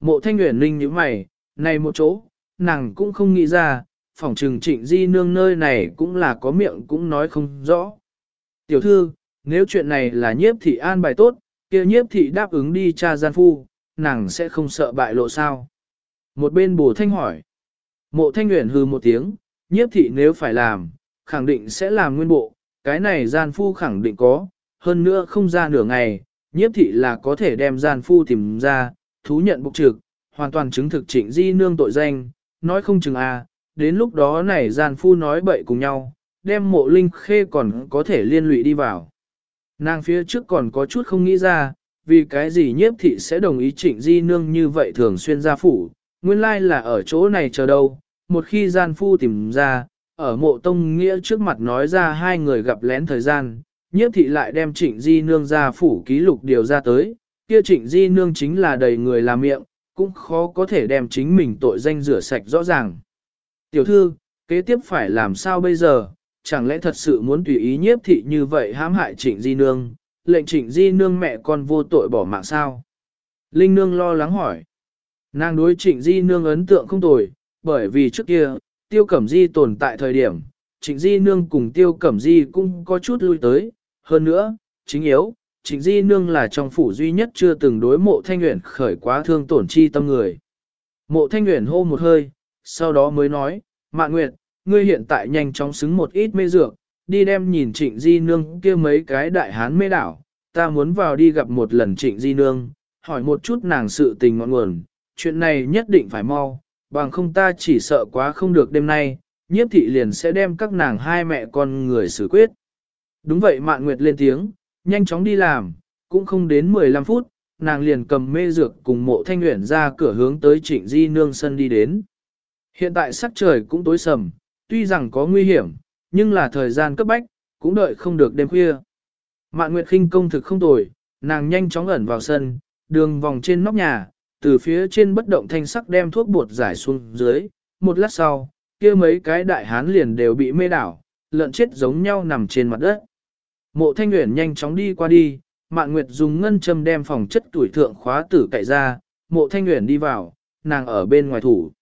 Mộ thanh nguyện ninh như mày, này một chỗ, nàng cũng không nghĩ ra, phỏng trừng trịnh di nương nơi này cũng là có miệng cũng nói không rõ. Tiểu thư, nếu chuyện này là nhiếp thị an bài tốt, kia nhiếp thị đáp ứng đi cha gian phu, nàng sẽ không sợ bại lộ sao. Một bên bổ thanh hỏi. Mộ thanh nguyện hư một tiếng, nhiếp thị nếu phải làm, khẳng định sẽ làm nguyên bộ, cái này gian phu khẳng định có, hơn nữa không ra nửa ngày, nhiếp thị là có thể đem gian phu tìm ra, thú nhận bục trực, hoàn toàn chứng thực trịnh di nương tội danh, nói không chừng à, đến lúc đó này gian phu nói bậy cùng nhau, đem mộ linh khê còn có thể liên lụy đi vào. Nàng phía trước còn có chút không nghĩ ra, vì cái gì nhiếp thị sẽ đồng ý trịnh di nương như vậy thường xuyên ra phủ, nguyên lai là ở chỗ này chờ đâu, một khi gian phu tìm ra, ở mộ tông nghĩa trước mặt nói ra hai người gặp lén thời gian, nhiếp thị lại đem trịnh di nương ra phủ ký lục điều ra tới, kia trịnh di nương chính là đầy người làm miệng, cũng khó có thể đem chính mình tội danh rửa sạch rõ ràng. Tiểu thư, kế tiếp phải làm sao bây giờ, chẳng lẽ thật sự muốn tùy ý nhiếp thị như vậy hãm hại trịnh di nương, lệnh trịnh di nương mẹ con vô tội bỏ mạng sao? Linh nương lo lắng hỏi. Nàng đối trịnh di nương ấn tượng không tồi, bởi vì trước kia, tiêu cẩm di tồn tại thời điểm, trịnh di nương cùng tiêu cẩm di cũng có chút lui tới, hơn nữa, chính yếu, trịnh di nương là trong phủ duy nhất chưa từng đối mộ thanh nguyện khởi quá thương tổn chi tâm người. Mộ thanh nguyện hô một hơi, sau đó mới nói, Mạn Nguyệt, ngươi hiện tại nhanh chóng xứng một ít mê dược, đi đem nhìn trịnh di nương kia mấy cái đại hán mê đảo, ta muốn vào đi gặp một lần trịnh di nương, hỏi một chút nàng sự tình ngọn nguồn, chuyện này nhất định phải mau, bằng không ta chỉ sợ quá không được đêm nay, nhiếp thị liền sẽ đem các nàng hai mẹ con người xử quyết. Đúng vậy Mạn Nguyệt lên tiếng, nhanh chóng đi làm, cũng không đến 15 phút, nàng liền cầm mê dược cùng mộ thanh nguyện ra cửa hướng tới trịnh di nương sân đi đến. Hiện tại sắc trời cũng tối sầm, tuy rằng có nguy hiểm, nhưng là thời gian cấp bách, cũng đợi không được đêm khuya. Mạn Nguyệt khinh công thực không tồi, nàng nhanh chóng ẩn vào sân, đường vòng trên nóc nhà, từ phía trên bất động thanh sắc đem thuốc bột giải xuống dưới, một lát sau, kia mấy cái đại hán liền đều bị mê đảo, lợn chết giống nhau nằm trên mặt đất. Mộ Thanh nguyện nhanh chóng đi qua đi, Mạn Nguyệt dùng ngân châm đem phòng chất tuổi thượng khóa tử cậy ra, Mộ Thanh nguyện đi vào, nàng ở bên ngoài thủ.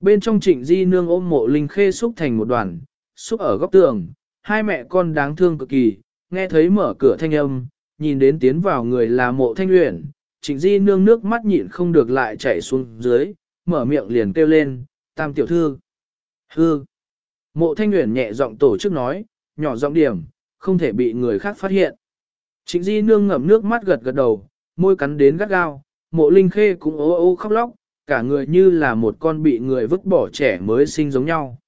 Bên trong trịnh di nương ôm mộ linh khê xúc thành một đoàn, xúc ở góc tường, hai mẹ con đáng thương cực kỳ, nghe thấy mở cửa thanh âm, nhìn đến tiến vào người là mộ thanh luyện, trịnh di nương nước mắt nhịn không được lại chảy xuống dưới, mở miệng liền kêu lên, tam tiểu thư. Hư. Mộ thanh luyện nhẹ giọng tổ chức nói, nhỏ giọng điểm, không thể bị người khác phát hiện. Trịnh di nương ngậm nước mắt gật gật đầu, môi cắn đến gắt gao, mộ linh khê cũng ố ô khóc lóc, cả người như là một con bị người vứt bỏ trẻ mới sinh giống nhau.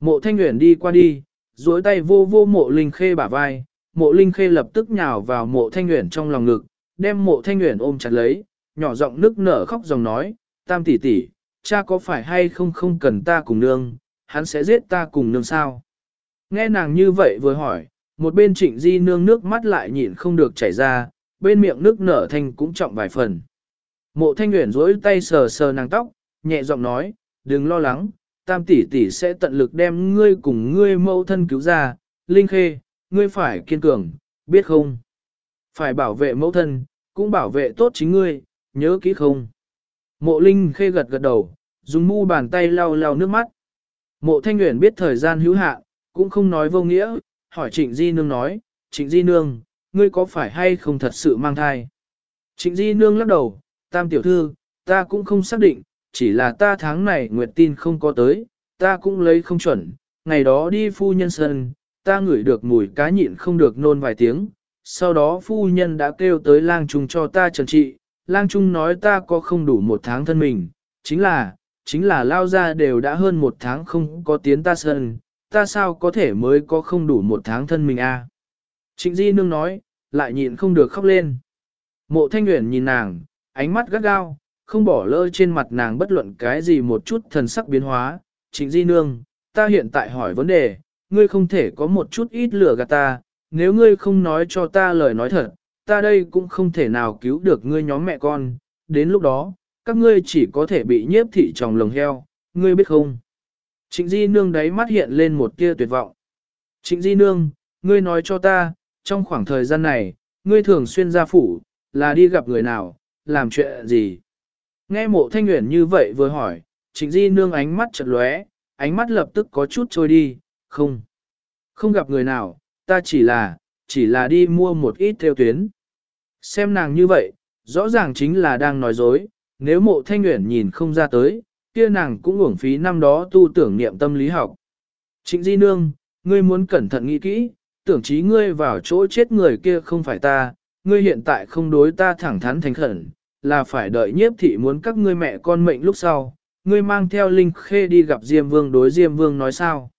Mộ thanh nguyện đi qua đi, duỗi tay vô vô mộ linh khê bả vai, mộ linh khê lập tức nhào vào mộ thanh nguyện trong lòng ngực, đem mộ thanh nguyện ôm chặt lấy, nhỏ giọng nước nở khóc dòng nói, tam tỷ tỷ, cha có phải hay không không cần ta cùng nương, hắn sẽ giết ta cùng nương sao? Nghe nàng như vậy vừa hỏi, một bên trịnh di nương nước mắt lại nhịn không được chảy ra, bên miệng nước nở thanh cũng trọng vài phần. Mộ thanh nguyện rỗi tay sờ sờ nàng tóc, nhẹ giọng nói, đừng lo lắng, tam tỷ tỷ sẽ tận lực đem ngươi cùng ngươi mâu thân cứu ra, linh khê, ngươi phải kiên cường, biết không? Phải bảo vệ mẫu thân, cũng bảo vệ tốt chính ngươi, nhớ kỹ không? Mộ linh khê gật gật đầu, dùng mu bàn tay lau lau nước mắt. Mộ thanh nguyện biết thời gian hữu hạn, cũng không nói vô nghĩa, hỏi trịnh di nương nói, trịnh di nương, ngươi có phải hay không thật sự mang thai? Trịnh di nương lắc đầu, tam tiểu thư, ta cũng không xác định, chỉ là ta tháng này nguyệt tin không có tới, ta cũng lấy không chuẩn, ngày đó đi phu nhân sân, ta ngửi được mùi cá nhịn không được nôn vài tiếng, sau đó phu nhân đã kêu tới lang trung cho ta trần trị, lang trung nói ta có không đủ một tháng thân mình, chính là, chính là lao ra đều đã hơn một tháng không có tiến ta sân, ta sao có thể mới có không đủ một tháng thân mình a? À? Trịnh Di Nương nói, lại nhịn không được khóc lên. Mộ Thanh Uyển nhìn nàng, ánh mắt gắt gao, không bỏ lỡ trên mặt nàng bất luận cái gì một chút thần sắc biến hóa. Trịnh Di Nương, ta hiện tại hỏi vấn đề, ngươi không thể có một chút ít lửa gạt ta, nếu ngươi không nói cho ta lời nói thật, ta đây cũng không thể nào cứu được ngươi nhóm mẹ con, đến lúc đó, các ngươi chỉ có thể bị nhiếp thị trong lồng heo, ngươi biết không? Trịnh Di Nương đấy mắt hiện lên một tia tuyệt vọng. Trịnh Di Nương, ngươi nói cho ta, trong khoảng thời gian này, ngươi thường xuyên ra phủ, là đi gặp người nào, làm chuyện gì? Nghe mộ thanh nguyện như vậy vừa hỏi, trịnh di nương ánh mắt chật lóe, ánh mắt lập tức có chút trôi đi, không. Không gặp người nào, ta chỉ là, chỉ là đi mua một ít theo tuyến. Xem nàng như vậy, rõ ràng chính là đang nói dối, nếu mộ thanh nguyện nhìn không ra tới, kia nàng cũng uổng phí năm đó tu tưởng niệm tâm lý học. Trịnh Di Nương, ngươi muốn cẩn thận nghĩ kỹ, tưởng chí ngươi vào chỗ chết người kia không phải ta, ngươi hiện tại không đối ta thẳng thắn thành khẩn, là phải đợi nhiếp thị muốn các ngươi mẹ con mệnh lúc sau, ngươi mang theo Linh Khê đi gặp Diêm Vương đối Diêm Vương nói sao.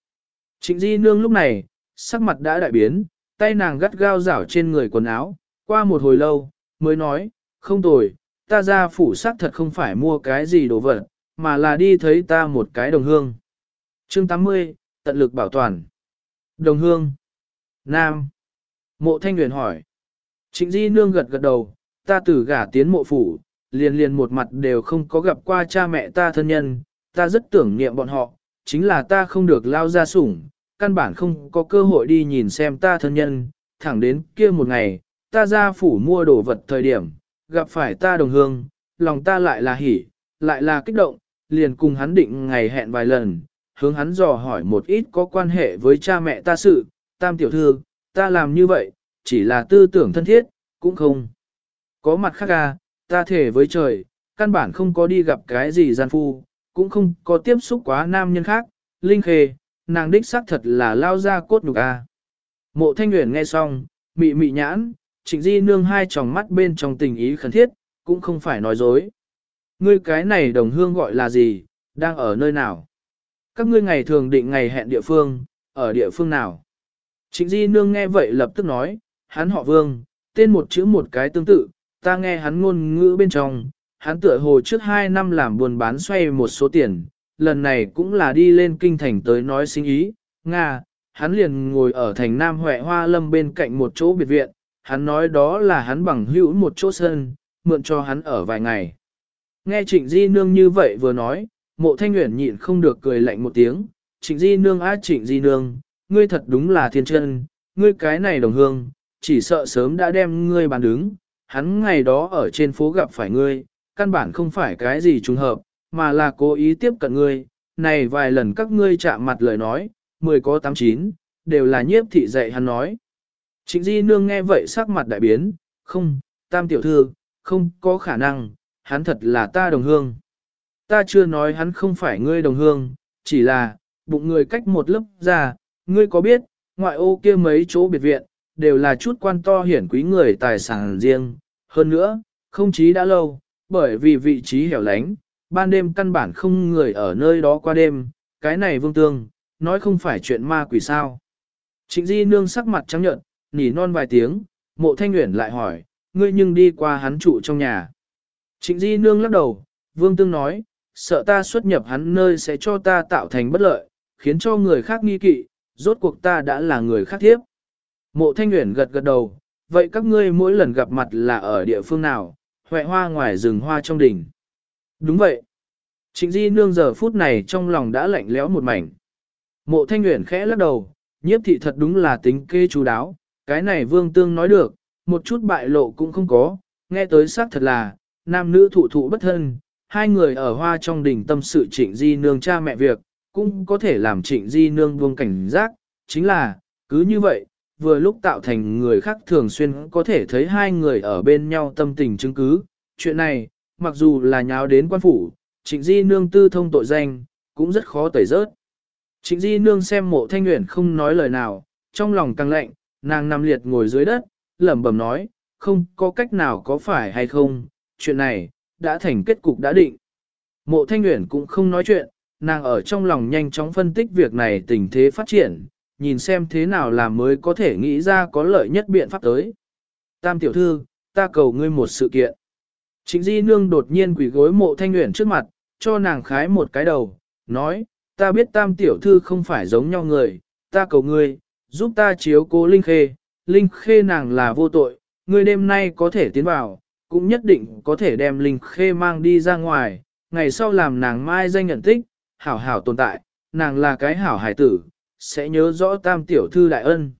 Trịnh Di Nương lúc này, sắc mặt đã đại biến, tay nàng gắt gao rảo trên người quần áo, qua một hồi lâu, mới nói, không tồi, ta ra phủ sắc thật không phải mua cái gì đồ vật, mà là đi thấy ta một cái đồng hương. Chương 80, tận lực bảo toàn. Đồng hương. Nam. Mộ thanh huyền hỏi. Trịnh Di Nương gật gật đầu, ta tử gả tiến mộ phủ, liền liền một mặt đều không có gặp qua cha mẹ ta thân nhân, ta rất tưởng niệm bọn họ, chính là ta không được lao ra sủng, căn bản không có cơ hội đi nhìn xem ta thân nhân, thẳng đến kia một ngày, ta ra phủ mua đồ vật thời điểm, gặp phải ta đồng hương, lòng ta lại là hỉ, lại là kích động, liền cùng hắn định ngày hẹn vài lần, hướng hắn dò hỏi một ít có quan hệ với cha mẹ ta sự, tam tiểu thư, ta làm như vậy, chỉ là tư tưởng thân thiết, cũng không. Có mặt khác à, ta thể với trời, căn bản không có đi gặp cái gì gian phu, cũng không có tiếp xúc quá nam nhân khác, linh khê, nàng đích xác thật là lao ra cốt nhục à? Mộ thanh nguyện nghe xong, mị mị nhãn, trịnh di nương hai tròng mắt bên trong tình ý khẩn thiết, cũng không phải nói dối. Ngươi cái này đồng hương gọi là gì, đang ở nơi nào? Các ngươi ngày thường định ngày hẹn địa phương, ở địa phương nào? Trịnh di nương nghe vậy lập tức nói, hắn họ vương, tên một chữ một cái tương tự, ta nghe hắn ngôn ngữ bên trong, hắn tựa hồ trước hai năm làm buôn bán xoay một số tiền, lần này cũng là đi lên kinh thành tới nói sinh ý, Nga, hắn liền ngồi ở thành Nam Huệ Hoa Lâm bên cạnh một chỗ biệt viện, hắn nói đó là hắn bằng hữu một chỗ sân, mượn cho hắn ở vài ngày. Nghe Trịnh Di Nương như vậy vừa nói, mộ thanh nguyện nhịn không được cười lạnh một tiếng, Trịnh Di Nương á Trịnh Di Nương, ngươi thật đúng là thiên chân, ngươi cái này đồng hương, chỉ sợ sớm đã đem ngươi bàn đứng, hắn ngày đó ở trên phố gặp phải ngươi, căn bản không phải cái gì trùng hợp, mà là cố ý tiếp cận ngươi, này vài lần các ngươi chạm mặt lời nói, mười có tám chín, đều là nhiếp thị dạy hắn nói. Trịnh Di Nương nghe vậy sắc mặt đại biến, không, tam tiểu thư, không có khả năng, hắn thật là ta đồng hương. Ta chưa nói hắn không phải ngươi đồng hương, chỉ là, bụng người cách một lớp ra, ngươi có biết, ngoại ô kia mấy chỗ biệt viện, đều là chút quan to hiển quý người tài sản riêng. Hơn nữa, không chí đã lâu, bởi vì vị trí hẻo lánh, ban đêm căn bản không người ở nơi đó qua đêm, cái này vương tương, nói không phải chuyện ma quỷ sao. Trịnh Di nương sắc mặt trắng nhợt, nỉ non vài tiếng, mộ thanh nguyện lại hỏi, ngươi nhưng đi qua hắn trụ trong nhà. Trịnh Di nương lắc đầu, vương tương nói, sợ ta xuất nhập hắn nơi sẽ cho ta tạo thành bất lợi, khiến cho người khác nghi kỵ, rốt cuộc ta đã là người khác thiếp. Mộ thanh Nguyễn gật gật đầu, vậy các ngươi mỗi lần gặp mặt là ở địa phương nào, hoẹ hoa ngoài rừng hoa trong đỉnh. Đúng vậy. Trịnh Di nương giờ phút này trong lòng đã lạnh lẽo một mảnh. Mộ thanh Nguyễn khẽ lắc đầu, nhiếp thị thật đúng là tính kê chú đáo, cái này vương tương nói được, một chút bại lộ cũng không có, nghe tới xác thật là, nam nữ thụ thụ bất thân, hai người ở hoa trong đình tâm sự trịnh Di nương cha mẹ việc, cũng có thể làm trịnh Di nương buông cảnh giác, chính là, cứ như vậy, vừa lúc tạo thành người khác thường xuyên có thể thấy hai người ở bên nhau tâm tình chứng cứ. Chuyện này, mặc dù là nháo đến quan phủ, trịnh di nương tư thông tội danh, cũng rất khó tẩy rớt. Trịnh di nương xem mộ thanh nguyện không nói lời nào, trong lòng căng lạnh, nàng nằm liệt ngồi dưới đất, lẩm bẩm nói, không có cách nào có phải hay không, chuyện này, đã thành kết cục đã định. Mộ thanh nguyện cũng không nói chuyện, nàng ở trong lòng nhanh chóng phân tích việc này tình thế phát triển, nhìn xem thế nào làm mới có thể nghĩ ra có lợi nhất biện pháp tới. Tam tiểu thư, ta cầu ngươi một sự kiện. Trịnh Di Nương đột nhiên quỳ gối mộ thanh nguyện trước mặt, cho nàng khái một cái đầu, nói, ta biết tam tiểu thư không phải giống nhau người, ta cầu ngươi, giúp ta chiếu cố Linh Khê, Linh Khê nàng là vô tội, ngươi đêm nay có thể tiến vào, cũng nhất định có thể đem Linh Khê mang đi ra ngoài, ngày sau làm nàng mai danh nhận tích, hảo hảo tồn tại, nàng là cái hảo hải tử, sẽ nhớ rõ tam tiểu thư đại ân.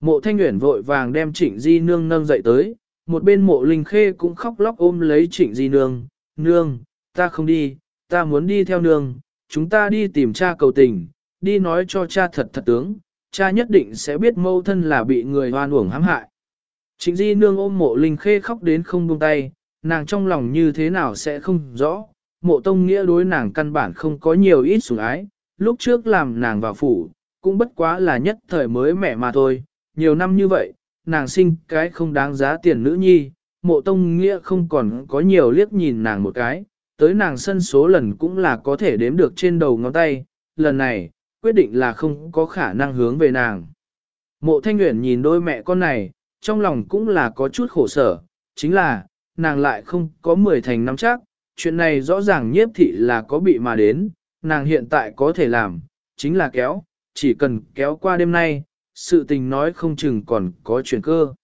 Mộ thanh nguyện vội vàng đem trịnh di nương nâng dậy tới, một bên mộ linh khê cũng khóc lóc ôm lấy trịnh di nương, nương, ta không đi, ta muốn đi theo nương, chúng ta đi tìm cha cầu tình, đi nói cho cha thật thật tướng, cha nhất định sẽ biết mâu thân là bị người hoan uổng hãm hại. Trịnh Di nương ôm mộ linh khê khóc đến không buông tay, nàng trong lòng như thế nào sẽ không rõ, mộ tông nghĩa đối nàng căn bản không có nhiều ít sủng ái, lúc trước làm nàng vào phủ, cũng bất quá là nhất thời mới mẹ mà thôi, nhiều năm như vậy, nàng sinh cái không đáng giá tiền nữ nhi, mộ tông nghĩa không còn có nhiều liếc nhìn nàng một cái, tới nàng sân số lần cũng là có thể đếm được trên đầu ngón tay, lần này, quyết định là không có khả năng hướng về nàng. Mộ thanh nguyện nhìn đôi mẹ con này, trong lòng cũng là có chút khổ sở, chính là, nàng lại không có mười thành nắm chắc, chuyện này rõ ràng nhiếp thị là có bị mà đến, nàng hiện tại có thể làm, chính là kéo, chỉ cần kéo qua đêm nay, sự tình nói không chừng còn có chuyển cơ.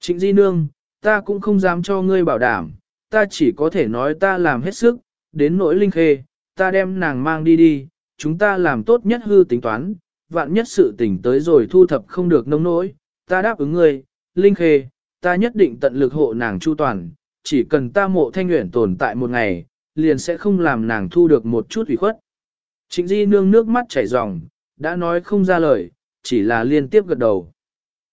Trịnh Di Nương, ta cũng không dám cho ngươi bảo đảm, ta chỉ có thể nói ta làm hết sức, đến nỗi linh khê, ta đem nàng mang đi đi, chúng ta làm tốt nhất hư tính toán, vạn nhất sự tình tới rồi thu thập không được nông nỗi, ta đáp ứng ngươi, linh khê, ta nhất định tận lực hộ nàng chu toàn, chỉ cần ta mộ thanh nguyện tồn tại một ngày, liền sẽ không làm nàng thu được một chút ủy khuất. Trịnh Di nương nước mắt chảy ròng, đã nói không ra lời, chỉ là liên tiếp gật đầu.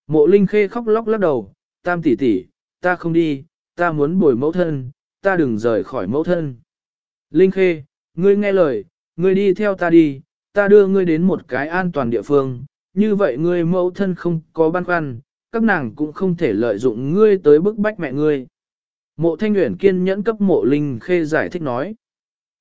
Mộ Linh Khê khóc lóc lắc đầu, tam tỷ tỷ, ta không đi, ta muốn bồi mẫu thân, ta đừng rời khỏi mẫu thân. Linh Khê, ngươi nghe lời, ngươi đi theo ta đi, ta đưa ngươi đến một cái an toàn địa phương, như vậy ngươi mẫu thân không có băn khoăn, các nàng cũng không thể lợi dụng ngươi tới bức bách mẹ ngươi. Mộ Thanh Uyển kiên nhẫn cấp mộ Linh Khê giải thích nói.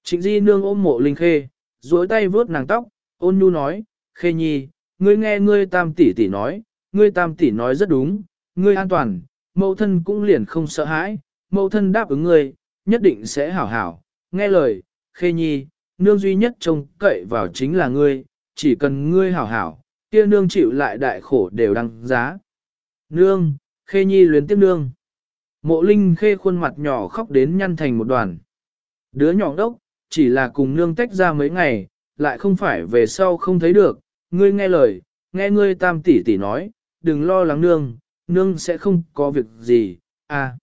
Trịnh Di nương ôm mộ Linh Khê, duỗi tay vuốt nàng tóc, ôn nhu nói, Khê Nhi, ngươi nghe ngươi tam tỷ tỷ nói, ngươi tam tỷ nói rất đúng, ngươi an toàn, mẫu thân cũng liền không sợ hãi, mẫu thân đáp ứng ngươi, nhất định sẽ hảo hảo, nghe lời, Khê Nhi, nương duy nhất trông cậy vào chính là ngươi, chỉ cần ngươi hảo hảo, kia nương chịu lại đại khổ đều đăng giá. Nương, Khê Nhi luyến tiếp nương. Mộ Linh Khê khuôn mặt nhỏ khóc đến nhăn thành một đoàn. Đứa nhỏ đốc, chỉ là cùng nương tách ra mấy ngày, lại không phải về sau không thấy được, ngươi nghe lời, nghe ngươi tam tỷ tỷ nói, đừng lo lắng nương, nương sẽ không có việc gì, à.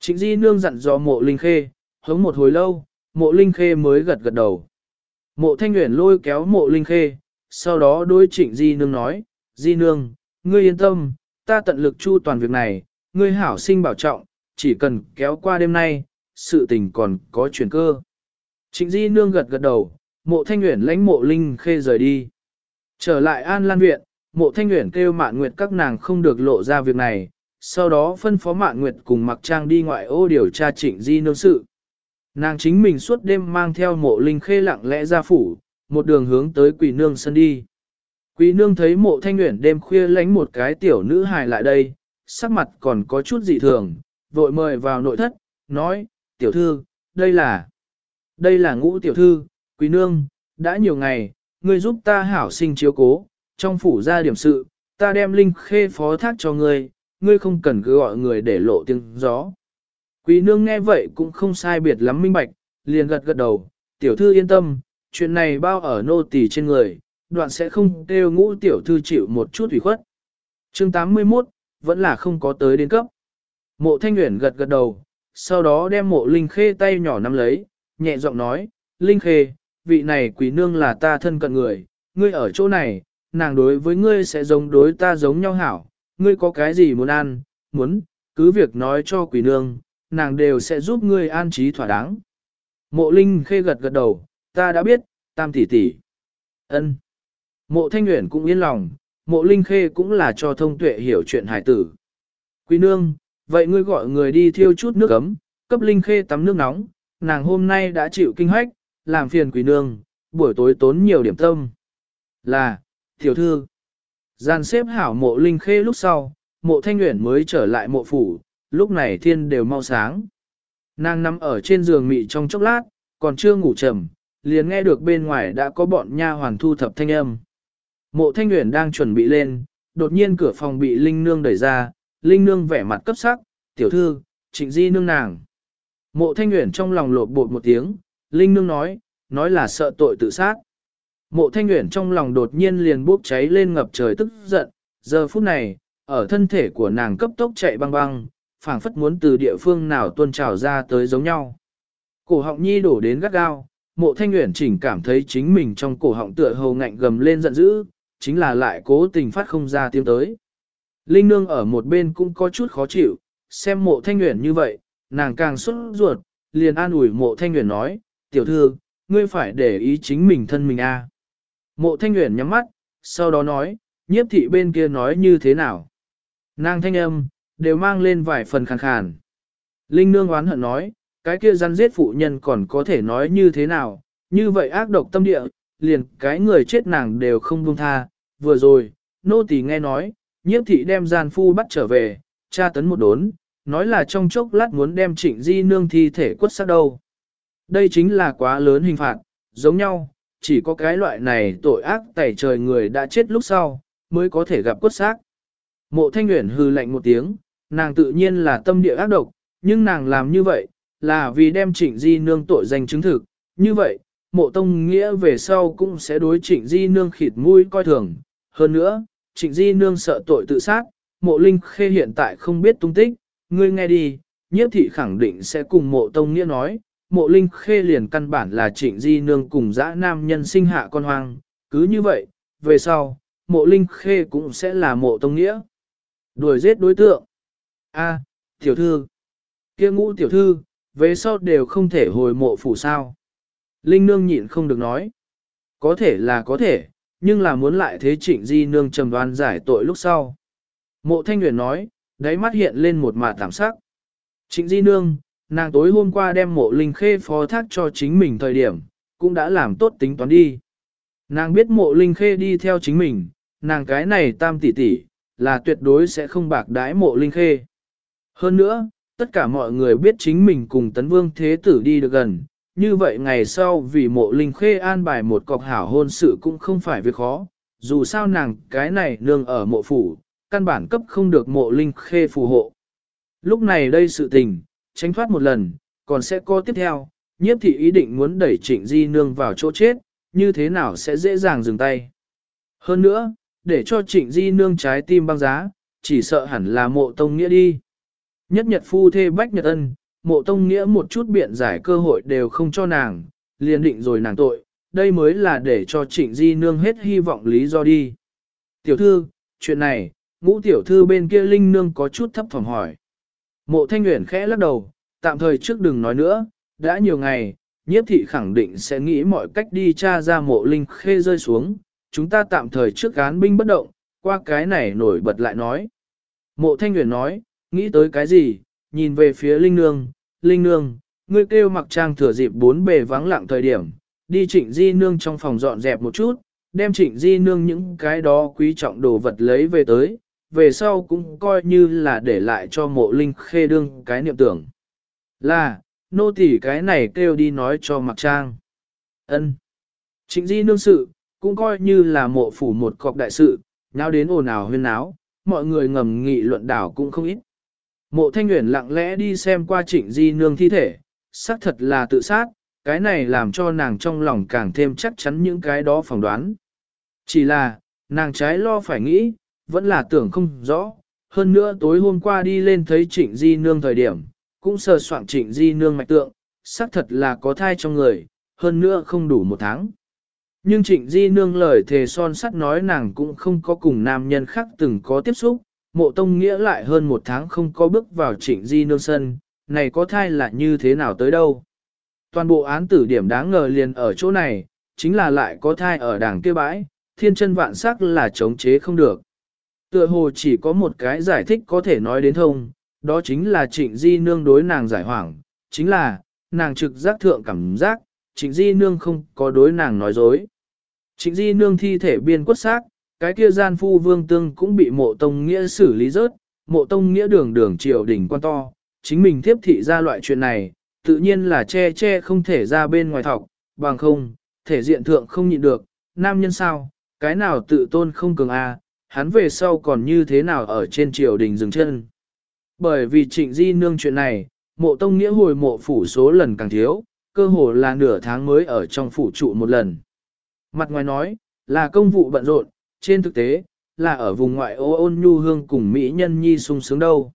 Trịnh Di nương dặn dò mộ Linh Khê, hống một hồi lâu, mộ Linh Khê mới gật gật đầu. Mộ Thanh nguyện lôi kéo mộ Linh Khê, sau đó đối trịnh Di nương nói, Di nương, ngươi yên tâm, ta tận lực chu toàn việc này, ngươi hảo sinh bảo trọng, chỉ cần kéo qua đêm nay, sự tình còn có chuyển cơ. Trịnh Di nương gật gật đầu, mộ thanh nguyện lãnh mộ linh khê rời đi. Trở lại An Lan Viện, mộ thanh nguyện kêu mạn nguyệt các nàng không được lộ ra việc này, sau đó phân phó mạn nguyệt cùng mặc trang đi ngoại ô điều tra trịnh Di nương sự. Nàng chính mình suốt đêm mang theo mộ linh khê lặng lẽ ra phủ, một đường hướng tới quỷ nương sân đi quý nương thấy mộ thanh nguyện đêm khuya lánh một cái tiểu nữ hài lại đây, sắc mặt còn có chút dị thường, vội mời vào nội thất, nói, tiểu thư, đây là, đây là ngũ tiểu thư, quý nương, đã nhiều ngày, ngươi giúp ta hảo sinh chiếu cố, trong phủ ra điểm sự, ta đem linh khê phó thác cho ngươi, ngươi không cần cứ gọi người để lộ tiếng gió. Quý nương nghe vậy cũng không sai biệt lắm minh bạch, liền gật gật đầu, tiểu thư yên tâm, chuyện này bao ở nô tỳ trên người, đoạn sẽ không kêu ngũ tiểu thư chịu một chút ủy khuất. Chương 81, vẫn là không có tới đến cấp. Mộ thanh uyển gật gật đầu, sau đó đem mộ linh khê tay nhỏ nắm lấy, nhẹ giọng nói, linh khê, vị này quý nương là ta thân cận người, ngươi ở chỗ này, nàng đối với ngươi sẽ giống đối ta giống nhau hảo, ngươi có cái gì muốn ăn, muốn, cứ việc nói cho quý nương, nàng đều sẽ giúp ngươi an trí thỏa đáng. Mộ linh khê gật gật đầu, ta đã biết, tam tỷ tỷ. ân. Mộ thanh nguyện cũng yên lòng, mộ linh khê cũng là cho thông tuệ hiểu chuyện hải tử. Quý nương, vậy ngươi gọi người đi thiêu chút nước ấm, cấp linh khê tắm nước nóng, nàng hôm nay đã chịu kinh hoách, làm phiền quý nương, buổi tối tốn nhiều điểm tâm. Là, tiểu thư, gian xếp hảo mộ linh khê lúc sau, mộ thanh nguyện mới trở lại mộ phủ, lúc này thiên đều mau sáng. Nàng nằm ở trên giường mị trong chốc lát, còn chưa ngủ trầm, liền nghe được bên ngoài đã có bọn nha hoàn thu thập thanh âm. Mộ thanh Uyển đang chuẩn bị lên, đột nhiên cửa phòng bị Linh Nương đẩy ra, Linh Nương vẻ mặt cấp sắc, tiểu thư, trịnh di nương nàng. Mộ thanh Uyển trong lòng lột bột một tiếng, Linh Nương nói, nói là sợ tội tự sát. Mộ thanh Uyển trong lòng đột nhiên liền bốc cháy lên ngập trời tức giận, giờ phút này, ở thân thể của nàng cấp tốc chạy băng băng, phảng phất muốn từ địa phương nào tuôn trào ra tới giống nhau. Cổ họng nhi đổ đến gắt gao, mộ thanh Uyển chỉnh cảm thấy chính mình trong cổ họng tựa hầu ngạnh gầm lên giận dữ, chính là lại cố tình phát không ra tiếng tới. Linh nương ở một bên cũng có chút khó chịu, xem mộ thanh nguyện như vậy, nàng càng xuất ruột, liền an ủi mộ thanh nguyện nói, tiểu thư, ngươi phải để ý chính mình thân mình a. Mộ thanh nguyện nhắm mắt, sau đó nói, nhiếp thị bên kia nói như thế nào. Nàng thanh âm, đều mang lên vài phần khàn khàn. Linh nương oán hận nói, cái kia răn giết phụ nhân còn có thể nói như thế nào, như vậy ác độc tâm địa, liền cái người chết nàng đều không buông tha. Vừa rồi, nô tỳ nghe nói, nhiếp thị đem gian phu bắt trở về, tra tấn một đốn, nói là trong chốc lát muốn đem trịnh di nương thi thể quất xác đâu. Đây chính là quá lớn hình phạt, giống nhau, chỉ có cái loại này tội ác tẩy trời người đã chết lúc sau, mới có thể gặp quất xác. Mộ thanh nguyện hư lạnh một tiếng, nàng tự nhiên là tâm địa ác độc, nhưng nàng làm như vậy, là vì đem trịnh di nương tội danh chứng thực. Như vậy, mộ tông nghĩa về sau cũng sẽ đối trịnh di nương khịt mũi coi thường. Hơn nữa, trịnh di nương sợ tội tự sát, mộ linh khê hiện tại không biết tung tích, ngươi nghe đi, nhiếp thị khẳng định sẽ cùng mộ tông nghĩa nói, mộ linh khê liền căn bản là trịnh di nương cùng dã nam nhân sinh hạ con hoang, cứ như vậy, về sau, mộ linh khê cũng sẽ là mộ tông nghĩa. Đuổi giết đối tượng. A, tiểu thư. kia ngũ tiểu thư, về sau đều không thể hồi mộ phủ sao. Linh nương nhịn không được nói. Có thể là có thể, nhưng là muốn lại thế trịnh di nương trầm đoan giải tội lúc sau. Mộ thanh nguyện nói, đáy mắt hiện lên một mạt tạm sắc. Trịnh di nương, nàng tối hôm qua đem mộ linh khê phó thác cho chính mình thời điểm, cũng đã làm tốt tính toán đi. Nàng biết mộ linh khê đi theo chính mình, nàng cái này tam tỷ tỷ, là tuyệt đối sẽ không bạc đái mộ linh khê. Hơn nữa, tất cả mọi người biết chính mình cùng tấn vương thế tử đi được gần, như vậy ngày sau vì mộ linh khê an bài một cọc hảo hôn sự cũng không phải việc khó, dù sao nàng cái này nương ở mộ phủ, căn bản cấp không được mộ linh khê phù hộ. Lúc này đây sự tình, tránh thoát một lần, còn sẽ có tiếp theo, nhiếp thị ý định muốn đẩy trịnh di nương vào chỗ chết, như thế nào sẽ dễ dàng dừng tay. Hơn nữa, để cho trịnh di nương trái tim băng giá, chỉ sợ hẳn là mộ tông nghĩa đi. Nhất nhật phu thê bách nhật ân, mộ tông nghĩa một chút biện giải cơ hội đều không cho nàng, liền định rồi nàng tội, đây mới là để cho trịnh di nương hết hy vọng lý do đi. Tiểu thư, chuyện này, ngũ tiểu thư bên kia linh nương có chút thấp phòng hỏi. Mộ thanh nguyện khẽ lắc đầu, tạm thời trước đừng nói nữa, đã nhiều ngày, nhiếp thị khẳng định sẽ nghĩ mọi cách đi tra ra mộ linh khê rơi xuống, chúng ta tạm thời trước án binh bất động, qua cái này nổi bật lại nói. Mộ thanh nguyện nói, nghĩ tới cái gì, nhìn về phía Linh Nương, Linh Nương, ngươi kêu mặc trang thừa dịp bốn bề vắng lặng thời điểm, đi trịnh di nương trong phòng dọn dẹp một chút, đem trịnh di nương những cái đó quý trọng đồ vật lấy về tới, về sau cũng coi như là để lại cho mộ linh khê đương cái niệm tưởng. Là, nô tỳ cái này kêu đi nói cho mặc trang. ân Trịnh di nương sự, cũng coi như là mộ phủ một cọc đại sự, nháo đến ồn ào huyên náo, mọi người ngầm nghị luận đảo cũng không ít. Mộ thanh nguyện lặng lẽ đi xem qua trịnh di nương thi thể, xác thật là tự sát, cái này làm cho nàng trong lòng càng thêm chắc chắn những cái đó phỏng đoán. Chỉ là, nàng trái lo phải nghĩ, vẫn là tưởng không rõ, hơn nữa tối hôm qua đi lên thấy trịnh di nương thời điểm, cũng sờ soạn trịnh di nương mạch tượng, xác thật là có thai trong người, hơn nữa không đủ một tháng. Nhưng trịnh di nương lời thề son sắt nói nàng cũng không có cùng nam nhân khác từng có tiếp xúc, mộ tông nghĩa lại hơn một tháng không có bước vào trịnh di nương sân, này có thai là như thế nào tới đâu. Toàn bộ án tử điểm đáng ngờ liền ở chỗ này, chính là lại có thai ở đảng kia bãi, thiên chân vạn sắc là chống chế không được. Tựa hồ chỉ có một cái giải thích có thể nói đến thông, đó chính là trịnh di nương đối nàng giải hoảng, chính là, nàng trực giác thượng cảm giác, trịnh di nương không có đối nàng nói dối. Trịnh di nương thi thể biên quất xác, cái kia gian phu vương tương cũng bị mộ tông nghĩa xử lý rớt, mộ tông nghĩa đường đường triều đỉnh quan to, chính mình tiếp thị ra loại chuyện này, tự nhiên là che che không thể ra bên ngoài thọc, bằng không, thể diện thượng không nhịn được, nam nhân sao, cái nào tự tôn không cường a, hắn về sau còn như thế nào ở trên triều đình dừng chân. Bởi vì trịnh di nương chuyện này, mộ tông nghĩa hồi mộ phủ số lần càng thiếu, cơ hồ là nửa tháng mới ở trong phủ trụ một lần. Mặt ngoài nói, là công vụ bận rộn, trên thực tế, là ở vùng ngoại ô ôn nhu hương cùng Mỹ nhân nhi sung sướng đâu.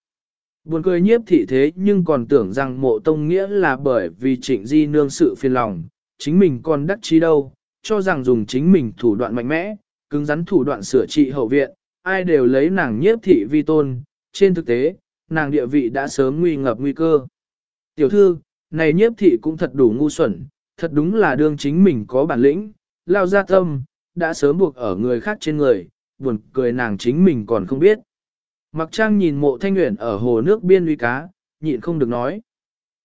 Buồn cười nhiếp thị thế nhưng còn tưởng rằng mộ tông nghĩa là bởi vì trịnh di nương sự phiền lòng, chính mình còn đắc chí đâu, cho rằng dùng chính mình thủ đoạn mạnh mẽ, cứng rắn thủ đoạn sửa trị hậu viện, ai đều lấy nàng nhiếp thị vi tôn, trên thực tế, nàng địa vị đã sớm nguy ngập nguy cơ. Tiểu thư, này nhiếp thị cũng thật đủ ngu xuẩn, thật đúng là đương chính mình có bản lĩnh, lao ra tâm, đã sớm buộc ở người khác trên người, buồn cười nàng chính mình còn không biết. Mặc trang nhìn mộ thanh nguyện ở hồ nước biên uy cá, nhịn không được nói.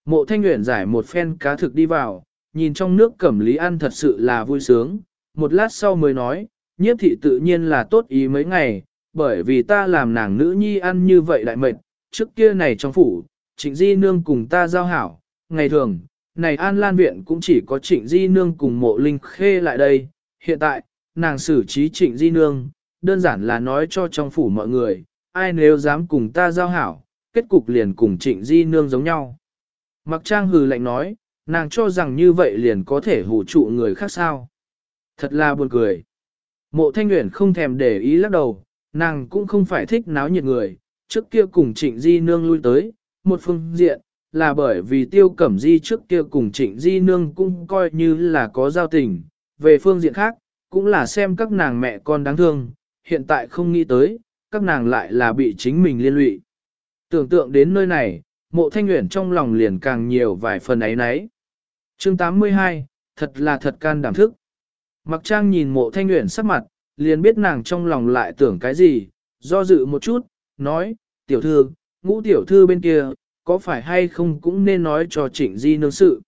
Mộ thanh nguyện giải một phen cá thực đi vào, nhìn trong nước cẩm lý ăn thật sự là vui sướng, một lát sau mới nói, nhiếp thị tự nhiên là tốt ý mấy ngày, bởi vì ta làm nàng nữ nhi ăn như vậy lại mệt, trước kia này trong phủ, trịnh di nương cùng ta giao hảo, ngày thường, này an lan viện cũng chỉ có trịnh di nương cùng mộ linh khê lại đây, hiện tại, nàng xử trí trịnh di nương, đơn giản là nói cho trong phủ mọi người, ai nếu dám cùng ta giao hảo, kết cục liền cùng trịnh di nương giống nhau. Mặc trang hừ lạnh nói, nàng cho rằng như vậy liền có thể hủ trụ người khác sao. Thật là buồn cười. Mộ thanh nguyện không thèm để ý lắc đầu, nàng cũng không phải thích náo nhiệt người, trước kia cùng trịnh di nương lui tới, một phương diện, là bởi vì tiêu cẩm di trước kia cùng trịnh di nương cũng coi như là có giao tình, về phương diện khác, cũng là xem các nàng mẹ con đáng thương, hiện tại không nghĩ tới, các nàng lại là bị chính mình liên lụy. Tưởng tượng đến nơi này, mộ thanh nguyện trong lòng liền càng nhiều vài phần ấy nấy. Chương 82, thật là thật can đảm thức. Mặc trang nhìn mộ thanh nguyện sắc mặt, liền biết nàng trong lòng lại tưởng cái gì, do dự một chút, nói, tiểu thư, ngũ tiểu thư bên kia, có phải hay không cũng nên nói cho trịnh di nương sự.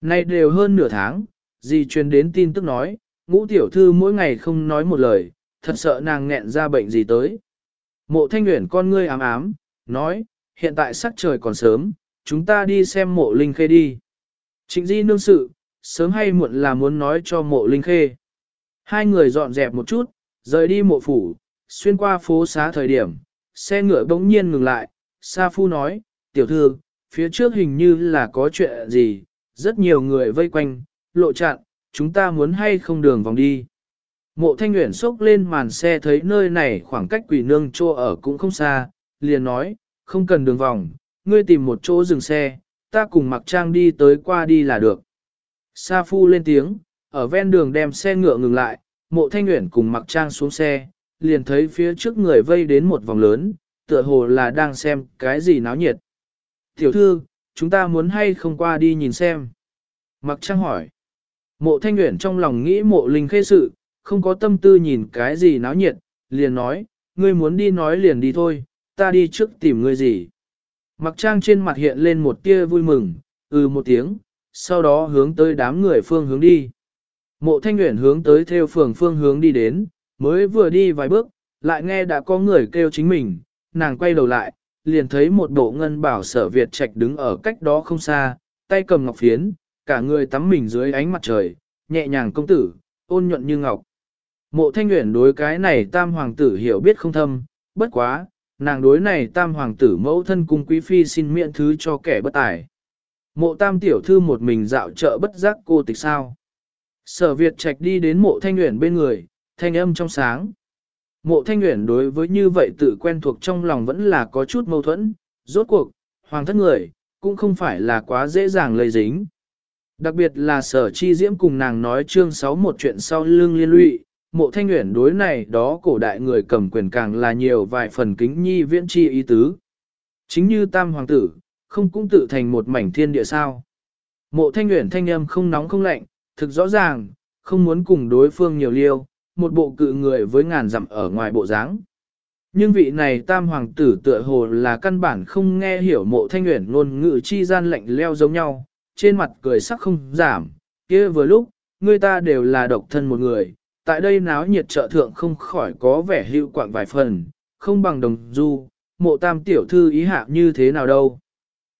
Nay đều hơn nửa tháng, di truyền đến tin tức nói, ngũ tiểu thư mỗi ngày không nói một lời, thật sợ nàng nghẹn ra bệnh gì tới. Mộ thanh nguyện con ngươi ám ám, nói, hiện tại sắc trời còn sớm, chúng ta đi xem mộ linh khê đi. Trịnh di nương sự, sớm hay muộn là muốn nói cho mộ linh khê. Hai người dọn dẹp một chút, rời đi mộ phủ, xuyên qua phố xá thời điểm, xe ngựa bỗng nhiên ngừng lại, Sa Phu nói, tiểu thư, phía trước hình như là có chuyện gì, rất nhiều người vây quanh, lộ chặn, chúng ta muốn hay không đường vòng đi. Mộ thanh nguyện xốc lên màn xe thấy nơi này khoảng cách quỷ nương chỗ ở cũng không xa, liền nói, không cần đường vòng, ngươi tìm một chỗ dừng xe, ta cùng mặc trang đi tới qua đi là được. Sa Phu lên tiếng, ở ven đường đem xe ngựa ngừng lại, mộ thanh nguyện cùng mặc trang xuống xe, liền thấy phía trước người vây đến một vòng lớn, tựa hồ là đang xem cái gì náo nhiệt. Tiểu thư, chúng ta muốn hay không qua đi nhìn xem. Mặc trang hỏi. Mộ thanh nguyện trong lòng nghĩ mộ linh khê sự, không có tâm tư nhìn cái gì náo nhiệt, liền nói, ngươi muốn đi nói liền đi thôi, ta đi trước tìm ngươi gì. Mặc trang trên mặt hiện lên một tia vui mừng, ừ một tiếng, sau đó hướng tới đám người phương hướng đi. Mộ thanh nguyện hướng tới theo phường phương hướng đi đến, mới vừa đi vài bước, lại nghe đã có người kêu chính mình, nàng quay đầu lại, liền thấy một bộ ngân bảo sở Việt Trạch đứng ở cách đó không xa, tay cầm ngọc phiến, cả người tắm mình dưới ánh mặt trời, nhẹ nhàng công tử, ôn nhuận như ngọc. Mộ thanh nguyện đối cái này tam hoàng tử hiểu biết không thâm, bất quá, nàng đối này tam hoàng tử mẫu thân cung quý phi xin miễn thứ cho kẻ bất tài. Mộ tam tiểu thư một mình dạo chợ bất giác cô tịch sao. Sở Việt Trạch đi đến mộ thanh nguyện bên người, thanh âm trong sáng. Mộ thanh nguyện đối với như vậy tự quen thuộc trong lòng vẫn là có chút mâu thuẫn, rốt cuộc, hoàng thất người, cũng không phải là quá dễ dàng lây dính. Đặc biệt là sở chi diễm cùng nàng nói chương 6 một chuyện sau lưng liên lụy, mộ thanh nguyện đối này đó cổ đại người cầm quyền càng là nhiều vài phần kính nhi viễn chi ý tứ. Chính như tam hoàng tử, không cũng tự thành một mảnh thiên địa sao. Mộ thanh nguyện thanh âm không nóng không lạnh, thực rõ ràng, không muốn cùng đối phương nhiều liêu, một bộ cự người với ngàn dặm ở ngoài bộ dáng. Nhưng vị này tam hoàng tử tựa hồ là căn bản không nghe hiểu mộ thanh nguyện ngôn ngữ chi gian lạnh leo giống nhau, trên mặt cười sắc không giảm, kia vừa lúc, người ta đều là độc thân một người, tại đây náo nhiệt trợ thượng không khỏi có vẻ hữu quạng vài phần, không bằng đồng du, mộ tam tiểu thư ý hạ như thế nào đâu.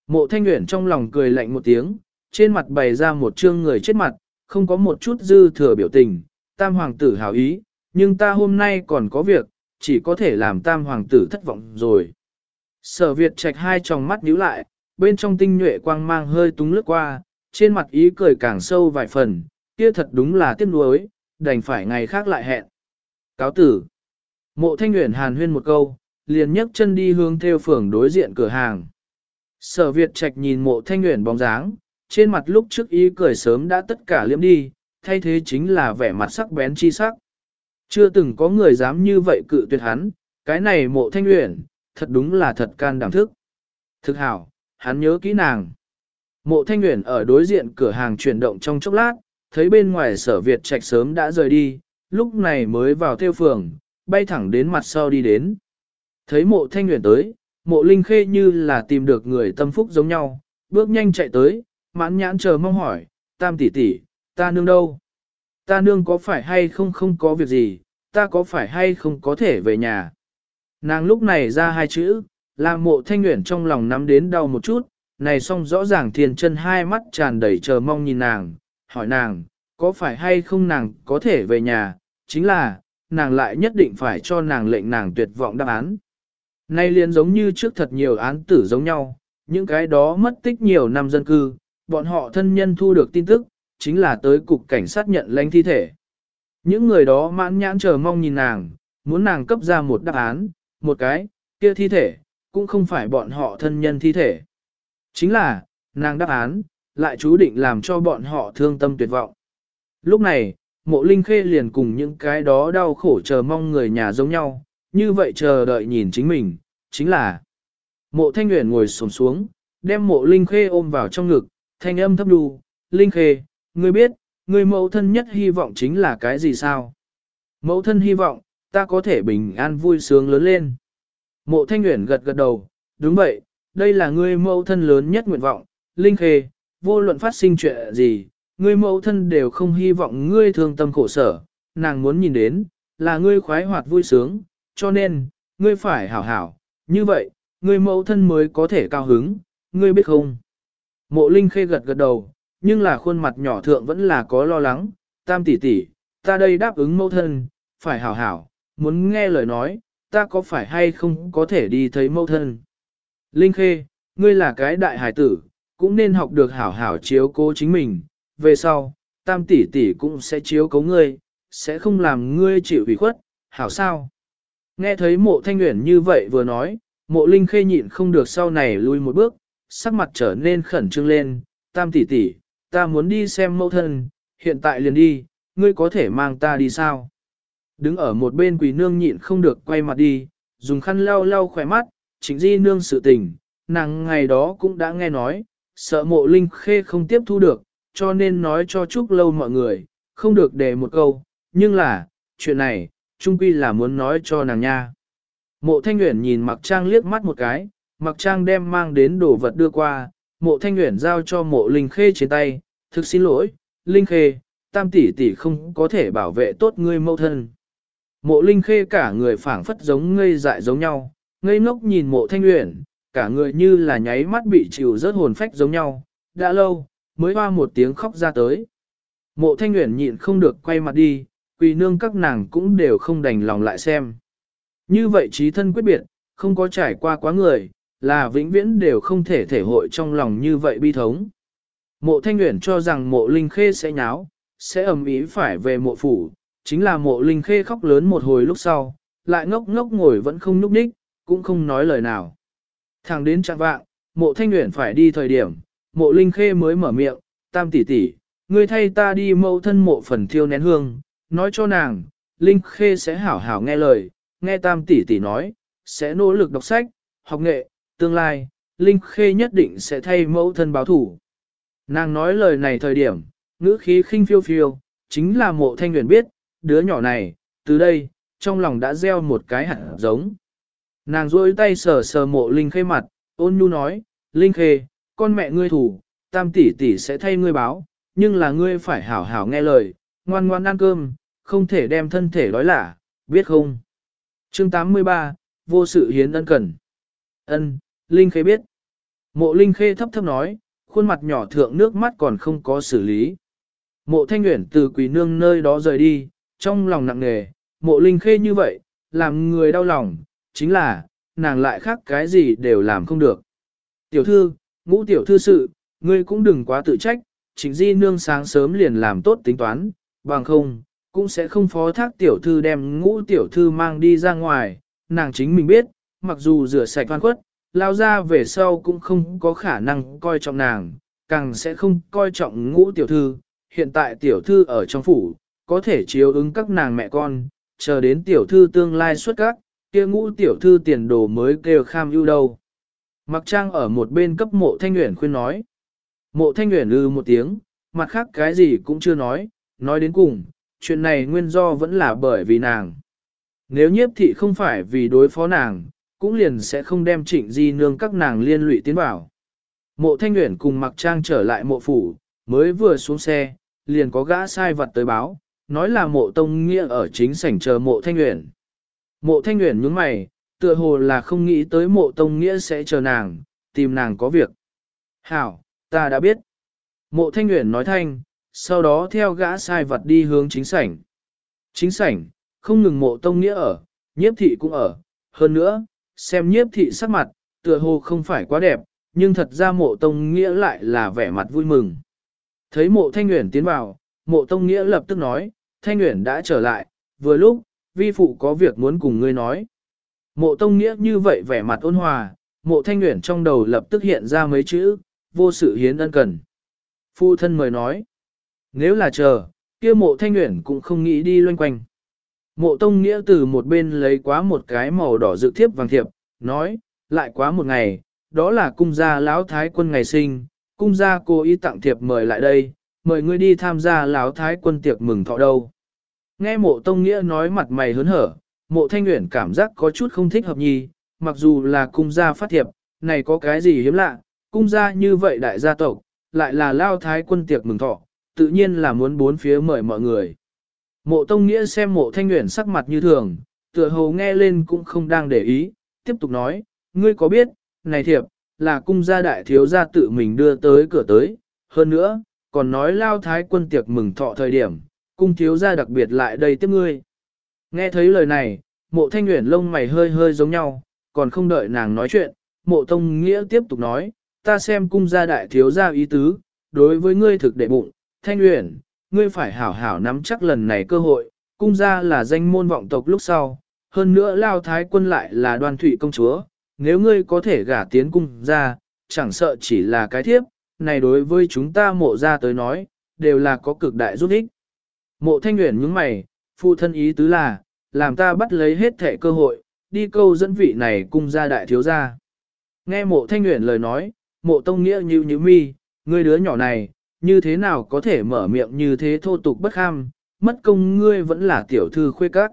Mộ thanh nguyện trong lòng cười lạnh một tiếng, trên mặt bày ra một trương người chết mặt, không có một chút dư thừa biểu tình, tam hoàng tử hào ý, nhưng ta hôm nay còn có việc, chỉ có thể làm tam hoàng tử thất vọng rồi. Sở Việt trạch hai tròng mắt nhíu lại, bên trong tinh nhuệ quang mang hơi túng lướt qua, trên mặt ý cười càng sâu vài phần, kia thật đúng là tiếc nuối, đành phải ngày khác lại hẹn. Cáo tử. Mộ thanh nguyện hàn huyên một câu, liền nhấc chân đi hướng theo phường đối diện cửa hàng. Sở Việt Trạch nhìn mộ thanh nguyện bóng dáng, trên mặt lúc trước ý cười sớm đã tất cả liếm đi, thay thế chính là vẻ mặt sắc bén chi sắc. Chưa từng có người dám như vậy cự tuyệt hắn, cái này mộ thanh nguyện, thật đúng là thật can đảm thức. Thực hảo, hắn nhớ kỹ nàng. Mộ thanh nguyễn ở đối diện cửa hàng chuyển động trong chốc lát, thấy bên ngoài sở Việt Trạch sớm đã rời đi, lúc này mới vào theo phường, bay thẳng đến mặt sau đi đến. Thấy mộ thanh nguyễn tới, mộ linh khê như là tìm được người tâm phúc giống nhau, bước nhanh chạy tới, mãn nhãn chờ mong hỏi, tam tỷ tỷ, ta nương đâu? Ta nương có phải hay không không có việc gì, ta có phải hay không có thể về nhà? Nàng lúc này ra hai chữ, làm mộ thanh nguyện trong lòng nắm đến đau một chút, này xong rõ ràng thiền chân hai mắt tràn đầy chờ mong nhìn nàng, hỏi nàng, có phải hay không nàng có thể về nhà, chính là, nàng lại nhất định phải cho nàng lệnh nàng tuyệt vọng đáp án. Nay liền giống như trước thật nhiều án tử giống nhau, những cái đó mất tích nhiều năm dân cư, bọn họ thân nhân thu được tin tức, chính là tới cục cảnh sát nhận lãnh thi thể. Những người đó mãn nhãn chờ mong nhìn nàng, muốn nàng cấp ra một đáp án, một cái, kia thi thể, cũng không phải bọn họ thân nhân thi thể. Chính là, nàng đáp án, lại chú định làm cho bọn họ thương tâm tuyệt vọng. Lúc này, mộ linh khê liền cùng những cái đó đau khổ chờ mong người nhà giống nhau, như vậy chờ đợi nhìn chính mình, chính là mộ thanh nguyện ngồi sồm xuống, đem mộ linh khê ôm vào trong ngực, thanh âm thấp đu, linh khê, ngươi biết, ngươi mẫu thân nhất hy vọng chính là cái gì sao? Mẫu thân hy vọng, ta có thể bình an vui sướng lớn lên. Mộ thanh Uyển gật gật đầu, đúng vậy, đây là ngươi mẫu thân lớn nhất nguyện vọng, linh khê, vô luận phát sinh chuyện gì, ngươi mẫu thân đều không hy vọng ngươi thương tâm khổ sở, nàng muốn nhìn đến, là ngươi khoái hoạt vui sướng, cho nên, ngươi phải hảo hảo, như vậy, ngươi mẫu thân mới có thể cao hứng, ngươi biết không? Mộ Linh khê gật gật đầu, nhưng là khuôn mặt nhỏ thượng vẫn là có lo lắng, tam tỷ tỷ, ta đây đáp ứng mẫu thân, phải hảo hảo, muốn nghe lời nói, ta có phải hay không có thể đi thấy mẫu thân? Linh khê, ngươi là cái đại hải tử, cũng nên học được hảo hảo chiếu cố chính mình, về sau, tam tỷ tỷ cũng sẽ chiếu cố ngươi, sẽ không làm ngươi chịu ủy khuất, hảo sao? Nghe thấy mộ thanh nguyện như vậy vừa nói, mộ linh khê nhịn không được sau này lui một bước, sắc mặt trở nên khẩn trương lên, tam tỷ tỷ, ta muốn đi xem mẫu thân, hiện tại liền đi, ngươi có thể mang ta đi sao? Đứng ở một bên quỳ nương nhịn không được quay mặt đi, dùng khăn lau lau khỏe mắt, chính di nương sự tình, nàng ngày đó cũng đã nghe nói, sợ mộ linh khê không tiếp thu được, cho nên nói cho chúc lâu mọi người, không được để một câu, nhưng là, chuyện này, trung quy là muốn nói cho nàng nha. Mộ thanh nguyện nhìn mặc trang liếc mắt một cái, mặc trang đem mang đến đồ vật đưa qua, mộ thanh nguyện giao cho mộ linh khê trên tay, thực xin lỗi, linh khê, tam tỷ tỷ không có thể bảo vệ tốt ngươi mẫu thân. Mộ linh khê cả người phảng phất giống ngây dại giống nhau, ngây ngốc nhìn mộ thanh Uyển, cả người như là nháy mắt bị chịu rớt hồn phách giống nhau, đã lâu, mới hoa một tiếng khóc ra tới. Mộ thanh Uyển nhịn không được quay mặt đi, quỳ nương các nàng cũng đều không đành lòng lại xem. Như vậy trí thân quyết biệt, không có trải qua quá người, là vĩnh viễn đều không thể thể hội trong lòng như vậy bi thống. Mộ thanh Uyển cho rằng mộ linh khê sẽ nháo, sẽ ầm ý phải về mộ phủ, chính là mộ linh khê khóc lớn một hồi lúc sau, lại ngốc ngốc ngồi vẫn không nhúc nhích, cũng không nói lời nào. Thẳng đến trạng vạng, mộ thanh nguyện phải đi thời điểm, mộ linh khê mới mở miệng, tam tỷ tỷ, ngươi thay ta đi mẫu thân mộ phần thiêu nén hương, nói cho nàng, linh khê sẽ hảo hảo nghe lời, nghe tam tỷ tỷ nói, sẽ nỗ lực đọc sách, học nghệ, tương lai, linh khê nhất định sẽ thay mẫu thân báo thủ. Nàng nói lời này thời điểm, ngữ khí khinh phiêu phiêu, chính là mộ thanh nguyện biết, đứa nhỏ này, từ đây, trong lòng đã gieo một cái hạt giống. Nàng rôi tay sờ sờ mộ linh khê mặt, ôn nhu nói, linh khê, con mẹ ngươi thủ, tam tỷ tỷ sẽ thay ngươi báo, nhưng là ngươi phải hảo hảo nghe lời, ngoan ngoan ăn cơm, không thể đem thân thể đói lả, biết không? Chương 83, vô sự hiến ân cần. Ân, Linh Khê biết. Mộ Linh Khê thấp thấp nói, khuôn mặt nhỏ thượng nước mắt còn không có xử lý. Mộ Thanh Nguyễn từ quỷ nương nơi đó rời đi, trong lòng nặng nề, mộ Linh Khê như vậy, làm người đau lòng, chính là, nàng lại khác cái gì đều làm không được. Tiểu thư, ngũ tiểu thư sự, ngươi cũng đừng quá tự trách, chính di nương sáng sớm liền làm tốt tính toán, bằng không, cũng sẽ không phó thác tiểu thư đem ngũ tiểu thư mang đi ra ngoài, nàng chính mình biết, mặc dù rửa sạch oan khuất, lao ra về sau cũng không có khả năng coi trọng nàng, càng sẽ không coi trọng ngũ tiểu thư, hiện tại tiểu thư ở trong phủ, có thể chiếu ứng các nàng mẹ con, chờ đến tiểu thư tương lai xuất các, kia ngũ tiểu thư tiền đồ mới kêu kham ưu đâu. Mặc trang ở một bên cấp mộ thanh nguyện khuyên nói. Mộ thanh nguyện lư một tiếng, mặt khác cái gì cũng chưa nói, nói đến cùng, chuyện này nguyên do vẫn là bởi vì nàng. Nếu nhiếp thị không phải vì đối phó nàng, cũng liền sẽ không đem trịnh di nương các nàng liên lụy tiến bảo Mộ thanh nguyện cùng mặc trang trở lại mộ phủ, mới vừa xuống xe, liền có gã sai vật tới báo, nói là mộ tông nghĩa ở chính sảnh chờ mộ thanh nguyện. Mộ thanh nguyện nhướng mày, tựa hồ là không nghĩ tới mộ tông nghĩa sẽ chờ nàng, tìm nàng có việc. Hảo, ta đã biết. Mộ thanh nguyện nói thanh, sau đó theo gã sai vật đi hướng chính sảnh. Chính sảnh, không ngừng mộ tông nghĩa ở, nhiếp thị cũng ở. Hơn nữa, xem nhiếp thị sắc mặt, tựa hồ không phải quá đẹp, nhưng thật ra mộ tông nghĩa lại là vẻ mặt vui mừng. Thấy mộ thanh nguyện tiến vào, mộ tông nghĩa lập tức nói, thanh Nguyễn đã trở lại, vừa lúc, vi phụ có việc muốn cùng ngươi nói. Mộ tông nghĩa như vậy vẻ mặt ôn hòa, mộ thanh Nguyễn trong đầu lập tức hiện ra mấy chữ, vô sự hiến ân cần. Phu thân mời nói, nếu là chờ, kia mộ thanh Nguyễn cũng không nghĩ đi loanh quanh. Mộ tông nghĩa từ một bên lấy quá một cái màu đỏ dự thiếp vàng thiệp, nói, lại quá một ngày, đó là cung gia lão thái quân ngày sinh, cung gia cô ý tặng thiệp mời lại đây, mời ngươi đi tham gia lão thái quân tiệc mừng thọ đâu. Nghe mộ tông nghĩa nói mặt mày hớn hở, mộ thanh nguyện cảm giác có chút không thích hợp nhì, mặc dù là cung gia phát thiệp, này có cái gì hiếm lạ, cung gia như vậy đại gia tộc, lại là lao thái quân tiệc mừng thọ, tự nhiên là muốn bốn phía mời mọi người. Mộ Tông Nghĩa xem mộ thanh nguyện sắc mặt như thường, tựa hồ nghe lên cũng không đang để ý, tiếp tục nói, ngươi có biết, này thiệp, là cung gia đại thiếu gia tự mình đưa tới cửa tới, hơn nữa, còn nói lao thái quân tiệc mừng thọ thời điểm, cung thiếu gia đặc biệt lại đây tiếp ngươi. Nghe thấy lời này, mộ thanh nguyện lông mày hơi hơi giống nhau, còn không đợi nàng nói chuyện, mộ tông nghĩa tiếp tục nói, ta xem cung gia đại thiếu gia ý tứ, đối với ngươi thực đệ bụng, thanh nguyện, ngươi phải hảo hảo nắm chắc lần này cơ hội, cung gia là danh môn vọng tộc lúc sau, hơn nữa lao thái quân lại là đoan thủy công chúa, nếu ngươi có thể gả tiến cung gia, chẳng sợ chỉ là cái thiếp, này đối với chúng ta mộ ra tới nói, đều là có cực đại giúp ích. Mộ thanh nguyện những mày, phụ thân ý tứ là, làm ta bắt lấy hết thể cơ hội, đi câu dẫn vị này cung gia đại thiếu gia. Nghe mộ thanh nguyện lời nói, mộ tông nghĩa như như mi, ngươi đứa nhỏ này, như thế nào có thể mở miệng như thế thô tục bất ham, mất công ngươi vẫn là tiểu thư khuê các.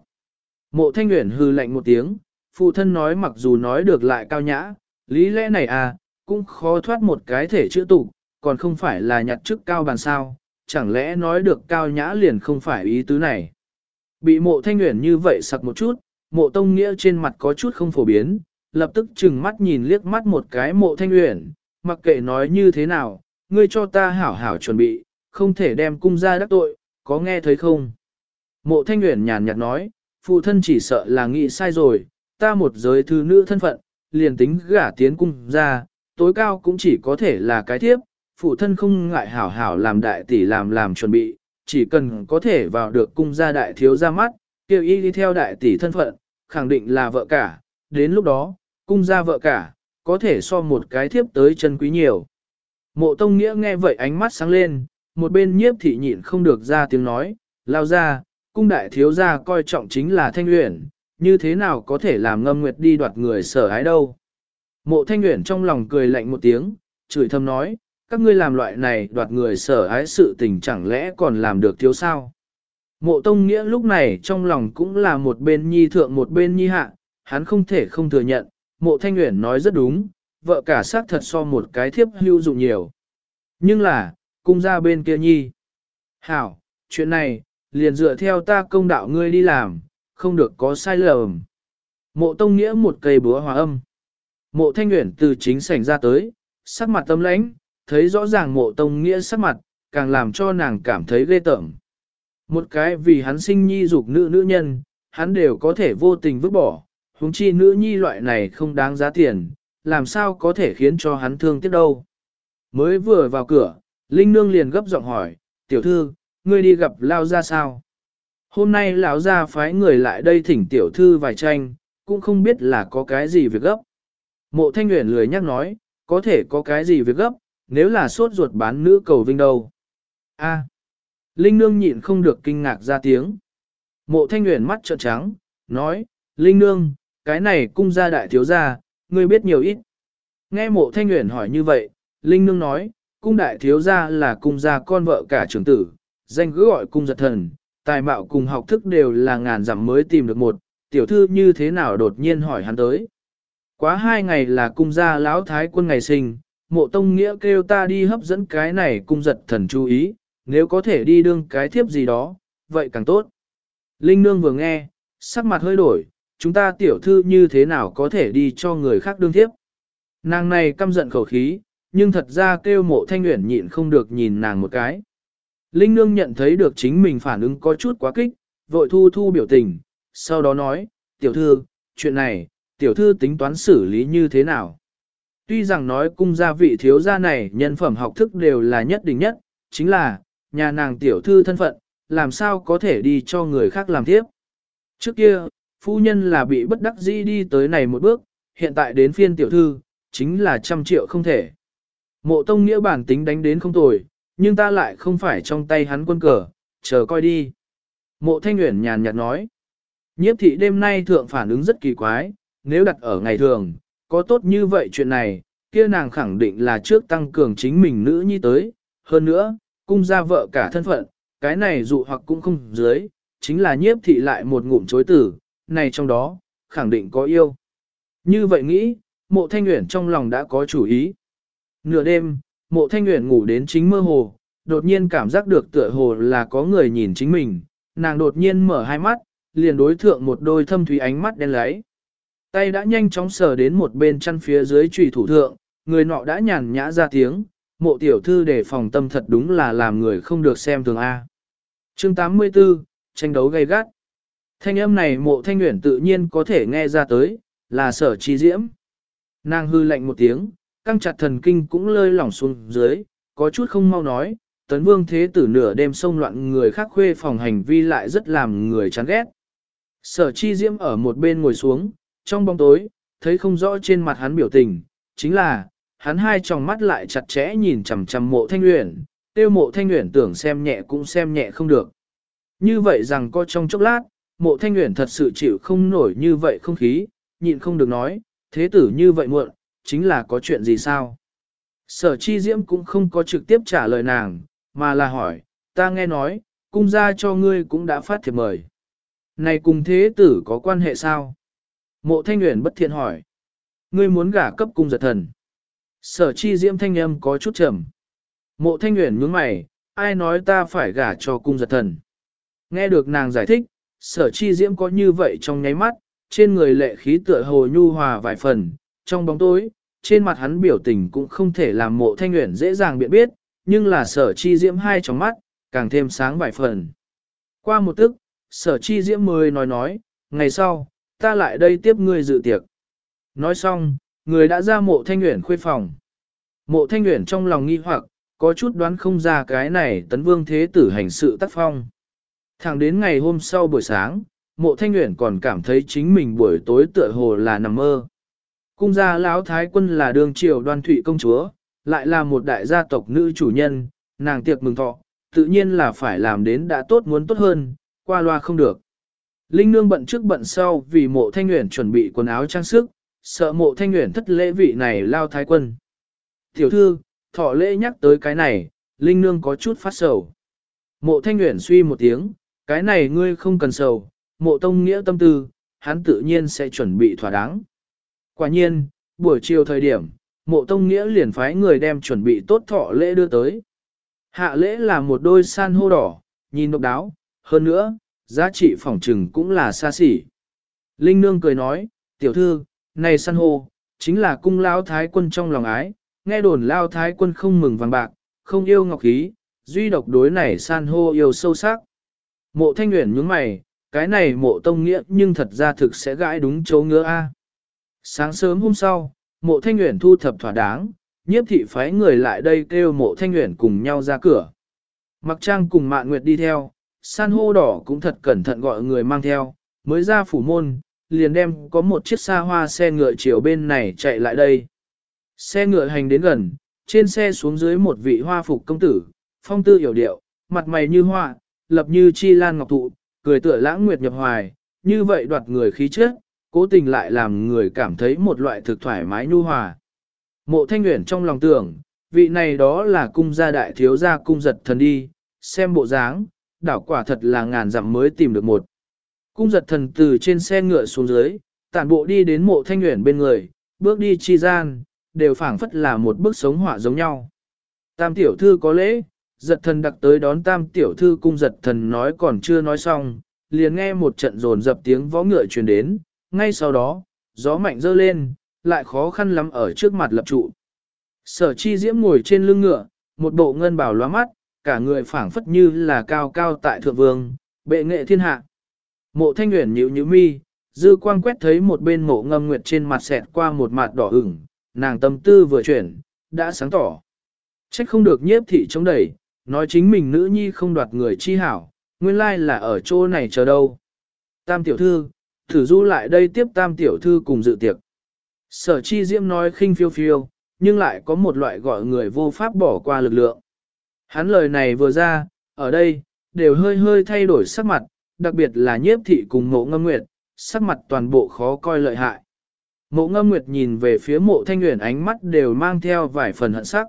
Mộ thanh nguyện hư lạnh một tiếng, phụ thân nói mặc dù nói được lại cao nhã, lý lẽ này à, cũng khó thoát một cái thể chữ tục, còn không phải là nhặt chức cao bàn sao, chẳng lẽ nói được cao nhã liền không phải ý tứ này. Bị mộ thanh nguyện như vậy sặc một chút, mộ tông nghĩa trên mặt có chút không phổ biến, lập tức chừng mắt nhìn liếc mắt một cái mộ thanh nguyện, mặc kệ nói như thế nào, ngươi cho ta hảo hảo chuẩn bị, không thể đem cung ra đắc tội, có nghe thấy không? Mộ thanh nguyện nhàn nhạt nói, phụ thân chỉ sợ là nghĩ sai rồi, ta một giới thư nữ thân phận, liền tính gả tiến cung ra, tối cao cũng chỉ có thể là cái thiếp, phụ thân không ngại hảo hảo làm đại tỷ làm làm chuẩn bị, chỉ cần có thể vào được cung gia đại thiếu ra mắt, kêu y đi theo đại tỷ thân phận, khẳng định là vợ cả, đến lúc đó, cung gia vợ cả, có thể so một cái thiếp tới chân quý nhiều. Mộ Tông Nghĩa nghe vậy ánh mắt sáng lên, một bên nhiếp thị nhịn không được ra tiếng nói, lao ra, cung đại thiếu gia coi trọng chính là thanh luyện, như thế nào có thể làm ngâm nguyệt đi đoạt người sở ái đâu. Mộ thanh luyện trong lòng cười lạnh một tiếng, chửi thầm nói, các ngươi làm loại này đoạt người sở ái sự tình chẳng lẽ còn làm được thiếu sao. Mộ Tông Nghĩa lúc này trong lòng cũng là một bên nhi thượng một bên nhi hạ, hắn không thể không thừa nhận, mộ thanh uyển nói rất đúng, vợ cả xác thật so một cái thiếp hưu dụng nhiều. Nhưng là, cung ra bên kia nhi. Hảo, chuyện này, liền dựa theo ta công đạo ngươi đi làm, không được có sai lầm. Mộ tông nghĩa một cây búa hòa âm. Mộ thanh uyển từ chính sảnh ra tới, sắc mặt tâm lãnh, thấy rõ ràng mộ tông nghĩa sắc mặt, càng làm cho nàng cảm thấy ghê tởm. Một cái vì hắn sinh nhi dục nữ nữ nhân, hắn đều có thể vô tình vứt bỏ, huống chi nữ nhi loại này không đáng giá tiền, làm sao có thể khiến cho hắn thương tiếc đâu. Mới vừa vào cửa, Linh Nương liền gấp giọng hỏi, tiểu thư, ngươi đi gặp Lao ra sao? Hôm nay lão gia phái người lại đây thỉnh tiểu thư vài tranh, cũng không biết là có cái gì việc gấp. Mộ thanh Nguyễn lười nhắc nói, có thể có cái gì việc gấp, nếu là sốt ruột bán nữ cầu vinh đâu. A. Linh Nương nhịn không được kinh ngạc ra tiếng. Mộ thanh Uyển mắt trợn trắng, nói, Linh Nương, cái này cung gia đại thiếu gia, ngươi biết nhiều ít. Nghe mộ thanh Uyển hỏi như vậy, Linh Nương nói, cung đại thiếu gia là cung gia con vợ cả trưởng tử, danh cứ gọi cung giật thần, tài mạo cùng học thức đều là ngàn dặm mới tìm được một, tiểu thư như thế nào đột nhiên hỏi hắn tới. Quá hai ngày là cung gia lão thái quân ngày sinh, mộ tông nghĩa kêu ta đi hấp dẫn cái này cung giật thần chú ý, nếu có thể đi đương cái thiếp gì đó, vậy càng tốt. Linh nương vừa nghe, sắc mặt hơi đổi, chúng ta tiểu thư như thế nào có thể đi cho người khác đương thiếp. Nàng này căm giận khẩu khí, nhưng thật ra kêu mộ thanh nguyện nhịn không được nhìn nàng một cái. Linh nương nhận thấy được chính mình phản ứng có chút quá kích, vội thu thu biểu tình, sau đó nói, tiểu thư, chuyện này, tiểu thư tính toán xử lý như thế nào? Tuy rằng nói cung gia vị thiếu gia này nhân phẩm học thức đều là nhất định nhất, chính là, nhà nàng tiểu thư thân phận, làm sao có thể đi cho người khác làm tiếp. Trước kia, phu nhân là bị bất đắc dĩ đi tới này một bước, hiện tại đến phiên tiểu thư, chính là trăm triệu không thể. Mộ tông nghĩa bản tính đánh đến không tồi, nhưng ta lại không phải trong tay hắn quân cờ, chờ coi đi. Mộ thanh nguyện nhàn nhạt nói. Nhiếp thị đêm nay thượng phản ứng rất kỳ quái, nếu đặt ở ngày thường, có tốt như vậy chuyện này, kia nàng khẳng định là trước tăng cường chính mình nữ nhi tới, hơn nữa, cung ra vợ cả thân phận, cái này dụ hoặc cũng không dưới, chính là nhiếp thị lại một ngụm chối tử, này trong đó, khẳng định có yêu. Như vậy nghĩ, mộ thanh nguyện trong lòng đã có chủ ý. Nửa đêm, mộ thanh nguyện ngủ đến chính mơ hồ, đột nhiên cảm giác được tựa hồ là có người nhìn chính mình, nàng đột nhiên mở hai mắt, liền đối thượng một đôi thâm thủy ánh mắt đen lấy. Tay đã nhanh chóng sờ đến một bên chăn phía dưới trùy thủ thượng, người nọ đã nhàn nhã ra tiếng, mộ tiểu thư để phòng tâm thật đúng là làm người không được xem thường A. Chương 84, tranh đấu gay gắt. Thanh âm này mộ thanh nguyện tự nhiên có thể nghe ra tới, là sở chi diễm. Nàng hư lạnh một tiếng, căng chặt thần kinh cũng lơi lỏng xuống dưới, có chút không mau nói, tấn vương thế tử nửa đêm xông loạn người khác khuê phòng hành vi lại rất làm người chán ghét. Sở chi diễm ở một bên ngồi xuống, trong bóng tối, thấy không rõ trên mặt hắn biểu tình, chính là, hắn hai tròng mắt lại chặt chẽ nhìn chằm chằm mộ thanh luyện, tiêu mộ thanh luyện tưởng xem nhẹ cũng xem nhẹ không được. Như vậy rằng có trong chốc lát, mộ thanh luyện thật sự chịu không nổi như vậy không khí, nhịn không được nói, thế tử như vậy muộn, chính là có chuyện gì sao? Sở chi diễm cũng không có trực tiếp trả lời nàng, mà là hỏi, ta nghe nói, cung gia cho ngươi cũng đã phát thiệp mời. Này cùng thế tử có quan hệ sao? Mộ thanh nguyện bất thiện hỏi. Ngươi muốn gả cấp cung giật thần. Sở chi diễm thanh âm có chút trầm. Mộ thanh nguyện nhướng mày, ai nói ta phải gả cho cung giật thần. Nghe được nàng giải thích, sở chi diễm có như vậy trong nháy mắt, trên người lệ khí tựa hồ nhu hòa vài phần, trong bóng tối, trên mặt hắn biểu tình cũng không thể làm mộ thanh nguyện dễ dàng biện biết, nhưng là sở chi diễm hai trong mắt, càng thêm sáng vài phần. Qua một tức, sở chi diễm mới nói nói, ngày sau, ta lại đây tiếp ngươi dự tiệc. Nói xong, người đã ra mộ thanh nguyện khuê phòng. Mộ thanh nguyện trong lòng nghi hoặc, có chút đoán không ra cái này tấn vương thế tử hành sự tác phong. Thẳng đến ngày hôm sau buổi sáng, mộ thanh nguyện còn cảm thấy chính mình buổi tối tựa hồ là nằm mơ. Cung gia lão thái quân là đường triều đoan thụy công chúa, lại là một đại gia tộc nữ chủ nhân, nàng tiệc mừng thọ, tự nhiên là phải làm đến đã tốt muốn tốt hơn, qua loa không được. Linh nương bận trước bận sau vì mộ thanh nguyện chuẩn bị quần áo trang sức, sợ mộ thanh nguyện thất lễ vị này lao thái quân. Tiểu thư, thọ lễ nhắc tới cái này, Linh nương có chút phát sầu. Mộ thanh nguyện suy một tiếng, cái này ngươi không cần sầu, mộ tông nghĩa tâm tư, hắn tự nhiên sẽ chuẩn bị thỏa đáng. Quả nhiên, buổi chiều thời điểm, mộ tông nghĩa liền phái người đem chuẩn bị tốt thọ lễ đưa tới. Hạ lễ là một đôi san hô đỏ, nhìn độc đáo, hơn nữa, giá trị phỏng trừng cũng là xa xỉ. Linh Nương cười nói, tiểu thư, này san hô, chính là cung lao thái quân trong lòng ái, nghe đồn lao thái quân không mừng vàng bạc, không yêu ngọc khí, duy độc đối này san hô yêu sâu sắc. Mộ thanh nguyện nhướng mày, cái này mộ tông nghĩa nhưng thật ra thực sẽ gãi đúng chỗ ngứa A. Sáng sớm hôm sau, mộ thanh nguyện thu thập thỏa đáng, nhiếp thị phái người lại đây kêu mộ thanh nguyện cùng nhau ra cửa. Mặc trang cùng mạn nguyệt đi theo, san hô đỏ cũng thật cẩn thận gọi người mang theo, mới ra phủ môn, liền đem có một chiếc xa hoa xe ngựa chiều bên này chạy lại đây. Xe ngựa hành đến gần, trên xe xuống dưới một vị hoa phục công tử, phong tư hiểu điệu, mặt mày như hoa, lập như chi lan ngọc thụ, cười tựa lãng nguyệt nhập hoài, như vậy đoạt người khí chất, cố tình lại làm người cảm thấy một loại thực thoải mái nhu hòa. Mộ thanh nguyện trong lòng tưởng, vị này đó là cung gia đại thiếu gia cung giật thần đi, xem bộ dáng, đảo quả thật là ngàn dặm mới tìm được một. Cung giật thần từ trên xe ngựa xuống dưới, tản bộ đi đến mộ thanh nguyện bên người, bước đi chi gian, đều phảng phất là một bước sống họa giống nhau. Tam tiểu thư có lễ, giật thần đặc tới đón tam tiểu thư cung giật thần nói còn chưa nói xong, liền nghe một trận rồn dập tiếng võ ngựa truyền đến, ngay sau đó, gió mạnh dơ lên, lại khó khăn lắm ở trước mặt lập trụ. Sở chi diễm ngồi trên lưng ngựa, một bộ ngân bảo loa mắt, cả người phảng phất như là cao cao tại thượng vương, bệ nghệ thiên hạ. Mộ thanh nguyện nhíu nhíu mi, dư quang quét thấy một bên mộ ngâm nguyệt trên mặt xẹt qua một mặt đỏ ửng, nàng tâm tư vừa chuyển, đã sáng tỏ. Trách không được nhiếp thị chống đẩy, nói chính mình nữ nhi không đoạt người chi hảo, nguyên lai là ở chỗ này chờ đâu. Tam tiểu thư, thử du lại đây tiếp tam tiểu thư cùng dự tiệc. Sở chi diễm nói khinh phiêu phiêu, nhưng lại có một loại gọi người vô pháp bỏ qua lực lượng. Hắn lời này vừa ra, ở đây, đều hơi hơi thay đổi sắc mặt, đặc biệt là nhiếp thị cùng mộ ngâm nguyệt, sắc mặt toàn bộ khó coi lợi hại. Mộ ngâm nguyệt nhìn về phía mộ thanh nguyện ánh mắt đều mang theo vài phần hận sắc.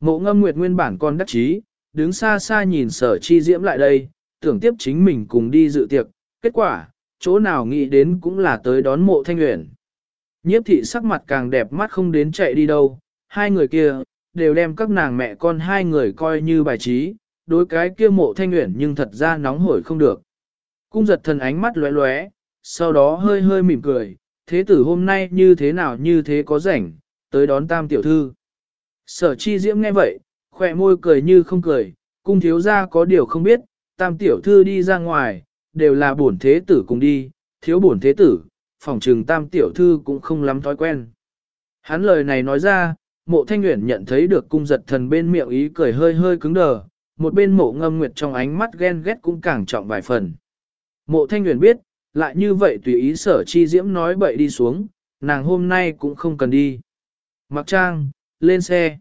Mộ ngâm nguyệt nguyên bản con đắc chí, đứng xa xa nhìn sở chi diễm lại đây, tưởng tiếp chính mình cùng đi dự tiệc, kết quả, chỗ nào nghĩ đến cũng là tới đón mộ thanh nguyện. Nhiếp thị sắc mặt càng đẹp mắt không đến chạy đi đâu, hai người kia, đều đem các nàng mẹ con hai người coi như bài trí, đối cái kia mộ thanh nguyện nhưng thật ra nóng hổi không được. Cung giật thần ánh mắt lóe lóe, sau đó hơi hơi mỉm cười, thế tử hôm nay như thế nào như thế có rảnh, tới đón tam tiểu thư. Sở chi diễm nghe vậy, khỏe môi cười như không cười, cung thiếu ra có điều không biết, tam tiểu thư đi ra ngoài, đều là bổn thế tử cùng đi, thiếu bổn thế tử, phòng trừng tam tiểu thư cũng không lắm thói quen. Hắn lời này nói ra, mộ thanh nguyện nhận thấy được cung giật thần bên miệng ý cười hơi hơi cứng đờ, một bên mộ ngâm nguyệt trong ánh mắt ghen ghét cũng càng trọng vài phần. Mộ thanh nguyện biết, lại như vậy tùy ý sở chi diễm nói bậy đi xuống, nàng hôm nay cũng không cần đi. Mặc trang, lên xe.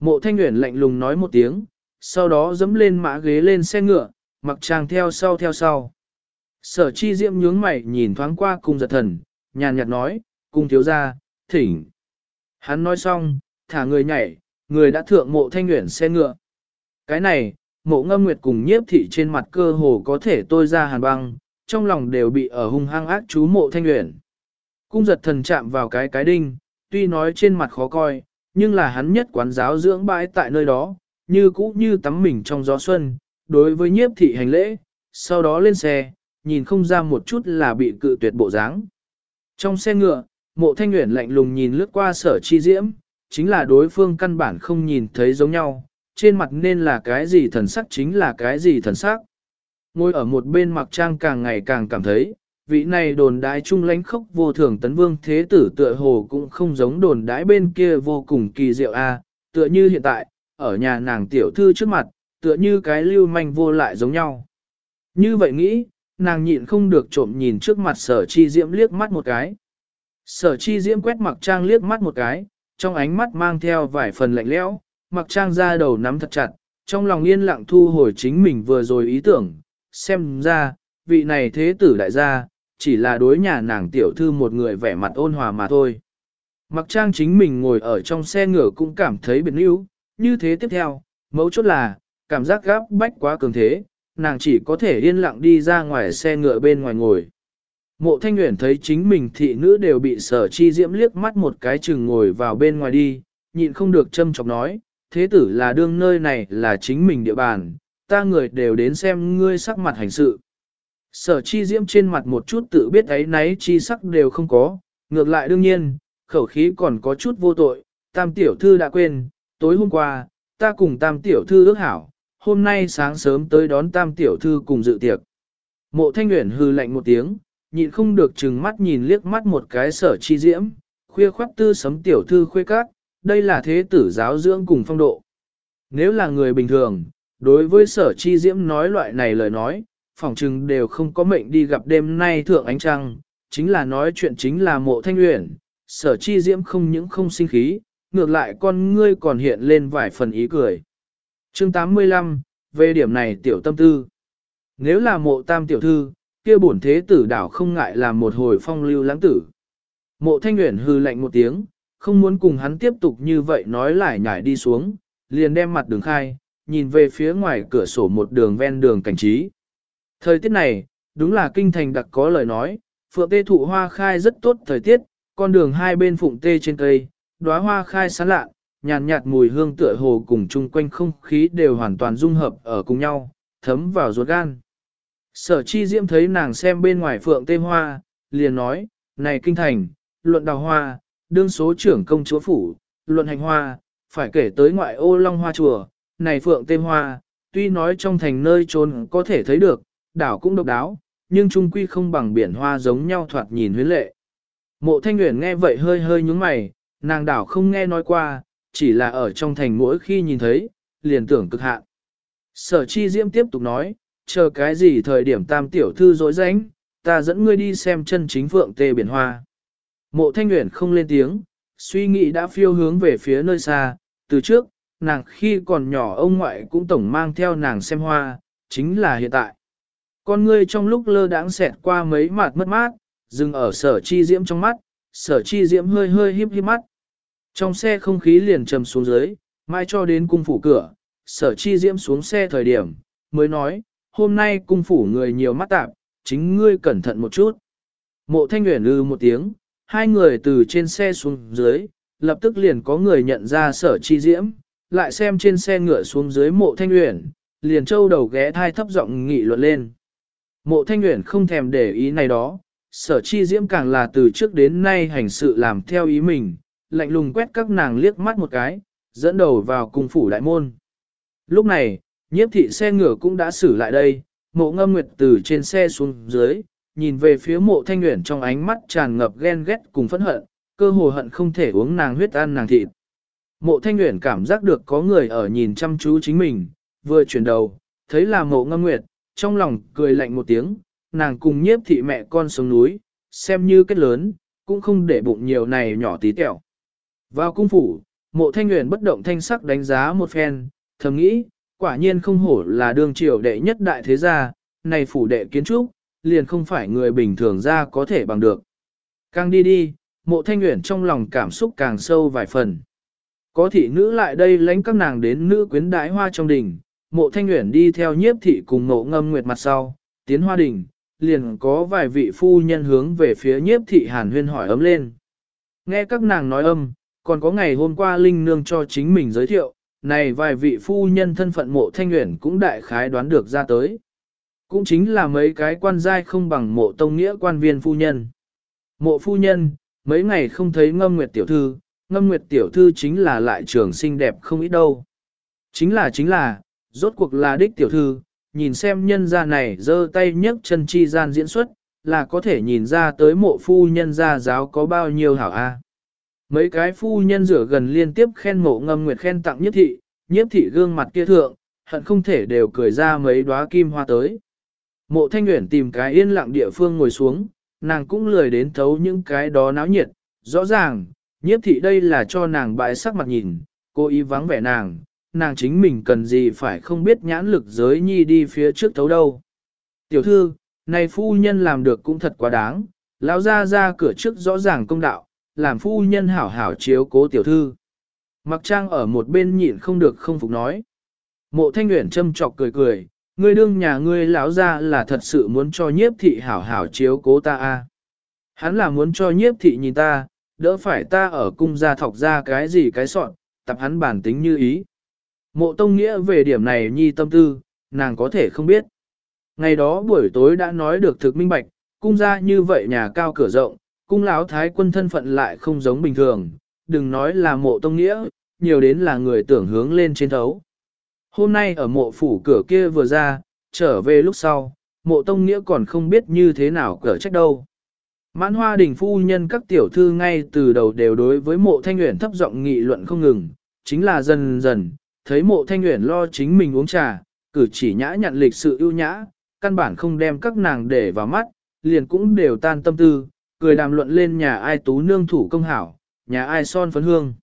Mộ thanh nguyện lạnh lùng nói một tiếng, sau đó dẫm lên mã ghế lên xe ngựa, mặc trang theo sau theo sau. Sở chi diễm nhướng mày nhìn thoáng qua cung giật thần, nhàn nhạt nói, cung thiếu ra, thỉnh. Hắn nói xong, thả người nhảy, người đã thượng mộ thanh nguyện xe ngựa. Cái này, mộ ngâm nguyệt cùng nhiếp thị trên mặt cơ hồ có thể tôi ra hàn băng, trong lòng đều bị ở hung hăng ác chú mộ thanh nguyện. Cung giật thần chạm vào cái cái đinh, tuy nói trên mặt khó coi, nhưng là hắn nhất quán giáo dưỡng bãi tại nơi đó, như cũ như tắm mình trong gió xuân, đối với nhiếp thị hành lễ, sau đó lên xe, nhìn không ra một chút là bị cự tuyệt bộ dáng. Trong xe ngựa, mộ thanh nguyện lạnh lùng nhìn lướt qua sở chi diễm, chính là đối phương căn bản không nhìn thấy giống nhau, trên mặt nên là cái gì thần sắc chính là cái gì thần sắc. Ngồi ở một bên mặc trang càng ngày càng cảm thấy, vị này đồn đái trung lãnh khốc vô thường tấn vương thế tử tựa hồ cũng không giống đồn đái bên kia vô cùng kỳ diệu a tựa như hiện tại, ở nhà nàng tiểu thư trước mặt, tựa như cái lưu manh vô lại giống nhau. Như vậy nghĩ, nàng nhịn không được trộm nhìn trước mặt sở chi diễm liếc mắt một cái. Sở chi diễm quét mặc trang liếc mắt một cái, trong ánh mắt mang theo vài phần lạnh lẽo, mặc trang ra đầu nắm thật chặt, trong lòng yên lặng thu hồi chính mình vừa rồi ý tưởng, xem ra, vị này thế tử đại gia, chỉ là đối nhà nàng tiểu thư một người vẻ mặt ôn hòa mà thôi. Mặc trang chính mình ngồi ở trong xe ngựa cũng cảm thấy biệt níu, như thế tiếp theo, mấu chốt là, cảm giác gáp bách quá cường thế, nàng chỉ có thể yên lặng đi ra ngoài xe ngựa bên ngoài ngồi. Mộ thanh nguyện thấy chính mình thị nữ đều bị sở chi diễm liếc mắt một cái chừng ngồi vào bên ngoài đi, nhịn không được châm chọc nói, thế tử là đương nơi này là chính mình địa bàn, ta người đều đến xem ngươi sắc mặt hành sự. Sở chi diễm trên mặt một chút tự biết ấy náy chi sắc đều không có, ngược lại đương nhiên, khẩu khí còn có chút vô tội, tam tiểu thư đã quên, tối hôm qua, ta cùng tam tiểu thư ước hảo, hôm nay sáng sớm tới đón tam tiểu thư cùng dự tiệc. Mộ thanh nguyện hư lạnh một tiếng, nhịn không được chừng mắt nhìn liếc mắt một cái sở chi diễm, khuya khoát tư sấm tiểu thư khuê các, đây là thế tử giáo dưỡng cùng phong độ. Nếu là người bình thường, đối với sở chi diễm nói loại này lời nói, phỏng chừng đều không có mệnh đi gặp đêm nay thượng ánh trăng, chính là nói chuyện chính là mộ thanh uyển, sở chi diễm không những không sinh khí, ngược lại con ngươi còn hiện lên vài phần ý cười. chương 85, về điểm này tiểu tâm tư. Nếu là mộ tam tiểu thư, kia bổn thế tử đảo không ngại làm một hồi phong lưu lãng tử. Mộ thanh nguyện hư lạnh một tiếng, không muốn cùng hắn tiếp tục như vậy nói lại nhảy đi xuống, liền đem mặt đường khai, nhìn về phía ngoài cửa sổ một đường ven đường cảnh trí. Thời tiết này, đúng là kinh thành đặc có lời nói, phượng tê thụ hoa khai rất tốt thời tiết, con đường hai bên phụng tê trên cây, đóa hoa khai sáng lạ, nhàn nhạt, mùi hương tựa hồ cùng chung quanh không khí đều hoàn toàn dung hợp ở cùng nhau, thấm vào ruột gan. Sở chi diễm thấy nàng xem bên ngoài phượng tê hoa, liền nói, này kinh thành, luận đào hoa, đương số trưởng công chúa phủ, luận hành hoa, phải kể tới ngoại ô long hoa chùa, này phượng tê hoa, tuy nói trong thành nơi trốn có thể thấy được, đảo cũng độc đáo, nhưng trung quy không bằng biển hoa giống nhau thoạt nhìn huyến lệ. Mộ thanh nguyện nghe vậy hơi hơi nhúng mày, nàng đảo không nghe nói qua, chỉ là ở trong thành mỗi khi nhìn thấy, liền tưởng cực hạn. Sở chi diễm tiếp tục nói, chờ cái gì thời điểm tam tiểu thư dối rãnh, ta dẫn ngươi đi xem chân chính phượng tê biển hoa. Mộ thanh nguyện không lên tiếng, suy nghĩ đã phiêu hướng về phía nơi xa, từ trước, nàng khi còn nhỏ ông ngoại cũng tổng mang theo nàng xem hoa, chính là hiện tại. Con ngươi trong lúc lơ đãng xẹt qua mấy mặt mất mát, dừng ở sở chi diễm trong mắt, sở chi diễm hơi hơi híp híp mắt. Trong xe không khí liền trầm xuống dưới, mai cho đến cung phủ cửa, sở chi diễm xuống xe thời điểm, mới nói, hôm nay cung phủ người nhiều mắt tạp, chính ngươi cẩn thận một chút. Mộ thanh nguyện lư ừ một tiếng, hai người từ trên xe xuống dưới, lập tức liền có người nhận ra sở chi diễm, lại xem trên xe ngựa xuống dưới mộ thanh nguyện, liền châu đầu ghé thai thấp giọng nghị luận lên. Mộ thanh nguyện không thèm để ý này đó, sở chi diễm càng là từ trước đến nay hành sự làm theo ý mình, lạnh lùng quét các nàng liếc mắt một cái, dẫn đầu vào cung phủ đại môn. Lúc này, nhiếp thị xe ngựa cũng đã xử lại đây, mộ ngâm nguyệt từ trên xe xuống dưới, nhìn về phía mộ thanh nguyện trong ánh mắt tràn ngập ghen ghét cùng phẫn hận, cơ hồ hận không thể uống nàng huyết ăn nàng thịt. Mộ thanh nguyện cảm giác được có người ở nhìn chăm chú chính mình, vừa chuyển đầu, thấy là mộ ngâm nguyệt, trong lòng cười lạnh một tiếng, nàng cùng nhiếp thị mẹ con xuống núi, xem như kết lớn, cũng không để bụng nhiều này nhỏ tí tẹo. Vào cung phủ, mộ thanh nguyện bất động thanh sắc đánh giá một phen, thầm nghĩ, quả nhiên không hổ là đương triều đệ nhất đại thế gia, này phủ đệ kiến trúc, liền không phải người bình thường ra có thể bằng được. Càng đi đi, mộ thanh nguyện trong lòng cảm xúc càng sâu vài phần. Có thị nữ lại đây lánh các nàng đến nữ quyến đái hoa trong đình, mộ thanh nguyện đi theo nhiếp thị cùng mộ ngâm nguyệt mặt sau, tiến hoa đình, liền có vài vị phu nhân hướng về phía nhiếp thị hàn huyên hỏi ấm lên. Nghe các nàng nói âm, còn có ngày hôm qua Linh Nương cho chính mình giới thiệu, này vài vị phu nhân thân phận mộ thanh nguyện cũng đại khái đoán được ra tới. Cũng chính là mấy cái quan giai không bằng mộ tông nghĩa quan viên phu nhân. Mộ phu nhân, mấy ngày không thấy ngâm nguyệt tiểu thư, ngâm nguyệt tiểu thư chính là lại trường xinh đẹp không ít đâu. Chính là chính là, rốt cuộc là đích tiểu thư, nhìn xem nhân gia này giơ tay nhấc chân chi gian diễn xuất, là có thể nhìn ra tới mộ phu nhân gia giáo có bao nhiêu hảo a. Mấy cái phu nhân rửa gần liên tiếp khen mộ ngâm nguyệt khen tặng nhiếp thị, nhiếp thị gương mặt kia thượng, hận không thể đều cười ra mấy đóa kim hoa tới. Mộ thanh nguyện tìm cái yên lặng địa phương ngồi xuống, nàng cũng lười đến thấu những cái đó náo nhiệt, rõ ràng, nhiếp thị đây là cho nàng bại sắc mặt nhìn, cố ý vắng vẻ nàng, nàng chính mình cần gì phải không biết nhãn lực giới nhi đi phía trước thấu đâu. Tiểu thư, này phu nhân làm được cũng thật quá đáng, lão ra ra cửa trước rõ ràng công đạo, làm phu nhân hảo hảo chiếu cố tiểu thư. Mặc trang ở một bên nhịn không được không phục nói. Mộ thanh nguyện châm chọc cười cười, ngươi đương nhà ngươi lão ra là thật sự muốn cho nhiếp thị hảo hảo chiếu cố ta a. À. Hắn là muốn cho nhiếp thị nhìn ta, đỡ phải ta ở cung gia thọc ra cái gì cái soạn, tập hắn bản tính như ý. Mộ tông nghĩa về điểm này nhi tâm tư, nàng có thể không biết. Ngày đó buổi tối đã nói được thực minh bạch, cung gia như vậy nhà cao cửa rộng, cung lão thái quân thân phận lại không giống bình thường, đừng nói là mộ tông nghĩa, nhiều đến là người tưởng hướng lên trên thấu. Hôm nay ở mộ phủ cửa kia vừa ra, trở về lúc sau, mộ tông nghĩa còn không biết như thế nào cửa trách đâu. Mãn hoa đình phu nhân các tiểu thư ngay từ đầu đều đối với mộ thanh nguyện thấp giọng nghị luận không ngừng, chính là dần dần, thấy mộ thanh nguyện lo chính mình uống trà, cử chỉ nhã nhặn lịch sự ưu nhã, căn bản không đem các nàng để vào mắt, liền cũng đều tan tâm tư, cười đàm luận lên nhà ai tú nương thủ công hảo, nhà ai son phấn hương.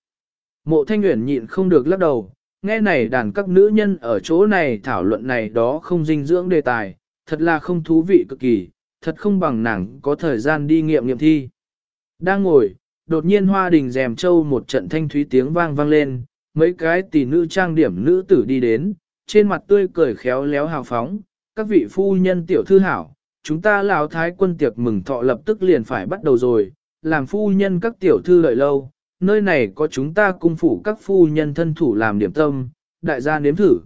Mộ thanh nguyện nhịn không được lắc đầu, nghe này đàn các nữ nhân ở chỗ này thảo luận này đó không dinh dưỡng đề tài, thật là không thú vị cực kỳ, thật không bằng nàng có thời gian đi nghiệm nghiệm thi. Đang ngồi, đột nhiên hoa đình rèm châu một trận thanh thúy tiếng vang vang lên, mấy cái tỷ nữ trang điểm nữ tử đi đến, trên mặt tươi cười khéo léo hào phóng, các vị phu nhân tiểu thư hảo, chúng ta lão thái quân tiệc mừng thọ lập tức liền phải bắt đầu rồi, làm phu nhân các tiểu thư lợi lâu, nơi này có chúng ta cung phủ các phu nhân thân thủ làm điểm tâm, đại gia nếm thử.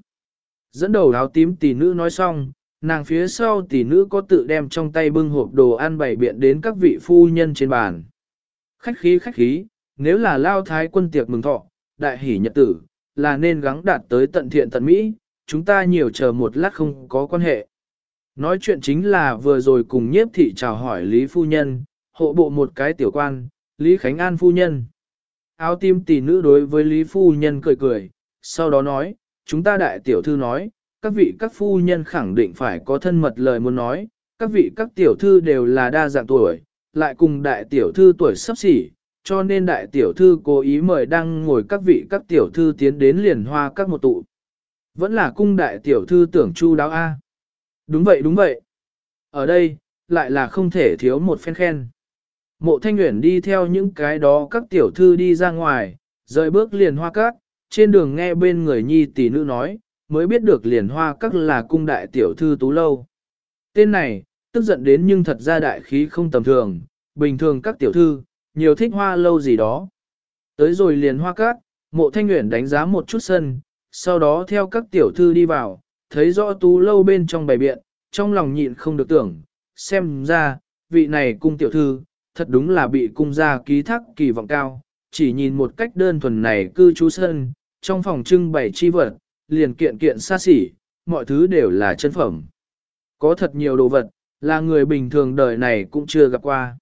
Dẫn đầu áo tím tỷ nữ nói xong, nàng phía sau tỷ nữ có tự đem trong tay bưng hộp đồ ăn bày biện đến các vị phu nhân trên bàn. Khách khí khách khí, nếu là lao thái quân tiệc mừng thọ, đại hỷ nhật tử, là nên gắng đạt tới tận thiện tận mỹ, chúng ta nhiều chờ một lát không có quan hệ. Nói chuyện chính là vừa rồi cùng nhiếp thị chào hỏi Lý Phu Nhân, hộ bộ một cái tiểu quan, Lý Khánh An Phu Nhân. Áo tim tỷ nữ đối với Lý Phu Nhân cười cười, sau đó nói, chúng ta đại tiểu thư nói, các vị các phu nhân khẳng định phải có thân mật lời muốn nói, các vị các tiểu thư đều là đa dạng tuổi, lại cùng đại tiểu thư tuổi sắp xỉ, cho nên đại tiểu thư cố ý mời đang ngồi các vị các tiểu thư tiến đến liền hoa các một tụ. Vẫn là cung đại tiểu thư tưởng chu đáo A. Đúng vậy đúng vậy. Ở đây, lại là không thể thiếu một phen khen. Mộ thanh nguyện đi theo những cái đó các tiểu thư đi ra ngoài, rời bước liền hoa các, trên đường nghe bên người nhi tỷ nữ nói, mới biết được liền hoa các là cung đại tiểu thư tú lâu. Tên này, tức giận đến nhưng thật ra đại khí không tầm thường, bình thường các tiểu thư, nhiều thích hoa lâu gì đó. Tới rồi liền hoa các, mộ thanh nguyện đánh giá một chút sân, sau đó theo các tiểu thư đi vào, thấy rõ tú lâu bên trong bày biện, trong lòng nhịn không được tưởng, xem ra, vị này cung tiểu thư, thật đúng là bị cung gia ký thác kỳ vọng cao, chỉ nhìn một cách đơn thuần này cư trú sân, trong phòng trưng bày chi vật, liền kiện kiện xa xỉ, mọi thứ đều là chân phẩm. Có thật nhiều đồ vật, là người bình thường đời này cũng chưa gặp qua.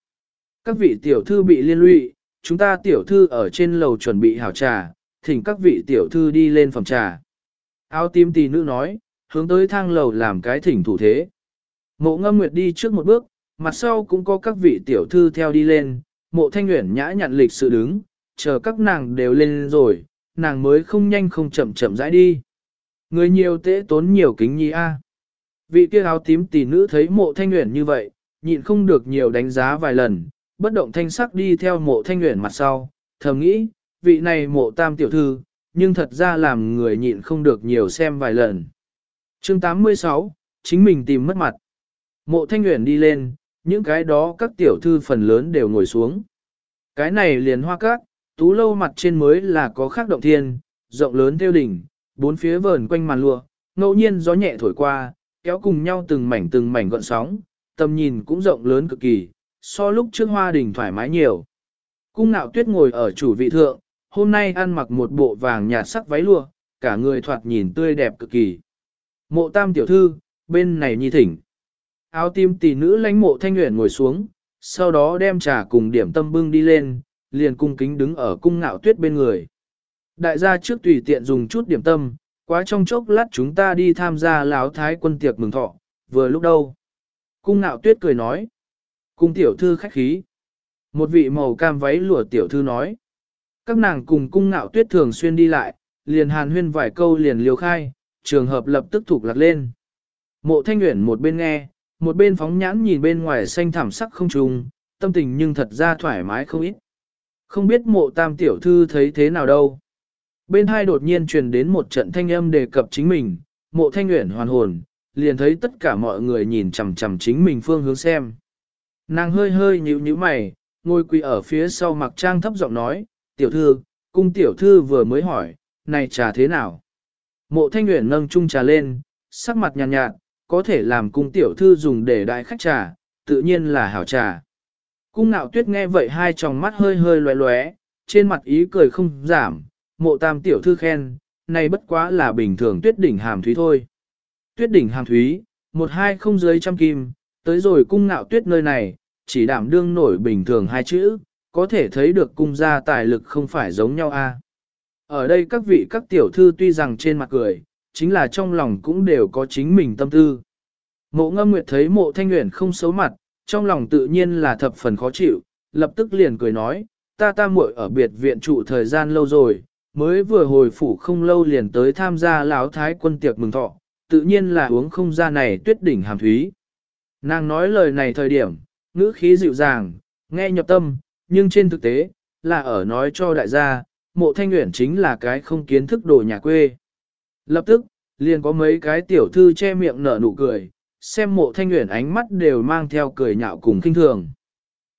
Các vị tiểu thư bị liên lụy, chúng ta tiểu thư ở trên lầu chuẩn bị hảo trà, thỉnh các vị tiểu thư đi lên phòng trà. Áo tím tì nữ nói, hướng tới thang lầu làm cái thỉnh thủ thế. Mộ ngâm nguyệt đi trước một bước, mặt sau cũng có các vị tiểu thư theo đi lên, mộ thanh nguyện nhã nhặn lịch sự đứng, chờ các nàng đều lên rồi, nàng mới không nhanh không chậm chậm rãi đi. Người nhiều tế tốn nhiều kính nhi a. Vị kia áo tím tỷ nữ thấy mộ thanh nguyện như vậy, nhịn không được nhiều đánh giá vài lần, bất động thanh sắc đi theo mộ thanh nguyện mặt sau, thầm nghĩ, vị này mộ tam tiểu thư, nhưng thật ra làm người nhịn không được nhiều xem vài lần chương 86, chính mình tìm mất mặt. Mộ thanh Uyển đi lên, những cái đó các tiểu thư phần lớn đều ngồi xuống. Cái này liền hoa cát, tú lâu mặt trên mới là có khác động thiên, rộng lớn theo đỉnh, bốn phía vờn quanh màn lụa, ngẫu nhiên gió nhẹ thổi qua, kéo cùng nhau từng mảnh từng mảnh gọn sóng, tầm nhìn cũng rộng lớn cực kỳ, so lúc trước hoa đình thoải mái nhiều. Cung nạo tuyết ngồi ở chủ vị thượng, hôm nay ăn mặc một bộ vàng nhạt sắc váy lụa, cả người thoạt nhìn tươi đẹp cực kỳ. Mộ tam tiểu thư, bên này nhi thỉnh. Áo tim tỷ nữ lãnh mộ thanh nguyện ngồi xuống, sau đó đem trà cùng điểm tâm bưng đi lên, liền cung kính đứng ở cung ngạo tuyết bên người. Đại gia trước tùy tiện dùng chút điểm tâm, quá trong chốc lát chúng ta đi tham gia lão thái quân tiệc mừng thọ, vừa lúc đâu. Cung ngạo tuyết cười nói. Cung tiểu thư khách khí. Một vị màu cam váy lụa tiểu thư nói. Các nàng cùng cung ngạo tuyết thường xuyên đi lại, liền hàn huyên vài câu liền liều khai, trường hợp lập tức thuộc lạc lên. Mộ thanh nguyện một bên nghe, một bên phóng nhãn nhìn bên ngoài xanh thảm sắc không trùng, tâm tình nhưng thật ra thoải mái không ít. Không biết mộ tam tiểu thư thấy thế nào đâu. Bên hai đột nhiên truyền đến một trận thanh âm đề cập chính mình, mộ thanh nguyện hoàn hồn, liền thấy tất cả mọi người nhìn chằm chằm chính mình phương hướng xem. Nàng hơi hơi nhíu nhíu mày, ngồi quỳ ở phía sau mặc trang thấp giọng nói, tiểu thư, cung tiểu thư vừa mới hỏi, này trà thế nào? Mộ thanh nguyện nâng chung trà lên, sắc mặt nhàn nhạt, nhạt, có thể làm cung tiểu thư dùng để đại khách trà, tự nhiên là hảo trà. Cung nạo tuyết nghe vậy hai tròng mắt hơi hơi loé loé, trên mặt ý cười không giảm, mộ tam tiểu thư khen, này bất quá là bình thường tuyết đỉnh hàm thúy thôi. Tuyết đỉnh hàm thúy, một hai không dưới trăm kim, tới rồi cung nạo tuyết nơi này, chỉ đảm đương nổi bình thường hai chữ, có thể thấy được cung gia tài lực không phải giống nhau a. Ở đây các vị các tiểu thư tuy rằng trên mặt cười, chính là trong lòng cũng đều có chính mình tâm tư. Mộ ngâm nguyệt thấy mộ thanh nguyện không xấu mặt, trong lòng tự nhiên là thập phần khó chịu, lập tức liền cười nói, ta ta muội ở biệt viện trụ thời gian lâu rồi, mới vừa hồi phủ không lâu liền tới tham gia lão thái quân tiệc mừng thọ, tự nhiên là uống không ra này tuyết đỉnh hàm thúy. Nàng nói lời này thời điểm, ngữ khí dịu dàng, nghe nhập tâm, nhưng trên thực tế, là ở nói cho đại gia, mộ thanh nguyện chính là cái không kiến thức đồ nhà quê. Lập tức, liền có mấy cái tiểu thư che miệng nở nụ cười, xem mộ thanh nguyện ánh mắt đều mang theo cười nhạo cùng kinh thường.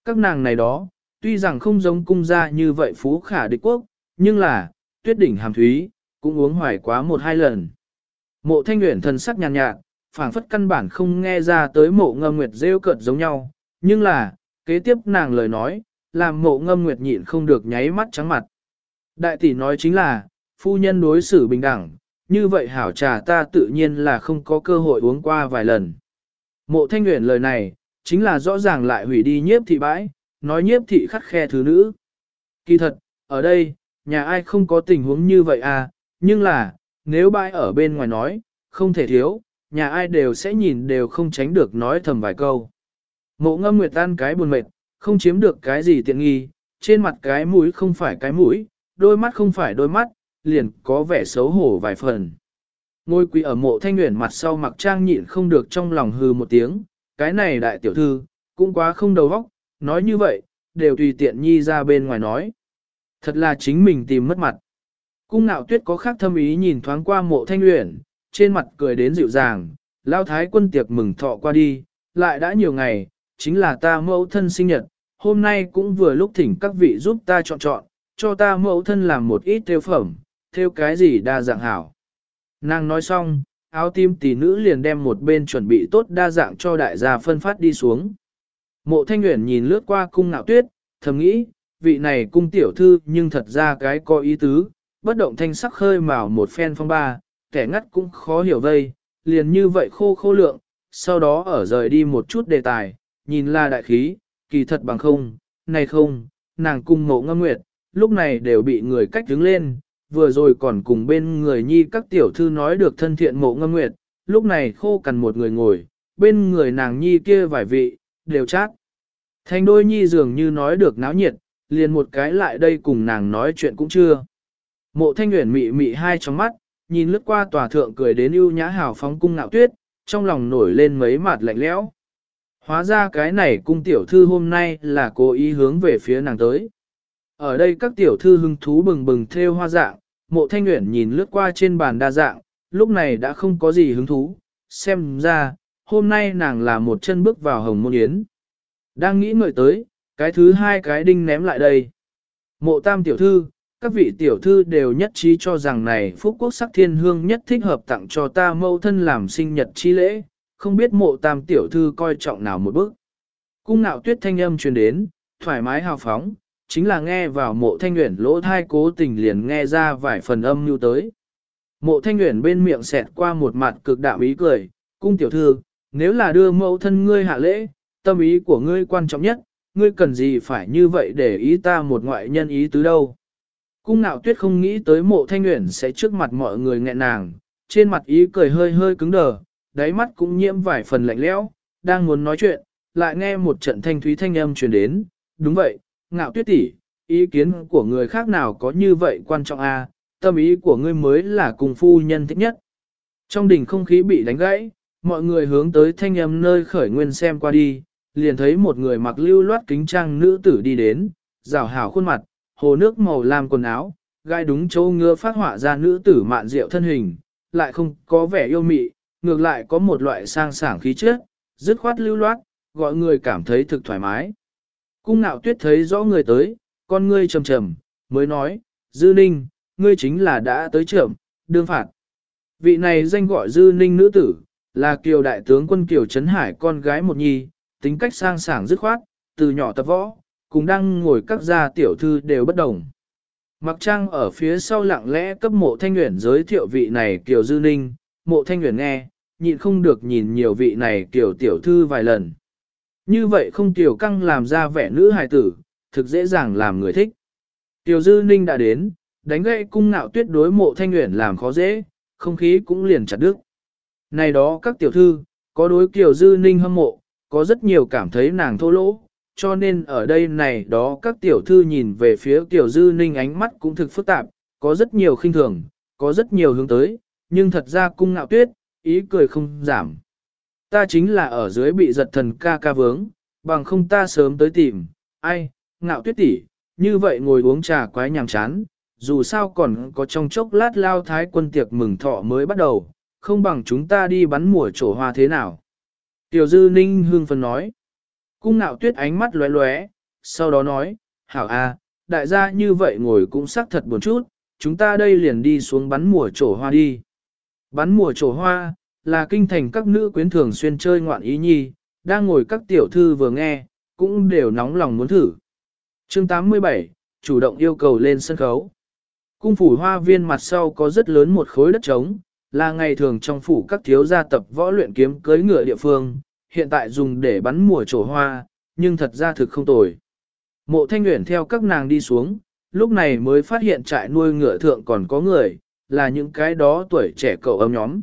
Các nàng này đó, tuy rằng không giống cung gia như vậy phú khả địch quốc, nhưng là, tuyết đỉnh hàm thúy, cũng uống hoài quá một hai lần. Mộ thanh nguyện thần sắc nhàn nhạt, phảng phất căn bản không nghe ra tới mộ ngâm nguyệt rêu cợt giống nhau, nhưng là, kế tiếp nàng lời nói, làm mộ ngâm nguyệt nhịn không được nháy mắt trắng mặt. Đại tỷ nói chính là, phu nhân đối xử bình đẳng, như vậy hảo trà ta tự nhiên là không có cơ hội uống qua vài lần. Mộ thanh nguyện lời này, chính là rõ ràng lại hủy đi nhiếp thị bãi, nói nhiếp thị khắc khe thứ nữ. Kỳ thật, ở đây, nhà ai không có tình huống như vậy à, nhưng là, nếu bãi ở bên ngoài nói, không thể thiếu, nhà ai đều sẽ nhìn đều không tránh được nói thầm vài câu. Mộ ngâm nguyệt tan cái buồn mệt, không chiếm được cái gì tiện nghi, trên mặt cái mũi không phải cái mũi, đôi mắt không phải đôi mắt, liền có vẻ xấu hổ vài phần. Ngôi quỳ ở mộ thanh nguyện mặt sau mặc trang nhịn không được trong lòng hư một tiếng, cái này đại tiểu thư, cũng quá không đầu óc, nói như vậy, đều tùy tiện nhi ra bên ngoài nói. Thật là chính mình tìm mất mặt. Cung nạo tuyết có khác thâm ý nhìn thoáng qua mộ thanh nguyện, trên mặt cười đến dịu dàng, lao thái quân tiệc mừng thọ qua đi, lại đã nhiều ngày, chính là ta mẫu thân sinh nhật, hôm nay cũng vừa lúc thỉnh các vị giúp ta chọn chọn, cho ta mẫu thân làm một ít tiêu phẩm, theo cái gì đa dạng hảo. Nàng nói xong, áo tim tỷ nữ liền đem một bên chuẩn bị tốt đa dạng cho đại gia phân phát đi xuống. Mộ thanh nguyện nhìn lướt qua cung nạo tuyết, thầm nghĩ, vị này cung tiểu thư nhưng thật ra cái có ý tứ, bất động thanh sắc khơi mào một phen phong ba, kẻ ngắt cũng khó hiểu vây, liền như vậy khô khô lượng, sau đó ở rời đi một chút đề tài, nhìn là đại khí, kỳ thật bằng không, này không, nàng cung ngộ ngâm nguyệt, lúc này đều bị người cách đứng lên, vừa rồi còn cùng bên người nhi các tiểu thư nói được thân thiện mộ ngâm nguyệt, lúc này khô cằn một người ngồi, bên người nàng nhi kia vài vị, đều chát. Thành đôi nhi dường như nói được náo nhiệt, liền một cái lại đây cùng nàng nói chuyện cũng chưa. Mộ thanh nguyện mị mị hai trong mắt, nhìn lướt qua tòa thượng cười đến ưu nhã hào phóng cung ngạo tuyết, trong lòng nổi lên mấy mặt lạnh lẽo. Hóa ra cái này cung tiểu thư hôm nay là cố ý hướng về phía nàng tới. Ở đây các tiểu thư hứng thú bừng bừng theo hoa dạng, mộ thanh nguyện nhìn lướt qua trên bàn đa dạng, lúc này đã không có gì hứng thú, xem ra, hôm nay nàng là một chân bước vào hồng môn yến. Đang nghĩ ngợi tới, cái thứ hai cái đinh ném lại đây. Mộ tam tiểu thư, các vị tiểu thư đều nhất trí cho rằng này phúc quốc sắc thiên hương nhất thích hợp tặng cho ta mâu thân làm sinh nhật chi lễ, không biết mộ tam tiểu thư coi trọng nào một bước. Cung nạo tuyết thanh âm truyền đến, thoải mái hào phóng, chính là nghe vào mộ thanh nguyện lỗ thai cố tình liền nghe ra vài phần âm như tới. Mộ thanh nguyện bên miệng xẹt qua một mặt cực đạo ý cười, cung tiểu thư, nếu là đưa mẫu thân ngươi hạ lễ, tâm ý của ngươi quan trọng nhất, ngươi cần gì phải như vậy để ý ta một ngoại nhân ý tứ đâu. Cung nạo tuyết không nghĩ tới mộ thanh nguyện sẽ trước mặt mọi người nghẹn nàng, trên mặt ý cười hơi hơi cứng đờ, đáy mắt cũng nhiễm vài phần lạnh lẽo, đang muốn nói chuyện, lại nghe một trận thanh thúy thanh âm truyền đến, đúng vậy, ngạo tuyết tỷ, ý kiến của người khác nào có như vậy quan trọng a? À? tâm ý của ngươi mới là cùng phu nhân thích nhất. Trong đỉnh không khí bị đánh gãy, mọi người hướng tới thanh âm nơi khởi nguyên xem qua đi, liền thấy một người mặc lưu loát kính trang nữ tử đi đến, rào hảo khuôn mặt, hồ nước màu lam quần áo, gai đúng chỗ ngựa phát họa ra nữ tử mạn diệu thân hình, lại không có vẻ yêu mị, ngược lại có một loại sang sảng khí chất, dứt khoát lưu loát, gọi người cảm thấy thực thoải mái. Cung nạo tuyết thấy rõ người tới, con ngươi trầm trầm, mới nói, Dư Ninh, ngươi chính là đã tới trưởng, đương phạt. Vị này danh gọi Dư Ninh nữ tử, là kiều đại tướng quân kiều Trấn Hải con gái một nhi, tính cách sang sảng dứt khoát, từ nhỏ tập võ, cùng đang ngồi các gia tiểu thư đều bất đồng. Mặc trang ở phía sau lặng lẽ cấp mộ thanh nguyện giới thiệu vị này kiều Dư Ninh, mộ thanh nguyện nghe, nhịn không được nhìn nhiều vị này kiều tiểu thư vài lần. Như vậy không tiểu căng làm ra vẻ nữ hài tử, thực dễ dàng làm người thích. Tiểu dư ninh đã đến, đánh gậy cung nạo tuyết đối mộ thanh nguyện làm khó dễ, không khí cũng liền chặt đứt. Này đó các tiểu thư, có đối kiểu dư ninh hâm mộ, có rất nhiều cảm thấy nàng thô lỗ, cho nên ở đây này đó các tiểu thư nhìn về phía tiểu dư ninh ánh mắt cũng thực phức tạp, có rất nhiều khinh thường, có rất nhiều hướng tới, nhưng thật ra cung ngạo tuyết, ý cười không giảm. Ta chính là ở dưới bị giật thần ca ca vướng, bằng không ta sớm tới tìm, ai, ngạo tuyết tỷ, như vậy ngồi uống trà quái nhàm chán, dù sao còn có trong chốc lát lao thái quân tiệc mừng thọ mới bắt đầu, không bằng chúng ta đi bắn mùa trổ hoa thế nào. Tiểu dư ninh hương phân nói, cung ngạo tuyết ánh mắt lóe lóe, sau đó nói, hảo a, đại gia như vậy ngồi cũng xác thật buồn chút, chúng ta đây liền đi xuống bắn mùa trổ hoa đi. Bắn mùa trổ hoa, là kinh thành các nữ quyến thường xuyên chơi ngoạn ý nhi, đang ngồi các tiểu thư vừa nghe, cũng đều nóng lòng muốn thử. Chương 87, chủ động yêu cầu lên sân khấu. Cung phủ hoa viên mặt sau có rất lớn một khối đất trống, là ngày thường trong phủ các thiếu gia tập võ luyện kiếm cưới ngựa địa phương, hiện tại dùng để bắn mùa trổ hoa, nhưng thật ra thực không tồi. Mộ thanh nguyện theo các nàng đi xuống, lúc này mới phát hiện trại nuôi ngựa thượng còn có người, là những cái đó tuổi trẻ cậu âm nhóm.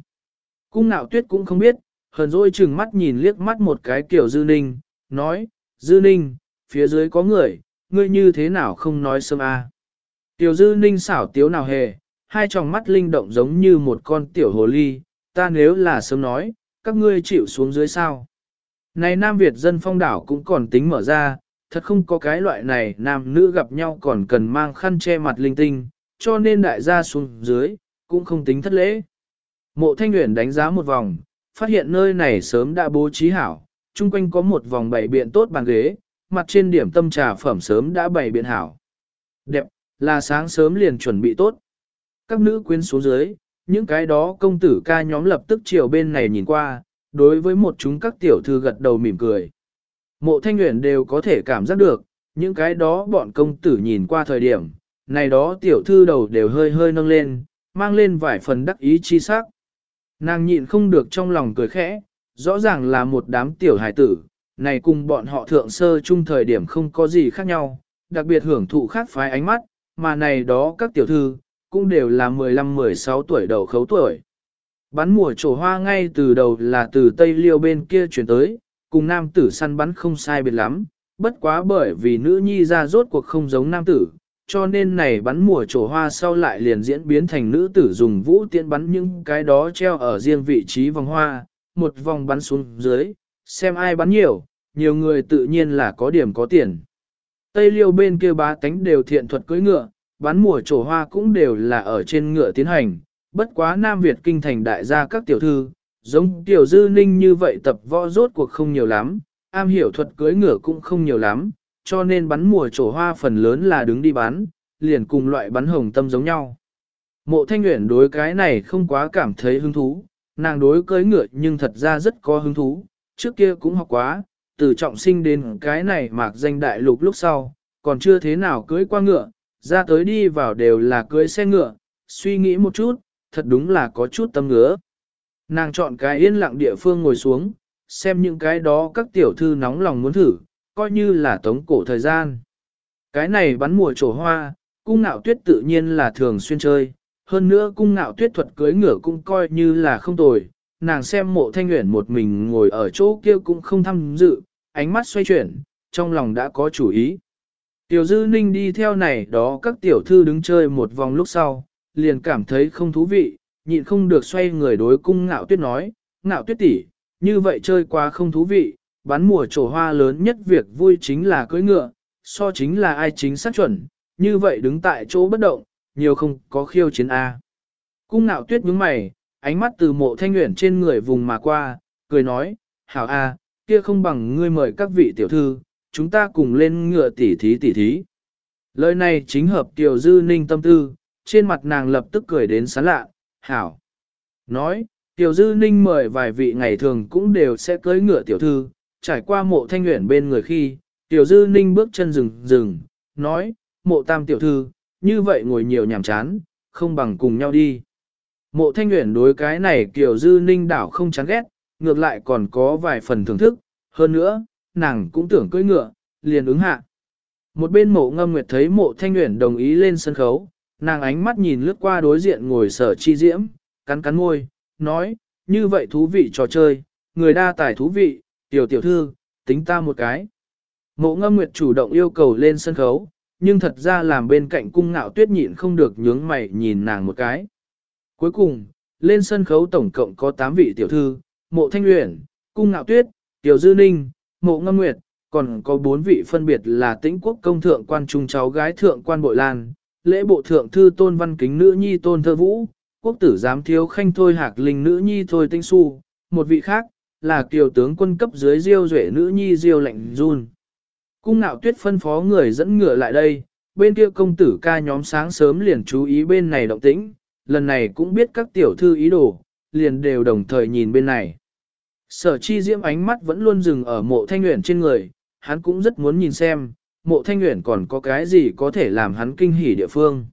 Cung nạo tuyết cũng không biết, hờn dỗi chừng mắt nhìn liếc mắt một cái kiểu dư ninh, nói, dư ninh, phía dưới có người, ngươi như thế nào không nói sớm a? À. Tiểu dư ninh xảo tiếu nào hề, hai tròng mắt linh động giống như một con tiểu hồ ly, ta nếu là sớm nói, các ngươi chịu xuống dưới sao. Này Nam Việt dân phong đảo cũng còn tính mở ra, thật không có cái loại này nam nữ gặp nhau còn cần mang khăn che mặt linh tinh, cho nên đại gia xuống dưới, cũng không tính thất lễ. Mộ Thanh Uyển đánh giá một vòng, phát hiện nơi này sớm đã bố trí hảo, chung quanh có một vòng bảy biện tốt bàn ghế, mặt trên điểm tâm trà phẩm sớm đã bày biện hảo. Đẹp, là sáng sớm liền chuẩn bị tốt. Các nữ quyến xuống dưới, những cái đó công tử ca nhóm lập tức chiều bên này nhìn qua, đối với một chúng các tiểu thư gật đầu mỉm cười. Mộ thanh nguyện đều có thể cảm giác được, những cái đó bọn công tử nhìn qua thời điểm, này đó tiểu thư đầu đều hơi hơi nâng lên, mang lên vài phần đắc ý chi sắc. Nàng nhịn không được trong lòng cười khẽ, rõ ràng là một đám tiểu hài tử, này cùng bọn họ thượng sơ chung thời điểm không có gì khác nhau, đặc biệt hưởng thụ khác phái ánh mắt, mà này đó các tiểu thư, cũng đều là 15-16 tuổi đầu khấu tuổi. Bắn mùa trổ hoa ngay từ đầu là từ Tây Liêu bên kia chuyển tới, cùng nam tử săn bắn không sai biệt lắm, bất quá bởi vì nữ nhi ra rốt cuộc không giống nam tử, cho nên này bắn mùa trổ hoa sau lại liền diễn biến thành nữ tử dùng vũ tiễn bắn những cái đó treo ở riêng vị trí vòng hoa, một vòng bắn xuống dưới, xem ai bắn nhiều, nhiều người tự nhiên là có điểm có tiền. Tây liêu bên kia bá tánh đều thiện thuật cưỡi ngựa, bắn mùa trổ hoa cũng đều là ở trên ngựa tiến hành, bất quá Nam Việt kinh thành đại gia các tiểu thư, giống tiểu dư ninh như vậy tập võ rốt cuộc không nhiều lắm, am hiểu thuật cưỡi ngựa cũng không nhiều lắm, cho nên bắn mùa trổ hoa phần lớn là đứng đi bắn, liền cùng loại bắn hồng tâm giống nhau. Mộ thanh nguyện đối cái này không quá cảm thấy hứng thú, nàng đối cưỡi ngựa nhưng thật ra rất có hứng thú, trước kia cũng học quá, từ trọng sinh đến cái này mạc danh đại lục lúc sau, còn chưa thế nào cưỡi qua ngựa, ra tới đi vào đều là cưỡi xe ngựa, suy nghĩ một chút, thật đúng là có chút tâm ngứa. Nàng chọn cái yên lặng địa phương ngồi xuống, xem những cái đó các tiểu thư nóng lòng muốn thử, coi như là tống cổ thời gian. Cái này bắn mùa trổ hoa, cung ngạo tuyết tự nhiên là thường xuyên chơi, hơn nữa cung ngạo tuyết thuật cưới ngựa cũng coi như là không tồi, nàng xem mộ thanh nguyện một mình ngồi ở chỗ kia cũng không tham dự, ánh mắt xoay chuyển, trong lòng đã có chủ ý. Tiểu dư ninh đi theo này đó các tiểu thư đứng chơi một vòng lúc sau, liền cảm thấy không thú vị, nhịn không được xoay người đối cung ngạo tuyết nói, ngạo tuyết tỷ, như vậy chơi quá không thú vị, bán mùa trổ hoa lớn nhất việc vui chính là cưỡi ngựa, so chính là ai chính xác chuẩn, như vậy đứng tại chỗ bất động, nhiều không có khiêu chiến A. Cung ngạo tuyết nhướng mày, ánh mắt từ mộ thanh nguyện trên người vùng mà qua, cười nói, hảo A, kia không bằng ngươi mời các vị tiểu thư, chúng ta cùng lên ngựa tỉ thí tỉ thí. Lời này chính hợp tiểu dư ninh tâm tư, trên mặt nàng lập tức cười đến sán lạ, hảo. Nói, tiểu dư ninh mời vài vị ngày thường cũng đều sẽ cưới ngựa tiểu thư, trải qua mộ thanh nguyện bên người khi, tiểu dư ninh bước chân rừng rừng, nói, mộ tam tiểu thư, như vậy ngồi nhiều nhàm chán, không bằng cùng nhau đi. Mộ thanh nguyện đối cái này kiểu dư ninh đảo không chán ghét, ngược lại còn có vài phần thưởng thức, hơn nữa, nàng cũng tưởng cưỡi ngựa, liền ứng hạ. Một bên mộ ngâm nguyệt thấy mộ thanh nguyện đồng ý lên sân khấu, nàng ánh mắt nhìn lướt qua đối diện ngồi sở chi diễm, cắn cắn môi, nói, như vậy thú vị trò chơi, người đa tài thú vị, tiểu tiểu thư, tính ta một cái. Mộ ngâm nguyệt chủ động yêu cầu lên sân khấu, nhưng thật ra làm bên cạnh cung ngạo tuyết nhịn không được nhướng mày nhìn nàng một cái. Cuối cùng, lên sân khấu tổng cộng có 8 vị tiểu thư, mộ thanh uyển, cung ngạo tuyết, tiểu dư ninh, mộ ngâm nguyệt, còn có 4 vị phân biệt là tĩnh quốc công thượng quan trung cháu gái thượng quan bội lan, lễ bộ thượng thư tôn văn kính nữ nhi tôn thơ vũ, quốc tử giám thiếu khanh thôi hạc linh nữ nhi thôi tinh su, một vị khác, là kiều tướng quân cấp dưới diêu duệ nữ nhi diêu lạnh run. Cung nạo tuyết phân phó người dẫn ngựa lại đây, bên kia công tử ca nhóm sáng sớm liền chú ý bên này động tĩnh, lần này cũng biết các tiểu thư ý đồ, liền đều đồng thời nhìn bên này. Sở chi diễm ánh mắt vẫn luôn dừng ở mộ thanh nguyện trên người, hắn cũng rất muốn nhìn xem, mộ thanh nguyện còn có cái gì có thể làm hắn kinh hỉ địa phương.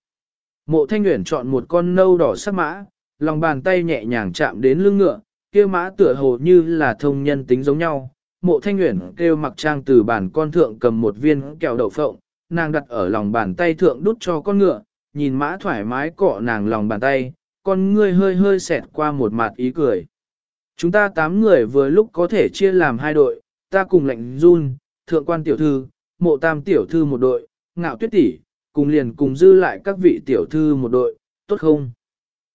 Mộ thanh nguyện chọn một con nâu đỏ sắc mã, lòng bàn tay nhẹ nhàng chạm đến lưng ngựa, kia mã tựa hồ như là thông nhân tính giống nhau. Mộ thanh nguyện kêu mặc trang từ bàn con thượng cầm một viên kẹo đậu phộng, nàng đặt ở lòng bàn tay thượng đút cho con ngựa, nhìn mã thoải mái cọ nàng lòng bàn tay, con ngươi hơi hơi xẹt qua một mặt ý cười. Chúng ta tám người vừa lúc có thể chia làm hai đội, ta cùng lệnh run, thượng quan tiểu thư, mộ tam tiểu thư một đội, ngạo tuyết tỷ, cùng liền cùng dư lại các vị tiểu thư một đội, tốt không?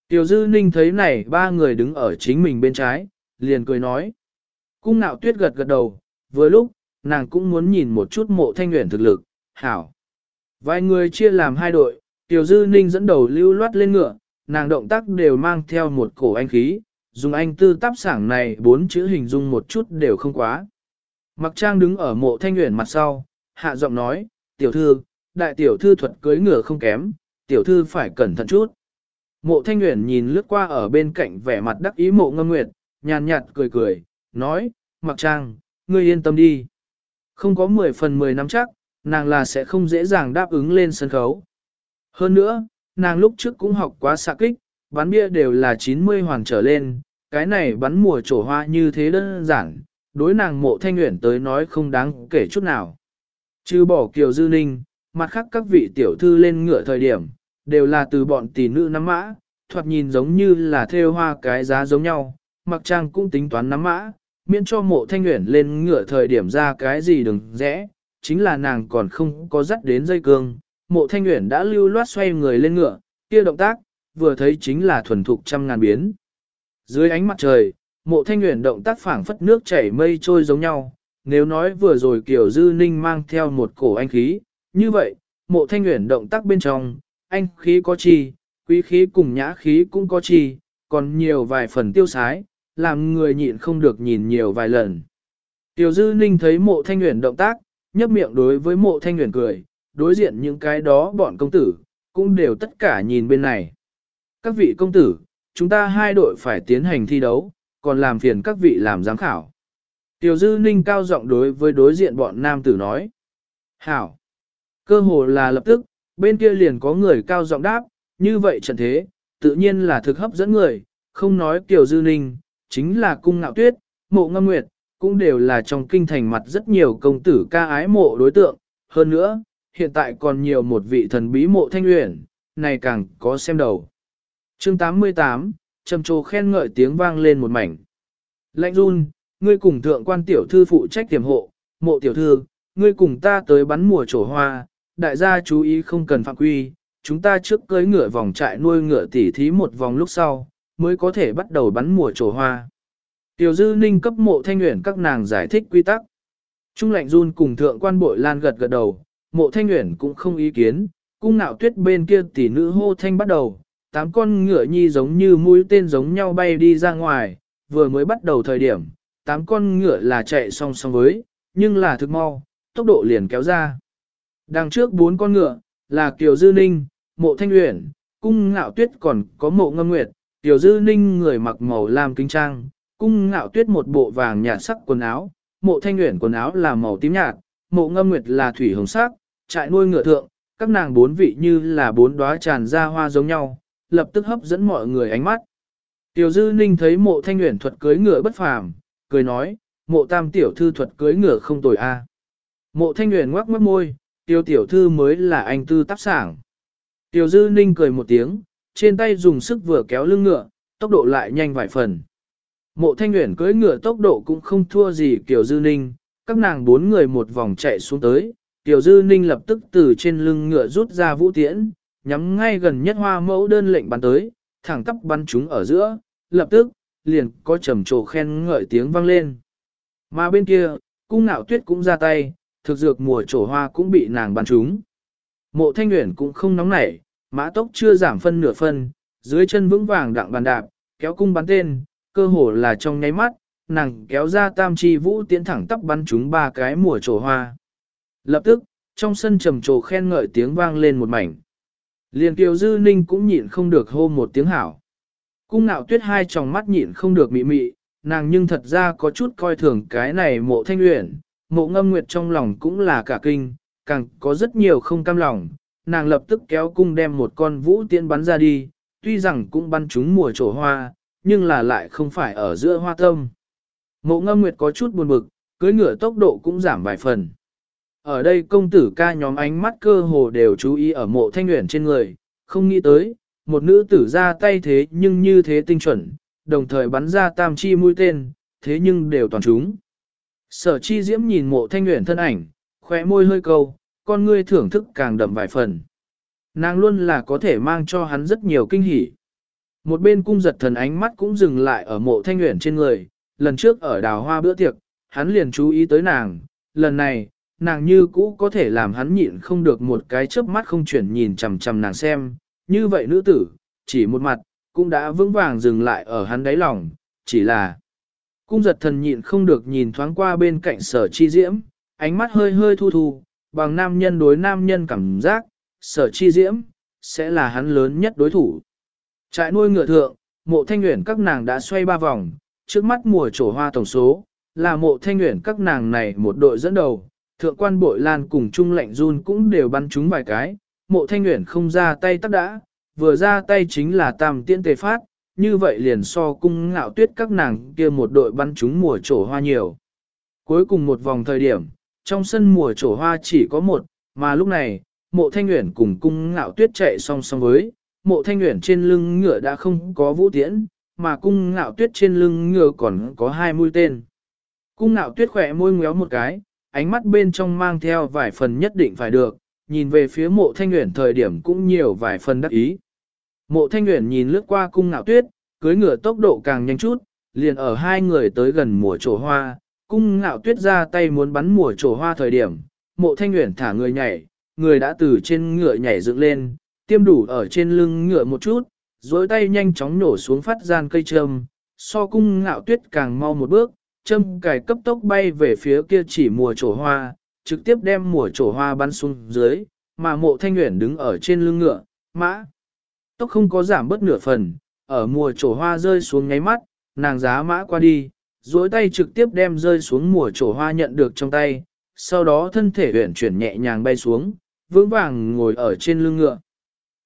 Tiểu dư ninh thấy này ba người đứng ở chính mình bên trái, liền cười nói. Cung Nạo tuyết gật gật đầu, vừa lúc, nàng cũng muốn nhìn một chút mộ thanh nguyện thực lực, hảo. Vài người chia làm hai đội, tiểu dư ninh dẫn đầu lưu loát lên ngựa, nàng động tác đều mang theo một cổ anh khí, dùng anh tư tắp sảng này bốn chữ hình dung một chút đều không quá. Mặc trang đứng ở mộ thanh nguyện mặt sau, hạ giọng nói, tiểu thư, đại tiểu thư thuật cưới ngựa không kém, tiểu thư phải cẩn thận chút. Mộ thanh nguyện nhìn lướt qua ở bên cạnh vẻ mặt đắc ý mộ ngâm nguyệt, nhàn nhạt cười cười, nói, mặc trang, ngươi yên tâm đi. Không có 10 phần 10 năm chắc, nàng là sẽ không dễ dàng đáp ứng lên sân khấu. Hơn nữa, nàng lúc trước cũng học quá xạ kích, bắn bia đều là 90 hoàn trở lên, cái này bắn mùa trổ hoa như thế đơn giản, đối nàng mộ thanh nguyện tới nói không đáng kể chút nào. Chứ bỏ kiều dư ninh, mặt khác các vị tiểu thư lên ngựa thời điểm, đều là từ bọn tỷ nữ nắm mã, thoạt nhìn giống như là theo hoa cái giá giống nhau, mặc trang cũng tính toán nắm mã, miễn cho mộ thanh nguyện lên ngựa thời điểm ra cái gì đừng rẽ, chính là nàng còn không có dắt đến dây cương, mộ thanh nguyện đã lưu loát xoay người lên ngựa, kia động tác, vừa thấy chính là thuần thục trăm ngàn biến. Dưới ánh mặt trời, mộ thanh nguyện động tác phảng phất nước chảy mây trôi giống nhau, nếu nói vừa rồi kiểu dư ninh mang theo một cổ anh khí, như vậy, mộ thanh nguyện động tác bên trong, anh khí có chi, quý khí cùng nhã khí cũng có chi, còn nhiều vài phần tiêu sái, làm người nhịn không được nhìn nhiều vài lần. Tiểu dư ninh thấy mộ thanh nguyện động tác, nhấp miệng đối với mộ thanh nguyện cười, đối diện những cái đó bọn công tử, cũng đều tất cả nhìn bên này. Các vị công tử, chúng ta hai đội phải tiến hành thi đấu, còn làm phiền các vị làm giám khảo. Tiểu dư ninh cao giọng đối với đối diện bọn nam tử nói. Hảo! Cơ hồ là lập tức, bên kia liền có người cao giọng đáp, như vậy trận thế, tự nhiên là thực hấp dẫn người, không nói Tiểu dư ninh, chính là cung ngạo tuyết, mộ ngâm nguyệt, cũng đều là trong kinh thành mặt rất nhiều công tử ca ái mộ đối tượng. Hơn nữa, hiện tại còn nhiều một vị thần bí mộ thanh uyển, này càng có xem đầu. Chương 88, trầm trồ khen ngợi tiếng vang lên một mảnh. Lạnh run, ngươi cùng thượng quan tiểu thư phụ trách tiềm hộ, mộ tiểu thư, ngươi cùng ta tới bắn mùa trổ hoa, đại gia chú ý không cần phạm quy, chúng ta trước cưới ngựa vòng trại nuôi ngựa tỉ thí một vòng lúc sau, mới có thể bắt đầu bắn mùa trổ hoa. Tiểu dư ninh cấp mộ thanh nguyện các nàng giải thích quy tắc. Trung lạnh run cùng thượng quan bội lan gật gật đầu, mộ thanh nguyện cũng không ý kiến, cung nạo tuyết bên kia tỷ nữ hô thanh bắt đầu, tám con ngựa nhi giống như mũi tên giống nhau bay đi ra ngoài, vừa mới bắt đầu thời điểm, tám con ngựa là chạy song song với, nhưng là thực mau, tốc độ liền kéo ra. Đằng trước bốn con ngựa, là Kiều Dư Ninh, Mộ Thanh Uyển, Cung Ngạo Tuyết còn có Mộ Ngâm Nguyệt, Kiều Dư Ninh người mặc màu lam kinh trang, Cung Ngạo Tuyết một bộ vàng nhạt sắc quần áo, Mộ Thanh Uyển quần áo là màu tím nhạt, Mộ Ngâm Nguyệt là thủy hồng sắc, trại nuôi ngựa thượng, các nàng bốn vị như là bốn đóa tràn ra hoa giống nhau, lập tức hấp dẫn mọi người ánh mắt. Tiểu Dư Ninh thấy mộ thanh Uyển thuật cưới ngựa bất phàm, cười nói, mộ tam tiểu thư thuật cưới ngựa không tồi a. Mộ thanh Uyển ngoắc mất môi, tiêu tiểu thư mới là anh tư tác sảng. Tiểu Dư Ninh cười một tiếng, trên tay dùng sức vừa kéo lưng ngựa, tốc độ lại nhanh vài phần. Mộ thanh nguyện cưỡi ngựa tốc độ cũng không thua gì Kiều Dư Ninh, các nàng bốn người một vòng chạy xuống tới, Tiểu Dư Ninh lập tức từ trên lưng ngựa rút ra vũ tiễn, nhắm ngay gần nhất hoa mẫu đơn lệnh bắn tới, thẳng tắp bắn chúng ở giữa, lập tức, liền có trầm trồ khen ngợi tiếng vang lên. Mà bên kia, cung nạo tuyết cũng ra tay, thực dược mùa trổ hoa cũng bị nàng bắn trúng. Mộ thanh nguyện cũng không nóng nảy, mã tốc chưa giảm phân nửa phân, dưới chân vững vàng đặng bàn đạp, kéo cung bắn tên, cơ hồ là trong nháy mắt, nàng kéo ra tam chi vũ tiến thẳng tắp bắn trúng ba cái mùa trổ hoa. Lập tức, trong sân trầm trồ khen ngợi tiếng vang lên một mảnh. Liền Kiều Dư Ninh cũng nhịn không được hô một tiếng hảo. Cung nạo tuyết hai tròng mắt nhịn không được mị mị, nàng nhưng thật ra có chút coi thường cái này mộ thanh luyện, mộ ngâm nguyệt trong lòng cũng là cả kinh, càng có rất nhiều không cam lòng, nàng lập tức kéo cung đem một con vũ tiễn bắn ra đi, tuy rằng cũng bắn trúng mùa trổ hoa, nhưng là lại không phải ở giữa hoa tâm. Mộ ngâm nguyệt có chút buồn bực, cưới ngựa tốc độ cũng giảm vài phần. Ở đây công tử ca nhóm ánh mắt cơ hồ đều chú ý ở mộ thanh nguyện trên người, không nghĩ tới, một nữ tử ra tay thế nhưng như thế tinh chuẩn, đồng thời bắn ra tam chi mũi tên, thế nhưng đều toàn trúng. Sở chi diễm nhìn mộ thanh nguyện thân ảnh, khóe môi hơi câu, con ngươi thưởng thức càng đậm vài phần. Nàng luôn là có thể mang cho hắn rất nhiều kinh hỉ. Một bên cung giật thần ánh mắt cũng dừng lại ở mộ thanh nguyện trên người, lần trước ở đào hoa bữa tiệc, hắn liền chú ý tới nàng, lần này, nàng như cũ có thể làm hắn nhịn không được một cái chớp mắt không chuyển nhìn chằm chằm nàng xem, như vậy nữ tử, chỉ một mặt, cũng đã vững vàng dừng lại ở hắn đáy lòng, chỉ là cung giật thần nhịn không được nhìn thoáng qua bên cạnh sở chi diễm, ánh mắt hơi hơi thu thu, bằng nam nhân đối nam nhân cảm giác, sở chi diễm, sẽ là hắn lớn nhất đối thủ. Trại nuôi ngựa thượng, mộ thanh nguyện các nàng đã xoay ba vòng, trước mắt mùa trổ hoa tổng số, là mộ thanh nguyện các nàng này một đội dẫn đầu, thượng quan bội lan cùng trung lệnh run cũng đều bắn chúng vài cái, mộ thanh nguyện không ra tay tắt đã, vừa ra tay chính là tam tiễn tề phát, như vậy liền so cung ngạo tuyết các nàng kia một đội bắn chúng mùa trổ hoa nhiều. Cuối cùng một vòng thời điểm, trong sân mùa trổ hoa chỉ có một, mà lúc này, mộ thanh nguyện cùng cung ngạo tuyết chạy song song với, mộ thanh nguyện trên lưng ngựa đã không có vũ tiễn, mà cung ngạo tuyết trên lưng ngựa còn có hai mũi tên. Cung ngạo tuyết khỏe môi ngéo một cái, ánh mắt bên trong mang theo vài phần nhất định phải được, nhìn về phía mộ thanh nguyện thời điểm cũng nhiều vài phần đắc ý. Mộ thanh nguyện nhìn lướt qua cung ngạo tuyết, cưới ngựa tốc độ càng nhanh chút, liền ở hai người tới gần mùa trổ hoa, cung ngạo tuyết ra tay muốn bắn mùa trổ hoa thời điểm, mộ thanh nguyện thả người nhảy, người đã từ trên ngựa nhảy dựng lên, tiêm đủ ở trên lưng ngựa một chút, dối tay nhanh chóng nổ xuống phát gian cây trâm, so cung ngạo tuyết càng mau một bước, châm cài cấp tốc bay về phía kia chỉ mùa trổ hoa, trực tiếp đem mùa trổ hoa bắn xuống dưới, mà mộ thanh nguyện đứng ở trên lưng ngựa, mã tóc không có giảm bớt nửa phần, ở mùa trổ hoa rơi xuống ngáy mắt, nàng giá mã qua đi, duỗi tay trực tiếp đem rơi xuống mùa trổ hoa nhận được trong tay, sau đó thân thể huyển chuyển nhẹ nhàng bay xuống, vững vàng ngồi ở trên lưng ngựa.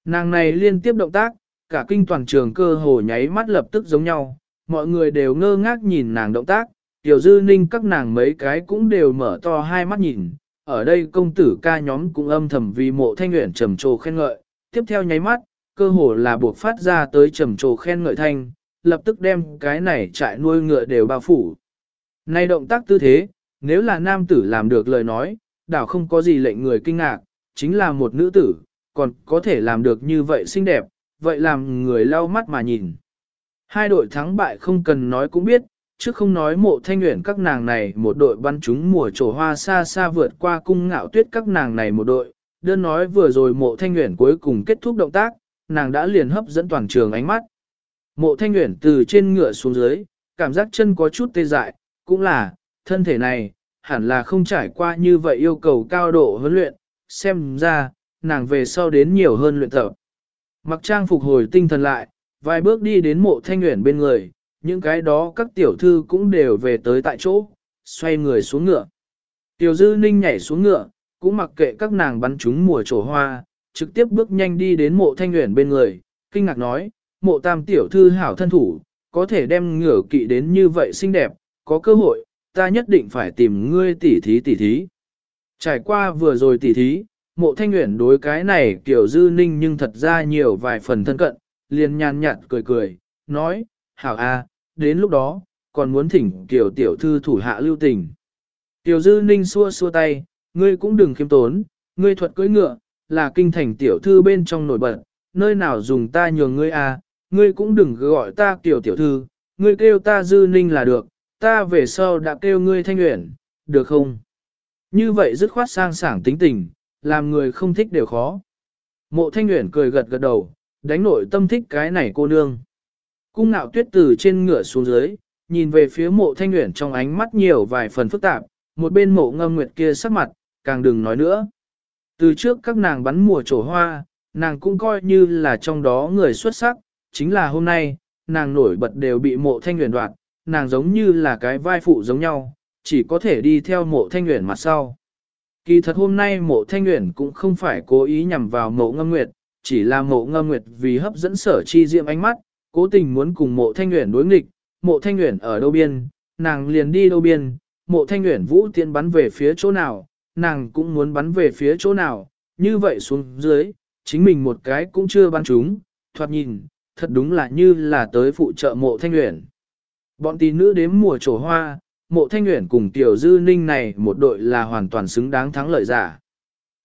Nàng này liên tiếp động tác, cả kinh toàn trường cơ hồ nháy mắt lập tức giống nhau, mọi người đều ngơ ngác nhìn nàng động tác, tiểu dư ninh các nàng mấy cái cũng đều mở to hai mắt nhìn, ở đây công tử ca nhóm cũng âm thầm vì mộ thanh nguyện trầm trồ khen ngợi, tiếp theo nháy mắt, cơ hồ là buộc phát ra tới trầm trồ khen ngợi thanh, lập tức đem cái này trại nuôi ngựa đều bao phủ. Nay động tác tư thế, nếu là nam tử làm được lời nói, đảo không có gì lệnh người kinh ngạc, chính là một nữ tử, còn có thể làm được như vậy xinh đẹp, vậy làm người lau mắt mà nhìn. Hai đội thắng bại không cần nói cũng biết, chứ không nói mộ thanh nguyện các nàng này một đội bắn chúng mùa trổ hoa xa xa vượt qua cung ngạo tuyết các nàng này một đội, đơn nói vừa rồi mộ thanh nguyện cuối cùng kết thúc động tác, nàng đã liền hấp dẫn toàn trường ánh mắt. Mộ thanh nguyện từ trên ngựa xuống dưới, cảm giác chân có chút tê dại, cũng là, thân thể này, hẳn là không trải qua như vậy yêu cầu cao độ huấn luyện, xem ra, nàng về sau đến nhiều hơn luyện tập. Mặc trang phục hồi tinh thần lại, vài bước đi đến mộ thanh nguyện bên người, những cái đó các tiểu thư cũng đều về tới tại chỗ, xoay người xuống ngựa. Tiểu dư ninh nhảy xuống ngựa, cũng mặc kệ các nàng bắn chúng mùa trổ hoa, trực tiếp bước nhanh đi đến mộ thanh nguyện bên người, kinh ngạc nói, mộ tam tiểu thư hảo thân thủ, có thể đem ngựa kỵ đến như vậy xinh đẹp, có cơ hội, ta nhất định phải tìm ngươi tỉ thí tỉ thí. Trải qua vừa rồi tỉ thí, mộ thanh nguyện đối cái này kiểu dư ninh nhưng thật ra nhiều vài phần thân cận, liền nhàn nhạt cười cười, nói, hảo a, đến lúc đó, còn muốn thỉnh tiểu tiểu thư thủ hạ lưu tình. Tiểu dư ninh xua xua tay, ngươi cũng đừng khiêm tốn, ngươi thuật cưỡi ngựa, là kinh thành tiểu thư bên trong nổi bật, nơi nào dùng ta nhường ngươi à, ngươi cũng đừng gọi ta tiểu tiểu thư, ngươi kêu ta dư ninh là được, ta về sau đã kêu ngươi thanh nguyện, được không? Như vậy dứt khoát sang sảng tính tình, làm người không thích đều khó. Mộ thanh nguyện cười gật gật đầu, đánh nội tâm thích cái này cô nương. Cung nạo tuyết từ trên ngựa xuống dưới, nhìn về phía mộ thanh nguyện trong ánh mắt nhiều vài phần phức tạp, một bên mộ ngâm nguyệt kia sắc mặt, càng đừng nói nữa. Từ trước các nàng bắn mùa trổ hoa, nàng cũng coi như là trong đó người xuất sắc, chính là hôm nay, nàng nổi bật đều bị mộ thanh nguyện đoạt, nàng giống như là cái vai phụ giống nhau, chỉ có thể đi theo mộ thanh nguyện mặt sau. Kỳ thật hôm nay mộ thanh nguyện cũng không phải cố ý nhằm vào mộ ngâm nguyệt, chỉ là mộ ngâm nguyệt vì hấp dẫn sở chi diệm ánh mắt, cố tình muốn cùng mộ thanh nguyện đối nghịch, mộ thanh nguyện ở đâu biên, nàng liền đi đâu biên, mộ thanh nguyện vũ tiên bắn về phía chỗ nào, nàng cũng muốn bắn về phía chỗ nào, như vậy xuống dưới, chính mình một cái cũng chưa bắn chúng, thoạt nhìn, thật đúng là như là tới phụ trợ mộ thanh nguyện. Bọn tỷ nữ đếm mùa trổ hoa, mộ thanh nguyện cùng tiểu dư ninh này một đội là hoàn toàn xứng đáng thắng lợi giả.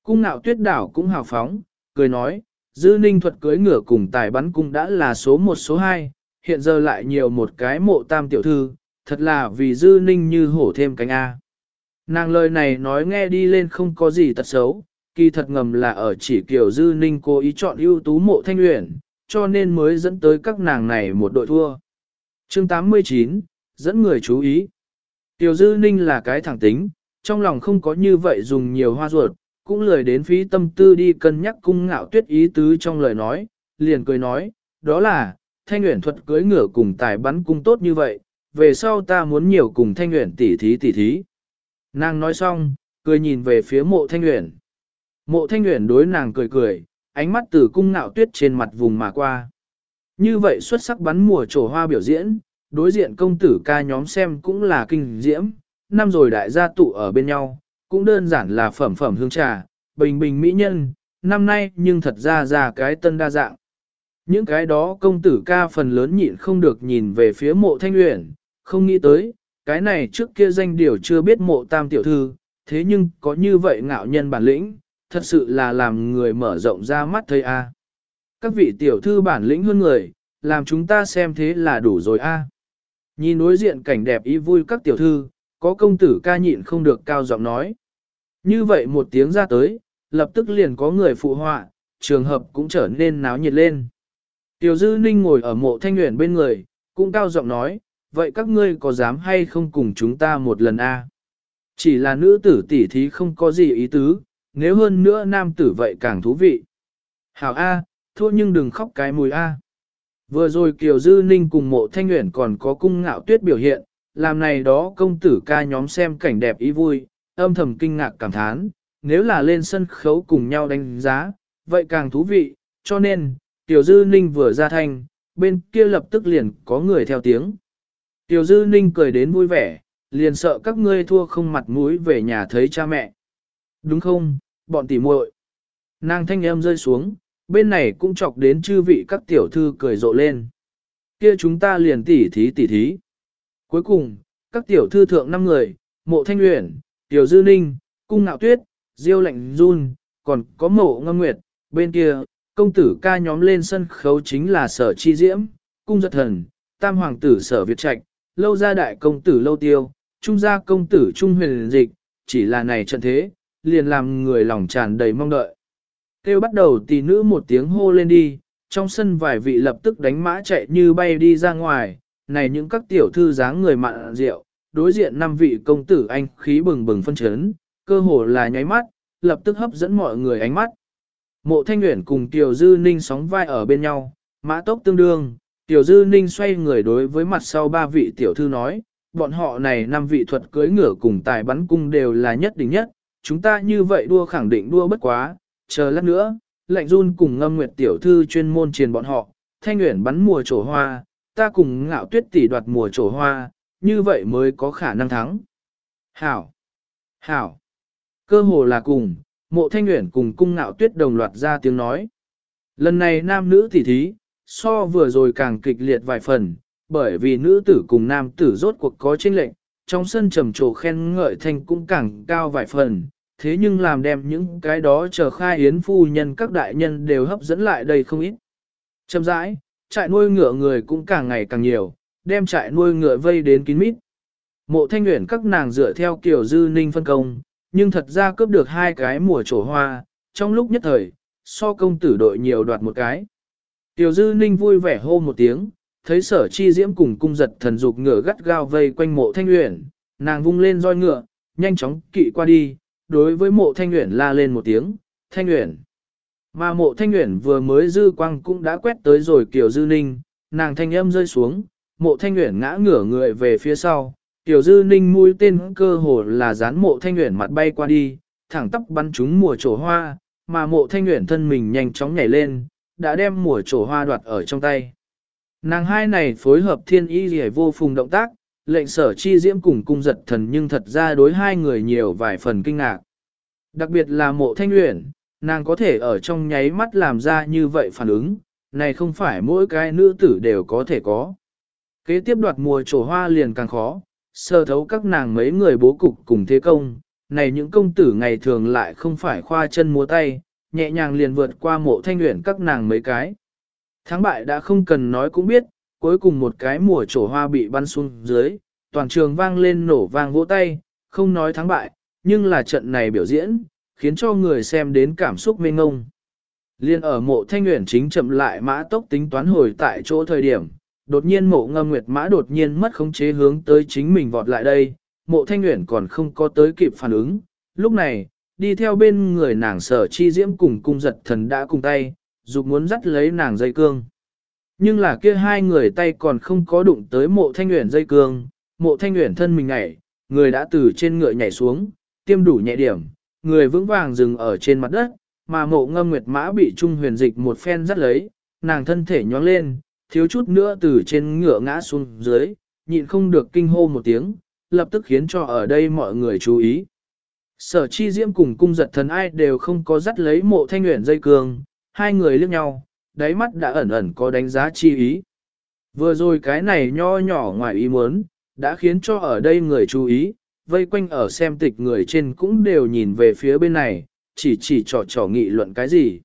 Cung nạo tuyết đảo cũng hào phóng, cười nói, dư ninh thuật cưới ngửa cùng tài bắn cung đã là số một số hai, hiện giờ lại nhiều một cái mộ tam tiểu thư, thật là vì dư ninh như hổ thêm cánh A. Nàng lời này nói nghe đi lên không có gì tật xấu, kỳ thật ngầm là ở chỉ kiểu dư ninh cố ý chọn ưu tú mộ thanh luyện, cho nên mới dẫn tới các nàng này một đội thua. Chương 89, dẫn người chú ý. Tiểu dư ninh là cái thẳng tính, trong lòng không có như vậy dùng nhiều hoa ruột, cũng lười đến phí tâm tư đi cân nhắc cung ngạo tuyết ý tứ trong lời nói, liền cười nói, đó là, thanh luyện thuật cưới ngựa cùng tài bắn cung tốt như vậy, về sau ta muốn nhiều cùng thanh luyện tỉ thí tỉ thí. Nàng nói xong, cười nhìn về phía mộ thanh nguyện. Mộ thanh nguyện đối nàng cười cười, ánh mắt từ cung ngạo tuyết trên mặt vùng mà qua. Như vậy xuất sắc bắn mùa trổ hoa biểu diễn, đối diện công tử ca nhóm xem cũng là kinh diễm, năm rồi đại gia tụ ở bên nhau, cũng đơn giản là phẩm phẩm hương trà, bình bình mỹ nhân, năm nay nhưng thật ra ra cái tân đa dạng. Những cái đó công tử ca phần lớn nhịn không được nhìn về phía mộ thanh luyện, không nghĩ tới, cái này trước kia danh điều chưa biết mộ tam tiểu thư, thế nhưng có như vậy ngạo nhân bản lĩnh, thật sự là làm người mở rộng ra mắt thấy a. Các vị tiểu thư bản lĩnh hơn người, làm chúng ta xem thế là đủ rồi a. Nhìn đối diện cảnh đẹp ý vui các tiểu thư, có công tử ca nhịn không được cao giọng nói. Như vậy một tiếng ra tới, lập tức liền có người phụ họa, trường hợp cũng trở nên náo nhiệt lên. Tiểu dư ninh ngồi ở mộ thanh nguyện bên người, cũng cao giọng nói, vậy các ngươi có dám hay không cùng chúng ta một lần a? Chỉ là nữ tử tỷ thí không có gì ý tứ, nếu hơn nữa nam tử vậy càng thú vị. Hảo A, thua nhưng đừng khóc cái mùi A. Vừa rồi Kiều Dư Ninh cùng mộ thanh nguyện còn có cung ngạo tuyết biểu hiện, làm này đó công tử ca nhóm xem cảnh đẹp ý vui, âm thầm kinh ngạc cảm thán, nếu là lên sân khấu cùng nhau đánh giá, vậy càng thú vị, cho nên, Tiểu Dư Ninh vừa ra thanh, bên kia lập tức liền có người theo tiếng. Tiểu Dư Ninh cười đến vui vẻ, liền sợ các ngươi thua không mặt mũi về nhà thấy cha mẹ. Đúng không, bọn tỉ muội. Nàng thanh em rơi xuống, bên này cũng chọc đến chư vị các tiểu thư cười rộ lên. Kia chúng ta liền tỉ thí tỉ thí. Cuối cùng, các tiểu thư thượng năm người, mộ thanh uyển, tiểu dư ninh, cung ngạo tuyết, diêu lạnh run, còn có mộ ngâm nguyệt, bên kia, công tử ca nhóm lên sân khấu chính là sở chi diễm, cung giật thần, tam hoàng tử sở Việt Trạch, lâu gia đại công tử lâu tiêu, trung gia công tử trung huyền dịch, chỉ là này trận thế, liền làm người lòng tràn đầy mong đợi. Kêu bắt đầu tỷ nữ một tiếng hô lên đi, trong sân vài vị lập tức đánh mã chạy như bay đi ra ngoài, này những các tiểu thư dáng người mặn rượu, đối diện năm vị công tử anh khí bừng bừng phân chấn, cơ hồ là nháy mắt, lập tức hấp dẫn mọi người ánh mắt. Mộ Thanh Uyển cùng Tiểu Dư Ninh sóng vai ở bên nhau, mã tốc tương đương, Tiểu Dư Ninh xoay người đối với mặt sau ba vị tiểu thư nói, bọn họ này năm vị thuật cưới ngửa cùng tài bắn cung đều là nhất đỉnh nhất, chúng ta như vậy đua khẳng định đua bất quá, chờ lát nữa, lệnh run cùng ngâm nguyệt tiểu thư chuyên môn truyền bọn họ, thanh nguyện bắn mùa trổ hoa, ta cùng ngạo tuyết tỷ đoạt mùa trổ hoa, như vậy mới có khả năng thắng. Hảo! Hảo! Cơ hồ là cùng, mộ thanh nguyện cùng cung ngạo tuyết đồng loạt ra tiếng nói. Lần này nam nữ tỷ thí, so vừa rồi càng kịch liệt vài phần, bởi vì nữ tử cùng nam tử rốt cuộc có chênh lệnh, trong sân trầm trồ khen ngợi thanh cũng càng cao vài phần, thế nhưng làm đem những cái đó chờ khai yến phu nhân các đại nhân đều hấp dẫn lại đây không ít. Chậm rãi, trại nuôi ngựa người cũng càng ngày càng nhiều, đem trại nuôi ngựa vây đến kín mít. Mộ thanh nguyện các nàng dựa theo kiểu dư ninh phân công, nhưng thật ra cướp được hai cái mùa trổ hoa, trong lúc nhất thời, so công tử đội nhiều đoạt một cái. Tiểu dư ninh vui vẻ hô một tiếng, thấy sở chi diễm cùng cung giật thần dục ngựa gắt gao vây quanh mộ thanh uyển, nàng vung lên roi ngựa, nhanh chóng kỵ qua đi, đối với mộ thanh uyển la lên một tiếng, thanh uyển. Mà mộ thanh uyển vừa mới dư quang cũng đã quét tới rồi kiểu dư ninh, nàng thanh âm rơi xuống, mộ thanh uyển ngã ngửa người về phía sau, tiểu dư ninh mũi tên cơ hồ là dán mộ thanh uyển mặt bay qua đi, thẳng tóc bắn trúng mùa trổ hoa, mà mộ thanh uyển thân mình nhanh chóng nhảy lên, đã đem mùa trổ hoa đoạt ở trong tay. Nàng hai này phối hợp thiên y rẻ vô phùng động tác, lệnh sở chi diễm cùng cung giật thần nhưng thật ra đối hai người nhiều vài phần kinh ngạc. Đặc biệt là mộ thanh luyện, nàng có thể ở trong nháy mắt làm ra như vậy phản ứng, này không phải mỗi cái nữ tử đều có thể có. Kế tiếp đoạt mùa trổ hoa liền càng khó, sơ thấu các nàng mấy người bố cục cùng thế công, này những công tử ngày thường lại không phải khoa chân múa tay, nhẹ nhàng liền vượt qua mộ thanh luyện các nàng mấy cái. Thắng bại đã không cần nói cũng biết, cuối cùng một cái mùa trổ hoa bị bắn xuống dưới, toàn trường vang lên nổ vang vỗ tay, không nói thắng bại, nhưng là trận này biểu diễn, khiến cho người xem đến cảm xúc mênh ngông. Liên ở mộ thanh nguyện chính chậm lại mã tốc tính toán hồi tại chỗ thời điểm, đột nhiên mộ ngâm nguyệt mã đột nhiên mất khống chế hướng tới chính mình vọt lại đây, mộ thanh nguyện còn không có tới kịp phản ứng. Lúc này, đi theo bên người nàng sở chi diễm cùng cung giật thần đã cùng tay, dục muốn dắt lấy nàng dây cương. Nhưng là kia hai người tay còn không có đụng tới mộ thanh nguyện dây cương, mộ thanh nguyện thân mình nhảy, người đã từ trên ngựa nhảy xuống, tiêm đủ nhẹ điểm, người vững vàng dừng ở trên mặt đất, mà mộ ngâm nguyệt mã bị trung huyền dịch một phen dắt lấy, nàng thân thể nhoáng lên, thiếu chút nữa từ trên ngựa ngã xuống dưới, nhịn không được kinh hô một tiếng, lập tức khiến cho ở đây mọi người chú ý. Sở chi diễm cùng cung giật thần ai đều không có dắt lấy mộ thanh nguyện dây cường hai người liếc nhau, đáy mắt đã ẩn ẩn có đánh giá chi ý. Vừa rồi cái này nho nhỏ ngoài ý muốn, đã khiến cho ở đây người chú ý, vây quanh ở xem tịch người trên cũng đều nhìn về phía bên này, chỉ chỉ trò trò nghị luận cái gì.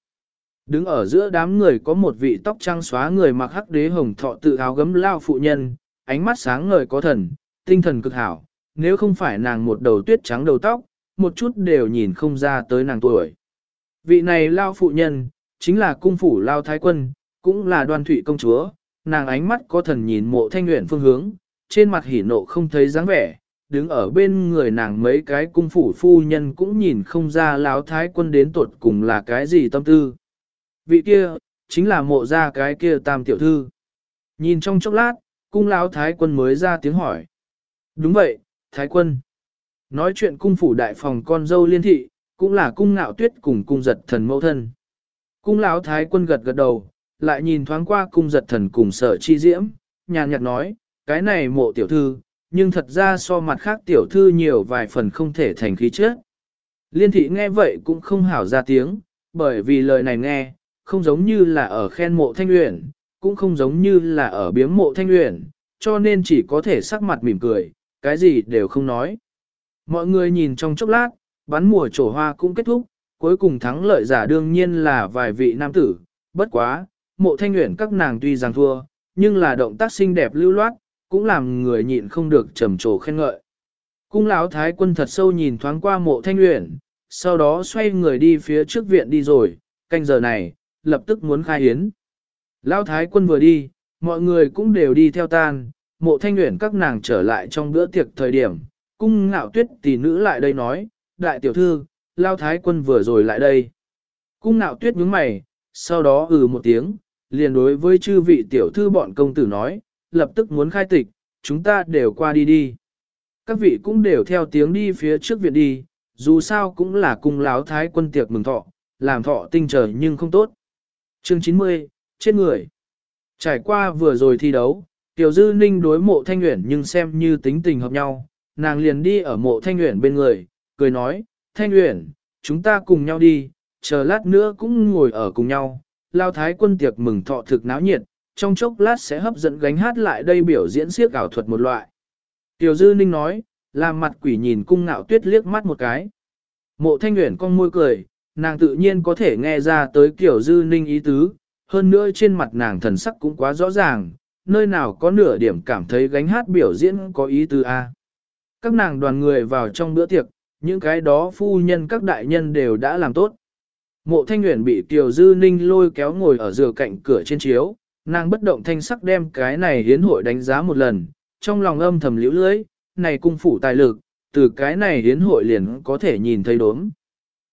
Đứng ở giữa đám người có một vị tóc trắng xóa người mặc hắc đế hồng thọ tự áo gấm lao phụ nhân, ánh mắt sáng ngời có thần, tinh thần cực hảo, nếu không phải nàng một đầu tuyết trắng đầu tóc, một chút đều nhìn không ra tới nàng tuổi. Vị này lao phụ nhân, chính là cung phủ lao thái quân, cũng là đoan thụy công chúa, nàng ánh mắt có thần nhìn mộ thanh nguyện phương hướng, trên mặt hỉ nộ không thấy dáng vẻ, đứng ở bên người nàng mấy cái cung phủ phu nhân cũng nhìn không ra lão thái quân đến tuột cùng là cái gì tâm tư. Vị kia, chính là mộ ra cái kia tam tiểu thư. Nhìn trong chốc lát, cung lão thái quân mới ra tiếng hỏi. Đúng vậy, thái quân. Nói chuyện cung phủ đại phòng con dâu liên thị, cũng là cung ngạo tuyết cùng cung giật thần mẫu thân. Cung lão thái quân gật gật đầu, lại nhìn thoáng qua cung giật thần cùng sở chi diễm, nhàn nhạt nói, cái này mộ tiểu thư, nhưng thật ra so mặt khác tiểu thư nhiều vài phần không thể thành khí trước Liên thị nghe vậy cũng không hảo ra tiếng, bởi vì lời này nghe, không giống như là ở khen mộ thanh uyển cũng không giống như là ở biếm mộ thanh uyển cho nên chỉ có thể sắc mặt mỉm cười, cái gì đều không nói. Mọi người nhìn trong chốc lát, bắn mùa trổ hoa cũng kết thúc, cuối cùng thắng lợi giả đương nhiên là vài vị nam tử, bất quá, mộ thanh luyện các nàng tuy rằng thua, nhưng là động tác xinh đẹp lưu loát, cũng làm người nhịn không được trầm trồ khen ngợi. Cung lão thái quân thật sâu nhìn thoáng qua mộ thanh luyện, sau đó xoay người đi phía trước viện đi rồi, canh giờ này, lập tức muốn khai hiến. Lão thái quân vừa đi, mọi người cũng đều đi theo tan, mộ thanh luyện các nàng trở lại trong bữa tiệc thời điểm, cung ngạo tuyết tỷ nữ lại đây nói, đại tiểu thư, lao thái quân vừa rồi lại đây. Cung ngạo tuyết nhướng mày, sau đó ừ một tiếng, liền đối với chư vị tiểu thư bọn công tử nói, lập tức muốn khai tịch, chúng ta đều qua đi đi. Các vị cũng đều theo tiếng đi phía trước viện đi, dù sao cũng là cung láo thái quân tiệc mừng thọ, làm thọ tinh trời nhưng không tốt. Chương 90, chết người. Trải qua vừa rồi thi đấu, Tiểu Dư Ninh đối mộ thanh nguyện nhưng xem như tính tình hợp nhau, nàng liền đi ở mộ thanh nguyện bên người, cười nói, thanh nguyện, chúng ta cùng nhau đi, chờ lát nữa cũng ngồi ở cùng nhau, lao thái quân tiệc mừng thọ thực náo nhiệt, trong chốc lát sẽ hấp dẫn gánh hát lại đây biểu diễn siếc ảo thuật một loại. Tiểu Dư Ninh nói, làm mặt quỷ nhìn cung ngạo tuyết liếc mắt một cái. Mộ thanh nguyện con môi cười, nàng tự nhiên có thể nghe ra tới kiểu Dư Ninh ý tứ, hơn nữa trên mặt nàng thần sắc cũng quá rõ ràng, nơi nào có nửa điểm cảm thấy gánh hát biểu diễn có ý tứ A. Các nàng đoàn người vào trong bữa tiệc, những cái đó phu nhân các đại nhân đều đã làm tốt. Mộ thanh nguyện bị tiểu Dư Ninh lôi kéo ngồi ở giữa cạnh cửa trên chiếu, nàng bất động thanh sắc đem cái này hiến hội đánh giá một lần, trong lòng âm thầm liễu lưới, này cung phủ tài lực, từ cái này hiến hội liền có thể nhìn thấy đốm.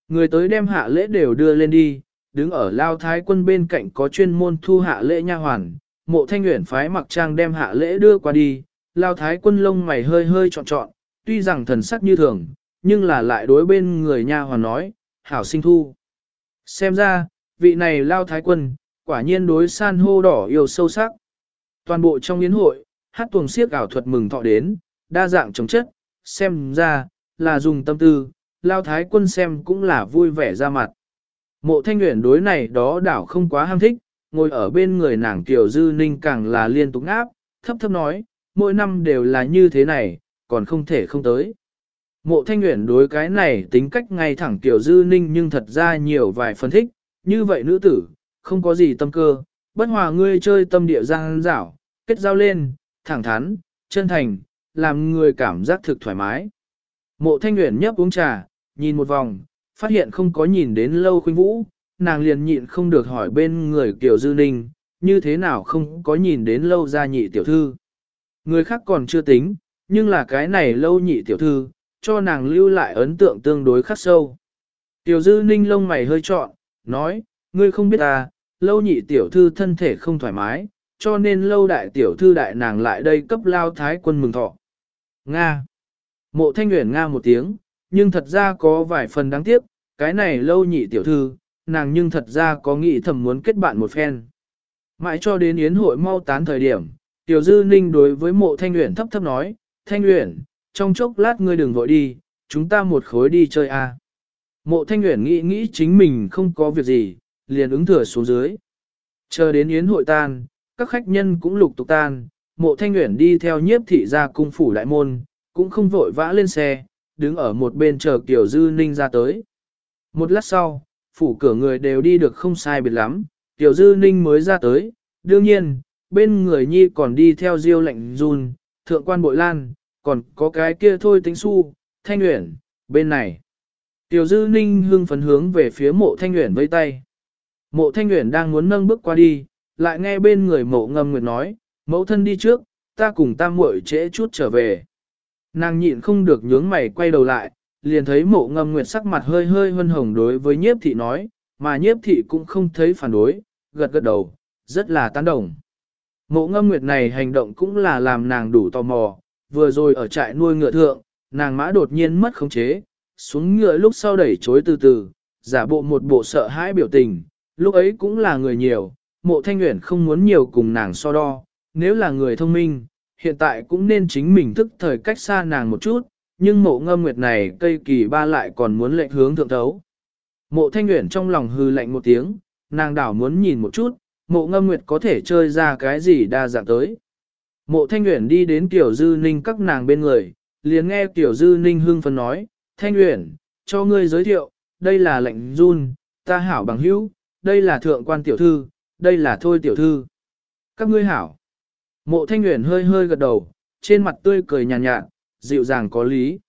Người tới đem hạ lễ đều đưa lên đi, đứng ở lao thái quân bên cạnh có chuyên môn thu hạ lễ nha hoàn, mộ thanh nguyện phái mặc trang đem hạ lễ đưa qua đi, lao thái quân lông mày hơi hơi trọn trọn, tuy rằng thần sắc như thường, nhưng là lại đối bên người nha hoàn nói, hảo sinh thu. Xem ra, vị này lao thái quân, quả nhiên đối san hô đỏ yêu sâu sắc. Toàn bộ trong yến hội, hát tuồng siếc ảo thuật mừng thọ đến, đa dạng chống chất, xem ra, là dùng tâm tư, lao thái quân xem cũng là vui vẻ ra mặt. Mộ thanh nguyện đối này đó đảo không quá ham thích, ngồi ở bên người nàng tiểu dư ninh càng là liên tục áp, thấp thấp nói, mỗi năm đều là như thế này, còn không thể không tới. Mộ thanh nguyện đối cái này tính cách ngay thẳng tiểu dư ninh nhưng thật ra nhiều vài phân thích, như vậy nữ tử, không có gì tâm cơ, bất hòa ngươi chơi tâm địa giang dảo, kết giao lên, thẳng thắn, chân thành, làm người cảm giác thực thoải mái. Mộ thanh nguyện nhấp uống trà, nhìn một vòng, phát hiện không có nhìn đến lâu khuynh vũ, nàng liền nhịn không được hỏi bên người Tiểu Dư Ninh, như thế nào không có nhìn đến lâu ra nhị tiểu thư. Người khác còn chưa tính, nhưng là cái này lâu nhị tiểu thư, cho nàng lưu lại ấn tượng tương đối khắc sâu. Tiểu Dư Ninh lông mày hơi trọn, nói, ngươi không biết à, lâu nhị tiểu thư thân thể không thoải mái, cho nên lâu đại tiểu thư đại nàng lại đây cấp lao thái quân mừng thọ. Nga. Mộ thanh nguyện Nga một tiếng, nhưng thật ra có vài phần đáng tiếc, cái này lâu nhị tiểu thư, nàng nhưng thật ra có nghĩ thầm muốn kết bạn một phen. Mãi cho đến yến hội mau tán thời điểm, tiểu dư ninh đối với mộ thanh nguyện thấp thấp nói, thanh Uyển, trong chốc lát ngươi đừng vội đi, chúng ta một khối đi chơi a. À. Mộ thanh Uyển nghĩ nghĩ chính mình không có việc gì, liền ứng thừa xuống dưới. Chờ đến yến hội tan, các khách nhân cũng lục tục tan, mộ thanh Uyển đi theo nhiếp thị ra cung phủ đại môn, cũng không vội vã lên xe, đứng ở một bên chờ Kiều Dư Ninh ra tới. Một lát sau, phủ cửa người đều đi được không sai biệt lắm, Kiều Dư Ninh mới ra tới, đương nhiên, bên người nhi còn đi theo diêu lệnh run, thượng quan bội lan, còn có cái kia thôi tính su, thanh nguyện, bên này. Tiểu Dư Ninh hưng phấn hướng về phía mộ thanh nguyện với tay. Mộ thanh nguyện đang muốn nâng bước qua đi, lại nghe bên người mộ ngâm nguyệt nói, mẫu thân đi trước, ta cùng ta muội trễ chút trở về. Nàng nhịn không được nhướng mày quay đầu lại, liền thấy mộ ngâm nguyệt sắc mặt hơi hơi hân hồng đối với nhiếp thị nói, mà nhiếp thị cũng không thấy phản đối, gật gật đầu, rất là tán đồng. Mộ ngâm nguyệt này hành động cũng là làm nàng đủ tò mò, vừa rồi ở trại nuôi ngựa thượng, nàng mã đột nhiên mất khống chế, xuống ngựa lúc sau đẩy chối từ từ, giả bộ một bộ sợ hãi biểu tình, lúc ấy cũng là người nhiều, mộ thanh nguyện không muốn nhiều cùng nàng so đo, nếu là người thông minh, hiện tại cũng nên chính mình thức thời cách xa nàng một chút, nhưng mộ ngâm nguyệt này cây kỳ ba lại còn muốn lệnh hướng thượng thấu. Mộ thanh nguyện trong lòng hư lạnh một tiếng, nàng đảo muốn nhìn một chút, mộ ngâm nguyệt có thể chơi ra cái gì đa dạng tới. Mộ thanh Uyển đi đến tiểu dư ninh các nàng bên người, liền nghe tiểu dư ninh hưng phấn nói, thanh Uyển, cho ngươi giới thiệu, đây là lệnh run, ta hảo bằng hữu, đây là thượng quan tiểu thư, đây là thôi tiểu thư. Các ngươi hảo. Mộ thanh Uyển hơi hơi gật đầu, trên mặt tươi cười nhàn nhạt, nhạt, dịu dàng có lý.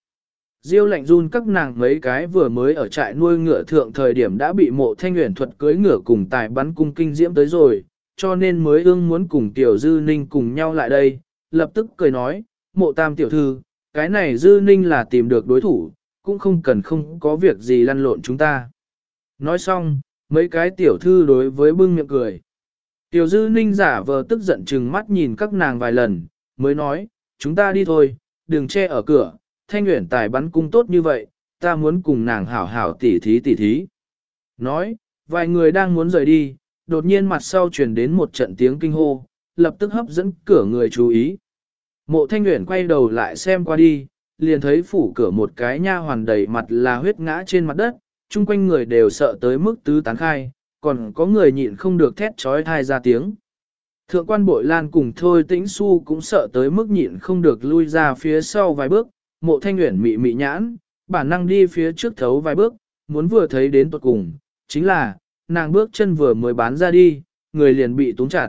Diêu lạnh run các nàng mấy cái vừa mới ở trại nuôi ngựa thượng thời điểm đã bị mộ thanh nguyện thuật cưới ngựa cùng tài bắn cung kinh diễm tới rồi, cho nên mới ương muốn cùng tiểu dư ninh cùng nhau lại đây, lập tức cười nói, mộ tam tiểu thư, cái này dư ninh là tìm được đối thủ, cũng không cần không có việc gì lăn lộn chúng ta. Nói xong, mấy cái tiểu thư đối với bưng miệng cười. Tiểu dư ninh giả vờ tức giận chừng mắt nhìn các nàng vài lần, mới nói, chúng ta đi thôi, đừng che ở cửa, thanh nguyện tài bắn cung tốt như vậy, ta muốn cùng nàng hảo hảo tỉ thí tỉ thí. Nói, vài người đang muốn rời đi, đột nhiên mặt sau truyền đến một trận tiếng kinh hô, lập tức hấp dẫn cửa người chú ý. Mộ thanh Uyển quay đầu lại xem qua đi, liền thấy phủ cửa một cái nha hoàn đầy mặt là huyết ngã trên mặt đất, chung quanh người đều sợ tới mức tứ tán khai, còn có người nhịn không được thét trói thai ra tiếng. Thượng quan bội lan cùng thôi tĩnh su cũng sợ tới mức nhịn không được lui ra phía sau vài bước, mộ thanh nguyện mị mị nhãn, bản năng đi phía trước thấu vài bước, muốn vừa thấy đến tuột cùng, chính là, nàng bước chân vừa mới bán ra đi, người liền bị túm chặt.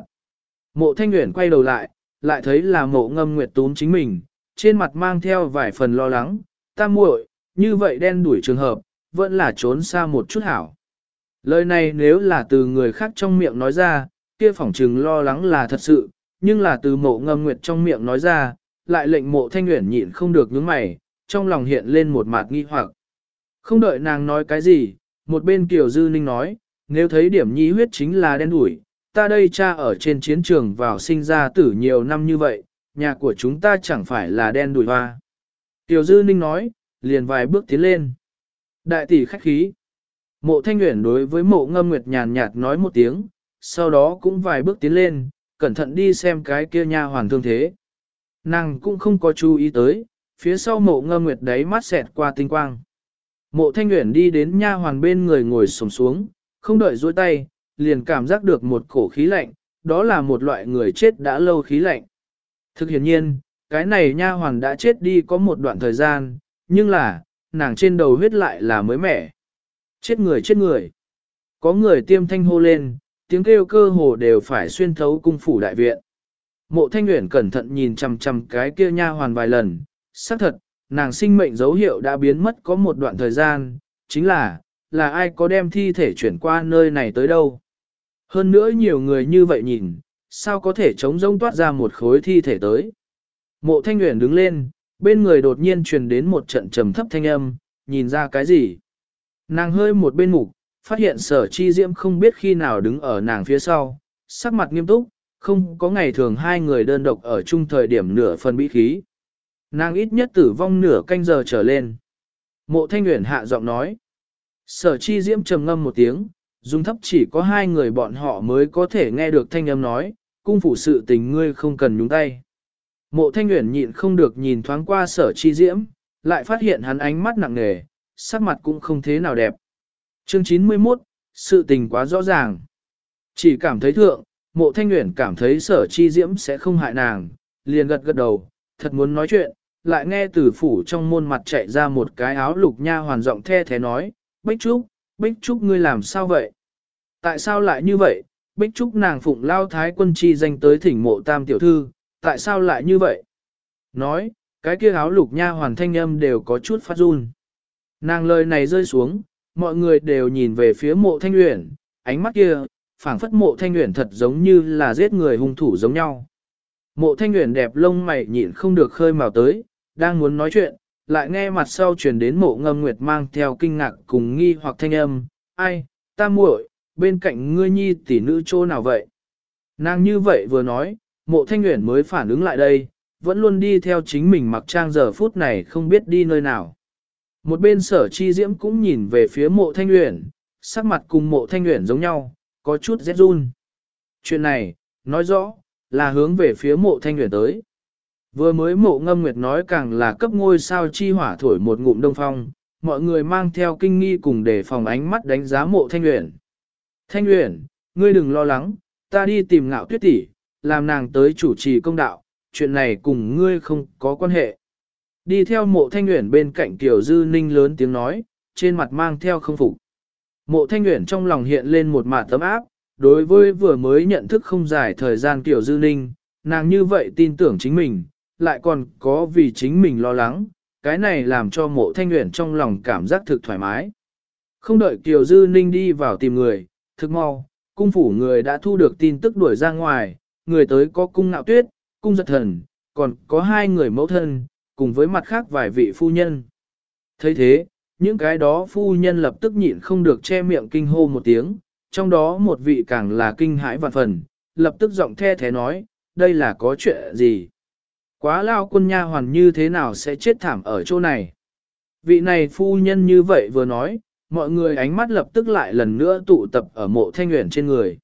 Mộ thanh nguyện quay đầu lại, lại thấy là mộ ngâm nguyệt túm chính mình, trên mặt mang theo vài phần lo lắng, ta muội, như vậy đen đuổi trường hợp, vẫn là trốn xa một chút hảo. Lời này nếu là từ người khác trong miệng nói ra, kia phỏng trừng lo lắng là thật sự, nhưng là từ mộ ngâm nguyệt trong miệng nói ra, lại lệnh mộ thanh nguyện nhịn không được nhướng mày, trong lòng hiện lên một mạt nghi hoặc. Không đợi nàng nói cái gì, một bên Kiều Dư Ninh nói, nếu thấy điểm nhi huyết chính là đen đủi, ta đây cha ở trên chiến trường vào sinh ra tử nhiều năm như vậy, nhà của chúng ta chẳng phải là đen đủi hoa. Tiểu Dư Ninh nói, liền vài bước tiến lên. Đại tỷ khách khí. Mộ Thanh Nguyễn đối với mộ ngâm nguyệt nhàn nhạt nói một tiếng, sau đó cũng vài bước tiến lên, cẩn thận đi xem cái kia nha hoàn thương thế. Nàng cũng không có chú ý tới, phía sau mộ ngâm nguyệt đấy mắt xẹt qua tinh quang. Mộ Thanh Nguyễn đi đến nha hoàn bên người ngồi sổng xuống, không đợi duỗi tay, liền cảm giác được một cổ khí lạnh, đó là một loại người chết đã lâu khí lạnh. Thực hiện nhiên, cái này nha hoàn đã chết đi có một đoạn thời gian, nhưng là, nàng trên đầu huyết lại là mới mẻ. Chết người chết người. Có người tiêm thanh hô lên, tiếng kêu cơ hồ đều phải xuyên thấu cung phủ đại viện. Mộ thanh nguyện cẩn thận nhìn chằm chằm cái kia nha hoàn vài lần, xác thật, nàng sinh mệnh dấu hiệu đã biến mất có một đoạn thời gian, chính là, là ai có đem thi thể chuyển qua nơi này tới đâu. Hơn nữa nhiều người như vậy nhìn, sao có thể chống rông toát ra một khối thi thể tới. Mộ thanh nguyện đứng lên, bên người đột nhiên truyền đến một trận trầm thấp thanh âm, nhìn ra cái gì. Nàng hơi một bên mục, phát hiện sở chi diễm không biết khi nào đứng ở nàng phía sau, sắc mặt nghiêm túc, không có ngày thường hai người đơn độc ở chung thời điểm nửa phần bí khí. Nàng ít nhất tử vong nửa canh giờ trở lên. Mộ thanh nguyện hạ giọng nói. Sở chi diễm trầm ngâm một tiếng, dùng thấp chỉ có hai người bọn họ mới có thể nghe được thanh âm nói, cung phủ sự tình ngươi không cần nhúng tay. Mộ thanh nguyện nhịn không được nhìn thoáng qua sở chi diễm, lại phát hiện hắn ánh mắt nặng nề, sắc mặt cũng không thế nào đẹp. Chương 91, sự tình quá rõ ràng. Chỉ cảm thấy thượng, mộ thanh nguyện cảm thấy sở chi diễm sẽ không hại nàng, liền gật gật đầu, thật muốn nói chuyện, lại nghe từ phủ trong môn mặt chạy ra một cái áo lục nha hoàn giọng the thế nói, Bích Trúc, Bích Trúc ngươi làm sao vậy? Tại sao lại như vậy? Bích Trúc nàng phụng lao thái quân chi danh tới thỉnh mộ tam tiểu thư, tại sao lại như vậy? Nói, cái kia áo lục nha hoàn thanh âm đều có chút phát run. Nàng lời này rơi xuống, mọi người đều nhìn về phía mộ thanh uyển, ánh mắt kia, phảng phất mộ thanh uyển thật giống như là giết người hung thủ giống nhau. Mộ thanh uyển đẹp lông mày nhịn không được khơi màu tới, đang muốn nói chuyện, lại nghe mặt sau truyền đến mộ ngâm nguyệt mang theo kinh ngạc cùng nghi hoặc thanh âm, ai, ta muội, bên cạnh ngươi nhi tỷ nữ chỗ nào vậy? Nàng như vậy vừa nói, mộ thanh nguyện mới phản ứng lại đây, vẫn luôn đi theo chính mình mặc trang giờ phút này không biết đi nơi nào. Một bên sở chi diễm cũng nhìn về phía mộ thanh nguyện, sắc mặt cùng mộ thanh nguyện giống nhau, có chút rét run. Chuyện này, nói rõ, là hướng về phía mộ thanh nguyện tới. Vừa mới mộ ngâm nguyệt nói càng là cấp ngôi sao chi hỏa thổi một ngụm đông phong, mọi người mang theo kinh nghi cùng để phòng ánh mắt đánh giá mộ thanh luyện. Thanh luyện, ngươi đừng lo lắng, ta đi tìm ngạo tuyết tỷ, làm nàng tới chủ trì công đạo, chuyện này cùng ngươi không có quan hệ. Đi theo mộ thanh luyện bên cạnh tiểu dư ninh lớn tiếng nói, trên mặt mang theo không phục. Mộ thanh luyện trong lòng hiện lên một mạt tấm áp, đối với vừa mới nhận thức không dài thời gian tiểu dư ninh, nàng như vậy tin tưởng chính mình, lại còn có vì chính mình lo lắng, cái này làm cho mộ thanh nguyện trong lòng cảm giác thực thoải mái. Không đợi Kiều Dư Ninh đi vào tìm người, thực mau, cung phủ người đã thu được tin tức đuổi ra ngoài, người tới có cung ngạo tuyết, cung giật thần, còn có hai người mẫu thân, cùng với mặt khác vài vị phu nhân. thấy thế, những cái đó phu nhân lập tức nhịn không được che miệng kinh hô một tiếng, trong đó một vị càng là kinh hãi vạn phần, lập tức giọng the thế nói, đây là có chuyện gì? Quá lao quân nha hoàn như thế nào sẽ chết thảm ở chỗ này? Vị này phu nhân như vậy vừa nói, mọi người ánh mắt lập tức lại lần nữa tụ tập ở mộ thanh nguyện trên người.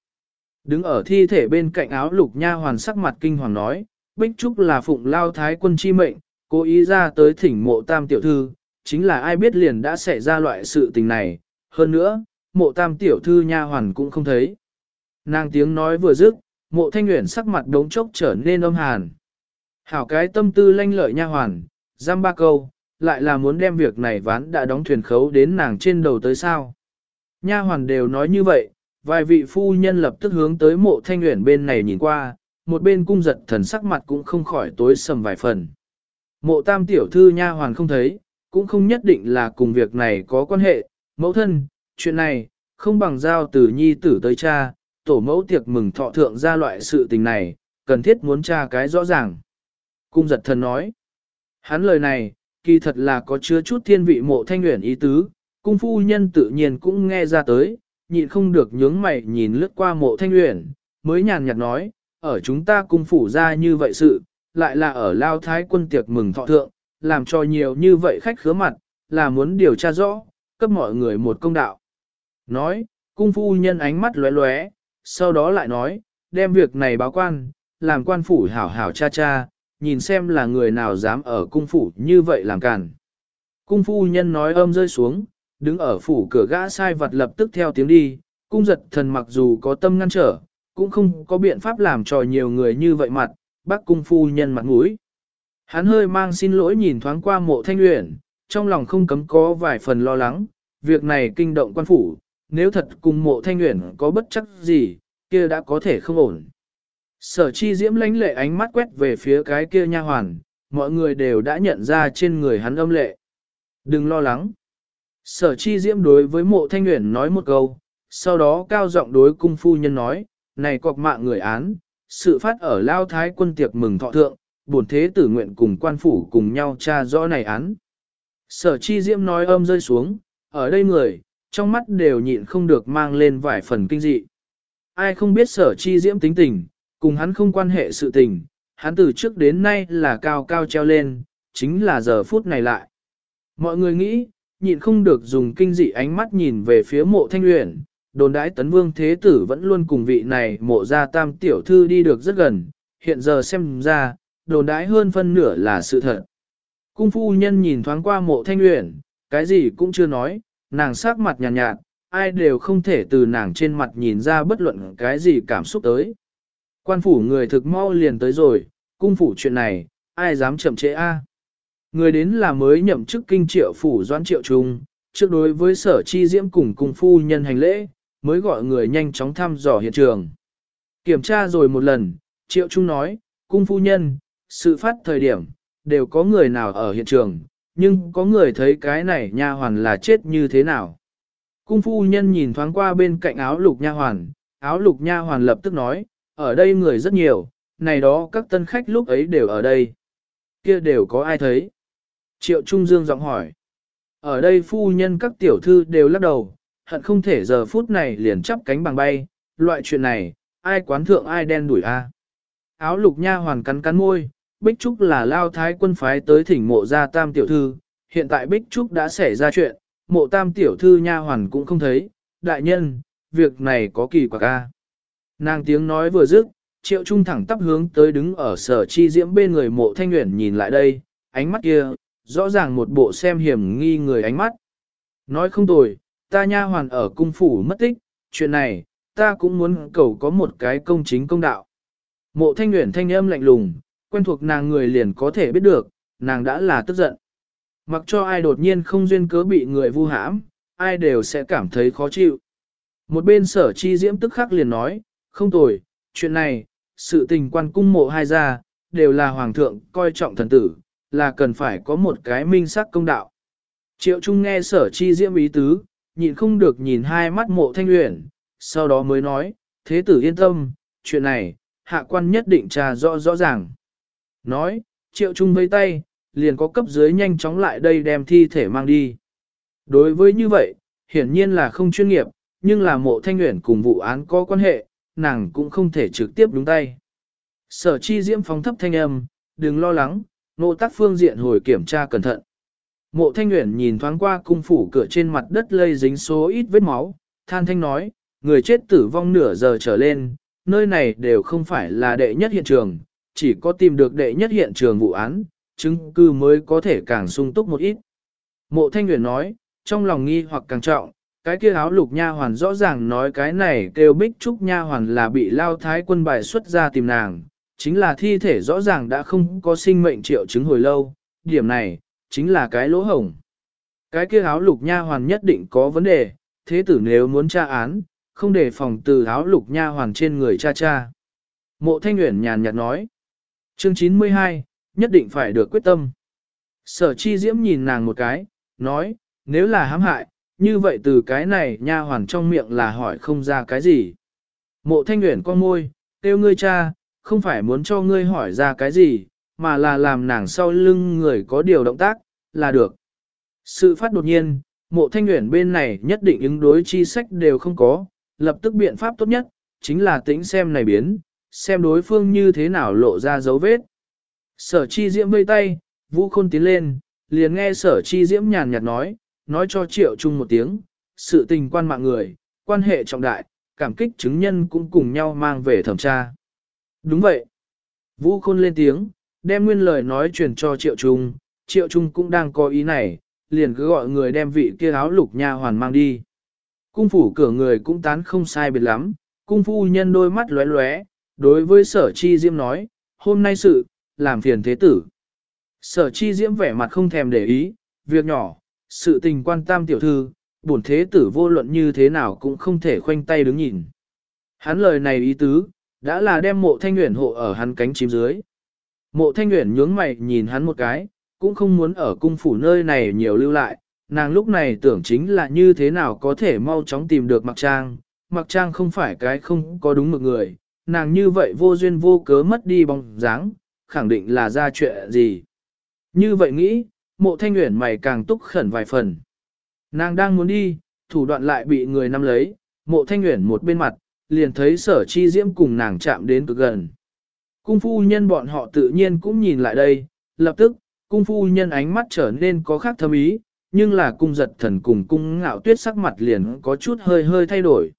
Đứng ở thi thể bên cạnh áo lục nha hoàn sắc mặt kinh hoàng nói, Bích Trúc là phụng lao thái quân chi mệnh, cố ý ra tới thỉnh mộ tam tiểu thư, chính là ai biết liền đã xảy ra loại sự tình này, hơn nữa, mộ tam tiểu thư nha hoàn cũng không thấy. Nàng tiếng nói vừa dứt, mộ thanh nguyện sắc mặt đống chốc trở nên âm hàn. Hảo cái tâm tư lanh lợi nha hoàn, giam ba câu, lại là muốn đem việc này ván đã đóng thuyền khấu đến nàng trên đầu tới sao. Nha hoàn đều nói như vậy, vài vị phu nhân lập tức hướng tới mộ thanh nguyện bên này nhìn qua, một bên cung giật thần sắc mặt cũng không khỏi tối sầm vài phần. Mộ tam tiểu thư nha hoàn không thấy, cũng không nhất định là cùng việc này có quan hệ, mẫu thân, chuyện này, không bằng giao từ nhi tử tới cha, tổ mẫu tiệc mừng thọ thượng ra loại sự tình này, cần thiết muốn tra cái rõ ràng. Cung giật thần nói, hắn lời này, kỳ thật là có chứa chút thiên vị mộ thanh nguyện ý tứ, cung phu nhân tự nhiên cũng nghe ra tới, nhịn không được nhướng mày nhìn lướt qua mộ thanh nguyện, mới nhàn nhạt nói, ở chúng ta cung phủ ra như vậy sự, lại là ở lao thái quân tiệc mừng thọ thượng, làm cho nhiều như vậy khách khứa mặt, là muốn điều tra rõ, cấp mọi người một công đạo. Nói, cung phu nhân ánh mắt lóe lóe, sau đó lại nói, đem việc này báo quan, làm quan phủ hảo hảo cha cha, nhìn xem là người nào dám ở cung phủ như vậy làm cản. Cung phu nhân nói âm rơi xuống, đứng ở phủ cửa gã sai vật lập tức theo tiếng đi, cung giật thần mặc dù có tâm ngăn trở, cũng không có biện pháp làm cho nhiều người như vậy mặt, bác cung phu nhân mặt mũi. Hắn hơi mang xin lỗi nhìn thoáng qua mộ thanh luyện, trong lòng không cấm có vài phần lo lắng, việc này kinh động quan phủ, nếu thật cùng mộ thanh luyện có bất chắc gì, kia đã có thể không ổn. Sở chi diễm lánh lệ ánh mắt quét về phía cái kia nha hoàn, mọi người đều đã nhận ra trên người hắn âm lệ. Đừng lo lắng. Sở chi diễm đối với mộ thanh nguyện nói một câu, sau đó cao giọng đối cung phu nhân nói, này cọc mạng người án, sự phát ở lao thái quân tiệc mừng thọ thượng, bổn thế tử nguyện cùng quan phủ cùng nhau tra rõ này án. Sở chi diễm nói âm rơi xuống, ở đây người, trong mắt đều nhịn không được mang lên vài phần kinh dị. Ai không biết sở chi diễm tính tình, cùng hắn không quan hệ sự tình, hắn từ trước đến nay là cao cao treo lên, chính là giờ phút này lại. Mọi người nghĩ, nhịn không được dùng kinh dị ánh mắt nhìn về phía mộ thanh luyện, đồn đãi tấn vương thế tử vẫn luôn cùng vị này mộ ra tam tiểu thư đi được rất gần, hiện giờ xem ra, đồn đãi hơn phân nửa là sự thật. Cung phu nhân nhìn thoáng qua mộ thanh luyện, cái gì cũng chưa nói, nàng sắc mặt nhàn nhạt, nhạt, ai đều không thể từ nàng trên mặt nhìn ra bất luận cái gì cảm xúc tới. Quan phủ người thực mau liền tới rồi, cung phủ chuyện này, ai dám chậm trễ a? Người đến là mới nhậm chức kinh triệu phủ doãn triệu trung, trước đối với sở chi diễm cùng cung phu nhân hành lễ, mới gọi người nhanh chóng thăm dò hiện trường. Kiểm tra rồi một lần, triệu trung nói, cung phu nhân, sự phát thời điểm, đều có người nào ở hiện trường, nhưng có người thấy cái này nha hoàn là chết như thế nào. Cung phu nhân nhìn thoáng qua bên cạnh áo lục nha hoàn, áo lục nha hoàn lập tức nói, ở đây người rất nhiều, này đó các tân khách lúc ấy đều ở đây. Kia đều có ai thấy? Triệu Trung Dương giọng hỏi. Ở đây phu nhân các tiểu thư đều lắc đầu, hận không thể giờ phút này liền chắp cánh bằng bay, loại chuyện này, ai quán thượng ai đen đuổi a. Áo lục nha hoàn cắn cắn môi, Bích Trúc là lao thái quân phái tới thỉnh mộ gia tam tiểu thư, hiện tại Bích Trúc đã xảy ra chuyện, mộ tam tiểu thư nha hoàn cũng không thấy, đại nhân, việc này có kỳ quặc a. Nàng tiếng nói vừa dứt, triệu trung thẳng tắp hướng tới đứng ở sở chi diễm bên người mộ thanh nguyện nhìn lại đây, ánh mắt kia, rõ ràng một bộ xem hiểm nghi người ánh mắt. Nói không tồi, ta nha hoàn ở cung phủ mất tích, chuyện này, ta cũng muốn cầu có một cái công chính công đạo. Mộ thanh nguyện thanh âm lạnh lùng, quen thuộc nàng người liền có thể biết được, nàng đã là tức giận. Mặc cho ai đột nhiên không duyên cớ bị người vu hãm, ai đều sẽ cảm thấy khó chịu. Một bên sở chi diễm tức khắc liền nói, không tồi, chuyện này, sự tình quan cung mộ hai gia, đều là hoàng thượng coi trọng thần tử, là cần phải có một cái minh sắc công đạo. Triệu Trung nghe sở chi diễm ý tứ, nhịn không được nhìn hai mắt mộ thanh luyện, sau đó mới nói, thế tử yên tâm, chuyện này, hạ quan nhất định trà rõ rõ ràng. Nói, triệu trung vây tay, liền có cấp dưới nhanh chóng lại đây đem thi thể mang đi. Đối với như vậy, hiển nhiên là không chuyên nghiệp, nhưng là mộ thanh luyện cùng vụ án có quan hệ, nàng cũng không thể trực tiếp đúng tay. Sở chi diễm phóng thấp thanh âm, đừng lo lắng, nộ tác phương diện hồi kiểm tra cẩn thận. Mộ thanh nguyện nhìn thoáng qua cung phủ cửa trên mặt đất lây dính số ít vết máu, than thanh nói, người chết tử vong nửa giờ trở lên, nơi này đều không phải là đệ nhất hiện trường, chỉ có tìm được đệ nhất hiện trường vụ án, chứng cứ mới có thể càng sung túc một ít. Mộ thanh nguyện nói, trong lòng nghi hoặc càng trọng, cái kia áo lục nha hoàn rõ ràng nói cái này kêu bích trúc nha hoàn là bị lao thái quân bài xuất ra tìm nàng, chính là thi thể rõ ràng đã không có sinh mệnh triệu chứng hồi lâu, điểm này, chính là cái lỗ hổng. Cái kia áo lục nha hoàn nhất định có vấn đề, thế tử nếu muốn tra án, không để phòng từ áo lục nha hoàn trên người cha cha. Mộ thanh uyển nhàn nhạt nói. Chương 92, nhất định phải được quyết tâm. Sở chi diễm nhìn nàng một cái, nói, nếu là hãm hại, như vậy từ cái này nha hoàn trong miệng là hỏi không ra cái gì. Mộ thanh nguyện con môi, kêu ngươi cha, không phải muốn cho ngươi hỏi ra cái gì, mà là làm nàng sau lưng người có điều động tác, là được. Sự phát đột nhiên, mộ thanh nguyện bên này nhất định ứng đối chi sách đều không có, lập tức biện pháp tốt nhất, chính là tính xem này biến, xem đối phương như thế nào lộ ra dấu vết. Sở chi diễm vây tay, vũ khôn tiến lên, liền nghe sở chi diễm nhàn nhạt nói, nói cho triệu chung một tiếng, sự tình quan mạng người, quan hệ trọng đại, cảm kích chứng nhân cũng cùng nhau mang về thẩm tra. Đúng vậy. Vũ khôn lên tiếng, đem nguyên lời nói truyền cho triệu trung, triệu trung cũng đang có ý này, liền cứ gọi người đem vị kia áo lục nha hoàn mang đi. Cung phủ cửa người cũng tán không sai biệt lắm, cung phu nhân đôi mắt lóe lóe, đối với sở chi diễm nói, hôm nay sự, làm phiền thế tử. Sở chi diễm vẻ mặt không thèm để ý, việc nhỏ, sự tình quan tam tiểu thư, bổn thế tử vô luận như thế nào cũng không thể khoanh tay đứng nhìn. Hắn lời này ý tứ, đã là đem mộ thanh nguyện hộ ở hắn cánh chim dưới. Mộ thanh nguyện nhướng mày nhìn hắn một cái, cũng không muốn ở cung phủ nơi này nhiều lưu lại, nàng lúc này tưởng chính là như thế nào có thể mau chóng tìm được mặc trang, mặc trang không phải cái không có đúng một người, nàng như vậy vô duyên vô cớ mất đi bóng dáng, khẳng định là ra chuyện gì. Như vậy nghĩ, mộ thanh nguyện mày càng túc khẩn vài phần. Nàng đang muốn đi, thủ đoạn lại bị người nắm lấy, mộ thanh nguyện một bên mặt, liền thấy sở chi diễm cùng nàng chạm đến cực gần. Cung phu nhân bọn họ tự nhiên cũng nhìn lại đây, lập tức, cung phu nhân ánh mắt trở nên có khác thâm ý, nhưng là cung giật thần cùng cung ngạo tuyết sắc mặt liền có chút hơi hơi thay đổi.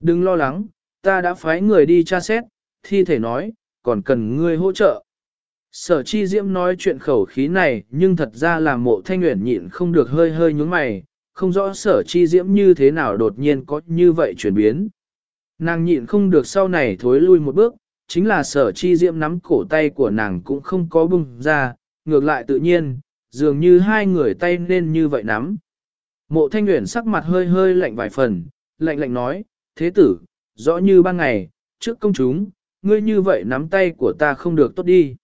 Đừng lo lắng, ta đã phái người đi tra xét, thi thể nói, còn cần ngươi hỗ trợ. Sở chi diễm nói chuyện khẩu khí này nhưng thật ra là mộ thanh nguyện nhịn không được hơi hơi nhúng mày, không rõ sở chi diễm như thế nào đột nhiên có như vậy chuyển biến. Nàng nhịn không được sau này thối lui một bước, chính là sở chi diễm nắm cổ tay của nàng cũng không có bung ra, ngược lại tự nhiên, dường như hai người tay nên như vậy nắm. Mộ thanh nguyện sắc mặt hơi hơi lạnh vài phần, lạnh lạnh nói, thế tử, rõ như ban ngày, trước công chúng, ngươi như vậy nắm tay của ta không được tốt đi.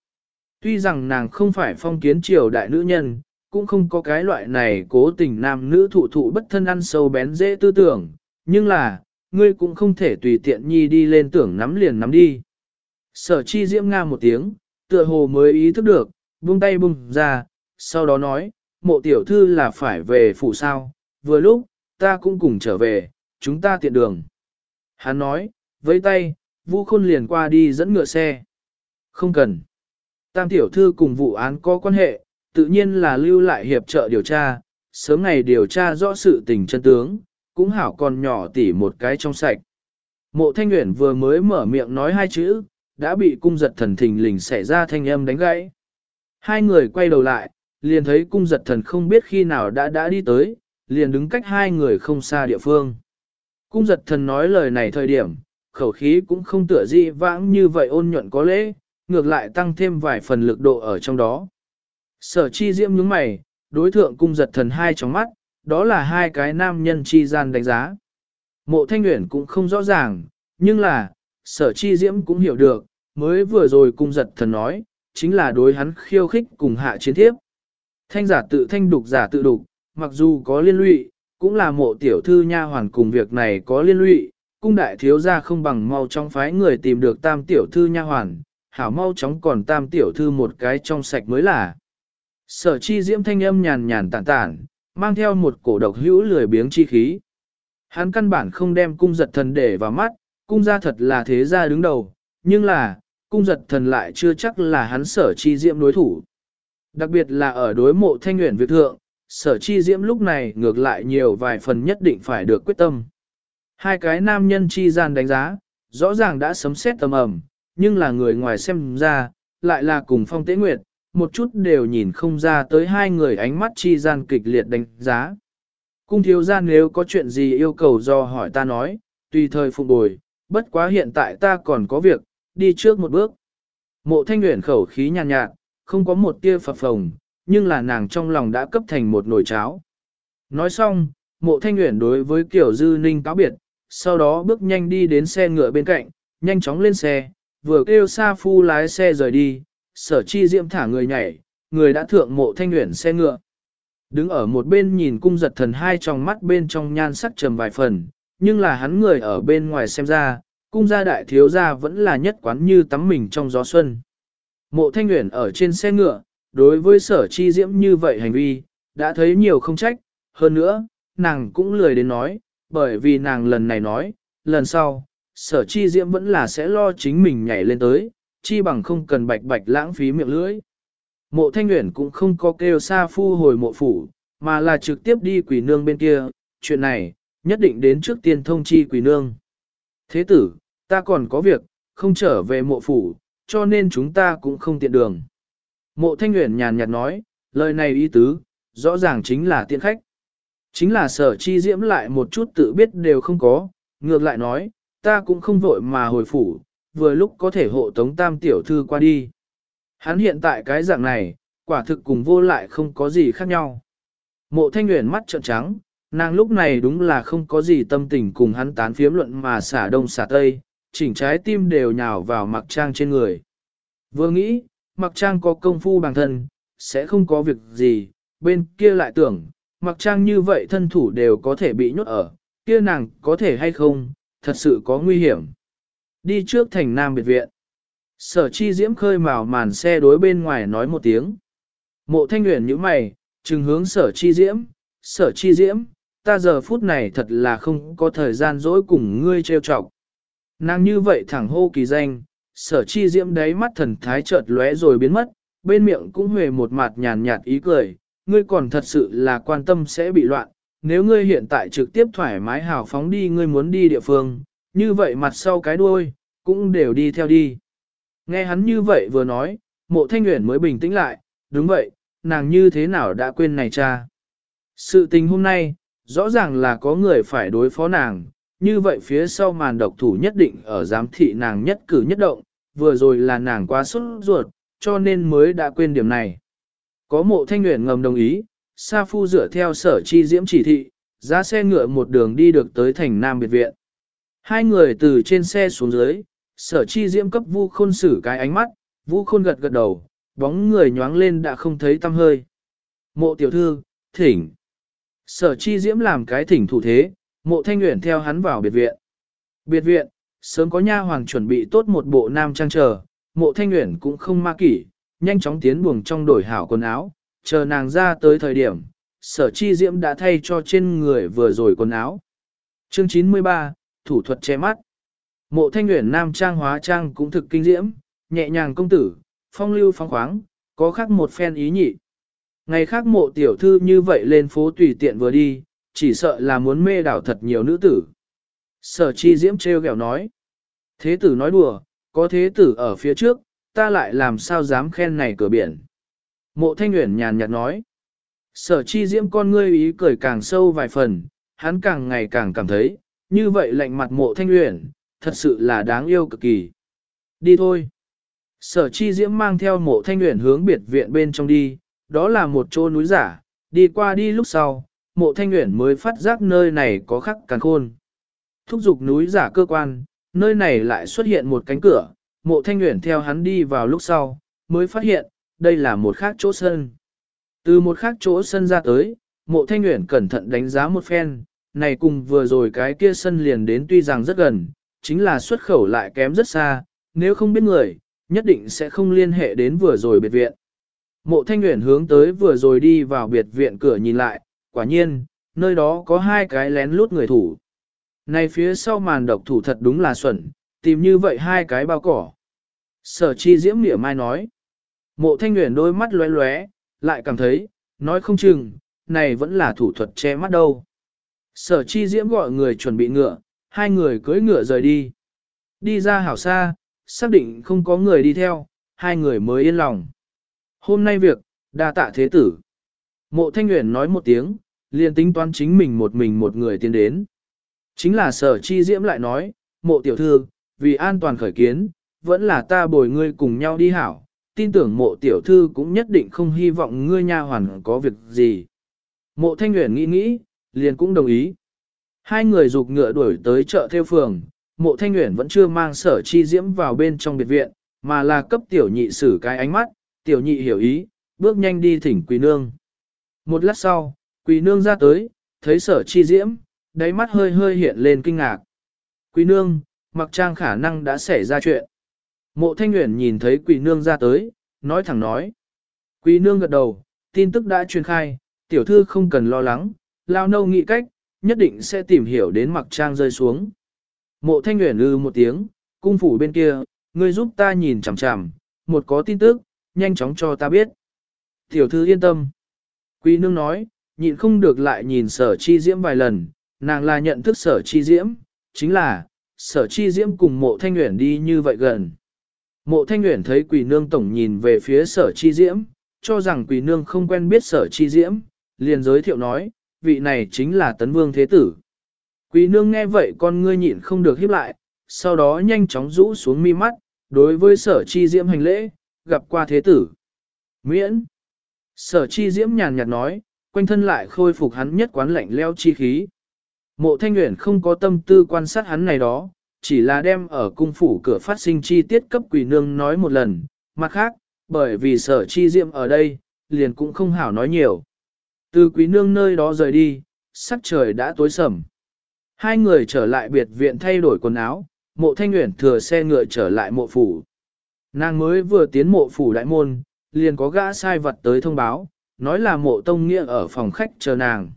Tuy rằng nàng không phải phong kiến triều đại nữ nhân, cũng không có cái loại này cố tình nam nữ thụ thụ bất thân ăn sâu bén dễ tư tưởng, nhưng là, ngươi cũng không thể tùy tiện nhi đi lên tưởng nắm liền nắm đi. Sở chi diễm nga một tiếng, tựa hồ mới ý thức được, buông tay buông ra, sau đó nói, mộ tiểu thư là phải về phủ sao, vừa lúc, ta cũng cùng trở về, chúng ta tiện đường. Hắn nói, với tay, Vu Khôn liền qua đi dẫn ngựa xe. Không cần. Tam tiểu thư cùng vụ án có quan hệ, tự nhiên là lưu lại hiệp trợ điều tra, sớm ngày điều tra rõ sự tình chân tướng, cũng hảo còn nhỏ tỉ một cái trong sạch. Mộ Thanh Uyển vừa mới mở miệng nói hai chữ, đã bị cung giật thần thình lình xảy ra thanh âm đánh gãy. Hai người quay đầu lại, liền thấy cung giật thần không biết khi nào đã đã đi tới, liền đứng cách hai người không xa địa phương. Cung giật thần nói lời này thời điểm, khẩu khí cũng không tựa dị vãng như vậy ôn nhuận có lễ, ngược lại tăng thêm vài phần lực độ ở trong đó. Sở chi diễm nhướng mày, đối thượng cung giật thần hai trong mắt, đó là hai cái nam nhân chi gian đánh giá. Mộ thanh nguyện cũng không rõ ràng, nhưng là, sở chi diễm cũng hiểu được, mới vừa rồi cung giật thần nói, chính là đối hắn khiêu khích cùng hạ chiến thiếp. Thanh giả tự thanh đục giả tự đục, mặc dù có liên lụy, cũng là mộ tiểu thư nha hoàn cùng việc này có liên lụy, cung đại thiếu gia không bằng mau trong phái người tìm được tam tiểu thư nha hoàn, hảo mau chóng còn tam tiểu thư một cái trong sạch mới là. Sở chi diễm thanh âm nhàn nhàn tản tản, mang theo một cổ độc hữu lười biếng chi khí. Hắn căn bản không đem cung giật thần để vào mắt, cung gia thật là thế gia đứng đầu, nhưng là, cung giật thần lại chưa chắc là hắn sở chi diễm đối thủ. Đặc biệt là ở đối mộ thanh nguyện việc thượng, sở chi diễm lúc này ngược lại nhiều vài phần nhất định phải được quyết tâm. Hai cái nam nhân chi gian đánh giá, rõ ràng đã sấm xét tầm ẩm, nhưng là người ngoài xem ra, lại là cùng phong tế nguyệt, một chút đều nhìn không ra tới hai người ánh mắt chi gian kịch liệt đánh giá. Cung thiếu gia nếu có chuyện gì yêu cầu do hỏi ta nói, tùy thời phục bồi, bất quá hiện tại ta còn có việc, đi trước một bước. Mộ thanh nguyện khẩu khí nhàn nhạt, nhạt, không có một tia phập phồng, nhưng là nàng trong lòng đã cấp thành một nồi cháo. Nói xong, mộ thanh nguyện đối với kiểu dư ninh cáo biệt, sau đó bước nhanh đi đến xe ngựa bên cạnh, nhanh chóng lên xe, vừa kêu Sa Phu lái xe rời đi, sở chi diệm thả người nhảy, người đã thượng mộ thanh nguyện xe ngựa. Đứng ở một bên nhìn cung giật thần hai trong mắt bên trong nhan sắc trầm vài phần, nhưng là hắn người ở bên ngoài xem ra, cung gia đại thiếu gia vẫn là nhất quán như tắm mình trong gió xuân. Mộ thanh nguyện ở trên xe ngựa, đối với sở chi diễm như vậy hành vi, đã thấy nhiều không trách, hơn nữa, nàng cũng lười đến nói, bởi vì nàng lần này nói, lần sau, sở chi diễm vẫn là sẽ lo chính mình nhảy lên tới, chi bằng không cần bạch bạch lãng phí miệng lưỡi. Mộ thanh nguyện cũng không có kêu xa phu hồi mộ phủ, mà là trực tiếp đi quỷ nương bên kia, chuyện này, nhất định đến trước tiên thông chi quỷ nương. Thế tử, ta còn có việc, không trở về mộ phủ, cho nên chúng ta cũng không tiện đường. Mộ thanh nguyện nhàn nhạt nói, lời này ý tứ, rõ ràng chính là tiện khách. Chính là sở chi diễm lại một chút tự biết đều không có, ngược lại nói, ta cũng không vội mà hồi phủ, vừa lúc có thể hộ tống tam tiểu thư qua đi. Hắn hiện tại cái dạng này, quả thực cùng vô lại không có gì khác nhau. Mộ thanh nguyện mắt trợn trắng, nàng lúc này đúng là không có gì tâm tình cùng hắn tán phiếm luận mà xả đông xả tây, chỉnh trái tim đều nhào vào mặc trang trên người. Vừa nghĩ, mặc trang có công phu bằng thân, sẽ không có việc gì, bên kia lại tưởng, mặc trang như vậy thân thủ đều có thể bị nhốt ở, kia nàng có thể hay không, thật sự có nguy hiểm. Đi trước thành Nam Biệt Viện. Sở chi diễm khơi màu màn xe đối bên ngoài nói một tiếng. Mộ thanh nguyện như mày, trừng hướng sở chi diễm, sở chi diễm, ta giờ phút này thật là không có thời gian dỗi cùng ngươi trêu chọc. Nàng như vậy thẳng hô kỳ danh, sở chi diễm đáy mắt thần thái chợt lóe rồi biến mất, bên miệng cũng huề một mặt nhàn nhạt ý cười, ngươi còn thật sự là quan tâm sẽ bị loạn, nếu ngươi hiện tại trực tiếp thoải mái hào phóng đi ngươi muốn đi địa phương, như vậy mặt sau cái đuôi, cũng đều đi theo đi. Nghe hắn như vậy vừa nói, mộ thanh nguyện mới bình tĩnh lại, đúng vậy, nàng như thế nào đã quên này cha. Sự tình hôm nay, rõ ràng là có người phải đối phó nàng, như vậy phía sau màn độc thủ nhất định ở giám thị nàng nhất cử nhất động, vừa rồi là nàng quá sốt ruột, cho nên mới đã quên điểm này. Có mộ thanh nguyện ngầm đồng ý, Sa Phu dựa theo sở chi diễm chỉ thị, ra xe ngựa một đường đi được tới thành Nam Biệt Viện. Hai người từ trên xe xuống dưới, sở chi diễm cấp vu khôn xử cái ánh mắt, vu khôn gật gật đầu, bóng người nhoáng lên đã không thấy tăm hơi. Mộ tiểu thư, thỉnh. Sở chi diễm làm cái thỉnh thủ thế, mộ thanh nguyện theo hắn vào biệt viện. Biệt viện, sớm có nha hoàng chuẩn bị tốt một bộ nam trang chờ, mộ thanh nguyện cũng không ma kỷ, nhanh chóng tiến buồng trong đổi hảo quần áo, chờ nàng ra tới thời điểm, sở chi diễm đã thay cho trên người vừa rồi quần áo. Chương 93, Thủ thuật che mắt. Mộ thanh nguyện nam trang hóa trang cũng thực kinh diễm, nhẹ nhàng công tử, phong lưu phong khoáng, có khác một phen ý nhị. Ngày khác mộ tiểu thư như vậy lên phố tùy tiện vừa đi, chỉ sợ là muốn mê đảo thật nhiều nữ tử. Sở chi diễm treo gẹo nói. Thế tử nói đùa, có thế tử ở phía trước, ta lại làm sao dám khen này cửa biển. Mộ thanh Uyển nhàn nhạt nói. Sở chi diễm con ngươi ý cười càng sâu vài phần, hắn càng ngày càng cảm thấy, như vậy lạnh mặt mộ thanh Uyển thật sự là đáng yêu cực kỳ. Đi thôi. Sở chi diễm mang theo mộ thanh Uyển hướng biệt viện bên trong đi, đó là một chỗ núi giả, đi qua đi lúc sau, mộ thanh Uyển mới phát giác nơi này có khắc càng khôn. Thúc giục núi giả cơ quan, nơi này lại xuất hiện một cánh cửa, mộ thanh Uyển theo hắn đi vào lúc sau, mới phát hiện, đây là một khác chỗ sân. Từ một khác chỗ sân ra tới, mộ thanh nguyện cẩn thận đánh giá một phen, này cùng vừa rồi cái kia sân liền đến tuy rằng rất gần, chính là xuất khẩu lại kém rất xa, nếu không biết người, nhất định sẽ không liên hệ đến vừa rồi biệt viện. Mộ thanh nguyện hướng tới vừa rồi đi vào biệt viện cửa nhìn lại, quả nhiên, nơi đó có hai cái lén lút người thủ. Này phía sau màn độc thủ thật đúng là xuẩn, tìm như vậy hai cái bao cỏ. Sở chi diễm nghĩa mai nói. Mộ thanh nguyện đôi mắt lóe lóe, lại cảm thấy, nói không chừng, này vẫn là thủ thuật che mắt đâu. Sở chi diễm gọi người chuẩn bị ngựa, hai người cưỡi ngựa rời đi. Đi ra hảo xa, xác định không có người đi theo, hai người mới yên lòng. Hôm nay việc, đa tạ thế tử. Mộ thanh nguyện nói một tiếng, liền tính toán chính mình một mình một người tiến đến. Chính là sở chi diễm lại nói, mộ tiểu thư, vì an toàn khởi kiến, vẫn là ta bồi ngươi cùng nhau đi hảo, tin tưởng mộ tiểu thư cũng nhất định không hy vọng ngươi nha hoàn có việc gì. Mộ thanh nguyện nghĩ nghĩ, liền cũng đồng ý. Hai người dục ngựa đuổi tới chợ theo phường, mộ thanh nguyện vẫn chưa mang sở chi diễm vào bên trong biệt viện, mà là cấp tiểu nhị xử cái ánh mắt, tiểu nhị hiểu ý, bước nhanh đi thỉnh quỳ nương. Một lát sau, quỳ nương ra tới, thấy sở chi diễm, đáy mắt hơi hơi hiện lên kinh ngạc. Quỳ nương, mặc trang khả năng đã xảy ra chuyện. Mộ thanh Uyển nhìn thấy quỷ nương ra tới, nói thẳng nói. Quỷ nương gật đầu, tin tức đã truyền khai, tiểu thư không cần lo lắng, lao nâu nghĩ cách, nhất định sẽ tìm hiểu đến mặc trang rơi xuống. Mộ thanh Uyển ư một tiếng, cung phủ bên kia, ngươi giúp ta nhìn chằm chằm, một có tin tức, nhanh chóng cho ta biết. Tiểu thư yên tâm. Quý nương nói, nhịn không được lại nhìn sở chi diễm vài lần, nàng là nhận thức sở chi diễm, chính là, sở chi diễm cùng mộ thanh nguyện đi như vậy gần. Mộ thanh Uyển thấy quỷ nương tổng nhìn về phía sở chi diễm, cho rằng quỷ nương không quen biết sở chi diễm, liền giới thiệu nói, vị này chính là tấn vương thế tử. Quỷ nương nghe vậy con ngươi nhịn không được hiếp lại, sau đó nhanh chóng rũ xuống mi mắt, đối với sở chi diễm hành lễ, gặp qua thế tử. Miễn. Sở chi diễm nhàn nhạt nói, quanh thân lại khôi phục hắn nhất quán lạnh leo chi khí. Mộ thanh Uyển không có tâm tư quan sát hắn này đó, chỉ là đem ở cung phủ cửa phát sinh chi tiết cấp quỷ nương nói một lần, mặt khác, bởi vì sở chi diệm ở đây, liền cũng không hảo nói nhiều. Từ quý nương nơi đó rời đi, sắc trời đã tối sầm. Hai người trở lại biệt viện thay đổi quần áo, mộ thanh nguyện thừa xe ngựa trở lại mộ phủ. Nàng mới vừa tiến mộ phủ đại môn, liền có gã sai vật tới thông báo, nói là mộ tông nghĩa ở phòng khách chờ nàng.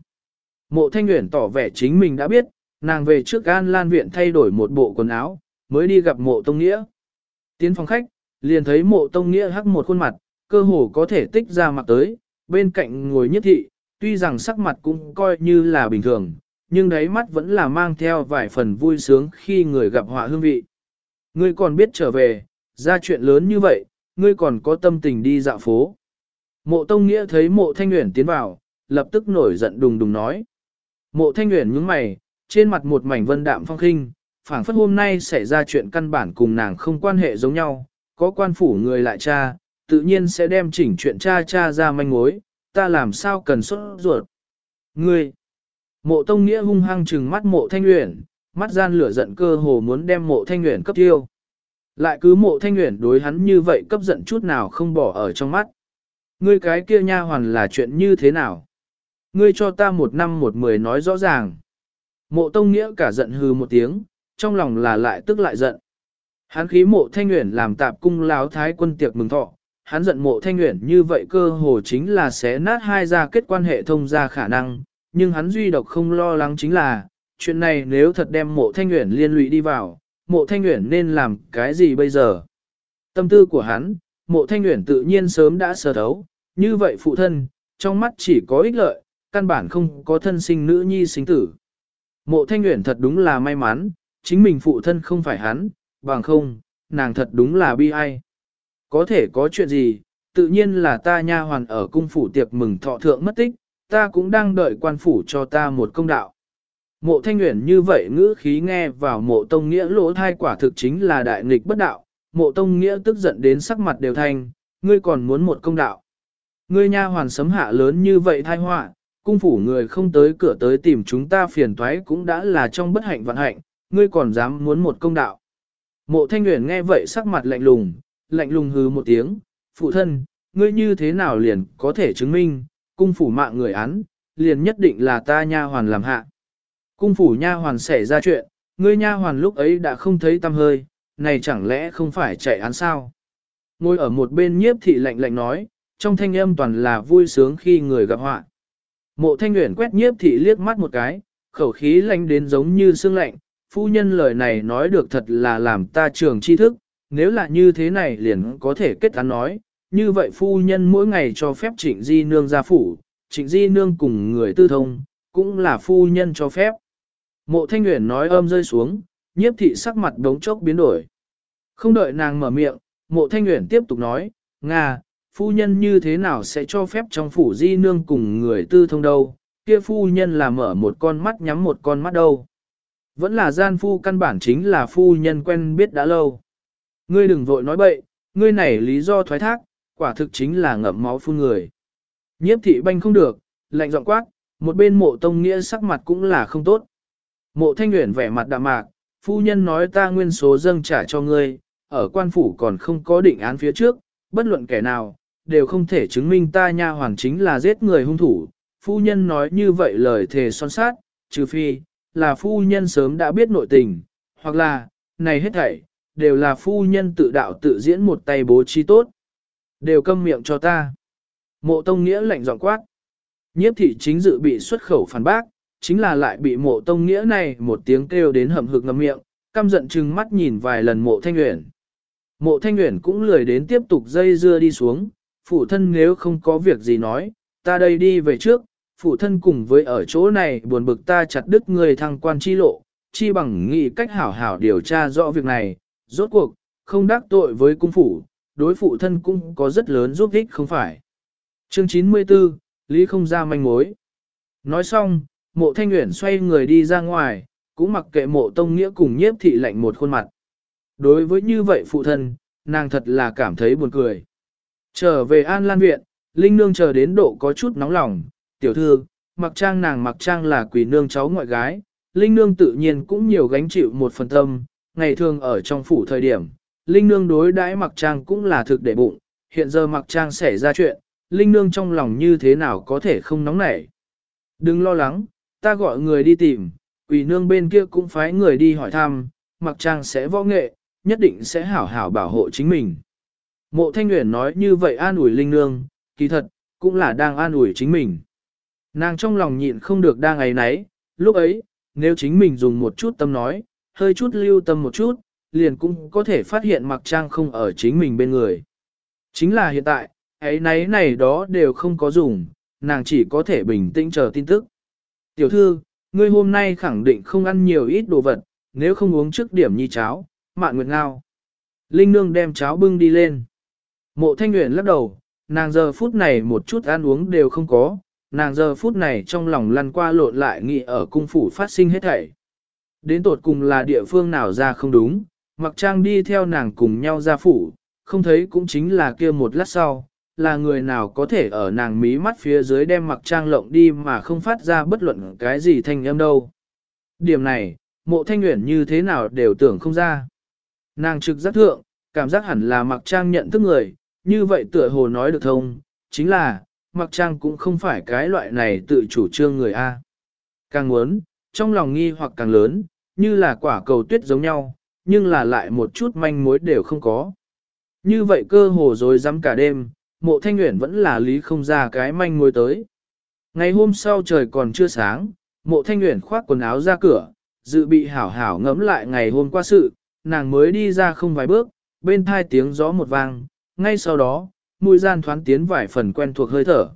Mộ thanh nguyện tỏ vẻ chính mình đã biết, nàng về trước An lan viện thay đổi một bộ quần áo, mới đi gặp mộ tông nghĩa. Tiến phòng khách, liền thấy mộ tông nghĩa hắc một khuôn mặt, cơ hồ có thể tích ra mặt tới, bên cạnh ngồi nhất thị, tuy rằng sắc mặt cũng coi như là bình thường, nhưng đáy mắt vẫn là mang theo vài phần vui sướng khi người gặp họa hương vị. Ngươi còn biết trở về, ra chuyện lớn như vậy, ngươi còn có tâm tình đi dạo phố. Mộ Tông Nghĩa thấy mộ Thanh Nguyễn tiến vào, lập tức nổi giận đùng đùng nói. Mộ Thanh Nguyễn nhướng mày, trên mặt một mảnh vân đạm phong khinh, phảng phất hôm nay xảy ra chuyện căn bản cùng nàng không quan hệ giống nhau, có quan phủ người lại cha, tự nhiên sẽ đem chỉnh chuyện cha cha ra manh mối, ta làm sao cần xuất ruột. Ngươi! Mộ Tông Nghĩa hung hăng trừng mắt mộ Thanh uyển, mắt gian lửa giận cơ hồ muốn đem mộ Thanh uyển cấp tiêu. Lại cứ mộ Thanh uyển đối hắn như vậy cấp giận chút nào không bỏ ở trong mắt. Ngươi cái kia nha hoàn là chuyện như thế nào? Ngươi cho ta một năm một mười nói rõ ràng. Mộ Tông Nghĩa cả giận hư một tiếng, trong lòng là lại tức lại giận. Hắn khí mộ Thanh nguyện làm tạp cung láo thái quân tiệc mừng thọ, hắn giận mộ Thanh nguyện như vậy cơ hồ chính là sẽ nát hai ra kết quan hệ thông ra khả năng, nhưng hắn duy độc không lo lắng chính là, chuyện này nếu thật đem mộ thanh nguyện liên lụy đi vào, mộ thanh nguyện nên làm cái gì bây giờ? Tâm tư của hắn, mộ thanh nguyện tự nhiên sớm đã sờ thấu, như vậy phụ thân, trong mắt chỉ có ích lợi, căn bản không có thân sinh nữ nhi sinh tử. Mộ thanh nguyện thật đúng là may mắn, chính mình phụ thân không phải hắn, bằng không, nàng thật đúng là bi ai. Có thể có chuyện gì, tự nhiên là ta nha hoàn ở cung phủ tiệc mừng thọ thượng mất tích, ta cũng đang đợi quan phủ cho ta một công đạo. Mộ thanh nguyện như vậy ngữ khí nghe vào mộ tông nghĩa lỗ thai quả thực chính là đại nghịch bất đạo, mộ tông nghĩa tức giận đến sắc mặt đều thanh, ngươi còn muốn một công đạo. Ngươi nha hoàn sấm hạ lớn như vậy thai họa, cung phủ người không tới cửa tới tìm chúng ta phiền toái cũng đã là trong bất hạnh vận hạnh, ngươi còn dám muốn một công đạo. Mộ thanh nguyện nghe vậy sắc mặt lạnh lùng, lạnh lùng hừ một tiếng, phụ thân, ngươi như thế nào liền có thể chứng minh, cung phủ mạng người án, liền nhất định là ta nha hoàn làm hạ. Cung phủ nha hoàn xảy ra chuyện, ngươi nha hoàn lúc ấy đã không thấy tâm hơi, này chẳng lẽ không phải chạy án sao? Ngồi ở một bên nhiếp thị lạnh lạnh nói, trong thanh âm toàn là vui sướng khi người gặp họa. Mộ thanh nguyện quét nhiếp thị liếc mắt một cái, khẩu khí lạnh đến giống như xương lạnh, phu nhân lời này nói được thật là làm ta trường tri thức, nếu là như thế này liền có thể kết án nói, như vậy phu nhân mỗi ngày cho phép trịnh di nương ra phủ, trịnh di nương cùng người tư thông, cũng là phu nhân cho phép. Mộ thanh nguyện nói âm rơi xuống, nhiếp thị sắc mặt đống chốc biến đổi. Không đợi nàng mở miệng, mộ thanh nguyện tiếp tục nói, Nga, phu nhân như thế nào sẽ cho phép trong phủ di nương cùng người tư thông đâu, kia phu nhân là mở một con mắt nhắm một con mắt đâu. Vẫn là gian phu căn bản chính là phu nhân quen biết đã lâu. Ngươi đừng vội nói bậy, ngươi này lý do thoái thác, quả thực chính là ngậm máu phun người. Nhiếp thị banh không được, lạnh giọng quát, một bên mộ tông nghĩa sắc mặt cũng là không tốt. Mộ thanh nguyện vẻ mặt đạm mạc, phu nhân nói ta nguyên số dâng trả cho ngươi, ở quan phủ còn không có định án phía trước, bất luận kẻ nào, đều không thể chứng minh ta nha hoàn chính là giết người hung thủ. Phu nhân nói như vậy lời thề son sát, trừ phi, là phu nhân sớm đã biết nội tình, hoặc là, này hết thảy, đều là phu nhân tự đạo tự diễn một tay bố trí tốt. Đều câm miệng cho ta. Mộ tông nghĩa lạnh giọng quát. Nhiếp thị chính dự bị xuất khẩu phản bác, chính là lại bị mộ tông nghĩa này một tiếng kêu đến hầm hực ngầm miệng, căm giận chừng mắt nhìn vài lần mộ thanh Uyển, Mộ thanh Uyển cũng lười đến tiếp tục dây dưa đi xuống, phụ thân nếu không có việc gì nói, ta đây đi về trước, phụ thân cùng với ở chỗ này buồn bực ta chặt đứt người thăng quan chi lộ, chi bằng nghị cách hảo hảo điều tra rõ việc này, rốt cuộc, không đắc tội với cung phủ, đối phụ thân cũng có rất lớn giúp ích không phải. Chương 94, Lý không ra manh mối. Nói xong, mộ thanh nguyện xoay người đi ra ngoài, cũng mặc kệ mộ tông nghĩa cùng nhiếp thị lạnh một khuôn mặt. Đối với như vậy phụ thân, nàng thật là cảm thấy buồn cười. Trở về An Lan Viện, Linh Nương chờ đến độ có chút nóng lòng, tiểu thư, mặc trang nàng mặc trang là quỷ nương cháu ngoại gái, Linh Nương tự nhiên cũng nhiều gánh chịu một phần tâm, ngày thường ở trong phủ thời điểm, Linh Nương đối đãi mặc trang cũng là thực để bụng, hiện giờ mặc trang xảy ra chuyện, Linh Nương trong lòng như thế nào có thể không nóng nảy. Đừng lo lắng, ta gọi người đi tìm, quỷ nương bên kia cũng phái người đi hỏi thăm, mặc trang sẽ võ nghệ, nhất định sẽ hảo hảo bảo hộ chính mình. Mộ Thanh Uyển nói như vậy an ủi Linh Nương, kỳ thật, cũng là đang an ủi chính mình. Nàng trong lòng nhịn không được đang ấy nấy, lúc ấy, nếu chính mình dùng một chút tâm nói, hơi chút lưu tâm một chút, liền cũng có thể phát hiện mặc trang không ở chính mình bên người. Chính là hiện tại, ấy nấy này đó đều không có dùng, nàng chỉ có thể bình tĩnh chờ tin tức. Tiểu thư, ngươi hôm nay khẳng định không ăn nhiều ít đồ vật, nếu không uống trước điểm nhi cháo, mạn nguyệt ngao. Linh nương đem cháo bưng đi lên. Mộ thanh nguyện lắc đầu, nàng giờ phút này một chút ăn uống đều không có, nàng giờ phút này trong lòng lăn qua lộn lại nghĩ ở cung phủ phát sinh hết thảy. Đến tột cùng là địa phương nào ra không đúng, mặc trang đi theo nàng cùng nhau ra phủ, không thấy cũng chính là kia một lát sau, là người nào có thể ở nàng mí mắt phía dưới đem mặc trang lộng đi mà không phát ra bất luận cái gì thanh âm đâu. Điểm này, mộ thanh nguyện như thế nào đều tưởng không ra. Nàng trực giác thượng, cảm giác hẳn là mặc trang nhận thức người, như vậy tựa hồ nói được thông, chính là, mặc trang cũng không phải cái loại này tự chủ trương người A. Càng muốn, trong lòng nghi hoặc càng lớn, như là quả cầu tuyết giống nhau, nhưng là lại một chút manh mối đều không có. Như vậy cơ hồ rồi dám cả đêm, mộ thanh nguyện vẫn là lý không ra cái manh mối tới. Ngày hôm sau trời còn chưa sáng, mộ thanh nguyện khoác quần áo ra cửa, dự bị hảo hảo ngẫm lại ngày hôm qua sự, nàng mới đi ra không vài bước, bên thai tiếng gió một vang, ngay sau đó, mùi gian thoáng tiến vài phần quen thuộc hơi thở.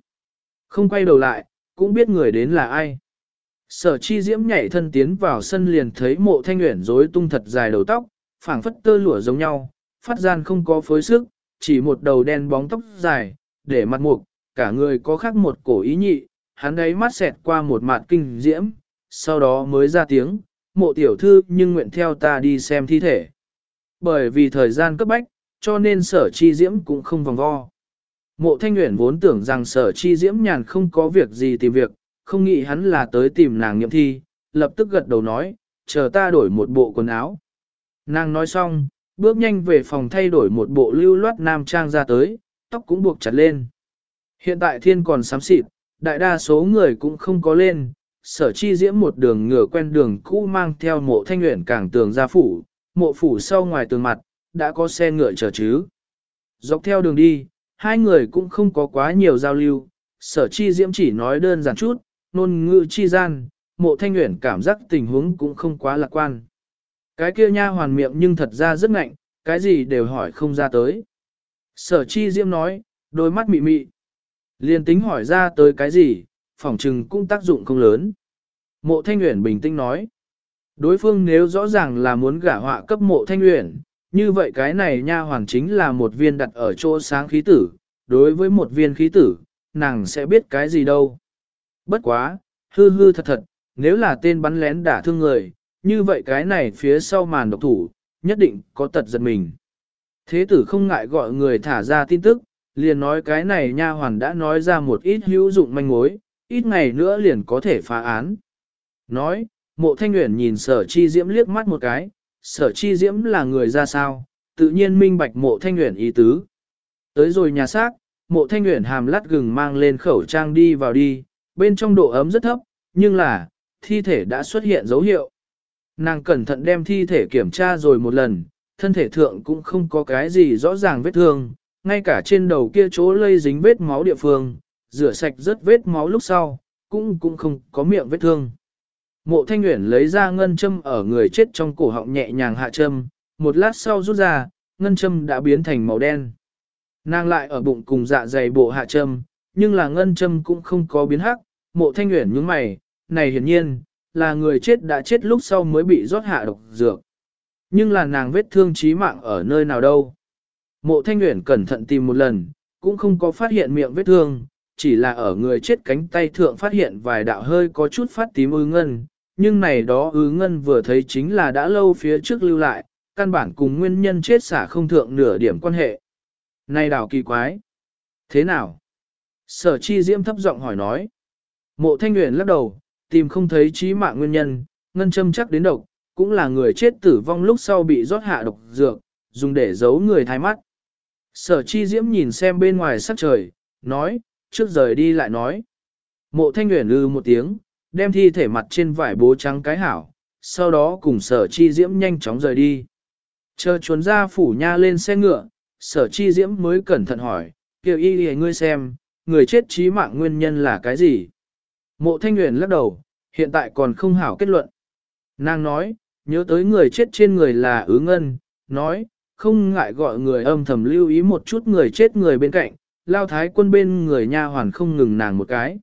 Không quay đầu lại, cũng biết người đến là ai. Sở chi diễm nhảy thân tiến vào sân liền thấy mộ thanh nguyện rối tung thật dài đầu tóc, phảng phất tơ lụa giống nhau, phát gian không có phối sức, chỉ một đầu đen bóng tóc dài, để mặt mục, cả người có khác một cổ ý nhị, hắn ấy mắt xẹt qua một mạt kinh diễm, sau đó mới ra tiếng, mộ tiểu thư nhưng nguyện theo ta đi xem thi thể. Bởi vì thời gian cấp bách, cho nên sở chi diễm cũng không vòng vo. Mộ thanh nguyện vốn tưởng rằng sở chi diễm nhàn không có việc gì tìm việc, không nghĩ hắn là tới tìm nàng nghiệm thi, lập tức gật đầu nói, chờ ta đổi một bộ quần áo. Nàng nói xong, bước nhanh về phòng thay đổi một bộ lưu loát nam trang ra tới, tóc cũng buộc chặt lên. Hiện tại thiên còn sám xịt, đại đa số người cũng không có lên, sở chi diễm một đường ngửa quen đường cũ mang theo mộ thanh nguyện càng tường ra phủ, mộ phủ sau ngoài tường mặt, đã có xe ngựa chờ chứ. Dọc theo đường đi, hai người cũng không có quá nhiều giao lưu, sở chi diễm chỉ nói đơn giản chút, nôn ngữ chi gian, mộ thanh nguyện cảm giác tình huống cũng không quá lạc quan. Cái kia nha hoàn miệng nhưng thật ra rất ngạnh, cái gì đều hỏi không ra tới. Sở chi diễm nói, đôi mắt mị mị. Liên tính hỏi ra tới cái gì, phỏng trừng cũng tác dụng không lớn. Mộ thanh nguyện bình tĩnh nói. Đối phương nếu rõ ràng là muốn gả họa cấp mộ thanh nguyện, như vậy cái này nha hoàn chính là một viên đặt ở chỗ sáng khí tử, đối với một viên khí tử, nàng sẽ biết cái gì đâu. Bất quá, hư hư thật thật, nếu là tên bắn lén đả thương người, như vậy cái này phía sau màn độc thủ, nhất định có tật giật mình. Thế tử không ngại gọi người thả ra tin tức, liền nói cái này nha hoàn đã nói ra một ít hữu dụng manh mối, ít ngày nữa liền có thể phá án. Nói, mộ thanh nguyện nhìn sở chi diễm liếc mắt một cái, sở chi diễm là người ra sao, tự nhiên minh bạch mộ thanh nguyện ý tứ. Tới rồi nhà xác, mộ thanh nguyện hàm lát gừng mang lên khẩu trang đi vào đi, bên trong độ ấm rất thấp, nhưng là, thi thể đã xuất hiện dấu hiệu. Nàng cẩn thận đem thi thể kiểm tra rồi một lần, thân thể thượng cũng không có cái gì rõ ràng vết thương, ngay cả trên đầu kia chỗ lây dính vết máu địa phương, rửa sạch rất vết máu lúc sau, cũng cũng không có miệng vết thương. Mộ thanh uyển lấy ra ngân châm ở người chết trong cổ họng nhẹ nhàng hạ châm, một lát sau rút ra, ngân châm đã biến thành màu đen. Nàng lại ở bụng cùng dạ dày bộ hạ châm, nhưng là ngân châm cũng không có biến hắc, mộ thanh uyển nhướng mày, này hiển nhiên, là người chết đã chết lúc sau mới bị rót hạ độc dược. Nhưng là nàng vết thương chí mạng ở nơi nào đâu. Mộ thanh uyển cẩn thận tìm một lần, cũng không có phát hiện miệng vết thương, chỉ là ở người chết cánh tay thượng phát hiện vài đạo hơi có chút phát tím ư ngân, nhưng này đó ứ ngân vừa thấy chính là đã lâu phía trước lưu lại, căn bản cùng nguyên nhân chết xả không thượng nửa điểm quan hệ. Này đảo kỳ quái! Thế nào? Sở chi diễm thấp giọng hỏi nói. Mộ thanh nguyện lắc đầu, tìm không thấy trí mạng nguyên nhân, ngân châm chắc đến độc, cũng là người chết tử vong lúc sau bị rót hạ độc dược, dùng để giấu người thái mắt. Sở chi diễm nhìn xem bên ngoài sắc trời, nói, trước rời đi lại nói. Mộ thanh nguyện lư một tiếng, đem thi thể mặt trên vải bố trắng cái hảo, sau đó cùng sở chi diễm nhanh chóng rời đi. Chờ chuồn ra phủ nha lên xe ngựa, sở chi diễm mới cẩn thận hỏi, kêu y y ngươi xem, người chết trí mạng nguyên nhân là cái gì? Mộ thanh nguyện lắc đầu, hiện tại còn không hảo kết luận. Nàng nói, nhớ tới người chết trên người là ứ ngân, nói, không ngại gọi người âm thầm lưu ý một chút người chết người bên cạnh, lao thái quân bên người nha hoàn không ngừng nàng một cái.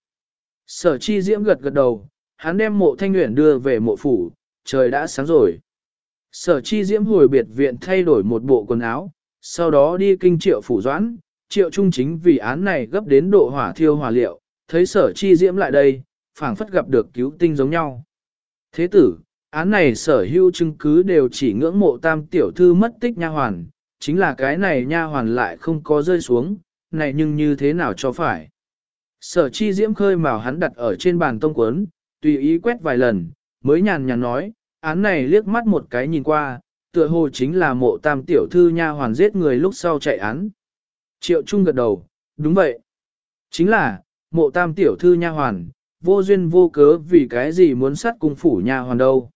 Sở chi diễm gật gật đầu, hắn đem mộ thanh nguyện đưa về mộ phủ, trời đã sáng rồi. Sở chi diễm hồi biệt viện thay đổi một bộ quần áo, sau đó đi kinh triệu phủ doãn, triệu trung chính vì án này gấp đến độ hỏa thiêu hỏa liệu, thấy sở chi diễm lại đây, phảng phất gặp được cứu tinh giống nhau. Thế tử, án này sở hữu chứng cứ đều chỉ ngưỡng mộ tam tiểu thư mất tích nha hoàn, chính là cái này nha hoàn lại không có rơi xuống, này nhưng như thế nào cho phải. Sở chi diễm khơi màu hắn đặt ở trên bàn tông cuốn, tùy ý quét vài lần, mới nhàn nhàn nói, án này liếc mắt một cái nhìn qua, tựa hồ chính là mộ tam tiểu thư nha hoàn giết người lúc sau chạy án. Triệu Trung gật đầu, đúng vậy. Chính là, mộ tam tiểu thư nha hoàn, vô duyên vô cớ vì cái gì muốn sát cung phủ nha hoàn đâu.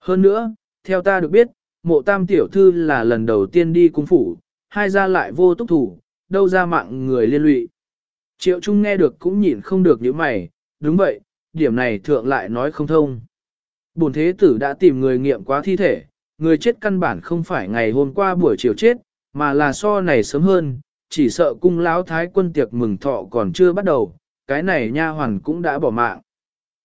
Hơn nữa, theo ta được biết, mộ tam tiểu thư là lần đầu tiên đi cung phủ, hai ra lại vô túc thủ, đâu ra mạng người liên lụy. Triệu Trung nghe được cũng nhịn không được những mày, đúng vậy, điểm này thượng lại nói không thông. Bồn thế tử đã tìm người nghiệm quá thi thể, người chết căn bản không phải ngày hôm qua buổi chiều chết, mà là so này sớm hơn, chỉ sợ cung lão thái quân tiệc mừng thọ còn chưa bắt đầu, cái này nha hoàn cũng đã bỏ mạng.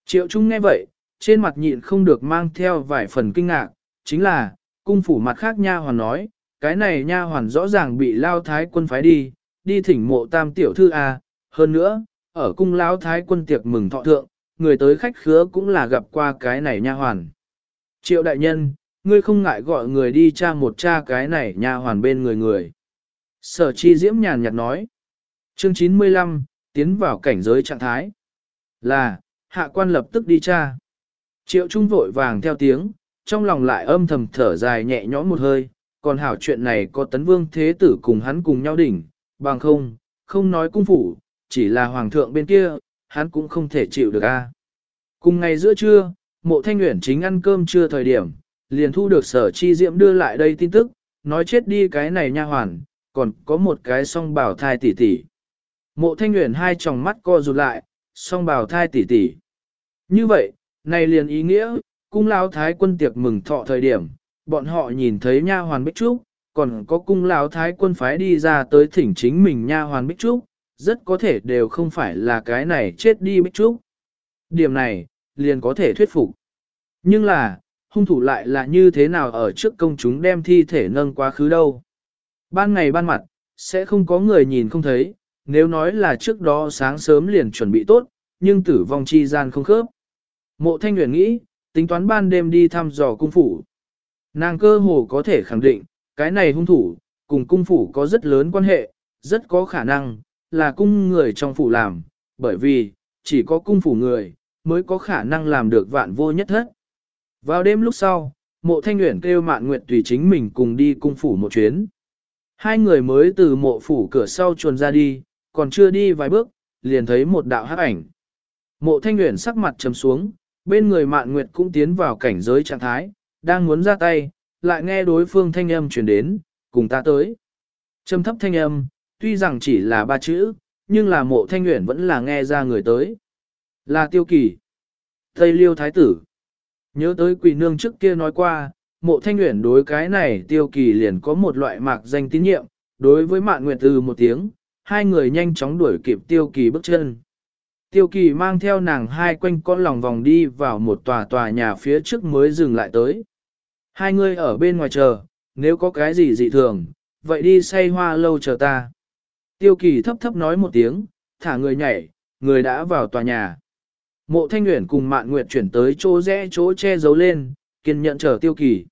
Triệu Trung nghe vậy, trên mặt nhịn không được mang theo vài phần kinh ngạc, chính là, cung phủ mặt khác nha hoàn nói, cái này nha hoàn rõ ràng bị lao thái quân phái đi, đi thỉnh mộ tam tiểu thư A, hơn nữa, ở cung lão thái quân tiệc mừng thọ thượng, người tới khách khứa cũng là gặp qua cái này nha hoàn. Triệu đại nhân, ngươi không ngại gọi người đi tra một tra cái này nha hoàn bên người người. Sở chi diễm nhàn nhạt nói. Chương 95, tiến vào cảnh giới trạng thái. Là, hạ quan lập tức đi tra. Triệu trung vội vàng theo tiếng, trong lòng lại âm thầm thở dài nhẹ nhõm một hơi, còn hảo chuyện này có tấn vương thế tử cùng hắn cùng nhau đỉnh, bằng không, không nói cung phủ, chỉ là hoàng thượng bên kia, hắn cũng không thể chịu được a. Cùng ngày giữa trưa, mộ thanh nguyện chính ăn cơm trưa thời điểm, liền thu được sở chi diễm đưa lại đây tin tức, nói chết đi cái này nha hoàn, còn có một cái song bảo thai tỷ tỷ. Mộ thanh nguyện hai tròng mắt co rụt lại, song bảo thai tỷ tỷ. Như vậy, này liền ý nghĩa, cung lao thái quân tiệc mừng thọ thời điểm, bọn họ nhìn thấy nha hoàn Bích Trúc, còn có cung lao thái quân phái đi ra tới thỉnh chính mình nha hoàn Bích Trúc, rất có thể đều không phải là cái này chết đi Bích Trúc. Điểm này, liền có thể thuyết phục. Nhưng là, hung thủ lại là như thế nào ở trước công chúng đem thi thể nâng quá khứ đâu. Ban ngày ban mặt, sẽ không có người nhìn không thấy, nếu nói là trước đó sáng sớm liền chuẩn bị tốt, nhưng tử vong chi gian không khớp. Mộ thanh nguyện nghĩ, tính toán ban đêm đi thăm dò cung phủ. Nàng cơ hồ có thể khẳng định, cái này hung thủ, cùng cung phủ có rất lớn quan hệ, rất có khả năng, là cung người trong phủ làm, bởi vì, chỉ có cung phủ người, mới có khả năng làm được vạn vô nhất hết. Vào đêm lúc sau, mộ thanh nguyện kêu mạn nguyện tùy chính mình cùng đi cung phủ một chuyến. Hai người mới từ mộ phủ cửa sau chuồn ra đi, còn chưa đi vài bước, liền thấy một đạo hắc ảnh. Mộ thanh nguyện sắc mặt trầm xuống, bên người mạn nguyệt cũng tiến vào cảnh giới trạng thái, đang muốn ra tay, lại nghe đối phương thanh âm truyền đến, cùng ta tới. Trầm thấp thanh âm, tuy rằng chỉ là ba chữ, nhưng là mộ thanh nguyện vẫn là nghe ra người tới. Là tiêu kỳ. Tây liêu thái tử. Nhớ tới quỷ nương trước kia nói qua, mộ thanh nguyện đối cái này tiêu kỳ liền có một loại mạc danh tín nhiệm, đối với mạn nguyện từ một tiếng, hai người nhanh chóng đuổi kịp tiêu kỳ bước chân. Tiêu kỳ mang theo nàng hai quanh con lòng vòng đi vào một tòa tòa nhà phía trước mới dừng lại tới. Hai người ở bên ngoài chờ, nếu có cái gì dị thường, vậy đi say hoa lâu chờ ta. Tiêu kỳ thấp thấp nói một tiếng, thả người nhảy, người đã vào tòa nhà. Mộ thanh nguyện cùng mạn nguyệt chuyển tới chỗ rẽ chỗ che giấu lên, kiên nhận chờ tiêu kỳ.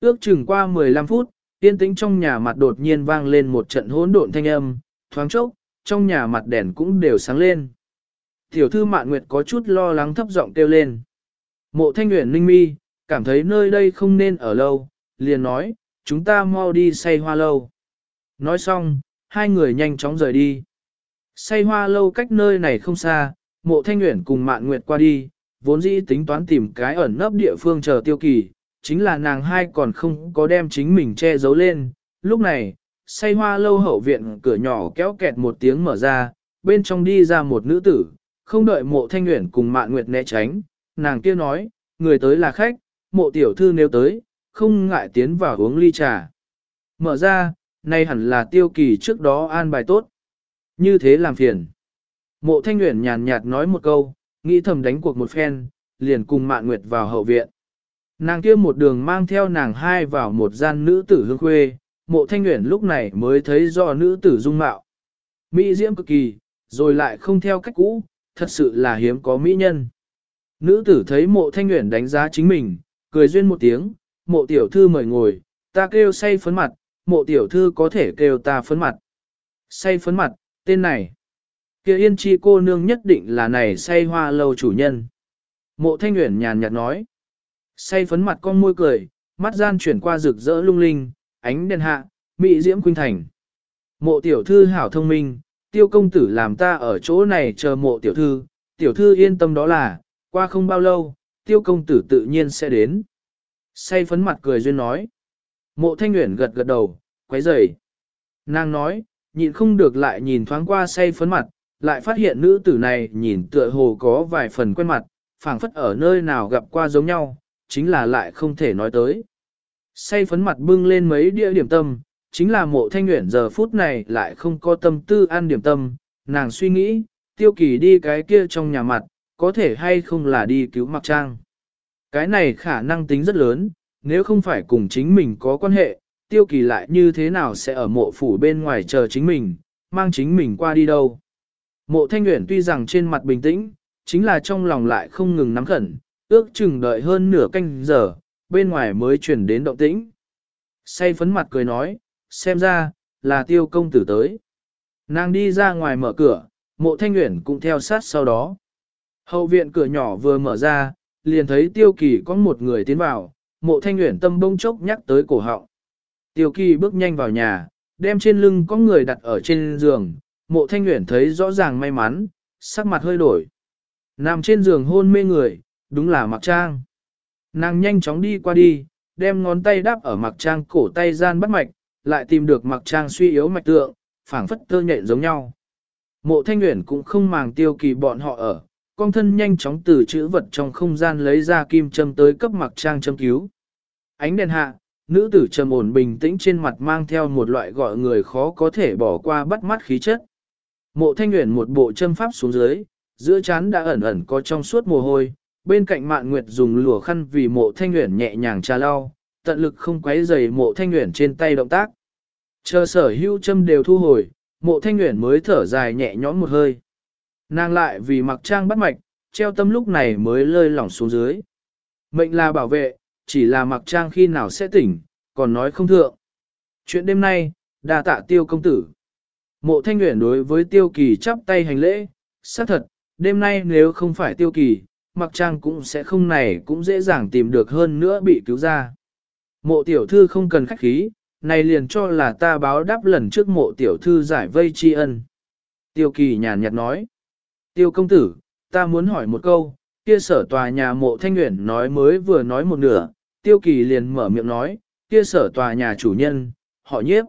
Ước chừng qua 15 phút, tiên tĩnh trong nhà mặt đột nhiên vang lên một trận hỗn độn thanh âm, thoáng chốc, trong nhà mặt đèn cũng đều sáng lên. Tiểu thư mạn nguyệt có chút lo lắng thấp giọng kêu lên. Mộ thanh nguyện ninh mi, cảm thấy nơi đây không nên ở lâu, liền nói, chúng ta mau đi say hoa lâu. Nói xong, hai người nhanh chóng rời đi. Say hoa lâu cách nơi này không xa, mộ thanh nguyện cùng mạn nguyệt qua đi, vốn dĩ tính toán tìm cái ẩn nấp địa phương chờ tiêu kỳ, chính là nàng hai còn không có đem chính mình che giấu lên. Lúc này, say hoa lâu hậu viện cửa nhỏ kéo kẹt một tiếng mở ra, bên trong đi ra một nữ tử, không đợi mộ thanh nguyện cùng mạn nguyệt né tránh, nàng kia nói, người tới là khách, mộ tiểu thư nếu tới, không ngại tiến vào uống ly trà. Mở ra, nay hẳn là tiêu kỳ trước đó an bài tốt. Như thế làm phiền. Mộ thanh nguyện nhàn nhạt nói một câu, nghĩ thầm đánh cuộc một phen, liền cùng mạn nguyệt vào hậu viện. Nàng kia một đường mang theo nàng hai vào một gian nữ tử hương khuê, mộ thanh nguyện lúc này mới thấy do nữ tử dung mạo. Mỹ diễm cực kỳ, rồi lại không theo cách cũ, thật sự là hiếm có mỹ nhân. Nữ tử thấy mộ thanh nguyện đánh giá chính mình, cười duyên một tiếng, mộ tiểu thư mời ngồi, ta kêu say phấn mặt, mộ tiểu thư có thể kêu ta phấn mặt. Say phấn mặt, tên này. kia yên chi cô nương nhất định là này say hoa lâu chủ nhân. Mộ thanh nguyện nhàn nhạt nói. Say phấn mặt con môi cười, mắt gian chuyển qua rực rỡ lung linh, ánh đèn hạ, mị diễm khuynh thành. Mộ tiểu thư hảo thông minh, tiêu công tử làm ta ở chỗ này chờ mộ tiểu thư, tiểu thư yên tâm đó là, qua không bao lâu, tiêu công tử tự nhiên sẽ đến. Say phấn mặt cười duyên nói. Mộ thanh nguyện gật gật đầu, quấy rầy. Nàng nói, nhịn không được lại nhìn thoáng qua say phấn mặt, lại phát hiện nữ tử này nhìn tựa hồ có vài phần quen mặt, phảng phất ở nơi nào gặp qua giống nhau, chính là lại không thể nói tới. Say phấn mặt bưng lên mấy địa điểm tâm, chính là mộ thanh nguyện giờ phút này lại không có tâm tư ăn điểm tâm, nàng suy nghĩ, tiêu kỳ đi cái kia trong nhà mặt, có thể hay không là đi cứu mặc trang. Cái này khả năng tính rất lớn, nếu không phải cùng chính mình có quan hệ, tiêu kỳ lại như thế nào sẽ ở mộ phủ bên ngoài chờ chính mình, mang chính mình qua đi đâu. Mộ thanh nguyện tuy rằng trên mặt bình tĩnh, chính là trong lòng lại không ngừng nắm khẩn, ước chừng đợi hơn nửa canh giờ, bên ngoài mới chuyển đến động tĩnh. Say phấn mặt cười nói, xem ra, là tiêu công tử tới. Nàng đi ra ngoài mở cửa, mộ thanh nguyện cũng theo sát sau đó. Hậu viện cửa nhỏ vừa mở ra, liền thấy tiêu kỳ có một người tiến vào, mộ thanh nguyện tâm bông chốc nhắc tới cổ họng. Tiêu kỳ bước nhanh vào nhà, đem trên lưng có người đặt ở trên giường, mộ thanh nguyện thấy rõ ràng may mắn, sắc mặt hơi đổi. Nằm trên giường hôn mê người, đúng là mặc trang. Nàng nhanh chóng đi qua đi, đem ngón tay đáp ở mặc trang cổ tay gian bắt mạch, lại tìm được mặc trang suy yếu mạch tượng, phảng phất tơ nhện giống nhau. Mộ thanh nguyện cũng không màng tiêu kỳ bọn họ ở, con thân nhanh chóng từ chữ vật trong không gian lấy ra kim châm tới cấp mặc trang châm cứu. Ánh đèn hạ, nữ tử trầm ổn bình tĩnh trên mặt mang theo một loại gọi người khó có thể bỏ qua bắt mắt khí chất. Mộ thanh nguyện một bộ châm pháp xuống dưới, giữa chán đã ẩn ẩn có trong suốt mồ hôi, bên cạnh mạn nguyệt dùng lùa khăn vì mộ thanh nguyện nhẹ nhàng trà lau, tận lực không quấy dày mộ thanh nguyện trên tay động tác. Chờ sở hưu châm đều thu hồi, mộ thanh nguyện mới thở dài nhẹ nhõm một hơi. Nàng lại vì mặc trang bắt mạch, treo tâm lúc này mới lơi lỏng xuống dưới. Mệnh là bảo vệ, chỉ là mặc trang khi nào sẽ tỉnh, còn nói không thượng. Chuyện đêm nay, đà tạ tiêu công tử. Mộ thanh nguyện đối với tiêu kỳ chắp tay hành lễ, xác thật, đêm nay nếu không phải tiêu kỳ, mặc trang cũng sẽ không này cũng dễ dàng tìm được hơn nữa bị cứu ra. Mộ tiểu thư không cần khách khí, này liền cho là ta báo đáp lần trước mộ tiểu thư giải vây tri ân. Tiêu kỳ nhàn nhạt nói, tiêu công tử, ta muốn hỏi một câu, kia sở tòa nhà mộ thanh nguyện nói mới vừa nói một nửa, tiêu kỳ liền mở miệng nói, kia sở tòa nhà chủ nhân, họ nhiếp.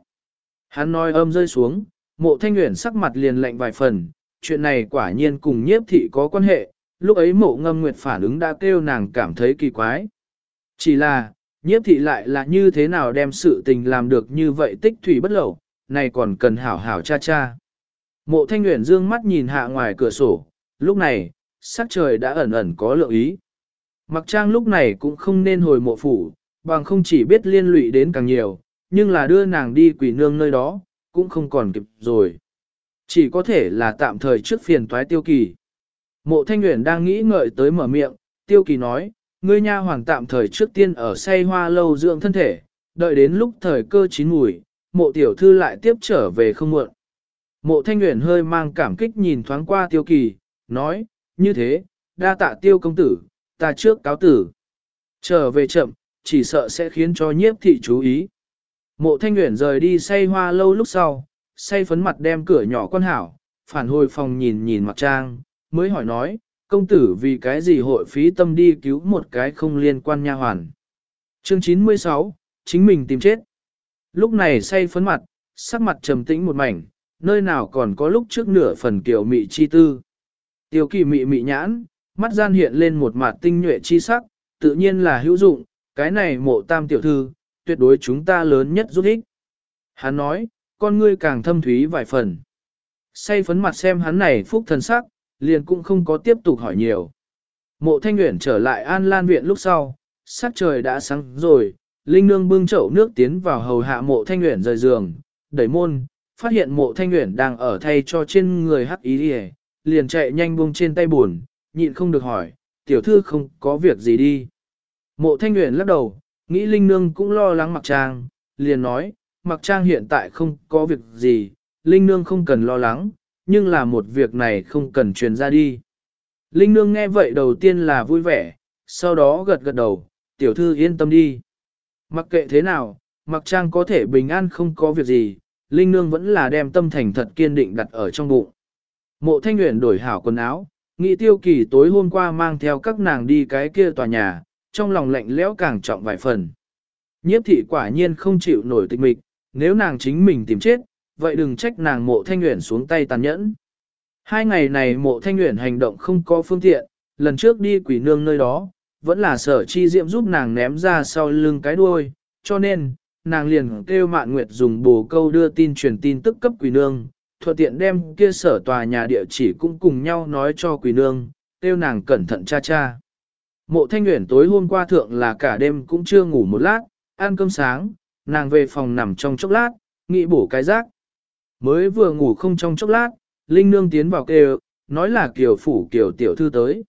Hắn nói âm rơi xuống, mộ thanh nguyện sắc mặt liền lạnh vài phần, chuyện này quả nhiên cùng nhiếp thị có quan hệ, lúc ấy mộ ngâm nguyệt phản ứng đã kêu nàng cảm thấy kỳ quái. Chỉ là, nhiếp thị lại là như thế nào đem sự tình làm được như vậy tích thủy bất lẩu, này còn cần hảo hảo cha cha. Mộ thanh nguyện dương mắt nhìn hạ ngoài cửa sổ, lúc này, sắc trời đã ẩn ẩn có lượng ý. Mặc trang lúc này cũng không nên hồi mộ phủ, bằng không chỉ biết liên lụy đến càng nhiều, nhưng là đưa nàng đi quỷ nương nơi đó, cũng không còn kịp rồi. Chỉ có thể là tạm thời trước phiền toái tiêu kỳ. Mộ thanh nguyện đang nghĩ ngợi tới mở miệng, tiêu kỳ nói, ngươi nha hoàng tạm thời trước tiên ở say hoa lâu dưỡng thân thể, đợi đến lúc thời cơ chín mùi, mộ tiểu thư lại tiếp trở về không muộn. Mộ thanh Uyển hơi mang cảm kích nhìn thoáng qua tiêu kỳ, nói, như thế, đa tạ tiêu công tử, ta trước cáo tử. Trở về chậm, chỉ sợ sẽ khiến cho nhiếp thị chú ý. Mộ thanh Uyển rời đi say hoa lâu lúc sau, say phấn mặt đem cửa nhỏ quan hảo, phản hồi phòng nhìn nhìn mặt trang, mới hỏi nói, công tử vì cái gì hội phí tâm đi cứu một cái không liên quan nha hoàn. Chương 96, chính mình tìm chết. Lúc này say phấn mặt, sắc mặt trầm tĩnh một mảnh, nơi nào còn có lúc trước nửa phần kiểu mị chi tư. Tiêu kỳ mị mị nhãn, mắt gian hiện lên một mặt tinh nhuệ chi sắc, tự nhiên là hữu dụng, cái này mộ tam tiểu thư, tuyệt đối chúng ta lớn nhất giúp ích. Hắn nói, con ngươi càng thâm thúy vài phần. Say phấn mặt xem hắn này phúc thần sắc, liền cũng không có tiếp tục hỏi nhiều. Mộ thanh nguyện trở lại an lan viện lúc sau, sắc trời đã sáng rồi, Linh Nương bưng chậu nước tiến vào hầu hạ mộ thanh nguyện rời giường, đẩy môn, phát hiện mộ thanh nguyện đang ở thay cho trên người hắc ý đi liền chạy nhanh buông trên tay buồn, nhịn không được hỏi, tiểu thư không có việc gì đi. Mộ thanh nguyện lắc đầu, nghĩ Linh Nương cũng lo lắng mặc trang, liền nói, mặc trang hiện tại không có việc gì, Linh Nương không cần lo lắng, nhưng là một việc này không cần truyền ra đi. Linh Nương nghe vậy đầu tiên là vui vẻ, sau đó gật gật đầu, tiểu thư yên tâm đi. Mặc kệ thế nào, mặc trang có thể bình an không có việc gì, Linh Nương vẫn là đem tâm thành thật kiên định đặt ở trong bụng. Mộ Thanh Nguyễn đổi hảo quần áo, nghĩ tiêu kỳ tối hôm qua mang theo các nàng đi cái kia tòa nhà, trong lòng lạnh lẽo càng trọng vài phần. Nhiếp thị quả nhiên không chịu nổi tịch mịch, nếu nàng chính mình tìm chết, vậy đừng trách nàng mộ thanh nguyện xuống tay tàn nhẫn. Hai ngày này mộ thanh nguyện hành động không có phương tiện, lần trước đi quỷ nương nơi đó, vẫn là sở chi diệm giúp nàng ném ra sau lưng cái đuôi, cho nên, nàng liền kêu mạn nguyệt dùng bồ câu đưa tin truyền tin tức cấp quỷ nương, thuận tiện đem kia sở tòa nhà địa chỉ cũng cùng nhau nói cho quỷ nương, kêu nàng cẩn thận cha cha. Mộ thanh nguyện tối hôm qua thượng là cả đêm cũng chưa ngủ một lát, ăn cơm sáng, nàng về phòng nằm trong chốc lát, nghĩ bổ cái rác. Mới vừa ngủ không trong chốc lát, Linh Nương tiến vào kêu, nói là kiều phủ kiều tiểu thư tới.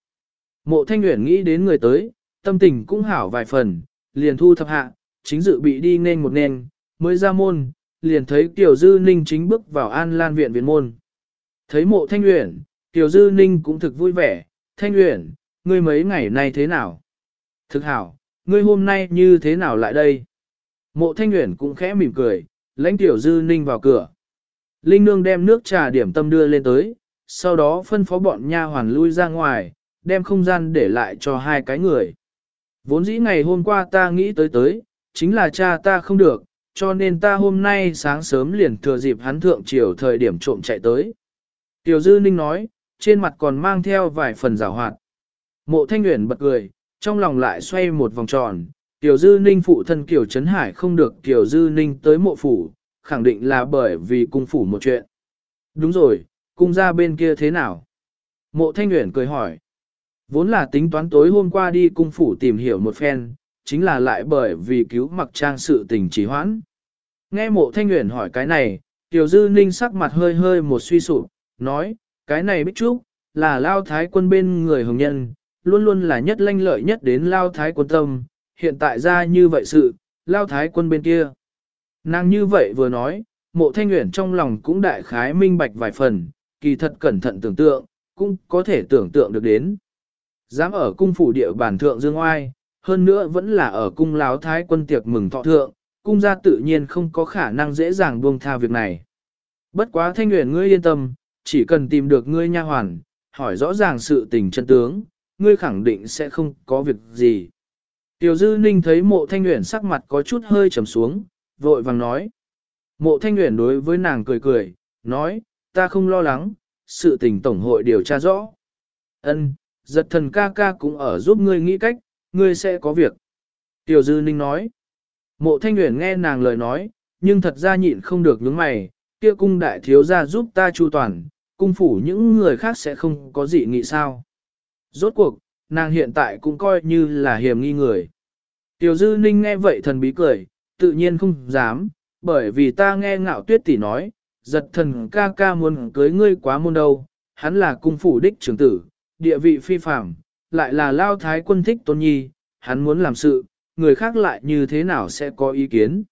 Mộ thanh nguyện nghĩ đến người tới, tâm tình cũng hảo vài phần, liền thu thập hạ, chính dự bị đi nên một nên, mới ra môn, liền thấy tiểu Dư Ninh chính bước vào An Lan viện viện môn. Thấy mộ Thanh Uyển, tiểu Dư Ninh cũng thực vui vẻ, Thanh Uyển, ngươi mấy ngày nay thế nào? Thực hảo, ngươi hôm nay như thế nào lại đây? Mộ Thanh Uyển cũng khẽ mỉm cười, lãnh tiểu Dư Ninh vào cửa. Linh Nương đem nước trà điểm tâm đưa lên tới, sau đó phân phó bọn nha hoàn lui ra ngoài, đem không gian để lại cho hai cái người. Vốn dĩ ngày hôm qua ta nghĩ tới tới, chính là cha ta không được, cho nên ta hôm nay sáng sớm liền thừa dịp hắn thượng chiều thời điểm trộm chạy tới. Tiểu Dư Ninh nói, trên mặt còn mang theo vài phần rào hoạt. Mộ Thanh Nguyễn bật cười, trong lòng lại xoay một vòng tròn. Tiểu Dư Ninh phụ thân Kiều Trấn Hải không được Tiểu Dư Ninh tới mộ phủ, khẳng định là bởi vì cung phủ một chuyện. Đúng rồi, cung ra bên kia thế nào? Mộ Thanh Nguyễn cười hỏi. Vốn là tính toán tối hôm qua đi cung phủ tìm hiểu một phen, chính là lại bởi vì cứu mặc trang sự tình trì hoãn. Nghe mộ thanh nguyện hỏi cái này, Tiểu Dư Ninh sắc mặt hơi hơi một suy sụp, nói, cái này bích trúc, là lao thái quân bên người hồng nhân, luôn luôn là nhất lanh lợi nhất đến lao thái quân tâm, hiện tại ra như vậy sự, lao thái quân bên kia. Nàng như vậy vừa nói, mộ thanh nguyện trong lòng cũng đại khái minh bạch vài phần, kỳ thật cẩn thận tưởng tượng, cũng có thể tưởng tượng được đến. Dám ở cung phủ địa bản thượng dương oai, hơn nữa vẫn là ở cung láo thái quân tiệc mừng thọ thượng, cung gia tự nhiên không có khả năng dễ dàng buông tha việc này. Bất quá thanh nguyện ngươi yên tâm, chỉ cần tìm được ngươi nha hoàn, hỏi rõ ràng sự tình chân tướng, ngươi khẳng định sẽ không có việc gì. Tiểu dư ninh thấy mộ thanh nguyện sắc mặt có chút hơi trầm xuống, vội vàng nói. Mộ thanh nguyện đối với nàng cười cười, nói, ta không lo lắng, sự tình tổng hội điều tra rõ. Ân, giật thần ca ca cũng ở giúp ngươi nghĩ cách, ngươi sẽ có việc. Tiểu dư ninh nói. Mộ thanh nguyện nghe nàng lời nói, nhưng thật ra nhịn không được nhướng mày, kia cung đại thiếu gia giúp ta chu toàn, cung phủ những người khác sẽ không có gì nghĩ sao. Rốt cuộc, nàng hiện tại cũng coi như là hiểm nghi người. Tiểu dư ninh nghe vậy thần bí cười, tự nhiên không dám, bởi vì ta nghe ngạo tuyết tỷ nói, giật thần ca ca muốn cưới ngươi quá môn đâu, hắn là cung phủ đích trưởng tử, địa vị phi phạm, lại là lao thái quân thích tôn nhi, hắn muốn làm sự, người khác lại như thế nào sẽ có ý kiến.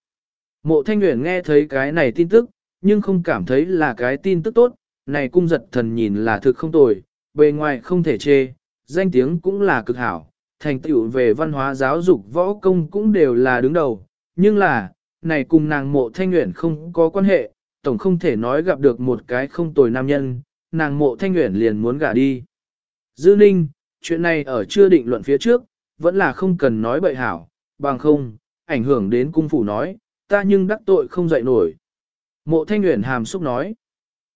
Mộ thanh nguyện nghe thấy cái này tin tức, nhưng không cảm thấy là cái tin tức tốt, này cung giật thần nhìn là thực không tồi, bề ngoài không thể chê, danh tiếng cũng là cực hảo, thành tựu về văn hóa giáo dục võ công cũng đều là đứng đầu, nhưng là, này cùng nàng mộ thanh nguyện không có quan hệ, tổng không thể nói gặp được một cái không tồi nam nhân, nàng mộ thanh nguyện liền muốn gả đi. Dư ninh, chuyện này ở chưa định luận phía trước, vẫn là không cần nói bậy hảo, bằng không, ảnh hưởng đến cung phủ nói, ta nhưng đắc tội không dậy nổi. Mộ thanh nguyện hàm xúc nói,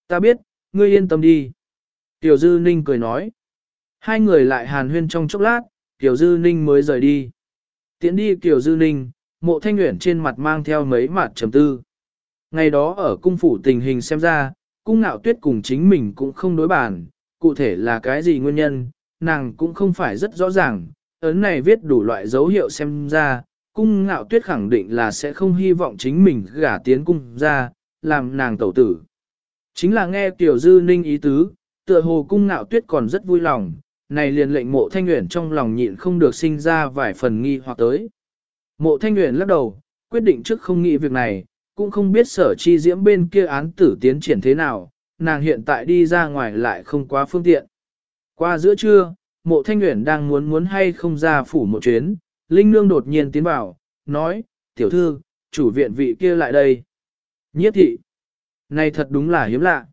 ta biết, ngươi yên tâm đi. Tiểu Dư Ninh cười nói, hai người lại hàn huyên trong chốc lát, Tiểu Dư Ninh mới rời đi. Tiến đi Tiểu Dư Ninh, mộ thanh nguyện trên mặt mang theo mấy mặt trầm tư. Ngày đó ở cung phủ tình hình xem ra, cung nạo tuyết cùng chính mình cũng không đối bản, cụ thể là cái gì nguyên nhân, nàng cũng không phải rất rõ ràng, ấn này viết đủ loại dấu hiệu xem ra, cung ngạo tuyết khẳng định là sẽ không hy vọng chính mình gả tiến cung ra, làm nàng tẩu tử. Chính là nghe Tiểu Dư Ninh ý tứ, tựa hồ cung ngạo tuyết còn rất vui lòng, này liền lệnh mộ thanh nguyện trong lòng nhịn không được sinh ra vài phần nghi hoặc tới. Mộ thanh nguyện lắc đầu, quyết định trước không nghĩ việc này, cũng không biết sở chi diễm bên kia án tử tiến triển thế nào, nàng hiện tại đi ra ngoài lại không quá phương tiện. Qua giữa trưa, mộ thanh nguyện đang muốn muốn hay không ra phủ một chuyến, Linh Nương đột nhiên tiến vào, nói, tiểu thư, chủ viện vị kia lại đây. Nhiếp thị, này thật đúng là hiếm lạ.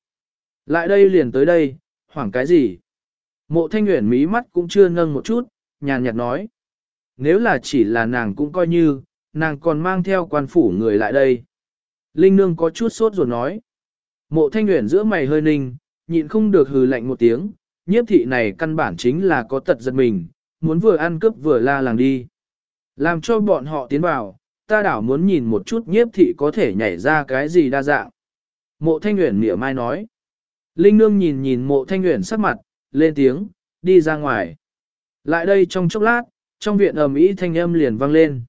Lại đây liền tới đây, hoảng cái gì? Mộ thanh nguyện mí mắt cũng chưa nâng một chút, nhàn nhạt nói. Nếu là chỉ là nàng cũng coi như, nàng còn mang theo quan phủ người lại đây. Linh Nương có chút sốt ruột nói. Mộ thanh nguyện giữa mày hơi ninh, nhịn không được hừ lạnh một tiếng, nhiếp thị này căn bản chính là có tật giật mình, muốn vừa ăn cướp vừa la làng đi. Làm cho bọn họ tiến vào, ta đảo muốn nhìn một chút nhiếp thị có thể nhảy ra cái gì đa dạng. Mộ thanh nguyện mỉa mai nói. Linh nương nhìn nhìn mộ thanh nguyện sắc mặt, lên tiếng, đi ra ngoài. Lại đây trong chốc lát, trong viện ầm ĩ thanh âm liền vang lên.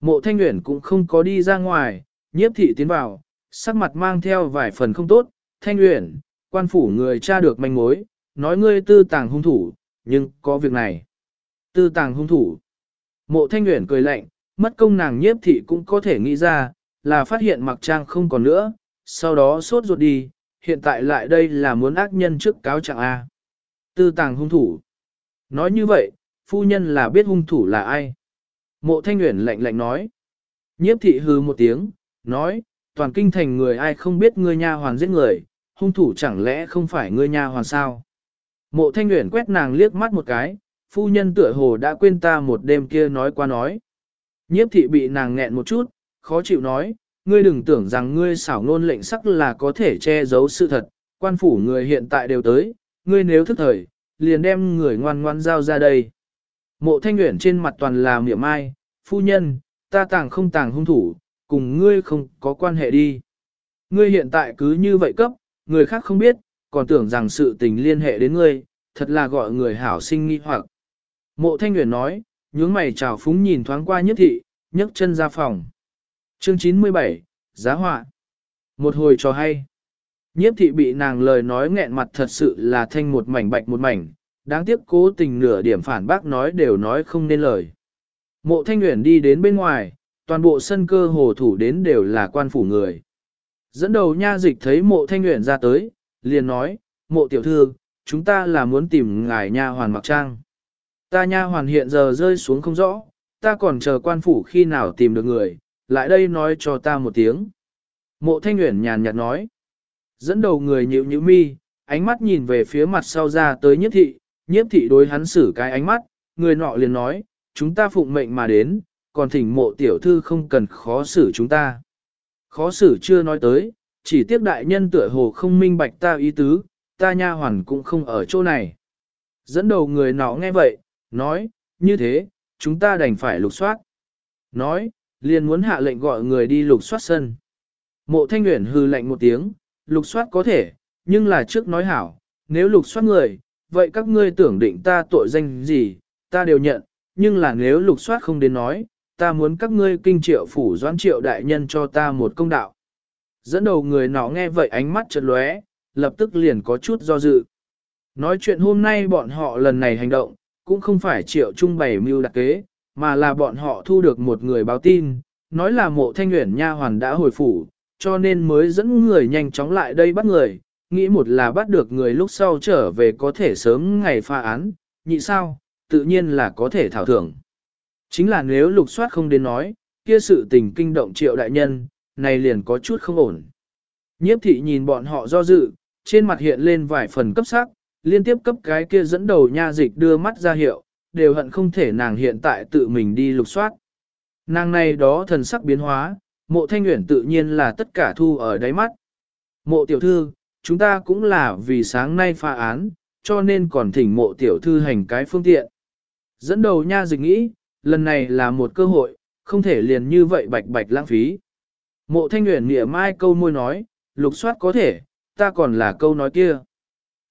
Mộ thanh nguyện cũng không có đi ra ngoài, nhiếp thị tiến vào, sắc mặt mang theo vài phần không tốt. Thanh nguyện, quan phủ người tra được manh mối, nói ngươi tư tàng hung thủ, nhưng có việc này. Tư tàng hung thủ. Mộ thanh nguyện cười lạnh, mất công nàng nhiếp thị cũng có thể nghĩ ra, là phát hiện mặc trang không còn nữa, sau đó sốt ruột đi, hiện tại lại đây là muốn ác nhân trước cáo trạng A. Tư tàng hung thủ. Nói như vậy, phu nhân là biết hung thủ là ai. Mộ thanh nguyện lạnh lạnh nói. Nhiếp thị hư một tiếng, nói, toàn kinh thành người ai không biết ngươi nha hoàn giết người, hung thủ chẳng lẽ không phải ngươi nha hoàn sao. Mộ thanh nguyện quét nàng liếc mắt một cái, phu nhân tựa hồ đã quên ta một đêm kia nói qua nói. Nhiếp thị bị nàng nghẹn một chút, khó chịu nói, ngươi đừng tưởng rằng ngươi xảo ngôn lệnh sắc là có thể che giấu sự thật, quan phủ người hiện tại đều tới, ngươi nếu thức thời, liền đem người ngoan ngoan giao ra đây. Mộ thanh nguyện trên mặt toàn là miệng ai, phu nhân, ta tàng không tàng hung thủ, cùng ngươi không có quan hệ đi. Ngươi hiện tại cứ như vậy cấp, người khác không biết, còn tưởng rằng sự tình liên hệ đến ngươi, thật là gọi người hảo sinh nghi hoặc. Mộ Thanh Nguyễn nói, nhướng mày chào phúng nhìn thoáng qua nhất thị, nhấc chân ra phòng. Chương 97, Giá họa. Một hồi cho hay. Nhiếp thị bị nàng lời nói nghẹn mặt thật sự là thanh một mảnh bạch một mảnh, đáng tiếc cố tình nửa điểm phản bác nói đều nói không nên lời. Mộ thanh Nguyễn đi đến bên ngoài, toàn bộ sân cơ hồ thủ đến đều là quan phủ người. Dẫn đầu nha dịch thấy mộ thanh Nguyễn ra tới, liền nói, mộ tiểu thư, chúng ta là muốn tìm ngài nha hoàn mặc trang. Ta nha hoàn hiện giờ rơi xuống không rõ, ta còn chờ quan phủ khi nào tìm được người, lại đây nói cho ta một tiếng. Mộ thanh nguyện nhàn nhạt nói, dẫn đầu người nhịu nhịu mi, ánh mắt nhìn về phía mặt sau ra tới nhiếp thị, nhiếp thị đối hắn xử cái ánh mắt, người nọ liền nói, chúng ta phụng mệnh mà đến, còn thỉnh mộ tiểu thư không cần khó xử chúng ta. Khó xử chưa nói tới, chỉ tiếc đại nhân tựa hồ không minh bạch ta ý tứ, ta nha hoàn cũng không ở chỗ này. Dẫn đầu người nọ nghe vậy, nói, như thế, chúng ta đành phải lục soát. Nói, liền muốn hạ lệnh gọi người đi lục soát sân. Mộ thanh nguyện hư lệnh một tiếng, lục soát có thể, nhưng là trước nói hảo, nếu lục soát người, vậy các ngươi tưởng định ta tội danh gì, ta đều nhận, nhưng là nếu lục soát không đến nói, ta muốn các ngươi kinh triệu phủ doãn triệu đại nhân cho ta một công đạo. Dẫn đầu người nọ nghe vậy ánh mắt chợt lóe, lập tức liền có chút do dự. Nói chuyện hôm nay bọn họ lần này hành động, cũng không phải triệu trung bày mưu đặc kế, mà là bọn họ thu được một người báo tin, nói là mộ thanh nguyện nha hoàn đã hồi phủ, cho nên mới dẫn người nhanh chóng lại đây bắt người, nghĩ một là bắt được người lúc sau trở về có thể sớm ngày pha án, nhị sao, tự nhiên là có thể thảo thưởng. Chính là nếu lục soát không đến nói, kia sự tình kinh động triệu đại nhân, này liền có chút không ổn. Nhiếp thị nhìn bọn họ do dự, trên mặt hiện lên vài phần cấp sắc, liên tiếp cấp cái kia dẫn đầu nha dịch đưa mắt ra hiệu, đều hận không thể nàng hiện tại tự mình đi lục soát. Nàng này đó thần sắc biến hóa, mộ thanh nguyện tự nhiên là tất cả thu ở đáy mắt. Mộ tiểu thư, chúng ta cũng là vì sáng nay pha án, cho nên còn thỉnh mộ tiểu thư hành cái phương tiện. Dẫn đầu nha dịch nghĩ, lần này là một cơ hội, không thể liền như vậy bạch bạch lãng phí. Mộ thanh nguyện nghĩa mai câu môi nói, lục soát có thể, ta còn là câu nói kia.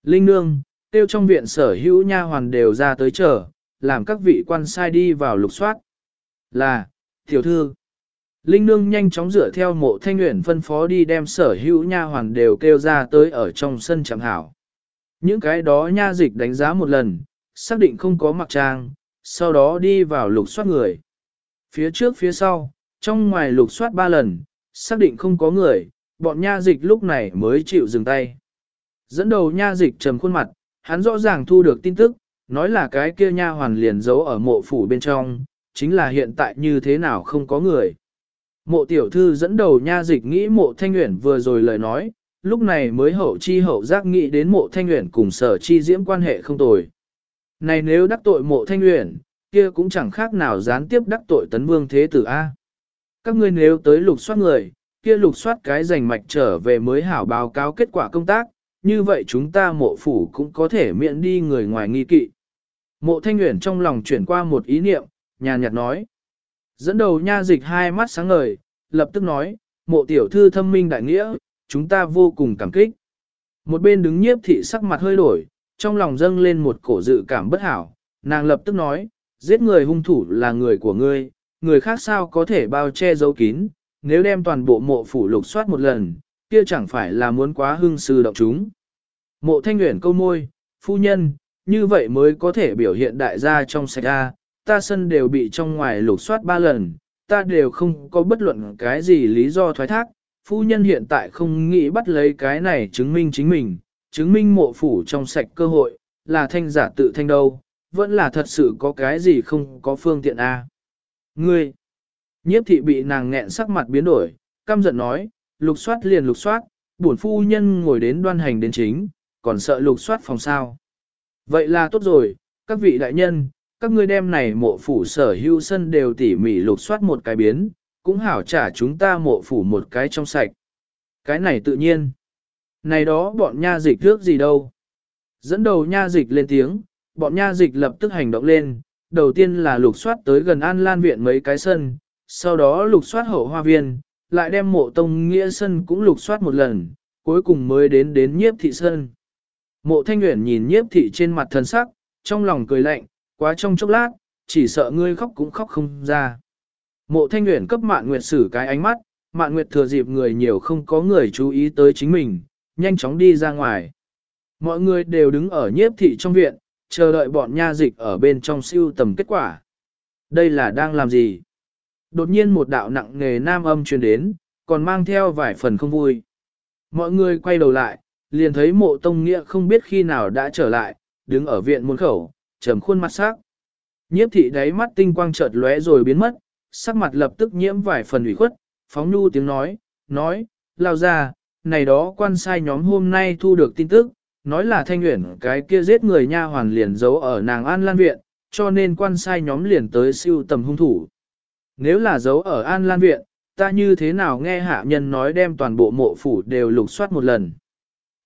Linh nương, tiêu trong viện sở hữu nha hoàn đều ra tới chờ, làm các vị quan sai đi vào lục soát. Là, tiểu thư. Linh nương nhanh chóng dựa theo mộ thanh nguyện phân phó đi đem sở hữu nha hoàn đều kêu ra tới ở trong sân chẳng hảo. Những cái đó nha dịch đánh giá một lần, xác định không có mặc trang, sau đó đi vào lục soát người. Phía trước phía sau, trong ngoài lục soát ba lần, xác định không có người, bọn nha dịch lúc này mới chịu dừng tay. Dẫn đầu nha dịch trầm khuôn mặt, hắn rõ ràng thu được tin tức, nói là cái kia nha hoàn liền giấu ở mộ phủ bên trong, chính là hiện tại như thế nào không có người. Mộ tiểu thư dẫn đầu nha dịch nghĩ mộ thanh nguyện vừa rồi lời nói, lúc này mới hậu chi hậu giác nghĩ đến mộ thanh nguyện cùng sở chi diễm quan hệ không tồi. Này nếu đắc tội mộ thanh nguyện, kia cũng chẳng khác nào gián tiếp đắc tội tấn vương thế tử A. Các ngươi nếu tới lục soát người, kia lục soát cái rành mạch trở về mới hảo báo cáo kết quả công tác, như vậy chúng ta mộ phủ cũng có thể miễn đi người ngoài nghi kỵ. Mộ thanh nguyện trong lòng chuyển qua một ý niệm, nhàn nhạt nói. Dẫn đầu nha dịch hai mắt sáng ngời, lập tức nói, mộ tiểu thư thâm minh đại nghĩa, chúng ta vô cùng cảm kích. Một bên đứng nhiếp thị sắc mặt hơi đổi, trong lòng dâng lên một cổ dự cảm bất hảo, nàng lập tức nói, giết người hung thủ là người của ngươi, người khác sao có thể bao che giấu kín, nếu đem toàn bộ mộ phủ lục soát một lần, kia chẳng phải là muốn quá hưng sư động chúng. Mộ thanh nguyện câu môi, phu nhân, như vậy mới có thể biểu hiện đại gia trong sạch A, ta sân đều bị trong ngoài lục soát ba lần, ta đều không có bất luận cái gì lý do thoái thác, phu nhân hiện tại không nghĩ bắt lấy cái này chứng minh chính mình, chứng minh mộ phủ trong sạch cơ hội, là thanh giả tự thanh đâu, vẫn là thật sự có cái gì không có phương tiện A. Ngươi, nhiếp thị bị nàng nghẹn sắc mặt biến đổi, căm giận nói, lục soát liền lục soát, bổn phu nhân ngồi đến đoan hành đến chính, còn sợ lục soát phòng sao. Vậy là tốt rồi, các vị đại nhân, các ngươi đem này mộ phủ sở hữu sân đều tỉ mỉ lục soát một cái biến, cũng hảo trả chúng ta mộ phủ một cái trong sạch. Cái này tự nhiên. Này đó bọn nha dịch trước gì đâu. Dẫn đầu nha dịch lên tiếng, bọn nha dịch lập tức hành động lên, đầu tiên là lục soát tới gần An Lan Viện mấy cái sân, sau đó lục soát hậu hoa viên, lại đem mộ tông nghĩa sân cũng lục soát một lần, cuối cùng mới đến đến nhiếp thị sân. Mộ thanh nguyện nhìn nhiếp thị trên mặt thần sắc, trong lòng cười lạnh, quá trong chốc lát, chỉ sợ ngươi khóc cũng khóc không ra. Mộ thanh nguyện cấp mạn nguyệt xử cái ánh mắt, mạn nguyệt thừa dịp người nhiều không có người chú ý tới chính mình, nhanh chóng đi ra ngoài. Mọi người đều đứng ở nhiếp thị trong viện, chờ đợi bọn nha dịch ở bên trong siêu tầm kết quả. Đây là đang làm gì? Đột nhiên một đạo nặng nghề nam âm truyền đến, còn mang theo vài phần không vui. Mọi người quay đầu lại, liền thấy mộ tông nghĩa không biết khi nào đã trở lại, đứng ở viện môn khẩu, trầm khuôn mặt sắc. Nhiếp thị đáy mắt tinh quang chợt lóe rồi biến mất, sắc mặt lập tức nhiễm vài phần ủy khuất, phóng nhu tiếng nói, nói, lao ra, này đó quan sai nhóm hôm nay thu được tin tức, nói là thanh nguyện cái kia giết người nha hoàn liền giấu ở nàng An Lan Viện, cho nên quan sai nhóm liền tới siêu tầm hung thủ. Nếu là giấu ở An Lan Viện, ta như thế nào nghe hạ nhân nói đem toàn bộ mộ phủ đều lục soát một lần.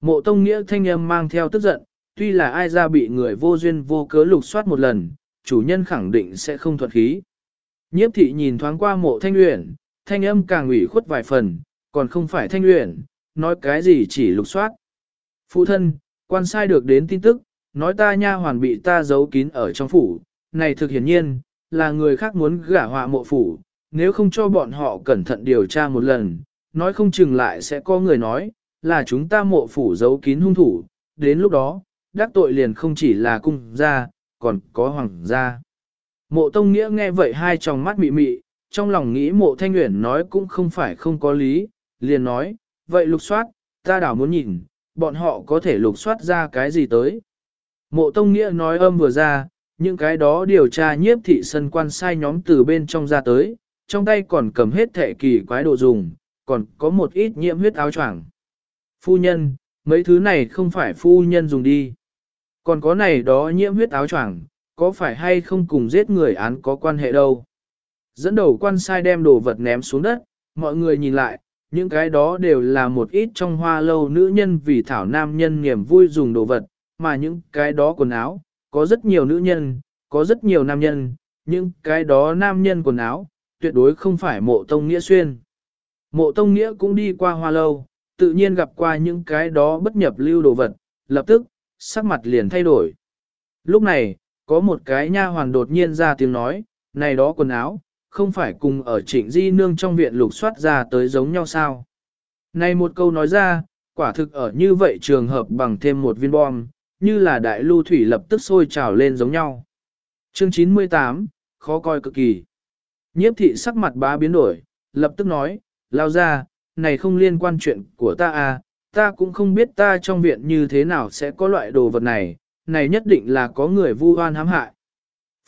Mộ tông nghĩa thanh âm mang theo tức giận, tuy là ai ra bị người vô duyên vô cớ lục soát một lần, chủ nhân khẳng định sẽ không thuận khí. Nhiếp thị nhìn thoáng qua mộ thanh uyển, thanh âm càng ủy khuất vài phần, còn không phải thanh uyển, nói cái gì chỉ lục soát. Phụ thân, quan sai được đến tin tức, nói ta nha hoàn bị ta giấu kín ở trong phủ, này thực hiển nhiên, là người khác muốn gả họa mộ phủ, nếu không cho bọn họ cẩn thận điều tra một lần, nói không chừng lại sẽ có người nói, là chúng ta mộ phủ giấu kín hung thủ, đến lúc đó, đắc tội liền không chỉ là cung gia, còn có hoàng gia. Mộ Tông Nghĩa nghe vậy hai tròng mắt mị mị, trong lòng nghĩ mộ Thanh Nguyễn nói cũng không phải không có lý, liền nói, vậy lục soát, ta đảo muốn nhìn, bọn họ có thể lục soát ra cái gì tới. Mộ Tông Nghĩa nói âm vừa ra, những cái đó điều tra nhiếp thị sân quan sai nhóm từ bên trong ra tới, trong tay còn cầm hết thẻ kỳ quái đồ dùng, còn có một ít nhiễm huyết áo choàng. Phu nhân, mấy thứ này không phải phu nhân dùng đi. Còn có này đó nhiễm huyết áo choàng, có phải hay không cùng giết người án có quan hệ đâu. Dẫn đầu quan sai đem đồ vật ném xuống đất, mọi người nhìn lại, những cái đó đều là một ít trong hoa lâu nữ nhân vì thảo nam nhân niềm vui dùng đồ vật, mà những cái đó quần áo, có rất nhiều nữ nhân, có rất nhiều nam nhân, những cái đó nam nhân quần áo, tuyệt đối không phải mộ tông nghĩa xuyên. Mộ tông nghĩa cũng đi qua hoa lâu, tự nhiên gặp qua những cái đó bất nhập lưu đồ vật, lập tức, sắc mặt liền thay đổi. Lúc này, có một cái nha hoàn đột nhiên ra tiếng nói, này đó quần áo, không phải cùng ở trịnh di nương trong viện lục soát ra tới giống nhau sao. Này một câu nói ra, quả thực ở như vậy trường hợp bằng thêm một viên bom, như là đại lưu thủy lập tức sôi trào lên giống nhau. Chương 98, khó coi cực kỳ. Nhiếp thị sắc mặt bá biến đổi, lập tức nói, lao ra, này không liên quan chuyện của ta à, ta cũng không biết ta trong viện như thế nào sẽ có loại đồ vật này, này nhất định là có người vu oan hãm hại.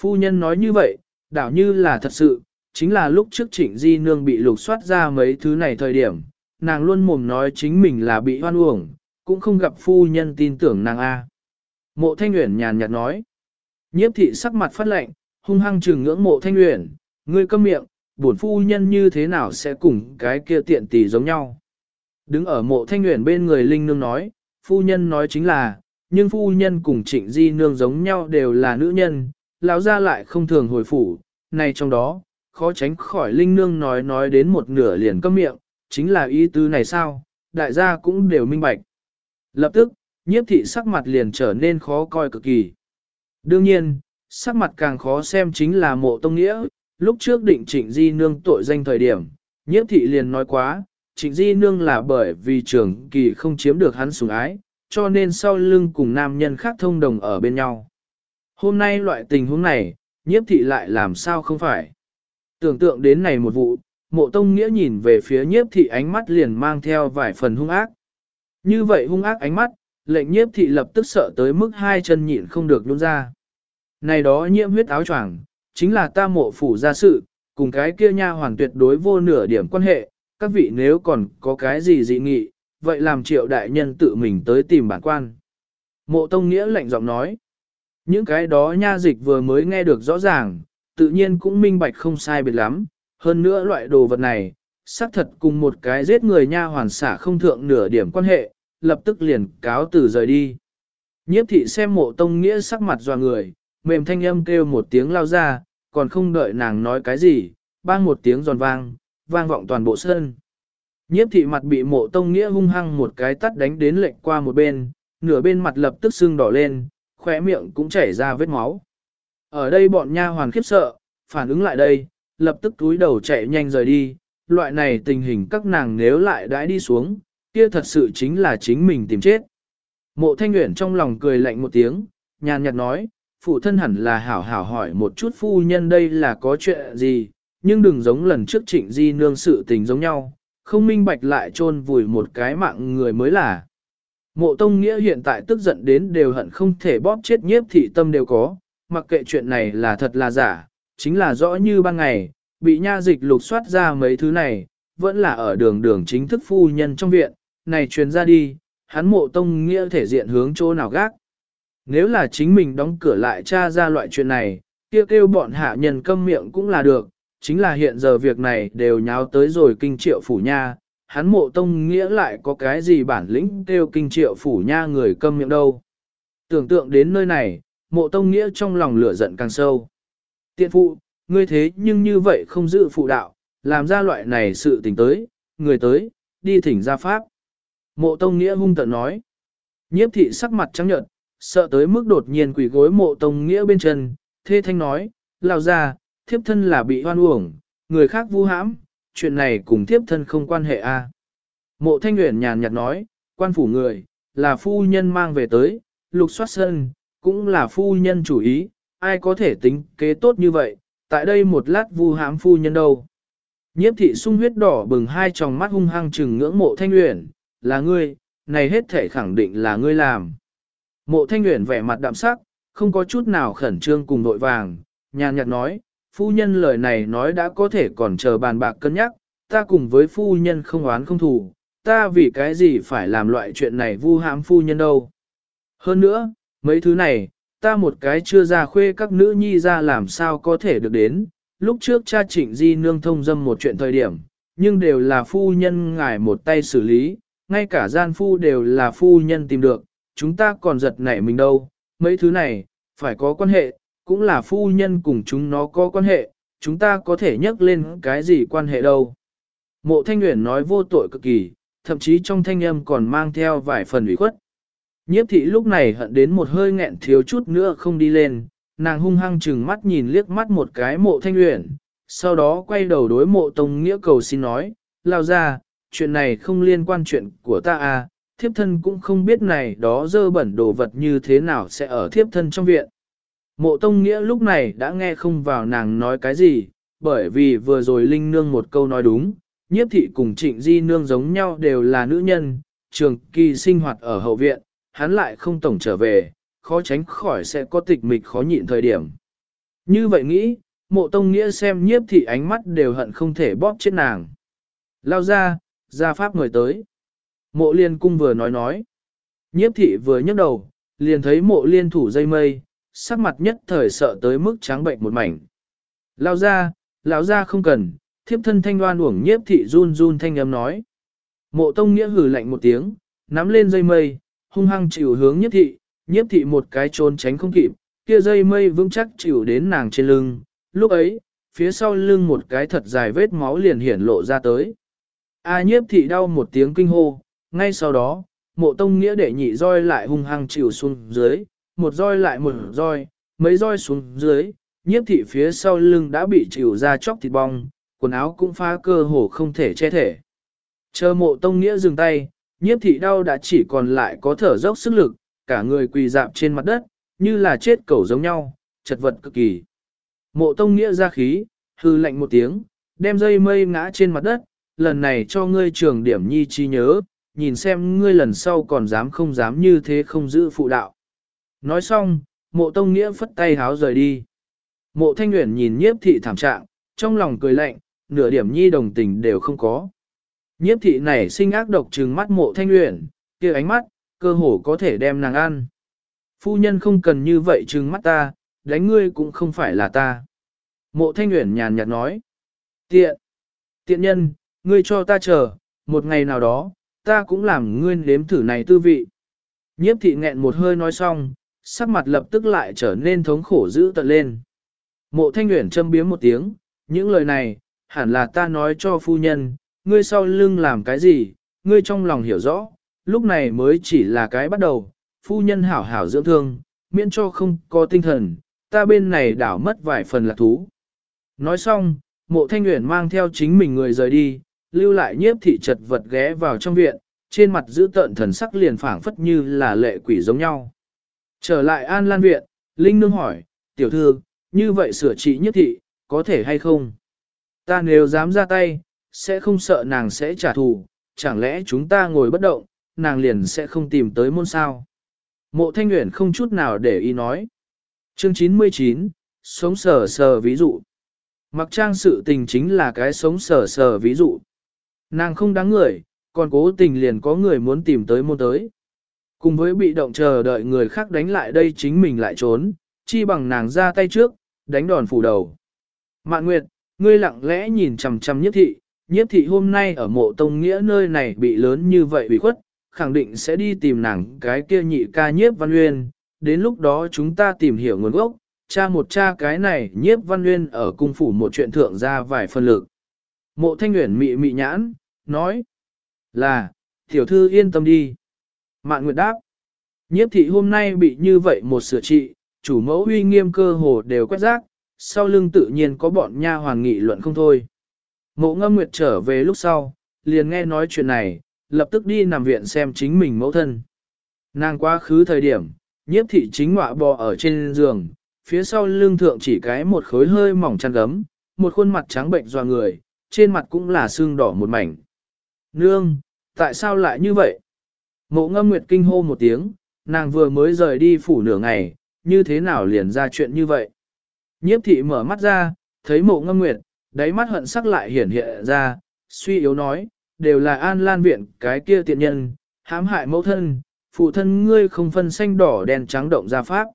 Phu nhân nói như vậy, đảo như là thật sự, chính là lúc trước trịnh di nương bị lục soát ra mấy thứ này thời điểm, nàng luôn mồm nói chính mình là bị hoan uổng, cũng không gặp phu nhân tin tưởng nàng A. Mộ thanh Uyển nhàn nhạt nói, nhiếp thị sắc mặt phát lệnh, hung hăng trừng ngưỡng mộ thanh Uyển ngươi câm miệng, bổn phu nhân như thế nào sẽ cùng cái kia tiện tỷ giống nhau. Đứng ở mộ thanh Uyển bên người Linh Nương nói, phu nhân nói chính là, nhưng phu nhân cùng trịnh di nương giống nhau đều là nữ nhân, lão ra lại không thường hồi phủ, này trong đó, khó tránh khỏi Linh Nương nói nói đến một nửa liền câm miệng, chính là ý tứ này sao, đại gia cũng đều minh bạch. Lập tức, nhiếp thị sắc mặt liền trở nên khó coi cực kỳ. Đương nhiên, sắc mặt càng khó xem chính là mộ tông nghĩa, lúc trước định trịnh di nương tội danh thời điểm, nhiếp thị liền nói quá, trịnh di nương là bởi vì trưởng kỳ không chiếm được hắn sủng ái, cho nên sau lưng cùng nam nhân khác thông đồng ở bên nhau. Hôm nay loại tình huống này, nhiếp thị lại làm sao không phải. Tưởng tượng đến này một vụ, mộ tông nghĩa nhìn về phía nhiếp thị ánh mắt liền mang theo vài phần hung ác. Như vậy hung ác ánh mắt, lệnh nhiếp thị lập tức sợ tới mức hai chân nhịn không được nhún ra. Này đó nhiễm huyết áo choàng, chính là ta mộ phủ gia sự, cùng cái kia nha hoàn tuyệt đối vô nửa điểm quan hệ, các vị nếu còn có cái gì dị nghị, vậy làm triệu đại nhân tự mình tới tìm bản quan. Mộ Tông Nghĩa lạnh giọng nói, những cái đó nha dịch vừa mới nghe được rõ ràng, tự nhiên cũng minh bạch không sai biệt lắm, hơn nữa loại đồ vật này, xác thật cùng một cái giết người nha hoàn xả không thượng nửa điểm quan hệ, lập tức liền cáo từ rời đi. Nhiếp thị xem mộ Tông Nghĩa sắc mặt dò người, mềm thanh âm kêu một tiếng lao ra, còn không đợi nàng nói cái gì, bang một tiếng giòn vang, vang vọng toàn bộ sân. Nhiếp thị mặt bị mộ tông nghĩa hung hăng một cái tắt đánh đến lệnh qua một bên, nửa bên mặt lập tức sưng đỏ lên, khóe miệng cũng chảy ra vết máu. Ở đây bọn nha hoàn khiếp sợ, phản ứng lại đây, lập tức túi đầu chạy nhanh rời đi, loại này tình hình các nàng nếu lại đãi đi xuống, kia thật sự chính là chính mình tìm chết. Mộ thanh nguyện trong lòng cười lạnh một tiếng, nhàn nhạt nói, phụ thân hẳn là hảo hảo hỏi một chút phu nhân đây là có chuyện gì, nhưng đừng giống lần trước trịnh di nương sự tình giống nhau, không minh bạch lại chôn vùi một cái mạng người mới là. Mộ Tông Nghĩa hiện tại tức giận đến đều hận không thể bóp chết nhiếp thị tâm đều có, mặc kệ chuyện này là thật là giả, chính là rõ như ban ngày, bị nha dịch lục soát ra mấy thứ này, vẫn là ở đường đường chính thức phu nhân trong viện, này truyền ra đi, hắn mộ Tông Nghĩa thể diện hướng chỗ nào gác. Nếu là chính mình đóng cửa lại tra ra loại chuyện này, kia kêu, kêu bọn hạ nhân câm miệng cũng là được, chính là hiện giờ việc này đều nháo tới rồi kinh triệu phủ nha, hắn mộ tông nghĩa lại có cái gì bản lĩnh kêu kinh triệu phủ nha người câm miệng đâu. Tưởng tượng đến nơi này, mộ tông nghĩa trong lòng lửa giận càng sâu. Tiện phụ, ngươi thế nhưng như vậy không giữ phụ đạo, làm ra loại này sự tình tới, người tới, đi thỉnh ra pháp. Mộ tông nghĩa hung tận nói. Nhiếp thị sắc mặt trắng nhợt, sợ tới mức đột nhiên quỷ gối mộ tông nghĩa bên chân, thê thanh nói, lao ra, thiếp thân là bị hoan uổng, người khác vu hãm, chuyện này cùng thiếp thân không quan hệ a. Mộ thanh nguyện nhàn nhạt nói, quan phủ người, là phu nhân mang về tới, lục soát sân, cũng là phu nhân chủ ý, ai có thể tính kế tốt như vậy, tại đây một lát vu hãm phu nhân đâu. Nhiếp thị sung huyết đỏ bừng hai tròng mắt hung hăng trừng ngưỡng mộ thanh uyển, là ngươi, này hết thể khẳng định là ngươi làm. Mộ thanh uyển vẻ mặt đạm sắc, không có chút nào khẩn trương cùng nội vàng, nhàn nhạt nói, phu nhân lời này nói đã có thể còn chờ bàn bạc cân nhắc, ta cùng với phu nhân không oán không thù, ta vì cái gì phải làm loại chuyện này vu hãm phu nhân đâu. Hơn nữa, mấy thứ này, ta một cái chưa ra khuê các nữ nhi ra làm sao có thể được đến, lúc trước cha trịnh di nương thông dâm một chuyện thời điểm, nhưng đều là phu nhân ngài một tay xử lý, ngay cả gian phu đều là phu nhân tìm được, chúng ta còn giật nảy mình đâu, mấy thứ này, phải có quan hệ, cũng là phu nhân cùng chúng nó có quan hệ, chúng ta có thể nhắc lên cái gì quan hệ đâu. Mộ thanh Nguyễn nói vô tội cực kỳ, thậm chí trong thanh âm còn mang theo vài phần ủy khuất. Nhiếp thị lúc này hận đến một hơi nghẹn thiếu chút nữa không đi lên, nàng hung hăng chừng mắt nhìn liếc mắt một cái mộ thanh luyện, sau đó quay đầu đối mộ tông nghĩa cầu xin nói, lao ra, chuyện này không liên quan chuyện của ta à, thiếp thân cũng không biết này đó dơ bẩn đồ vật như thế nào sẽ ở thiếp thân trong viện. Mộ Tông Nghĩa lúc này đã nghe không vào nàng nói cái gì, bởi vì vừa rồi Linh Nương một câu nói đúng, nhiếp thị cùng trịnh di nương giống nhau đều là nữ nhân, trường kỳ sinh hoạt ở hậu viện, hắn lại không tổng trở về, khó tránh khỏi sẽ có tịch mịch khó nhịn thời điểm. Như vậy nghĩ, mộ tông nghĩa xem nhiếp thị ánh mắt đều hận không thể bóp chết nàng. Lao ra, ra pháp người tới. Mộ liên cung vừa nói nói. Nhiếp thị vừa nhấc đầu, liền thấy mộ liên thủ dây mây, sắc mặt nhất thời sợ tới mức trắng bệnh một mảnh. Lao ra, lão ra không cần, thiếp thân thanh đoan uổng nhiếp thị run run thanh âm nói. Mộ tông nghĩa hử lạnh một tiếng, nắm lên dây mây, hung hăng chịu hướng nhiếp thị, nhiếp thị một cái trốn tránh không kịp, kia dây mây vững chắc chịu đến nàng trên lưng, lúc ấy, phía sau lưng một cái thật dài vết máu liền hiển lộ ra tới. A nhiếp thị đau một tiếng kinh hô, ngay sau đó, mộ tông nghĩa để nhị roi lại hung hăng chịu xuống dưới, một roi lại một roi, mấy roi xuống dưới, nhiếp thị phía sau lưng đã bị chịu ra chóc thịt bong, quần áo cũng phá cơ hồ không thể che thể. Chờ mộ tông nghĩa dừng tay, nhiếp thị đau đã chỉ còn lại có thở dốc sức lực, cả người quỳ dạp trên mặt đất, như là chết cẩu giống nhau, chật vật cực kỳ. Mộ tông nghĩa ra khí, hư lạnh một tiếng, đem dây mây ngã trên mặt đất, lần này cho ngươi trường điểm nhi chi nhớ, nhìn xem ngươi lần sau còn dám không dám như thế không giữ phụ đạo. Nói xong, mộ tông nghĩa phất tay háo rời đi. Mộ thanh nguyện nhìn nhiếp thị thảm trạng, trong lòng cười lạnh, nửa điểm nhi đồng tình đều không có. Nhiếp thị này sinh ác độc trừng mắt mộ thanh nguyện, kia ánh mắt, cơ hồ có thể đem nàng ăn. Phu nhân không cần như vậy trừng mắt ta, đánh ngươi cũng không phải là ta. Mộ thanh nguyện nhàn nhạt nói. Tiện! Tiện nhân, ngươi cho ta chờ, một ngày nào đó, ta cũng làm ngươi nếm thử này tư vị. Nhiếp thị nghẹn một hơi nói xong, sắc mặt lập tức lại trở nên thống khổ dữ tận lên. Mộ thanh nguyện châm biếm một tiếng, những lời này, hẳn là ta nói cho phu nhân, ngươi sau lưng làm cái gì, ngươi trong lòng hiểu rõ, lúc này mới chỉ là cái bắt đầu, phu nhân hảo hảo dưỡng thương, miễn cho không có tinh thần, ta bên này đảo mất vài phần lạc thú. Nói xong, mộ thanh nguyện mang theo chính mình người rời đi, lưu lại nhiếp thị chật vật ghé vào trong viện, trên mặt giữ tợn thần sắc liền phảng phất như là lệ quỷ giống nhau. Trở lại An Lan Viện, Linh Nương hỏi, tiểu thư, như vậy sửa trị nhiếp thị, có thể hay không? Ta nếu dám ra tay, sẽ không sợ nàng sẽ trả thù, chẳng lẽ chúng ta ngồi bất động, nàng liền sẽ không tìm tới môn sao? Mộ Thanh Nguyễn không chút nào để ý nói. Chương 99, sống sờ sờ ví dụ. Mặc trang sự tình chính là cái sống sờ sờ ví dụ. Nàng không đáng người, còn cố tình liền có người muốn tìm tới môn tới. Cùng với bị động chờ đợi người khác đánh lại đây chính mình lại trốn, chi bằng nàng ra tay trước, đánh đòn phủ đầu. Mạn Nguyệt, ngươi lặng lẽ nhìn chằm chằm nhất thị, nhiếp thị hôm nay ở mộ tông nghĩa nơi này bị lớn như vậy bị khuất, khẳng định sẽ đi tìm nàng cái kia nhị ca nhiếp văn uyên, đến lúc đó chúng ta tìm hiểu nguồn gốc, cha một cha cái này nhiếp văn uyên ở cung phủ một chuyện thượng ra vài phân lực. Mộ thanh nguyện mị mị nhãn, nói là, tiểu thư yên tâm đi. Mạn Nguyệt đáp, nhiếp thị hôm nay bị như vậy một sửa trị, chủ mẫu uy nghiêm cơ hồ đều quét rác, sau lưng tự nhiên có bọn nha hoàng nghị luận không thôi. Mộ ngâm Nguyệt trở về lúc sau, liền nghe nói chuyện này, lập tức đi nằm viện xem chính mình mẫu thân. Nàng quá khứ thời điểm, nhiếp thị chính ngọa bò ở trên giường, phía sau lưng thượng chỉ cái một khối hơi mỏng chăn gấm, một khuôn mặt trắng bệnh doa người, trên mặt cũng là xương đỏ một mảnh. Nương, tại sao lại như vậy? Mộ ngâm nguyệt kinh hô một tiếng, nàng vừa mới rời đi phủ nửa ngày, như thế nào liền ra chuyện như vậy? Nhiếp thị mở mắt ra, thấy mộ ngâm nguyệt, đáy mắt hận sắc lại hiển hiện ra, suy yếu nói, đều là an lan viện cái kia tiện nhân, hãm hại mẫu thân, phụ thân ngươi không phân xanh đỏ đen trắng động ra pháp.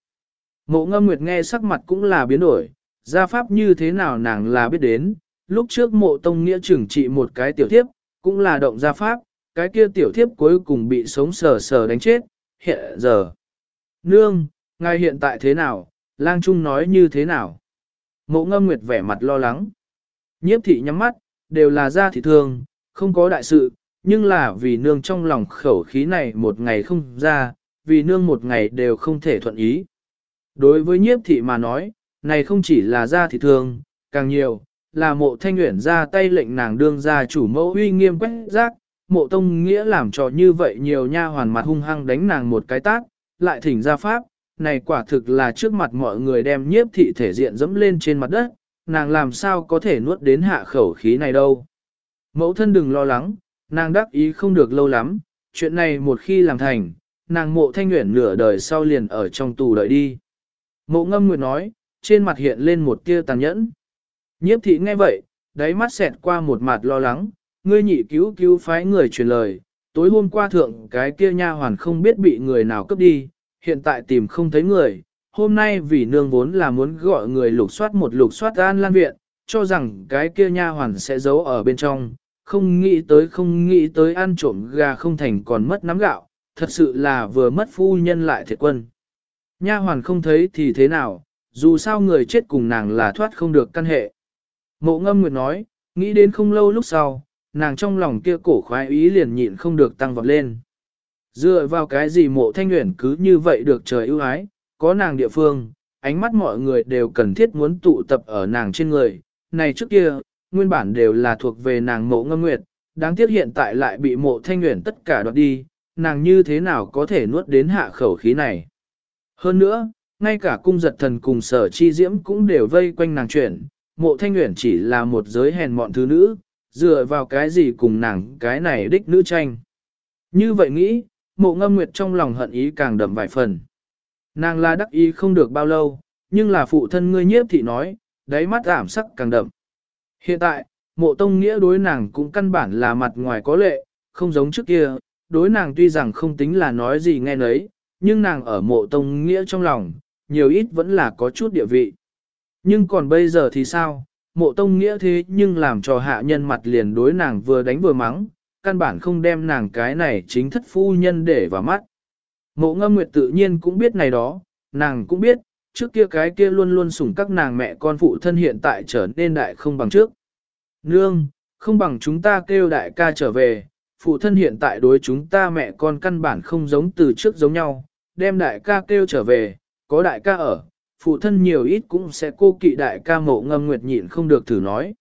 Mộ ngâm nguyệt nghe sắc mặt cũng là biến đổi, gia pháp như thế nào nàng là biết đến, lúc trước mộ tông nghĩa trừng trị một cái tiểu thiếp, cũng là động gia pháp, cái kia tiểu thiếp cuối cùng bị sống sờ sờ đánh chết, hiện giờ. Nương, ngài hiện tại thế nào, lang trung nói như thế nào? Mộ ngâm nguyệt vẻ mặt lo lắng. Nhiếp thị nhắm mắt, đều là gia thị thương, không có đại sự, nhưng là vì nương trong lòng khẩu khí này một ngày không ra, vì nương một ngày đều không thể thuận ý. Đối với nhiếp thị mà nói, này không chỉ là gia thị thương, càng nhiều, là mộ thanh nguyện ra tay lệnh nàng đương ra chủ mẫu uy nghiêm quét rác, mộ tông nghĩa làm cho như vậy nhiều nha hoàn mặt hung hăng đánh nàng một cái tát, lại thỉnh ra pháp, này quả thực là trước mặt mọi người đem nhiếp thị thể diện dẫm lên trên mặt đất, nàng làm sao có thể nuốt đến hạ khẩu khí này đâu. Mẫu thân đừng lo lắng, nàng đắc ý không được lâu lắm, chuyện này một khi làm thành, nàng mộ thanh nguyện nửa đời sau liền ở trong tù đợi đi. Mộ ngâm nguyệt nói, trên mặt hiện lên một tia tàn nhẫn. Nhiếp thị nghe vậy, đáy mắt xẹt qua một mặt lo lắng, ngươi nhị cứu cứu phái người truyền lời, tối hôm qua thượng cái kia nha hoàn không biết bị người nào cướp đi, hiện tại tìm không thấy người, hôm nay vì nương vốn là muốn gọi người lục soát một lục soát an lan viện, cho rằng cái kia nha hoàn sẽ giấu ở bên trong, không nghĩ tới không nghĩ tới ăn trộm gà không thành còn mất nắm gạo, thật sự là vừa mất phu nhân lại thiệt quân. Nha hoàn không thấy thì thế nào, dù sao người chết cùng nàng là thoát không được căn hệ. Mộ ngâm nguyệt nói, nghĩ đến không lâu lúc sau, nàng trong lòng kia cổ khoái ý liền nhịn không được tăng vọt lên. Dựa vào cái gì mộ thanh nguyện cứ như vậy được trời ưu ái, có nàng địa phương, ánh mắt mọi người đều cần thiết muốn tụ tập ở nàng trên người. Này trước kia, nguyên bản đều là thuộc về nàng mộ ngâm nguyệt, đáng tiếc hiện tại lại bị mộ thanh nguyện tất cả đoạt đi, nàng như thế nào có thể nuốt đến hạ khẩu khí này. Hơn nữa, ngay cả cung giật thần cùng sở chi diễm cũng đều vây quanh nàng chuyển, mộ thanh nguyện chỉ là một giới hèn mọn thứ nữ, dựa vào cái gì cùng nàng cái này đích nữ tranh. Như vậy nghĩ, mộ ngâm nguyệt trong lòng hận ý càng đậm vài phần. Nàng là đắc ý không được bao lâu, nhưng là phụ thân ngươi nhiếp thị nói, đáy mắt ảm sắc càng đậm. Hiện tại, mộ tông nghĩa đối nàng cũng căn bản là mặt ngoài có lệ, không giống trước kia, đối nàng tuy rằng không tính là nói gì nghe nấy, nhưng nàng ở mộ tông nghĩa trong lòng, nhiều ít vẫn là có chút địa vị. Nhưng còn bây giờ thì sao, mộ tông nghĩa thế nhưng làm cho hạ nhân mặt liền đối nàng vừa đánh vừa mắng, căn bản không đem nàng cái này chính thất phu nhân để vào mắt. Mộ ngâm nguyệt tự nhiên cũng biết này đó, nàng cũng biết, trước kia cái kia luôn luôn sủng các nàng mẹ con phụ thân hiện tại trở nên đại không bằng trước. Nương, không bằng chúng ta kêu đại ca trở về, phụ thân hiện tại đối chúng ta mẹ con căn bản không giống từ trước giống nhau, đem đại ca kêu trở về, có đại ca ở, phụ thân nhiều ít cũng sẽ cô kỵ đại ca mộ ngâm nguyệt nhịn không được thử nói.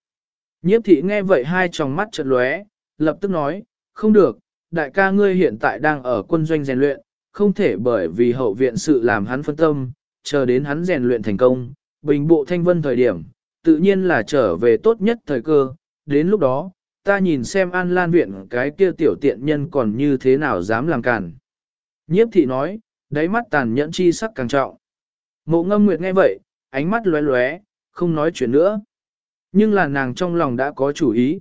Nhiếp thị nghe vậy hai tròng mắt chợt lóe, lập tức nói, không được, đại ca ngươi hiện tại đang ở quân doanh rèn luyện, không thể bởi vì hậu viện sự làm hắn phân tâm, chờ đến hắn rèn luyện thành công, bình bộ thanh vân thời điểm, tự nhiên là trở về tốt nhất thời cơ, đến lúc đó, ta nhìn xem an lan viện cái kia tiểu tiện nhân còn như thế nào dám làm cản. Nhiếp thị nói, đáy mắt tàn nhẫn chi sắc càng trọng. Mộ ngâm nguyệt nghe vậy, ánh mắt lóe lóe, không nói chuyện nữa. Nhưng là nàng trong lòng đã có chủ ý.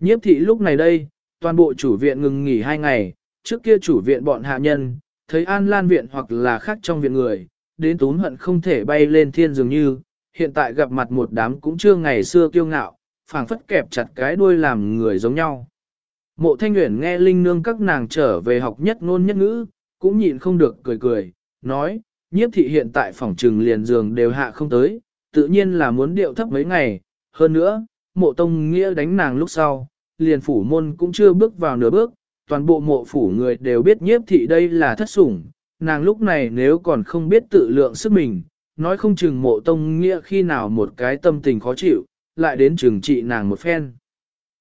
Nhiếp thị lúc này đây, toàn bộ chủ viện ngừng nghỉ hai ngày, trước kia chủ viện bọn hạ nhân, thấy an lan viện hoặc là khác trong viện người, đến tún hận không thể bay lên thiên dường như, hiện tại gặp mặt một đám cũng chưa ngày xưa kiêu ngạo, phảng phất kẹp chặt cái đuôi làm người giống nhau. Mộ thanh nguyện nghe linh nương các nàng trở về học nhất ngôn nhất ngữ, cũng nhịn không được cười cười, nói, nhiếp thị hiện tại phòng trừng liền giường đều hạ không tới, tự nhiên là muốn điệu thấp mấy ngày, hơn nữa, mộ tông nghĩa đánh nàng lúc sau, liền phủ môn cũng chưa bước vào nửa bước, toàn bộ mộ phủ người đều biết nhiếp thị đây là thất sủng, nàng lúc này nếu còn không biết tự lượng sức mình, nói không chừng mộ tông nghĩa khi nào một cái tâm tình khó chịu, lại đến trường trị nàng một phen.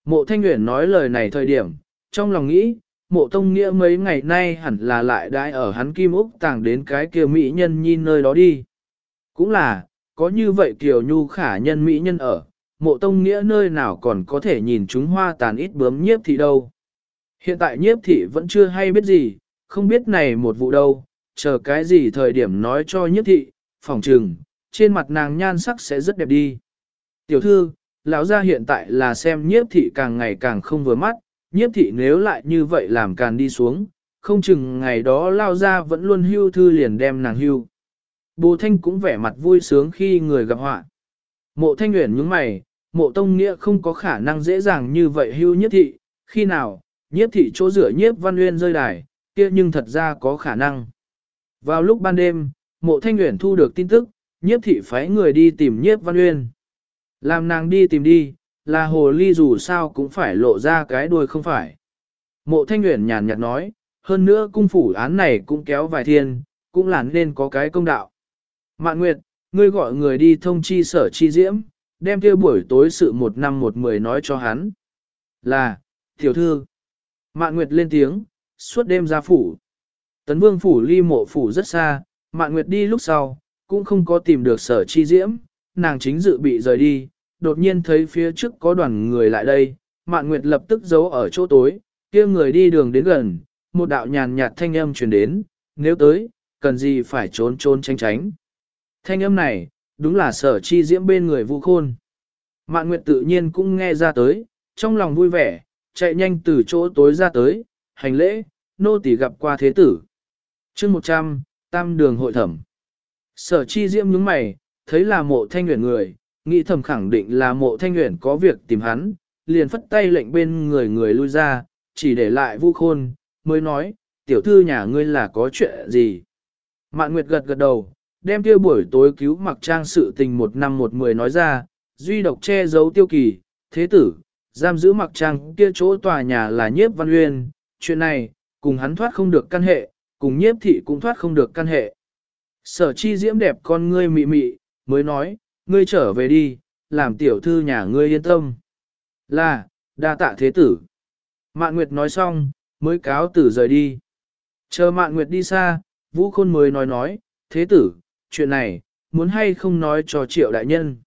Mộ thanh nguyện nói lời này thời điểm, trong lòng nghĩ, mộ tông nghĩa mấy ngày nay hẳn là lại đãi ở hắn kim úc tàng đến cái kia mỹ nhân nhìn nơi đó đi. Cũng là, có như vậy kiều nhu khả nhân mỹ nhân ở, mộ tông nghĩa nơi nào còn có thể nhìn chúng hoa tàn ít bướm nhiếp thì đâu. Hiện tại nhiếp thị vẫn chưa hay biết gì, không biết này một vụ đâu, chờ cái gì thời điểm nói cho nhiếp thị, phòng trừng, trên mặt nàng nhan sắc sẽ rất đẹp đi. Tiểu thư, lão gia hiện tại là xem nhiếp thị càng ngày càng không vừa mắt, nhiếp thị nếu lại như vậy làm càng đi xuống, không chừng ngày đó lao gia vẫn luôn hưu thư liền đem nàng hưu. Bồ Thanh cũng vẻ mặt vui sướng khi người gặp họa. Mộ Thanh Nguyễn nhướng mày, mộ Tông Nghĩa không có khả năng dễ dàng như vậy hưu nhiếp thị, khi nào, nhiếp thị chỗ rửa nhiếp văn Uyên rơi đài, kia nhưng thật ra có khả năng. Vào lúc ban đêm, mộ Thanh uyển thu được tin tức, nhiếp thị phái người đi tìm nhiếp văn Uyên. Làm nàng đi tìm đi, là hồ ly dù sao cũng phải lộ ra cái đuôi không phải. Mộ thanh uyển nhàn nhạt nói, hơn nữa cung phủ án này cũng kéo vài thiên, cũng là nên có cái công đạo. Mạn Nguyệt, ngươi gọi người đi thông chi sở chi diễm, đem kia buổi tối sự một năm một mười nói cho hắn. Là, tiểu thư. Mạn Nguyệt lên tiếng, suốt đêm ra phủ. Tấn vương phủ ly mộ phủ rất xa, Mạn Nguyệt đi lúc sau, cũng không có tìm được sở chi diễm, nàng chính dự bị rời đi, đột nhiên thấy phía trước có đoàn người lại đây, Mạn Nguyệt lập tức giấu ở chỗ tối, kia người đi đường đến gần, một đạo nhàn nhạt thanh âm truyền đến, nếu tới, cần gì phải trốn trốn tránh tránh. Thanh âm này, đúng là sở chi diễm bên người vu khôn. Mạn Nguyệt tự nhiên cũng nghe ra tới, trong lòng vui vẻ, chạy nhanh từ chỗ tối ra tới, hành lễ, nô tỳ gặp qua thế tử. chương 100, tam đường hội thẩm. Sở chi diễm nhướng mày, thấy là mộ thanh nguyện người, nghĩ thầm khẳng định là mộ thanh nguyện có việc tìm hắn, liền phất tay lệnh bên người người lui ra, chỉ để lại vu khôn, mới nói, tiểu thư nhà ngươi là có chuyện gì. Mạn Nguyệt gật gật đầu, đem kia buổi tối cứu mặc trang sự tình một năm một mười nói ra, duy độc che giấu tiêu kỳ, thế tử, giam giữ mặc trang kia chỗ tòa nhà là nhiếp văn uyên, chuyện này, cùng hắn thoát không được căn hệ, cùng nhiếp thị cũng thoát không được căn hệ. Sở chi diễm đẹp con ngươi mị mị, mới nói, ngươi trở về đi, làm tiểu thư nhà ngươi yên tâm. Là, đa tạ thế tử. Mạn Nguyệt nói xong, mới cáo tử rời đi. Chờ Mạn Nguyệt đi xa, Vũ Khôn mới nói nói, thế tử, chuyện này, muốn hay không nói cho triệu đại nhân.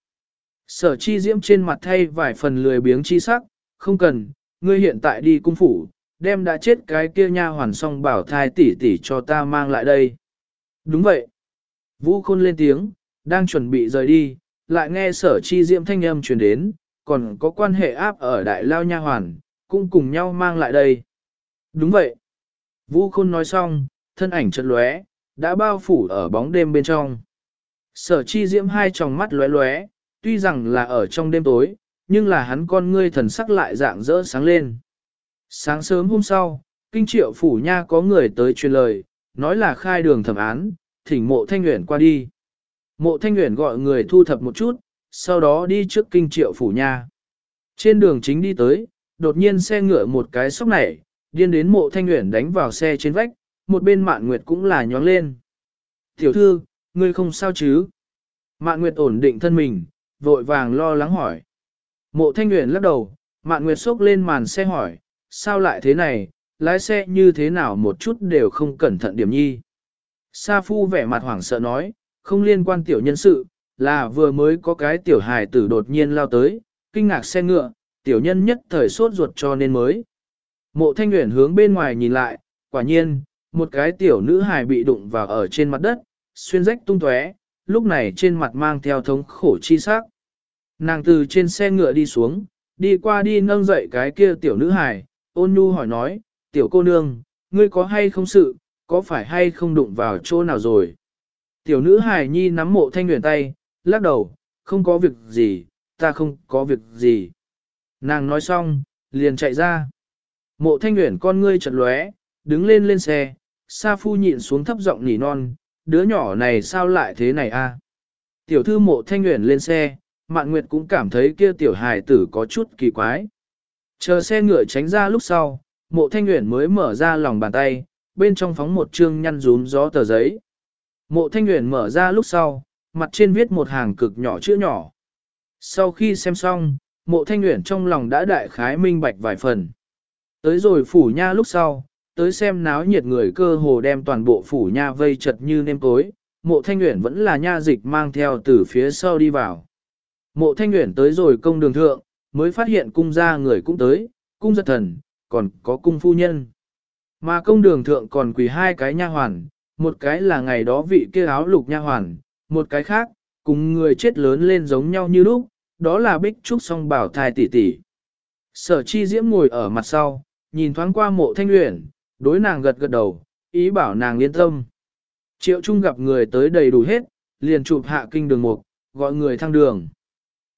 Sở chi diễm trên mặt thay vài phần lười biếng chi sắc, không cần, ngươi hiện tại đi cung phủ, đem đã chết cái kia nha hoàn xong bảo thai tỷ tỷ cho ta mang lại đây. Đúng vậy. Vũ Khôn lên tiếng, đang chuẩn bị rời đi, lại nghe sở chi diễm thanh âm truyền đến, còn có quan hệ áp ở đại lao nha hoàn, cũng cùng nhau mang lại đây. Đúng vậy. Vũ Khôn nói xong, thân ảnh chật lóe, đã bao phủ ở bóng đêm bên trong. Sở chi diễm hai tròng mắt lóe lóe, tuy rằng là ở trong đêm tối, nhưng là hắn con ngươi thần sắc lại dạng rỡ sáng lên. Sáng sớm hôm sau, kinh triệu phủ nha có người tới truyền lời, nói là khai đường thẩm án, thỉnh mộ thanh nguyện qua đi. Mộ thanh nguyện gọi người thu thập một chút, sau đó đi trước kinh triệu phủ nha. Trên đường chính đi tới, đột nhiên xe ngựa một cái sóc nảy, điên đến mộ thanh nguyện đánh vào xe trên vách, một bên mạn nguyệt cũng là nhóng lên. Tiểu thư, ngươi không sao chứ? Mạn nguyệt ổn định thân mình, vội vàng lo lắng hỏi. Mộ thanh nguyện lắc đầu, mạn nguyệt sốc lên màn xe hỏi, sao lại thế này, lái xe như thế nào một chút đều không cẩn thận điểm nhi. Sa phu vẻ mặt hoảng sợ nói, không liên quan tiểu nhân sự, là vừa mới có cái tiểu hài tử đột nhiên lao tới, kinh ngạc xe ngựa, tiểu nhân nhất thời sốt ruột cho nên mới. Mộ thanh nguyện hướng bên ngoài nhìn lại, quả nhiên, một cái tiểu nữ hài bị đụng vào ở trên mặt đất, xuyên rách tung tóe, lúc này trên mặt mang theo thống khổ chi sắc. Nàng từ trên xe ngựa đi xuống, đi qua đi nâng dậy cái kia tiểu nữ hài, ôn nhu hỏi nói, tiểu cô nương, ngươi có hay không sự, có phải hay không đụng vào chỗ nào rồi? Tiểu nữ hài nhi nắm mộ thanh nguyện tay, lắc đầu, không có việc gì, ta không có việc gì. Nàng nói xong, liền chạy ra. Mộ thanh nguyện con ngươi chật lóe, đứng lên lên xe, Sa Phu nhịn xuống thấp giọng nỉ non, đứa nhỏ này sao lại thế này a? Tiểu thư mộ thanh nguyện lên xe, Mạn Nguyệt cũng cảm thấy kia tiểu hài tử có chút kỳ quái. Chờ xe ngựa tránh ra lúc sau, mộ thanh nguyện mới mở ra lòng bàn tay, bên trong phóng một chương nhăn rúm gió tờ giấy. Mộ thanh nguyện mở ra lúc sau, mặt trên viết một hàng cực nhỏ chữ nhỏ. Sau khi xem xong, mộ thanh nguyện trong lòng đã đại khái minh bạch vài phần. Tới rồi phủ nha lúc sau, tới xem náo nhiệt người cơ hồ đem toàn bộ phủ nha vây chật như nêm tối, mộ thanh nguyện vẫn là nha dịch mang theo từ phía sau đi vào. Mộ thanh nguyện tới rồi công đường thượng, mới phát hiện cung gia người cũng tới, cung giật thần, còn có cung phu nhân. Mà công đường thượng còn quỳ hai cái nha hoàn, một cái là ngày đó vị kia áo lục nha hoàn, một cái khác, cùng người chết lớn lên giống nhau như lúc, đó là bích trúc song bảo thai tỷ tỷ. Sở chi diễm ngồi ở mặt sau, nhìn thoáng qua mộ thanh luyện, đối nàng gật gật đầu, ý bảo nàng yên tâm. Triệu Trung gặp người tới đầy đủ hết, liền chụp hạ kinh đường mục, gọi người thăng đường.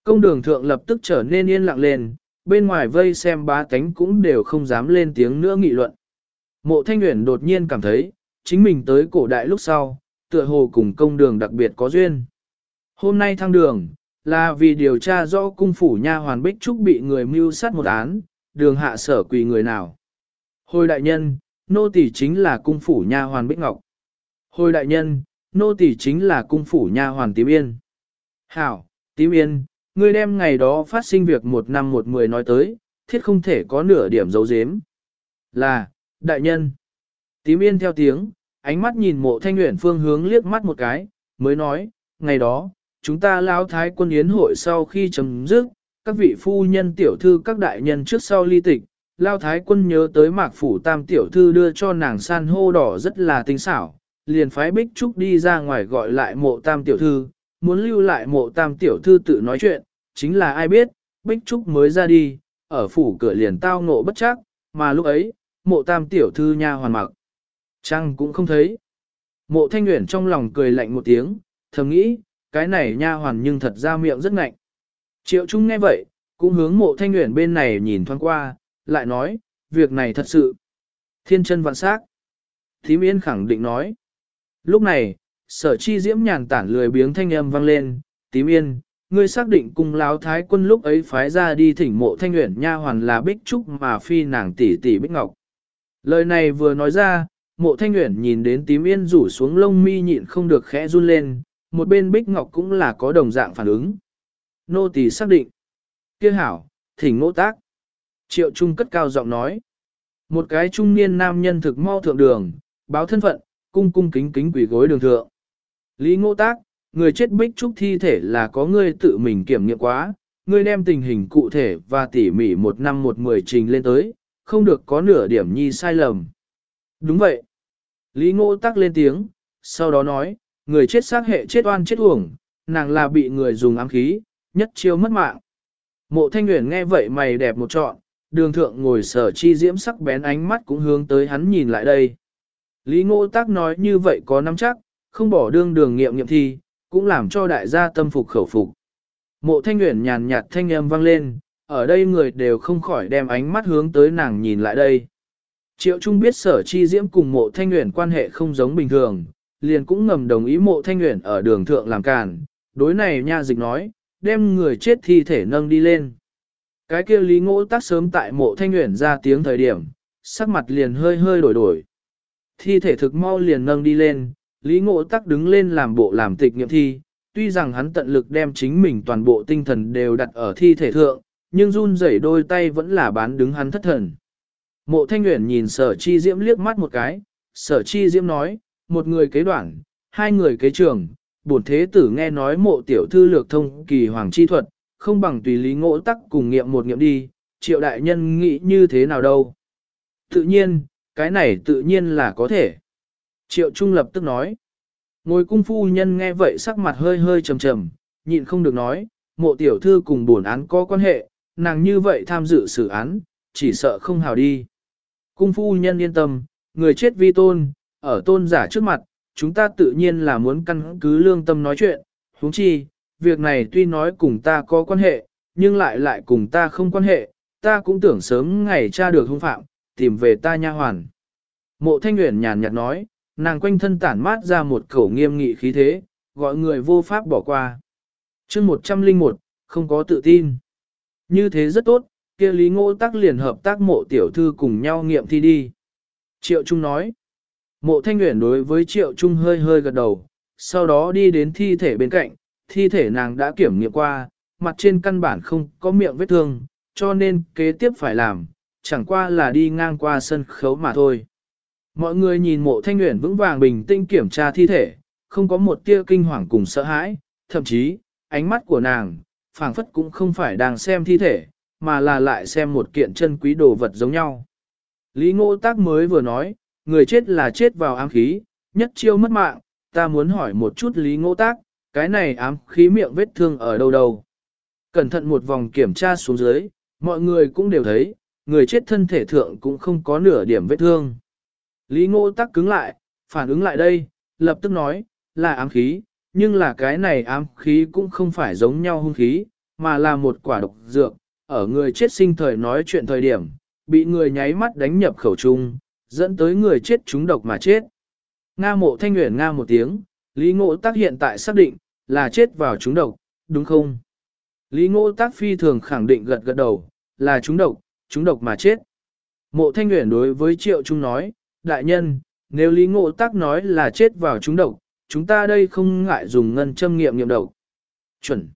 Công đường thượng lập tức trở nên yên lặng lên, bên ngoài vây xem bá tánh cũng đều không dám lên tiếng nữa nghị luận. Mộ thanh Uyển đột nhiên cảm thấy, chính mình tới cổ đại lúc sau, tựa hồ cùng công đường đặc biệt có duyên. Hôm nay thăng đường, là vì điều tra rõ cung phủ nha hoàn Bích Trúc bị người mưu sát một án, đường hạ sở quỳ người nào. Hồi đại nhân, nô tỳ chính là cung phủ nha hoàn Bích Ngọc. Hồi đại nhân, nô tỳ chính là cung phủ nha hoàn Tím Yên. Hảo, Tím Yên, ngươi đem ngày đó phát sinh việc một năm một mười nói tới, thiết không thể có nửa điểm giấu giếm. Là, đại nhân. Tím Yên theo tiếng, ánh mắt nhìn mộ thanh nguyện phương hướng liếc mắt một cái, mới nói, ngày đó, chúng ta lao thái quân yến hội sau khi chấm dứt, các vị phu nhân tiểu thư các đại nhân trước sau ly tịch, lao thái quân nhớ tới mạc phủ tam tiểu thư đưa cho nàng san hô đỏ rất là tinh xảo, liền phái bích trúc đi ra ngoài gọi lại mộ tam tiểu thư, muốn lưu lại mộ tam tiểu thư tự nói chuyện, chính là ai biết, bích trúc mới ra đi, ở phủ cửa liền tao ngộ bất chắc, mà lúc ấy, mộ tam tiểu thư nha hoàn mặc. Trăng cũng không thấy. Mộ thanh nguyện trong lòng cười lạnh một tiếng, thầm nghĩ, cái này nha hoàn nhưng thật ra miệng rất ngạnh. Triệu Trung nghe vậy, cũng hướng mộ thanh nguyện bên này nhìn thoáng qua, lại nói, việc này thật sự. Thiên chân vạn sắc. Thím Yên khẳng định nói. Lúc này, sở chi diễm nhàn tản lười biếng thanh âm vang lên, tím yên, ngươi xác định cùng láo thái quân lúc ấy phái ra đi thỉnh mộ thanh nguyện nha hoàn là bích trúc mà phi nàng tỷ tỷ bích ngọc. Lời này vừa nói ra, mộ thanh nguyện nhìn đến tím yên rủ xuống lông mi nhịn không được khẽ run lên, một bên bích ngọc cũng là có đồng dạng phản ứng. Nô tỳ xác định. kia hảo, thỉnh ngỗ tác. Triệu Trung cất cao giọng nói. Một cái trung niên nam nhân thực mau thượng đường, báo thân phận, cung cung kính kính quỷ gối đường thượng. Lý ngô tác, người chết bích trúc thi thể là có ngươi tự mình kiểm nghiệm quá, ngươi đem tình hình cụ thể và tỉ mỉ một năm một mười trình lên tới, không được có nửa điểm nhi sai lầm. Đúng vậy. Lý ngô Tắc lên tiếng, sau đó nói, người chết xác hệ chết oan chết uổng, nàng là bị người dùng ám khí, nhất chiêu mất mạng. Mộ thanh nguyện nghe vậy mày đẹp một trọn, đường thượng ngồi sở chi diễm sắc bén ánh mắt cũng hướng tới hắn nhìn lại đây. Lý ngô tác nói như vậy có nắm chắc, không bỏ đương đường nghiệm nghiệm thi, cũng làm cho đại gia tâm phục khẩu phục. Mộ thanh nguyện nhàn nhạt thanh âm vang lên, ở đây người đều không khỏi đem ánh mắt hướng tới nàng nhìn lại đây. Triệu Trung biết sở chi diễm cùng mộ thanh nguyện quan hệ không giống bình thường, liền cũng ngầm đồng ý mộ thanh nguyện ở đường thượng làm càn, đối này nha dịch nói, đem người chết thi thể nâng đi lên. Cái kia lý ngỗ tác sớm tại mộ thanh nguyện ra tiếng thời điểm, sắc mặt liền hơi hơi đổi đổi. Thi thể thực mau liền nâng đi lên, lý Ngộ Tắc đứng lên làm bộ làm tịch nghiệm thi, tuy rằng hắn tận lực đem chính mình toàn bộ tinh thần đều đặt ở thi thể thượng, nhưng run rẩy đôi tay vẫn là bán đứng hắn thất thần. Mộ thanh Nguyễn nhìn sở chi diễm liếc mắt một cái, sở chi diễm nói, một người kế đoạn, hai người kế trường, bổn thế tử nghe nói mộ tiểu thư lược thông kỳ hoàng chi thuật, không bằng tùy lý ngộ tắc cùng nghiệm một nghiệm đi, triệu đại nhân nghĩ như thế nào đâu. Tự nhiên, cái này tự nhiên là có thể. Triệu Trung lập tức nói. Ngồi cung phu nhân nghe vậy sắc mặt hơi hơi trầm trầm, nhịn không được nói, mộ tiểu thư cùng bổn án có quan hệ, nàng như vậy tham dự xử án, chỉ sợ không hào đi. Cung phu nhân yên tâm, người chết vi tôn, ở tôn giả trước mặt, chúng ta tự nhiên là muốn căn cứ lương tâm nói chuyện, huống chi, việc này tuy nói cùng ta có quan hệ, nhưng lại lại cùng ta không quan hệ, ta cũng tưởng sớm ngày tra được hung phạm, tìm về ta nha hoàn. Mộ thanh nguyện nhàn nhạt nói, nàng quanh thân tản mát ra một khẩu nghiêm nghị khí thế, gọi người vô pháp bỏ qua. chương 101, không có tự tin. Như thế rất tốt, kia lý ngô tác liền hợp tác mộ tiểu thư cùng nhau nghiệm thi đi. Triệu Trung nói, mộ thanh nguyện đối với Triệu Trung hơi hơi gật đầu, sau đó đi đến thi thể bên cạnh, thi thể nàng đã kiểm nghiệm qua, mặt trên căn bản không có miệng vết thương, cho nên kế tiếp phải làm, chẳng qua là đi ngang qua sân khấu mà thôi. Mọi người nhìn mộ thanh nguyện vững vàng bình tĩnh kiểm tra thi thể, không có một tia kinh hoàng cùng sợ hãi, thậm chí, ánh mắt của nàng, phảng phất cũng không phải đang xem thi thể, mà là lại xem một kiện chân quý đồ vật giống nhau. Lý ngô tác mới vừa nói, người chết là chết vào ám khí, nhất chiêu mất mạng, ta muốn hỏi một chút lý ngô tác, cái này ám khí miệng vết thương ở đâu đâu. Cẩn thận một vòng kiểm tra xuống dưới, mọi người cũng đều thấy, người chết thân thể thượng cũng không có nửa điểm vết thương. Lý ngô tắc cứng lại, phản ứng lại đây, lập tức nói, là ám khí, nhưng là cái này ám khí cũng không phải giống nhau hung khí, mà là một quả độc dược, ở người chết sinh thời nói chuyện thời điểm, bị người nháy mắt đánh nhập khẩu trung, dẫn tới người chết trúng độc mà chết. Nga mộ thanh nguyện Nga một tiếng, Lý ngộ tác hiện tại xác định, là chết vào trúng độc, đúng không? Lý ngộ tác phi thường khẳng định gật gật đầu, là trúng độc, trúng độc mà chết. Mộ thanh nguyện đối với triệu trung nói, đại nhân, nếu lý ngộ tác nói là chết vào chúng độc, chúng ta đây không ngại dùng ngân châm nghiệm nghiệm độc. Chuẩn.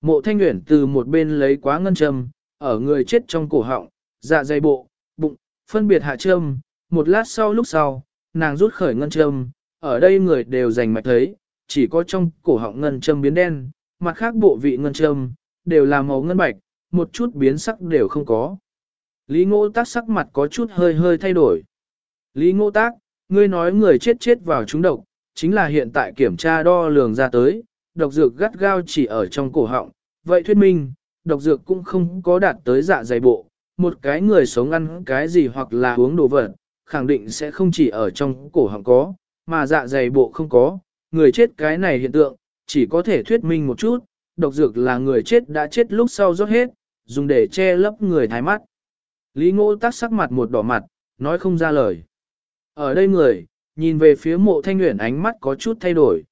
Mộ thanh nguyện từ một bên lấy quá ngân châm, ở người chết trong cổ họng, dạ dày bộ, bụng, phân biệt hạ châm, một lát sau lúc sau, nàng rút khởi ngân châm, ở đây người đều dành mạch thấy, chỉ có trong cổ họng ngân châm biến đen, mặt khác bộ vị ngân châm, đều là màu ngân bạch, một chút biến sắc đều không có. Lý ngô tác sắc mặt có chút hơi hơi thay đổi. Lý ngô tác, ngươi nói người chết chết vào trúng độc, chính là hiện tại kiểm tra đo lường ra tới, độc dược gắt gao chỉ ở trong cổ họng, vậy thuyết minh, độc dược cũng không có đạt tới dạ dày bộ, một cái người sống ăn cái gì hoặc là uống đồ vật, khẳng định sẽ không chỉ ở trong cổ họng có, mà dạ dày bộ không có, người chết cái này hiện tượng, chỉ có thể thuyết minh một chút, độc dược là người chết đã chết lúc sau rót hết, dùng để che lấp người thái mắt. Lý ngô tác sắc mặt một đỏ mặt, nói không ra lời. Ở đây người, nhìn về phía mộ thanh nguyện ánh mắt có chút thay đổi.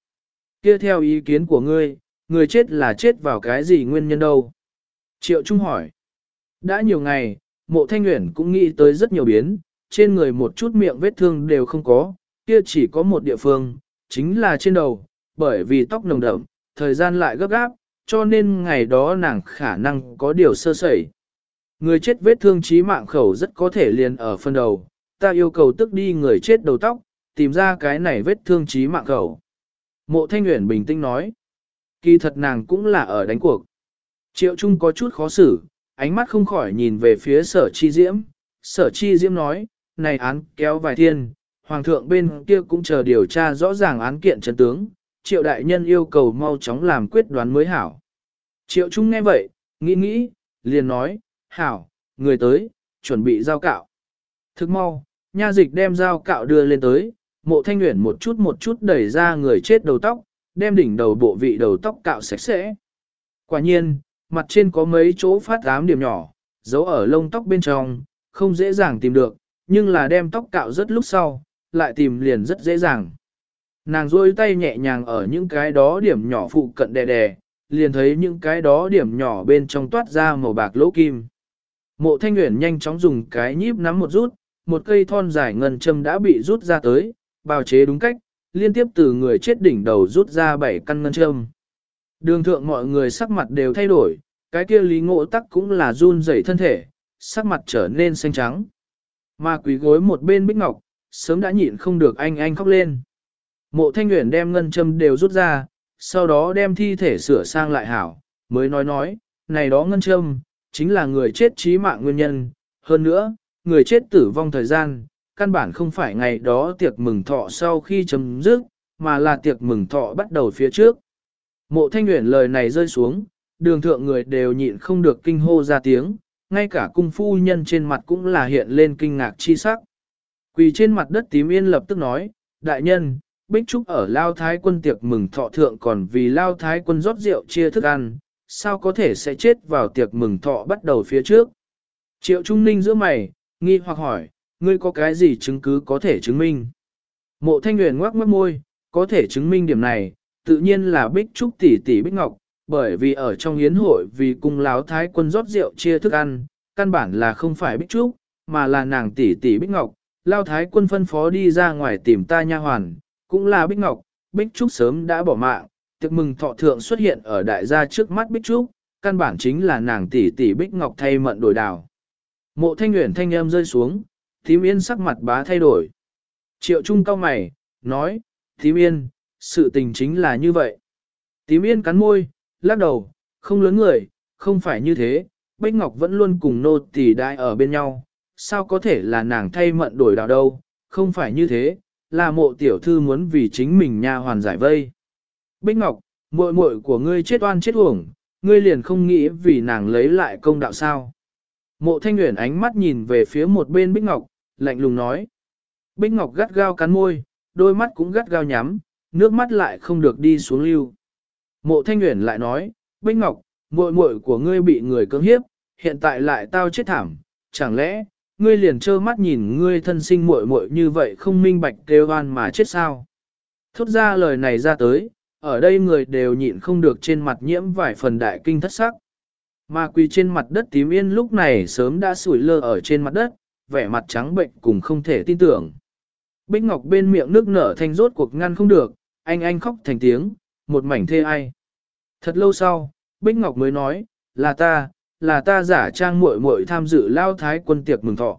Kia theo ý kiến của ngươi, người chết là chết vào cái gì nguyên nhân đâu? Triệu Trung hỏi. Đã nhiều ngày, mộ thanh nguyện cũng nghĩ tới rất nhiều biến, trên người một chút miệng vết thương đều không có, kia chỉ có một địa phương, chính là trên đầu, bởi vì tóc nồng đậm, thời gian lại gấp gáp, cho nên ngày đó nàng khả năng có điều sơ sẩy. Người chết vết thương chí mạng khẩu rất có thể liền ở phần đầu, ta yêu cầu tức đi người chết đầu tóc, tìm ra cái này vết thương chí mạng khẩu. Mộ Thanh Nguyễn bình tĩnh nói, kỳ thật nàng cũng là ở đánh cuộc. Triệu Trung có chút khó xử, ánh mắt không khỏi nhìn về phía sở chi diễm. Sở chi diễm nói, này án kéo vài thiên, hoàng thượng bên kia cũng chờ điều tra rõ ràng án kiện chân tướng, triệu đại nhân yêu cầu mau chóng làm quyết đoán mới hảo. Triệu Trung nghe vậy, nghĩ nghĩ, liền nói, hảo, người tới, chuẩn bị giao cạo. Thức mau, nha dịch đem dao cạo đưa lên tới, mộ thanh nguyện một chút một chút đẩy ra người chết đầu tóc, đem đỉnh đầu bộ vị đầu tóc cạo sạch sẽ. Quả nhiên, mặt trên có mấy chỗ phát ám điểm nhỏ, giấu ở lông tóc bên trong, không dễ dàng tìm được, nhưng là đem tóc cạo rất lúc sau, lại tìm liền rất dễ dàng. Nàng rôi tay nhẹ nhàng ở những cái đó điểm nhỏ phụ cận đè đè, liền thấy những cái đó điểm nhỏ bên trong toát ra màu bạc lỗ kim. Mộ thanh nguyện nhanh chóng dùng cái nhíp nắm một rút, một cây thon dài ngân châm đã bị rút ra tới, bào chế đúng cách, liên tiếp từ người chết đỉnh đầu rút ra bảy căn ngân châm. Đường thượng mọi người sắc mặt đều thay đổi, cái kia lý ngộ tắc cũng là run rẩy thân thể, sắc mặt trở nên xanh trắng. Mà quỷ gối một bên Bích Ngọc, sớm đã nhịn không được anh anh khóc lên. Mộ thanh nguyện đem ngân châm đều rút ra, sau đó đem thi thể sửa sang lại hảo, mới nói nói, này đó ngân châm, chính là người chết trí mạng nguyên nhân, hơn nữa, người chết tử vong thời gian, căn bản không phải ngày đó tiệc mừng thọ sau khi chấm dứt, mà là tiệc mừng thọ bắt đầu phía trước. Mộ thanh nguyện lời này rơi xuống, đường thượng người đều nhịn không được kinh hô ra tiếng, ngay cả cung phu nhân trên mặt cũng là hiện lên kinh ngạc chi sắc. Quỳ trên mặt đất tím yên lập tức nói, đại nhân, Bích Trúc ở Lao Thái quân tiệc mừng thọ thượng còn vì Lao Thái quân rót rượu chia thức ăn, sao có thể sẽ chết vào tiệc mừng thọ bắt đầu phía trước. Triệu Trung Ninh giữa mày, nghi hoặc hỏi, ngươi có cái gì chứng cứ có thể chứng minh? Mộ Thanh Nguyên ngoác mất môi, có thể chứng minh điểm này, tự nhiên là Bích Trúc tỷ tỷ Bích Ngọc, bởi vì ở trong yến hội vì cung láo thái quân rót rượu chia thức ăn, căn bản là không phải Bích Trúc, mà là nàng tỷ tỷ Bích Ngọc, lao thái quân phân phó đi ra ngoài tìm ta nha hoàn, cũng là Bích Ngọc, Bích Trúc sớm đã bỏ mạng, tiệc mừng thọ thượng xuất hiện ở đại gia trước mắt Bích Trúc, căn bản chính là nàng tỷ tỷ Bích Ngọc thay mận đổi đào. Mộ thanh nguyện thanh âm rơi xuống, tím yên sắc mặt bá thay đổi. Triệu trung cao mày, nói, tím yên, sự tình chính là như vậy. Tím yên cắn môi, lắc đầu, không lớn người, không phải như thế, Bích Ngọc vẫn luôn cùng nô Tỷ đại ở bên nhau, sao có thể là nàng thay mận đổi đạo đâu, không phải như thế, là mộ tiểu thư muốn vì chính mình nha hoàn giải vây. Bích Ngọc, muội muội của ngươi chết oan chết uổng, ngươi liền không nghĩ vì nàng lấy lại công đạo sao. Mộ thanh nguyện ánh mắt nhìn về phía một bên Bích Ngọc, lạnh lùng nói. Bích Ngọc gắt gao cắn môi, đôi mắt cũng gắt gao nhắm, nước mắt lại không được đi xuống lưu. Mộ thanh nguyện lại nói, Bích Ngọc, muội muội của ngươi bị người cưỡng hiếp, hiện tại lại tao chết thảm, chẳng lẽ, ngươi liền trơ mắt nhìn ngươi thân sinh muội muội như vậy không minh bạch kêu oan mà chết sao? Thốt ra lời này ra tới, ở đây người đều nhịn không được trên mặt nhiễm vài phần đại kinh thất sắc. Mà quỳ trên mặt đất tím yên lúc này sớm đã sủi lơ ở trên mặt đất, vẻ mặt trắng bệnh cùng không thể tin tưởng. Bích Ngọc bên miệng nước nở thanh rốt cuộc ngăn không được, anh anh khóc thành tiếng, một mảnh thê ai. Thật lâu sau, Bích Ngọc mới nói, là ta, là ta giả trang muội muội tham dự lao thái quân tiệc mừng thọ.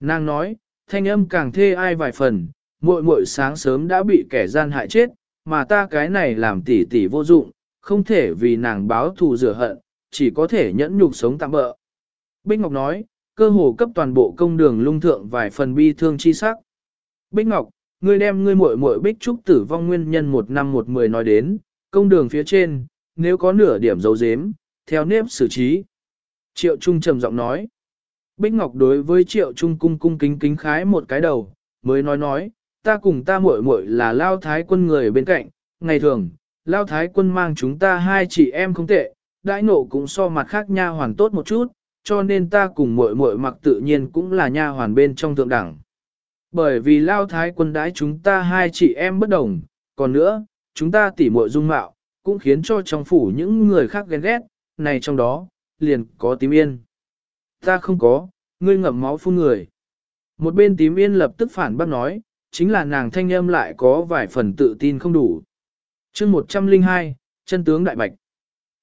Nàng nói, thanh âm càng thê ai vài phần, muội muội sáng sớm đã bị kẻ gian hại chết, mà ta cái này làm tỉ tỉ vô dụng, không thể vì nàng báo thù rửa hận, chỉ có thể nhẫn nhục sống tạm bỡ. Bích Ngọc nói, cơ hồ cấp toàn bộ công đường lung thượng vài phần bi thương chi sắc. Bích Ngọc, ngươi đem ngươi muội muội Bích Trúc tử vong nguyên nhân một năm một mười nói đến, công đường phía trên, nếu có nửa điểm dấu dếm, theo nếp xử trí. Triệu Trung trầm giọng nói. Bích Ngọc đối với Triệu Trung cung cung kính kính khái một cái đầu, mới nói nói, ta cùng ta muội muội là Lao Thái quân người bên cạnh, ngày thường, Lao Thái quân mang chúng ta hai chị em không tệ, đãi nộ cũng so mặt khác nha hoàn tốt một chút, cho nên ta cùng muội muội mặc tự nhiên cũng là nha hoàn bên trong thượng đẳng. Bởi vì Lao Thái quân đãi chúng ta hai chị em bất đồng, còn nữa, chúng ta tỉ muội dung mạo, cũng khiến cho trong phủ những người khác ghen ghét, này trong đó, liền có tím yên. Ta không có, ngươi ngậm máu phun người. Một bên tím yên lập tức phản bác nói, chính là nàng thanh âm lại có vài phần tự tin không đủ. chương 102, chân tướng đại bạch.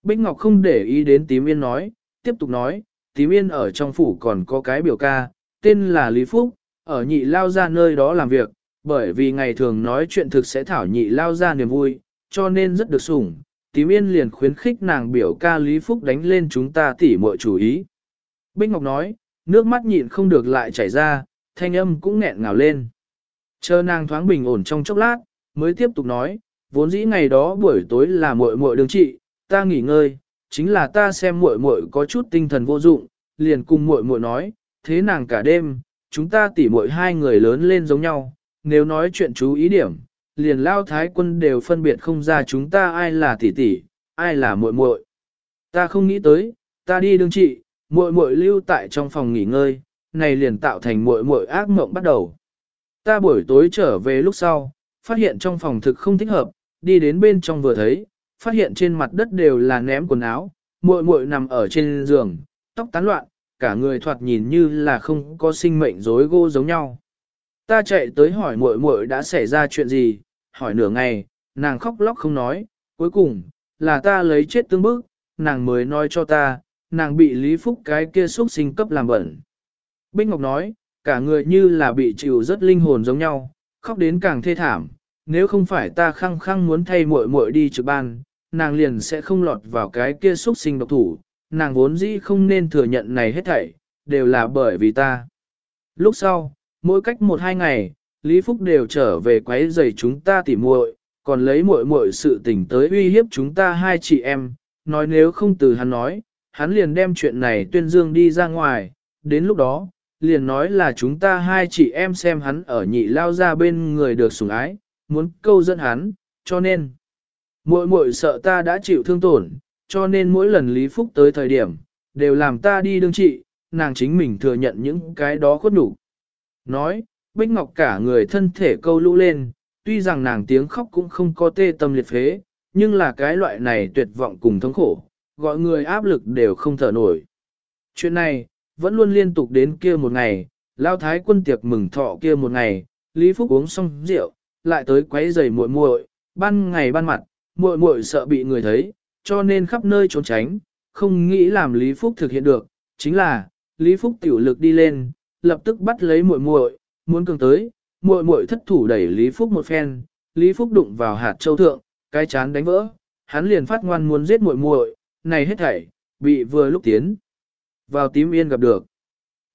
Bích Ngọc không để ý đến tím yên nói, tiếp tục nói, tím yên ở trong phủ còn có cái biểu ca, tên là Lý Phúc, ở nhị lao ra nơi đó làm việc, bởi vì ngày thường nói chuyện thực sẽ thảo nhị lao ra niềm vui, cho nên rất được sủng. Tím yên liền khuyến khích nàng biểu ca Lý Phúc đánh lên chúng ta tỉ muội chủ ý. Bích Ngọc nói, nước mắt nhịn không được lại chảy ra, thanh âm cũng nghẹn ngào lên. Chờ nàng thoáng bình ổn trong chốc lát, mới tiếp tục nói, vốn dĩ ngày đó buổi tối là muội muội đường trị, ta nghỉ ngơi, chính là ta xem muội muội có chút tinh thần vô dụng, liền cùng muội muội nói, thế nàng cả đêm, chúng ta tỉ muội hai người lớn lên giống nhau, nếu nói chuyện chú ý điểm, liền lao thái quân đều phân biệt không ra chúng ta ai là tỷ tỷ, ai là muội muội. Ta không nghĩ tới, ta đi đương trị, muội muội lưu tại trong phòng nghỉ ngơi, này liền tạo thành muội muội ác mộng bắt đầu. Ta buổi tối trở về lúc sau, phát hiện trong phòng thực không thích hợp, đi đến bên trong vừa thấy, phát hiện trên mặt đất đều là ném quần áo, muội muội nằm ở trên giường, tóc tán loạn, cả người thoạt nhìn như là không có sinh mệnh rối gô giống nhau. Ta chạy tới hỏi muội muội đã xảy ra chuyện gì, hỏi nửa ngày, nàng khóc lóc không nói, cuối cùng, là ta lấy chết tương bức, nàng mới nói cho ta, nàng bị Lý Phúc cái kia xuất sinh cấp làm bẩn. Bích Ngọc nói, cả người như là bị chịu rất linh hồn giống nhau, khóc đến càng thê thảm, nếu không phải ta khăng khăng muốn thay muội muội đi trực ban, nàng liền sẽ không lọt vào cái kia xuất sinh độc thủ, nàng vốn dĩ không nên thừa nhận này hết thảy, đều là bởi vì ta. Lúc sau, mỗi cách một hai ngày, Lý Phúc đều trở về quấy rầy chúng ta tỉ muội, còn lấy muội muội sự tình tới uy hiếp chúng ta hai chị em, nói nếu không từ hắn nói, hắn liền đem chuyện này tuyên dương đi ra ngoài, đến lúc đó, liền nói là chúng ta hai chị em xem hắn ở nhị lao ra bên người được sủng ái, muốn câu dẫn hắn, cho nên, muội muội sợ ta đã chịu thương tổn, cho nên mỗi lần Lý Phúc tới thời điểm, đều làm ta đi đương trị, nàng chính mình thừa nhận những cái đó khuất đủ. Nói, Bích Ngọc cả người thân thể câu lũ lên, tuy rằng nàng tiếng khóc cũng không có tê tâm liệt phế, nhưng là cái loại này tuyệt vọng cùng thống khổ, gọi người áp lực đều không thở nổi. Chuyện này, vẫn luôn liên tục đến kia một ngày, lao thái quân tiệc mừng thọ kia một ngày, Lý Phúc uống xong rượu, lại tới quấy giày muội muội, ban ngày ban mặt, muội muội sợ bị người thấy, cho nên khắp nơi trốn tránh, không nghĩ làm Lý Phúc thực hiện được, chính là, Lý Phúc tiểu lực đi lên, lập tức bắt lấy muội muội, muốn cường tới, muội muội thất thủ đẩy Lý Phúc một phen, Lý Phúc đụng vào hạt châu thượng, cái chán đánh vỡ, hắn liền phát ngoan muốn giết muội muội, này hết thảy, bị vừa lúc tiến vào tím yên gặp được.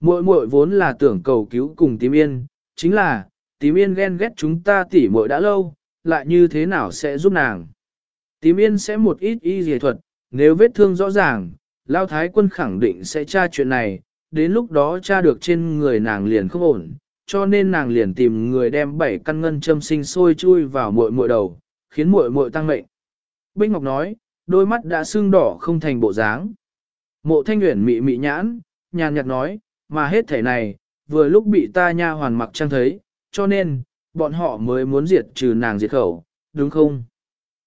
Muội muội vốn là tưởng cầu cứu cùng tím yên, chính là, tím yên ghen ghét chúng ta tỉ muội đã lâu, lại như thế nào sẽ giúp nàng. Tím yên sẽ một ít y dề thuật, nếu vết thương rõ ràng, Lao Thái quân khẳng định sẽ tra chuyện này, đến lúc đó tra được trên người nàng liền không ổn, cho nên nàng liền tìm người đem bảy căn ngân châm sinh sôi chui vào muội muội đầu, khiến muội muội tăng mệnh. Binh Ngọc nói, đôi mắt đã sưng đỏ không thành bộ dáng. Mộ thanh nguyện mị mị nhãn, nhàn nhạt nói, mà hết thể này, vừa lúc bị ta nha hoàn mặc trang thấy, cho nên, bọn họ mới muốn diệt trừ nàng diệt khẩu, đúng không?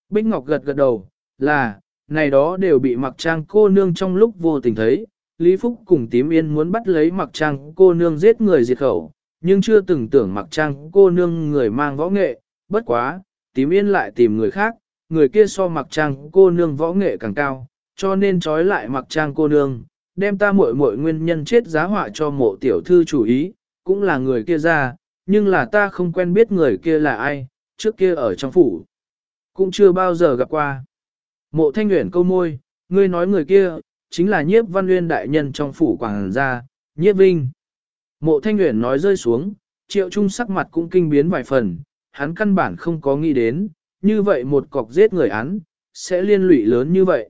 Bích Ngọc gật gật đầu, là, này đó đều bị mặc trang cô nương trong lúc vô tình thấy, Lý Phúc cùng tím yên muốn bắt lấy mặc trang cô nương giết người diệt khẩu, nhưng chưa từng tưởng mặc trang cô nương người mang võ nghệ, bất quá, tím yên lại tìm người khác, người kia so mặc trang cô nương võ nghệ càng cao, cho nên trói lại mặc trang cô nương, đem ta muội muội nguyên nhân chết giá họa cho mộ tiểu thư chủ ý, cũng là người kia ra, nhưng là ta không quen biết người kia là ai, trước kia ở trong phủ, cũng chưa bao giờ gặp qua. Mộ thanh nguyện câu môi, ngươi nói người kia, chính là nhiếp văn nguyên đại nhân trong phủ quảng gia, nhiếp vinh. Mộ thanh nguyện nói rơi xuống, triệu trung sắc mặt cũng kinh biến vài phần, hắn căn bản không có nghĩ đến, như vậy một cọc giết người án, sẽ liên lụy lớn như vậy.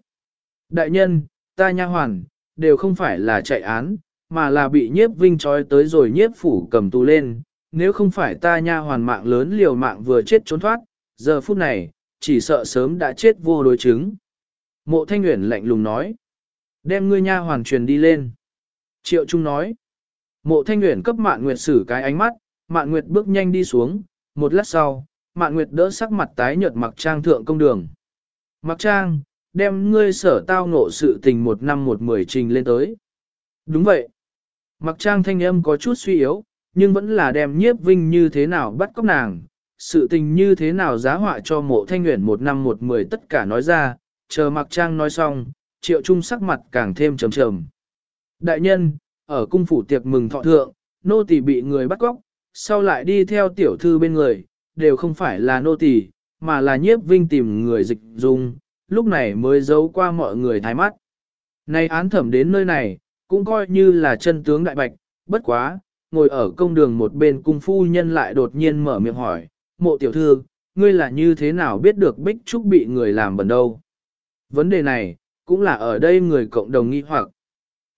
Đại nhân, ta nha hoàn, đều không phải là chạy án, mà là bị nhiếp vinh trói tới rồi nhiếp phủ cầm tù lên, nếu không phải ta nha hoàn mạng lớn liều mạng vừa chết trốn thoát, giờ phút này, chỉ sợ sớm đã chết vô đối chứng. Mộ thanh nguyện lạnh lùng nói, đem ngươi nha hoàn truyền đi lên. Triệu Trung nói, mộ thanh nguyện cấp mạn nguyệt xử cái ánh mắt, mạn nguyệt bước nhanh đi xuống, một lát sau, mạn nguyệt đỡ sắc mặt tái nhợt mặc trang thượng công đường. Mặc trang, đem ngươi sở tao ngộ sự tình một năm một mười trình lên tới. Đúng vậy. Mặc trang thanh âm có chút suy yếu, nhưng vẫn là đem nhiếp vinh như thế nào bắt cóc nàng, sự tình như thế nào giá họa cho mộ thanh nguyện một năm một mười tất cả nói ra, chờ mặc trang nói xong, triệu trung sắc mặt càng thêm trầm trầm. Đại nhân, ở cung phủ tiệc mừng thọ thượng, nô tỳ bị người bắt cóc, sau lại đi theo tiểu thư bên người, đều không phải là nô tỳ, mà là nhiếp vinh tìm người dịch dung, lúc này mới giấu qua mọi người thái mắt. Nay án thẩm đến nơi này, cũng coi như là chân tướng đại bạch, bất quá, ngồi ở công đường một bên cung phu nhân lại đột nhiên mở miệng hỏi, mộ tiểu thư, ngươi là như thế nào biết được Bích Trúc bị người làm bẩn đâu? Vấn đề này, cũng là ở đây người cộng đồng nghi hoặc.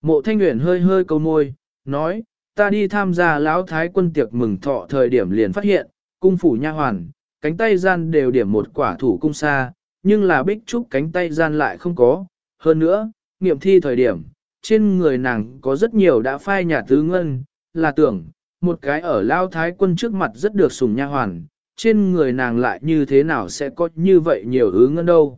Mộ thanh nguyện hơi hơi câu môi, nói, ta đi tham gia lão thái quân tiệc mừng thọ thời điểm liền phát hiện, cung phủ nha hoàn, cánh tay gian đều điểm một quả thủ cung xa, nhưng là bích trúc cánh tay gian lại không có. Hơn nữa, nghiệm thi thời điểm, trên người nàng có rất nhiều đã phai nhà tứ ngân, là tưởng, một cái ở lao thái quân trước mặt rất được sùng nha hoàn, trên người nàng lại như thế nào sẽ có như vậy nhiều ứ ngân đâu.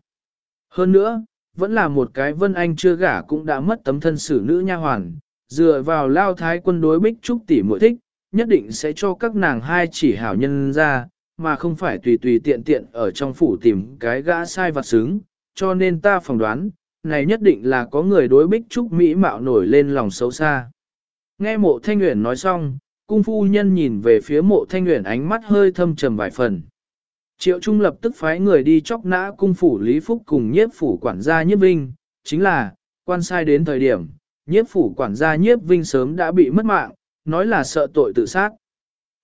Hơn nữa, vẫn là một cái vân anh chưa gả cũng đã mất tấm thân xử nữ nha hoàn, dựa vào lao thái quân đối bích trúc tỷ muội thích, nhất định sẽ cho các nàng hai chỉ hảo nhân ra, mà không phải tùy tùy tiện tiện ở trong phủ tìm cái gã sai vặt xứng, cho nên ta phỏng đoán, này nhất định là có người đối bích trúc mỹ mạo nổi lên lòng xấu xa. Nghe mộ thanh nguyện nói xong, cung phu nhân nhìn về phía mộ thanh nguyện ánh mắt hơi thâm trầm vài phần. Triệu Trung lập tức phái người đi chóc nã cung phủ Lý Phúc cùng nhiếp phủ quản gia nhiếp vinh, chính là, quan sai đến thời điểm, nhiếp phủ quản gia nhiếp vinh sớm đã bị mất mạng, nói là sợ tội tự sát.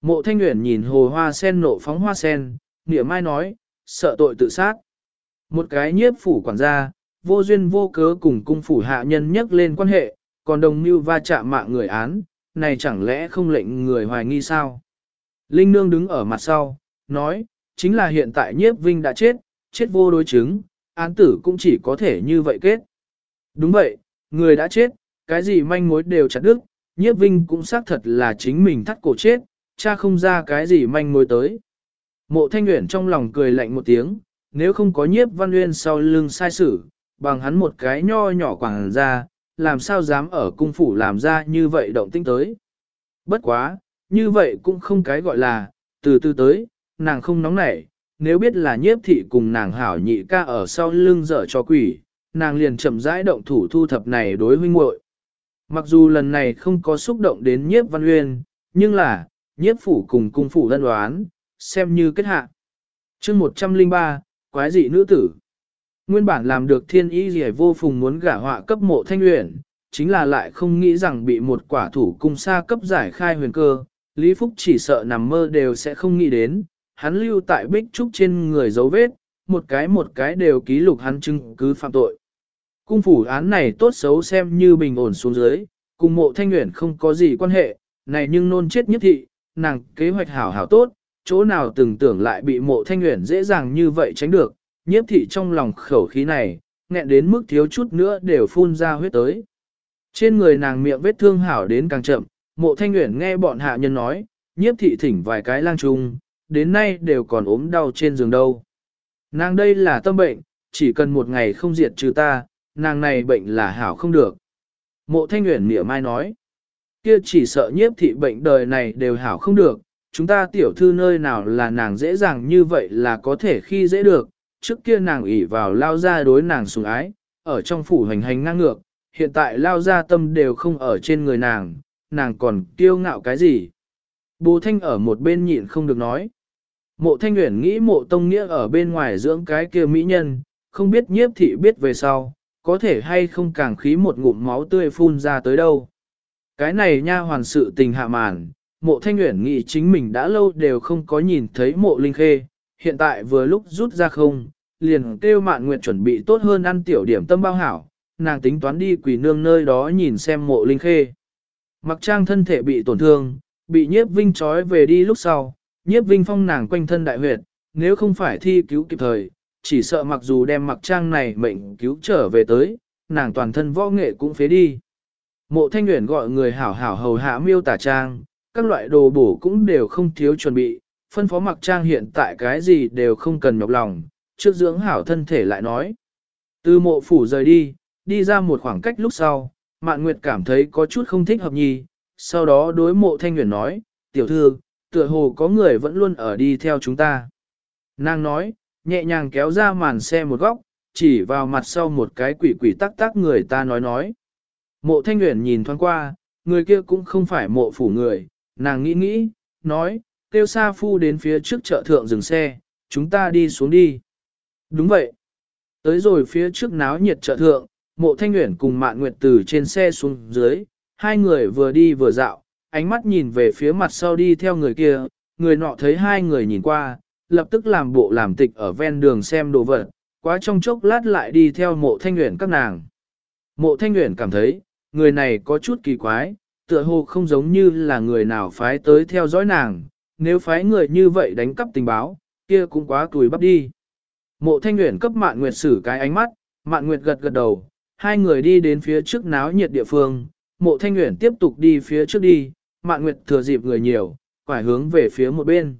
Mộ thanh nguyện nhìn hồ hoa sen nộ phóng hoa sen, nghĩa mai nói, sợ tội tự sát. Một cái nhiếp phủ quản gia, vô duyên vô cớ cùng cung phủ hạ nhân nhắc lên quan hệ, còn đồng mưu va chạm mạng người án, này chẳng lẽ không lệnh người hoài nghi sao? Linh Nương đứng ở mặt sau, nói, chính là hiện tại nhiếp vinh đã chết, chết vô đối chứng, án tử cũng chỉ có thể như vậy kết. Đúng vậy, người đã chết, cái gì manh mối đều chặt đứt, nhiếp vinh cũng xác thật là chính mình thắt cổ chết, cha không ra cái gì manh mối tới. Mộ thanh nguyện trong lòng cười lạnh một tiếng, nếu không có nhiếp văn nguyên sau lưng sai sử, bằng hắn một cái nho nhỏ quảng ra, làm sao dám ở cung phủ làm ra như vậy động tinh tới. Bất quá, như vậy cũng không cái gọi là, từ từ tới, nàng không nóng nảy, nếu biết là nhiếp thị cùng nàng hảo nhị ca ở sau lưng dở cho quỷ, nàng liền chậm rãi động thủ thu thập này đối huynh muội. Mặc dù lần này không có xúc động đến nhiếp văn uyên, nhưng là, nhiếp phủ cùng cung phủ lân đoán, xem như kết hạ. chương 103, quái dị nữ tử. Nguyên bản làm được thiên ý gì vô phùng muốn gả họa cấp mộ thanh uyển, chính là lại không nghĩ rằng bị một quả thủ cung xa cấp giải khai huyền cơ, Lý Phúc chỉ sợ nằm mơ đều sẽ không nghĩ đến, hắn lưu tại bích trúc trên người dấu vết, một cái một cái đều ký lục hắn chứng cứ phạm tội. Cung phủ án này tốt xấu xem như bình ổn xuống dưới, cùng mộ thanh nguyện không có gì quan hệ, này nhưng nôn chết nhất thị, nàng kế hoạch hảo hảo tốt, chỗ nào từng tưởng lại bị mộ thanh nguyện dễ dàng như vậy tránh được, nhiếp thị trong lòng khẩu khí này, nghẹn đến mức thiếu chút nữa đều phun ra huyết tới. Trên người nàng miệng vết thương hảo đến càng chậm, mộ thanh nguyện nghe bọn hạ nhân nói, nhiếp thị thỉnh vài cái lang trung, đến nay đều còn ốm đau trên giường đâu. Nàng đây là tâm bệnh, chỉ cần một ngày không diệt trừ ta, nàng này bệnh là hảo không được. Mộ thanh nguyện mỉa mai nói, kia chỉ sợ nhiếp thị bệnh đời này đều hảo không được, chúng ta tiểu thư nơi nào là nàng dễ dàng như vậy là có thể khi dễ được, trước kia nàng ỷ vào lao ra đối nàng sủng ái, ở trong phủ hành hành ngang ngược, hiện tại lao ra tâm đều không ở trên người nàng, nàng còn kiêu ngạo cái gì. Bố thanh ở một bên nhịn không được nói. Mộ thanh nguyện nghĩ mộ tông nghĩa ở bên ngoài dưỡng cái kia mỹ nhân, không biết nhiếp thị biết về sau, có thể hay không càng khí một ngụm máu tươi phun ra tới đâu. Cái này nha hoàn sự tình hạ màn, mộ thanh nguyện nghĩ chính mình đã lâu đều không có nhìn thấy mộ linh khê, hiện tại vừa lúc rút ra không, liền kêu mạn nguyện chuẩn bị tốt hơn ăn tiểu điểm tâm bao hảo, nàng tính toán đi quỷ nương nơi đó nhìn xem mộ linh khê. Mặc trang thân thể bị tổn thương, bị nhiếp vinh trói về đi lúc sau, nhiếp vinh phong nàng quanh thân đại huyệt, nếu không phải thi cứu kịp thời, chỉ sợ mặc dù đem mặc trang này mệnh cứu trở về tới, nàng toàn thân võ nghệ cũng phế đi. Mộ thanh nguyện gọi người hảo hảo hầu hạ miêu tả trang, các loại đồ bổ cũng đều không thiếu chuẩn bị, phân phó mặc trang hiện tại cái gì đều không cần nhọc lòng, trước dưỡng hảo thân thể lại nói. Từ mộ phủ rời đi, đi ra một khoảng cách lúc sau, Mạn Nguyệt cảm thấy có chút không thích hợp nhì, sau đó đối mộ thanh nguyện nói, tiểu thư, tựa hồ có người vẫn luôn ở đi theo chúng ta. Nàng nói, nhẹ nhàng kéo ra màn xe một góc, chỉ vào mặt sau một cái quỷ quỷ tắc tắc người ta nói nói. Mộ thanh nguyện nhìn thoáng qua, người kia cũng không phải mộ phủ người, nàng nghĩ nghĩ, nói, kêu Sa Phu đến phía trước chợ thượng dừng xe, chúng ta đi xuống đi. Đúng vậy. Tới rồi phía trước náo nhiệt chợ thượng, mộ thanh nguyện cùng mạn nguyệt từ trên xe xuống dưới, hai người vừa đi vừa dạo, ánh mắt nhìn về phía mặt sau đi theo người kia, người nọ thấy hai người nhìn qua, lập tức làm bộ làm tịch ở ven đường xem đồ vật, quá trong chốc lát lại đi theo mộ thanh nguyện các nàng. Mộ thanh nguyện cảm thấy, người này có chút kỳ quái, tựa hồ không giống như là người nào phái tới theo dõi nàng, nếu phái người như vậy đánh cắp tình báo, kia cũng quá tuổi bắp đi. Mộ thanh nguyện cấp mạn nguyệt xử cái ánh mắt, mạn nguyệt gật gật đầu, hai người đi đến phía trước náo nhiệt địa phương, mộ thanh nguyện tiếp tục đi phía trước đi, mạn nguyệt thừa dịp người nhiều, phải hướng về phía một bên.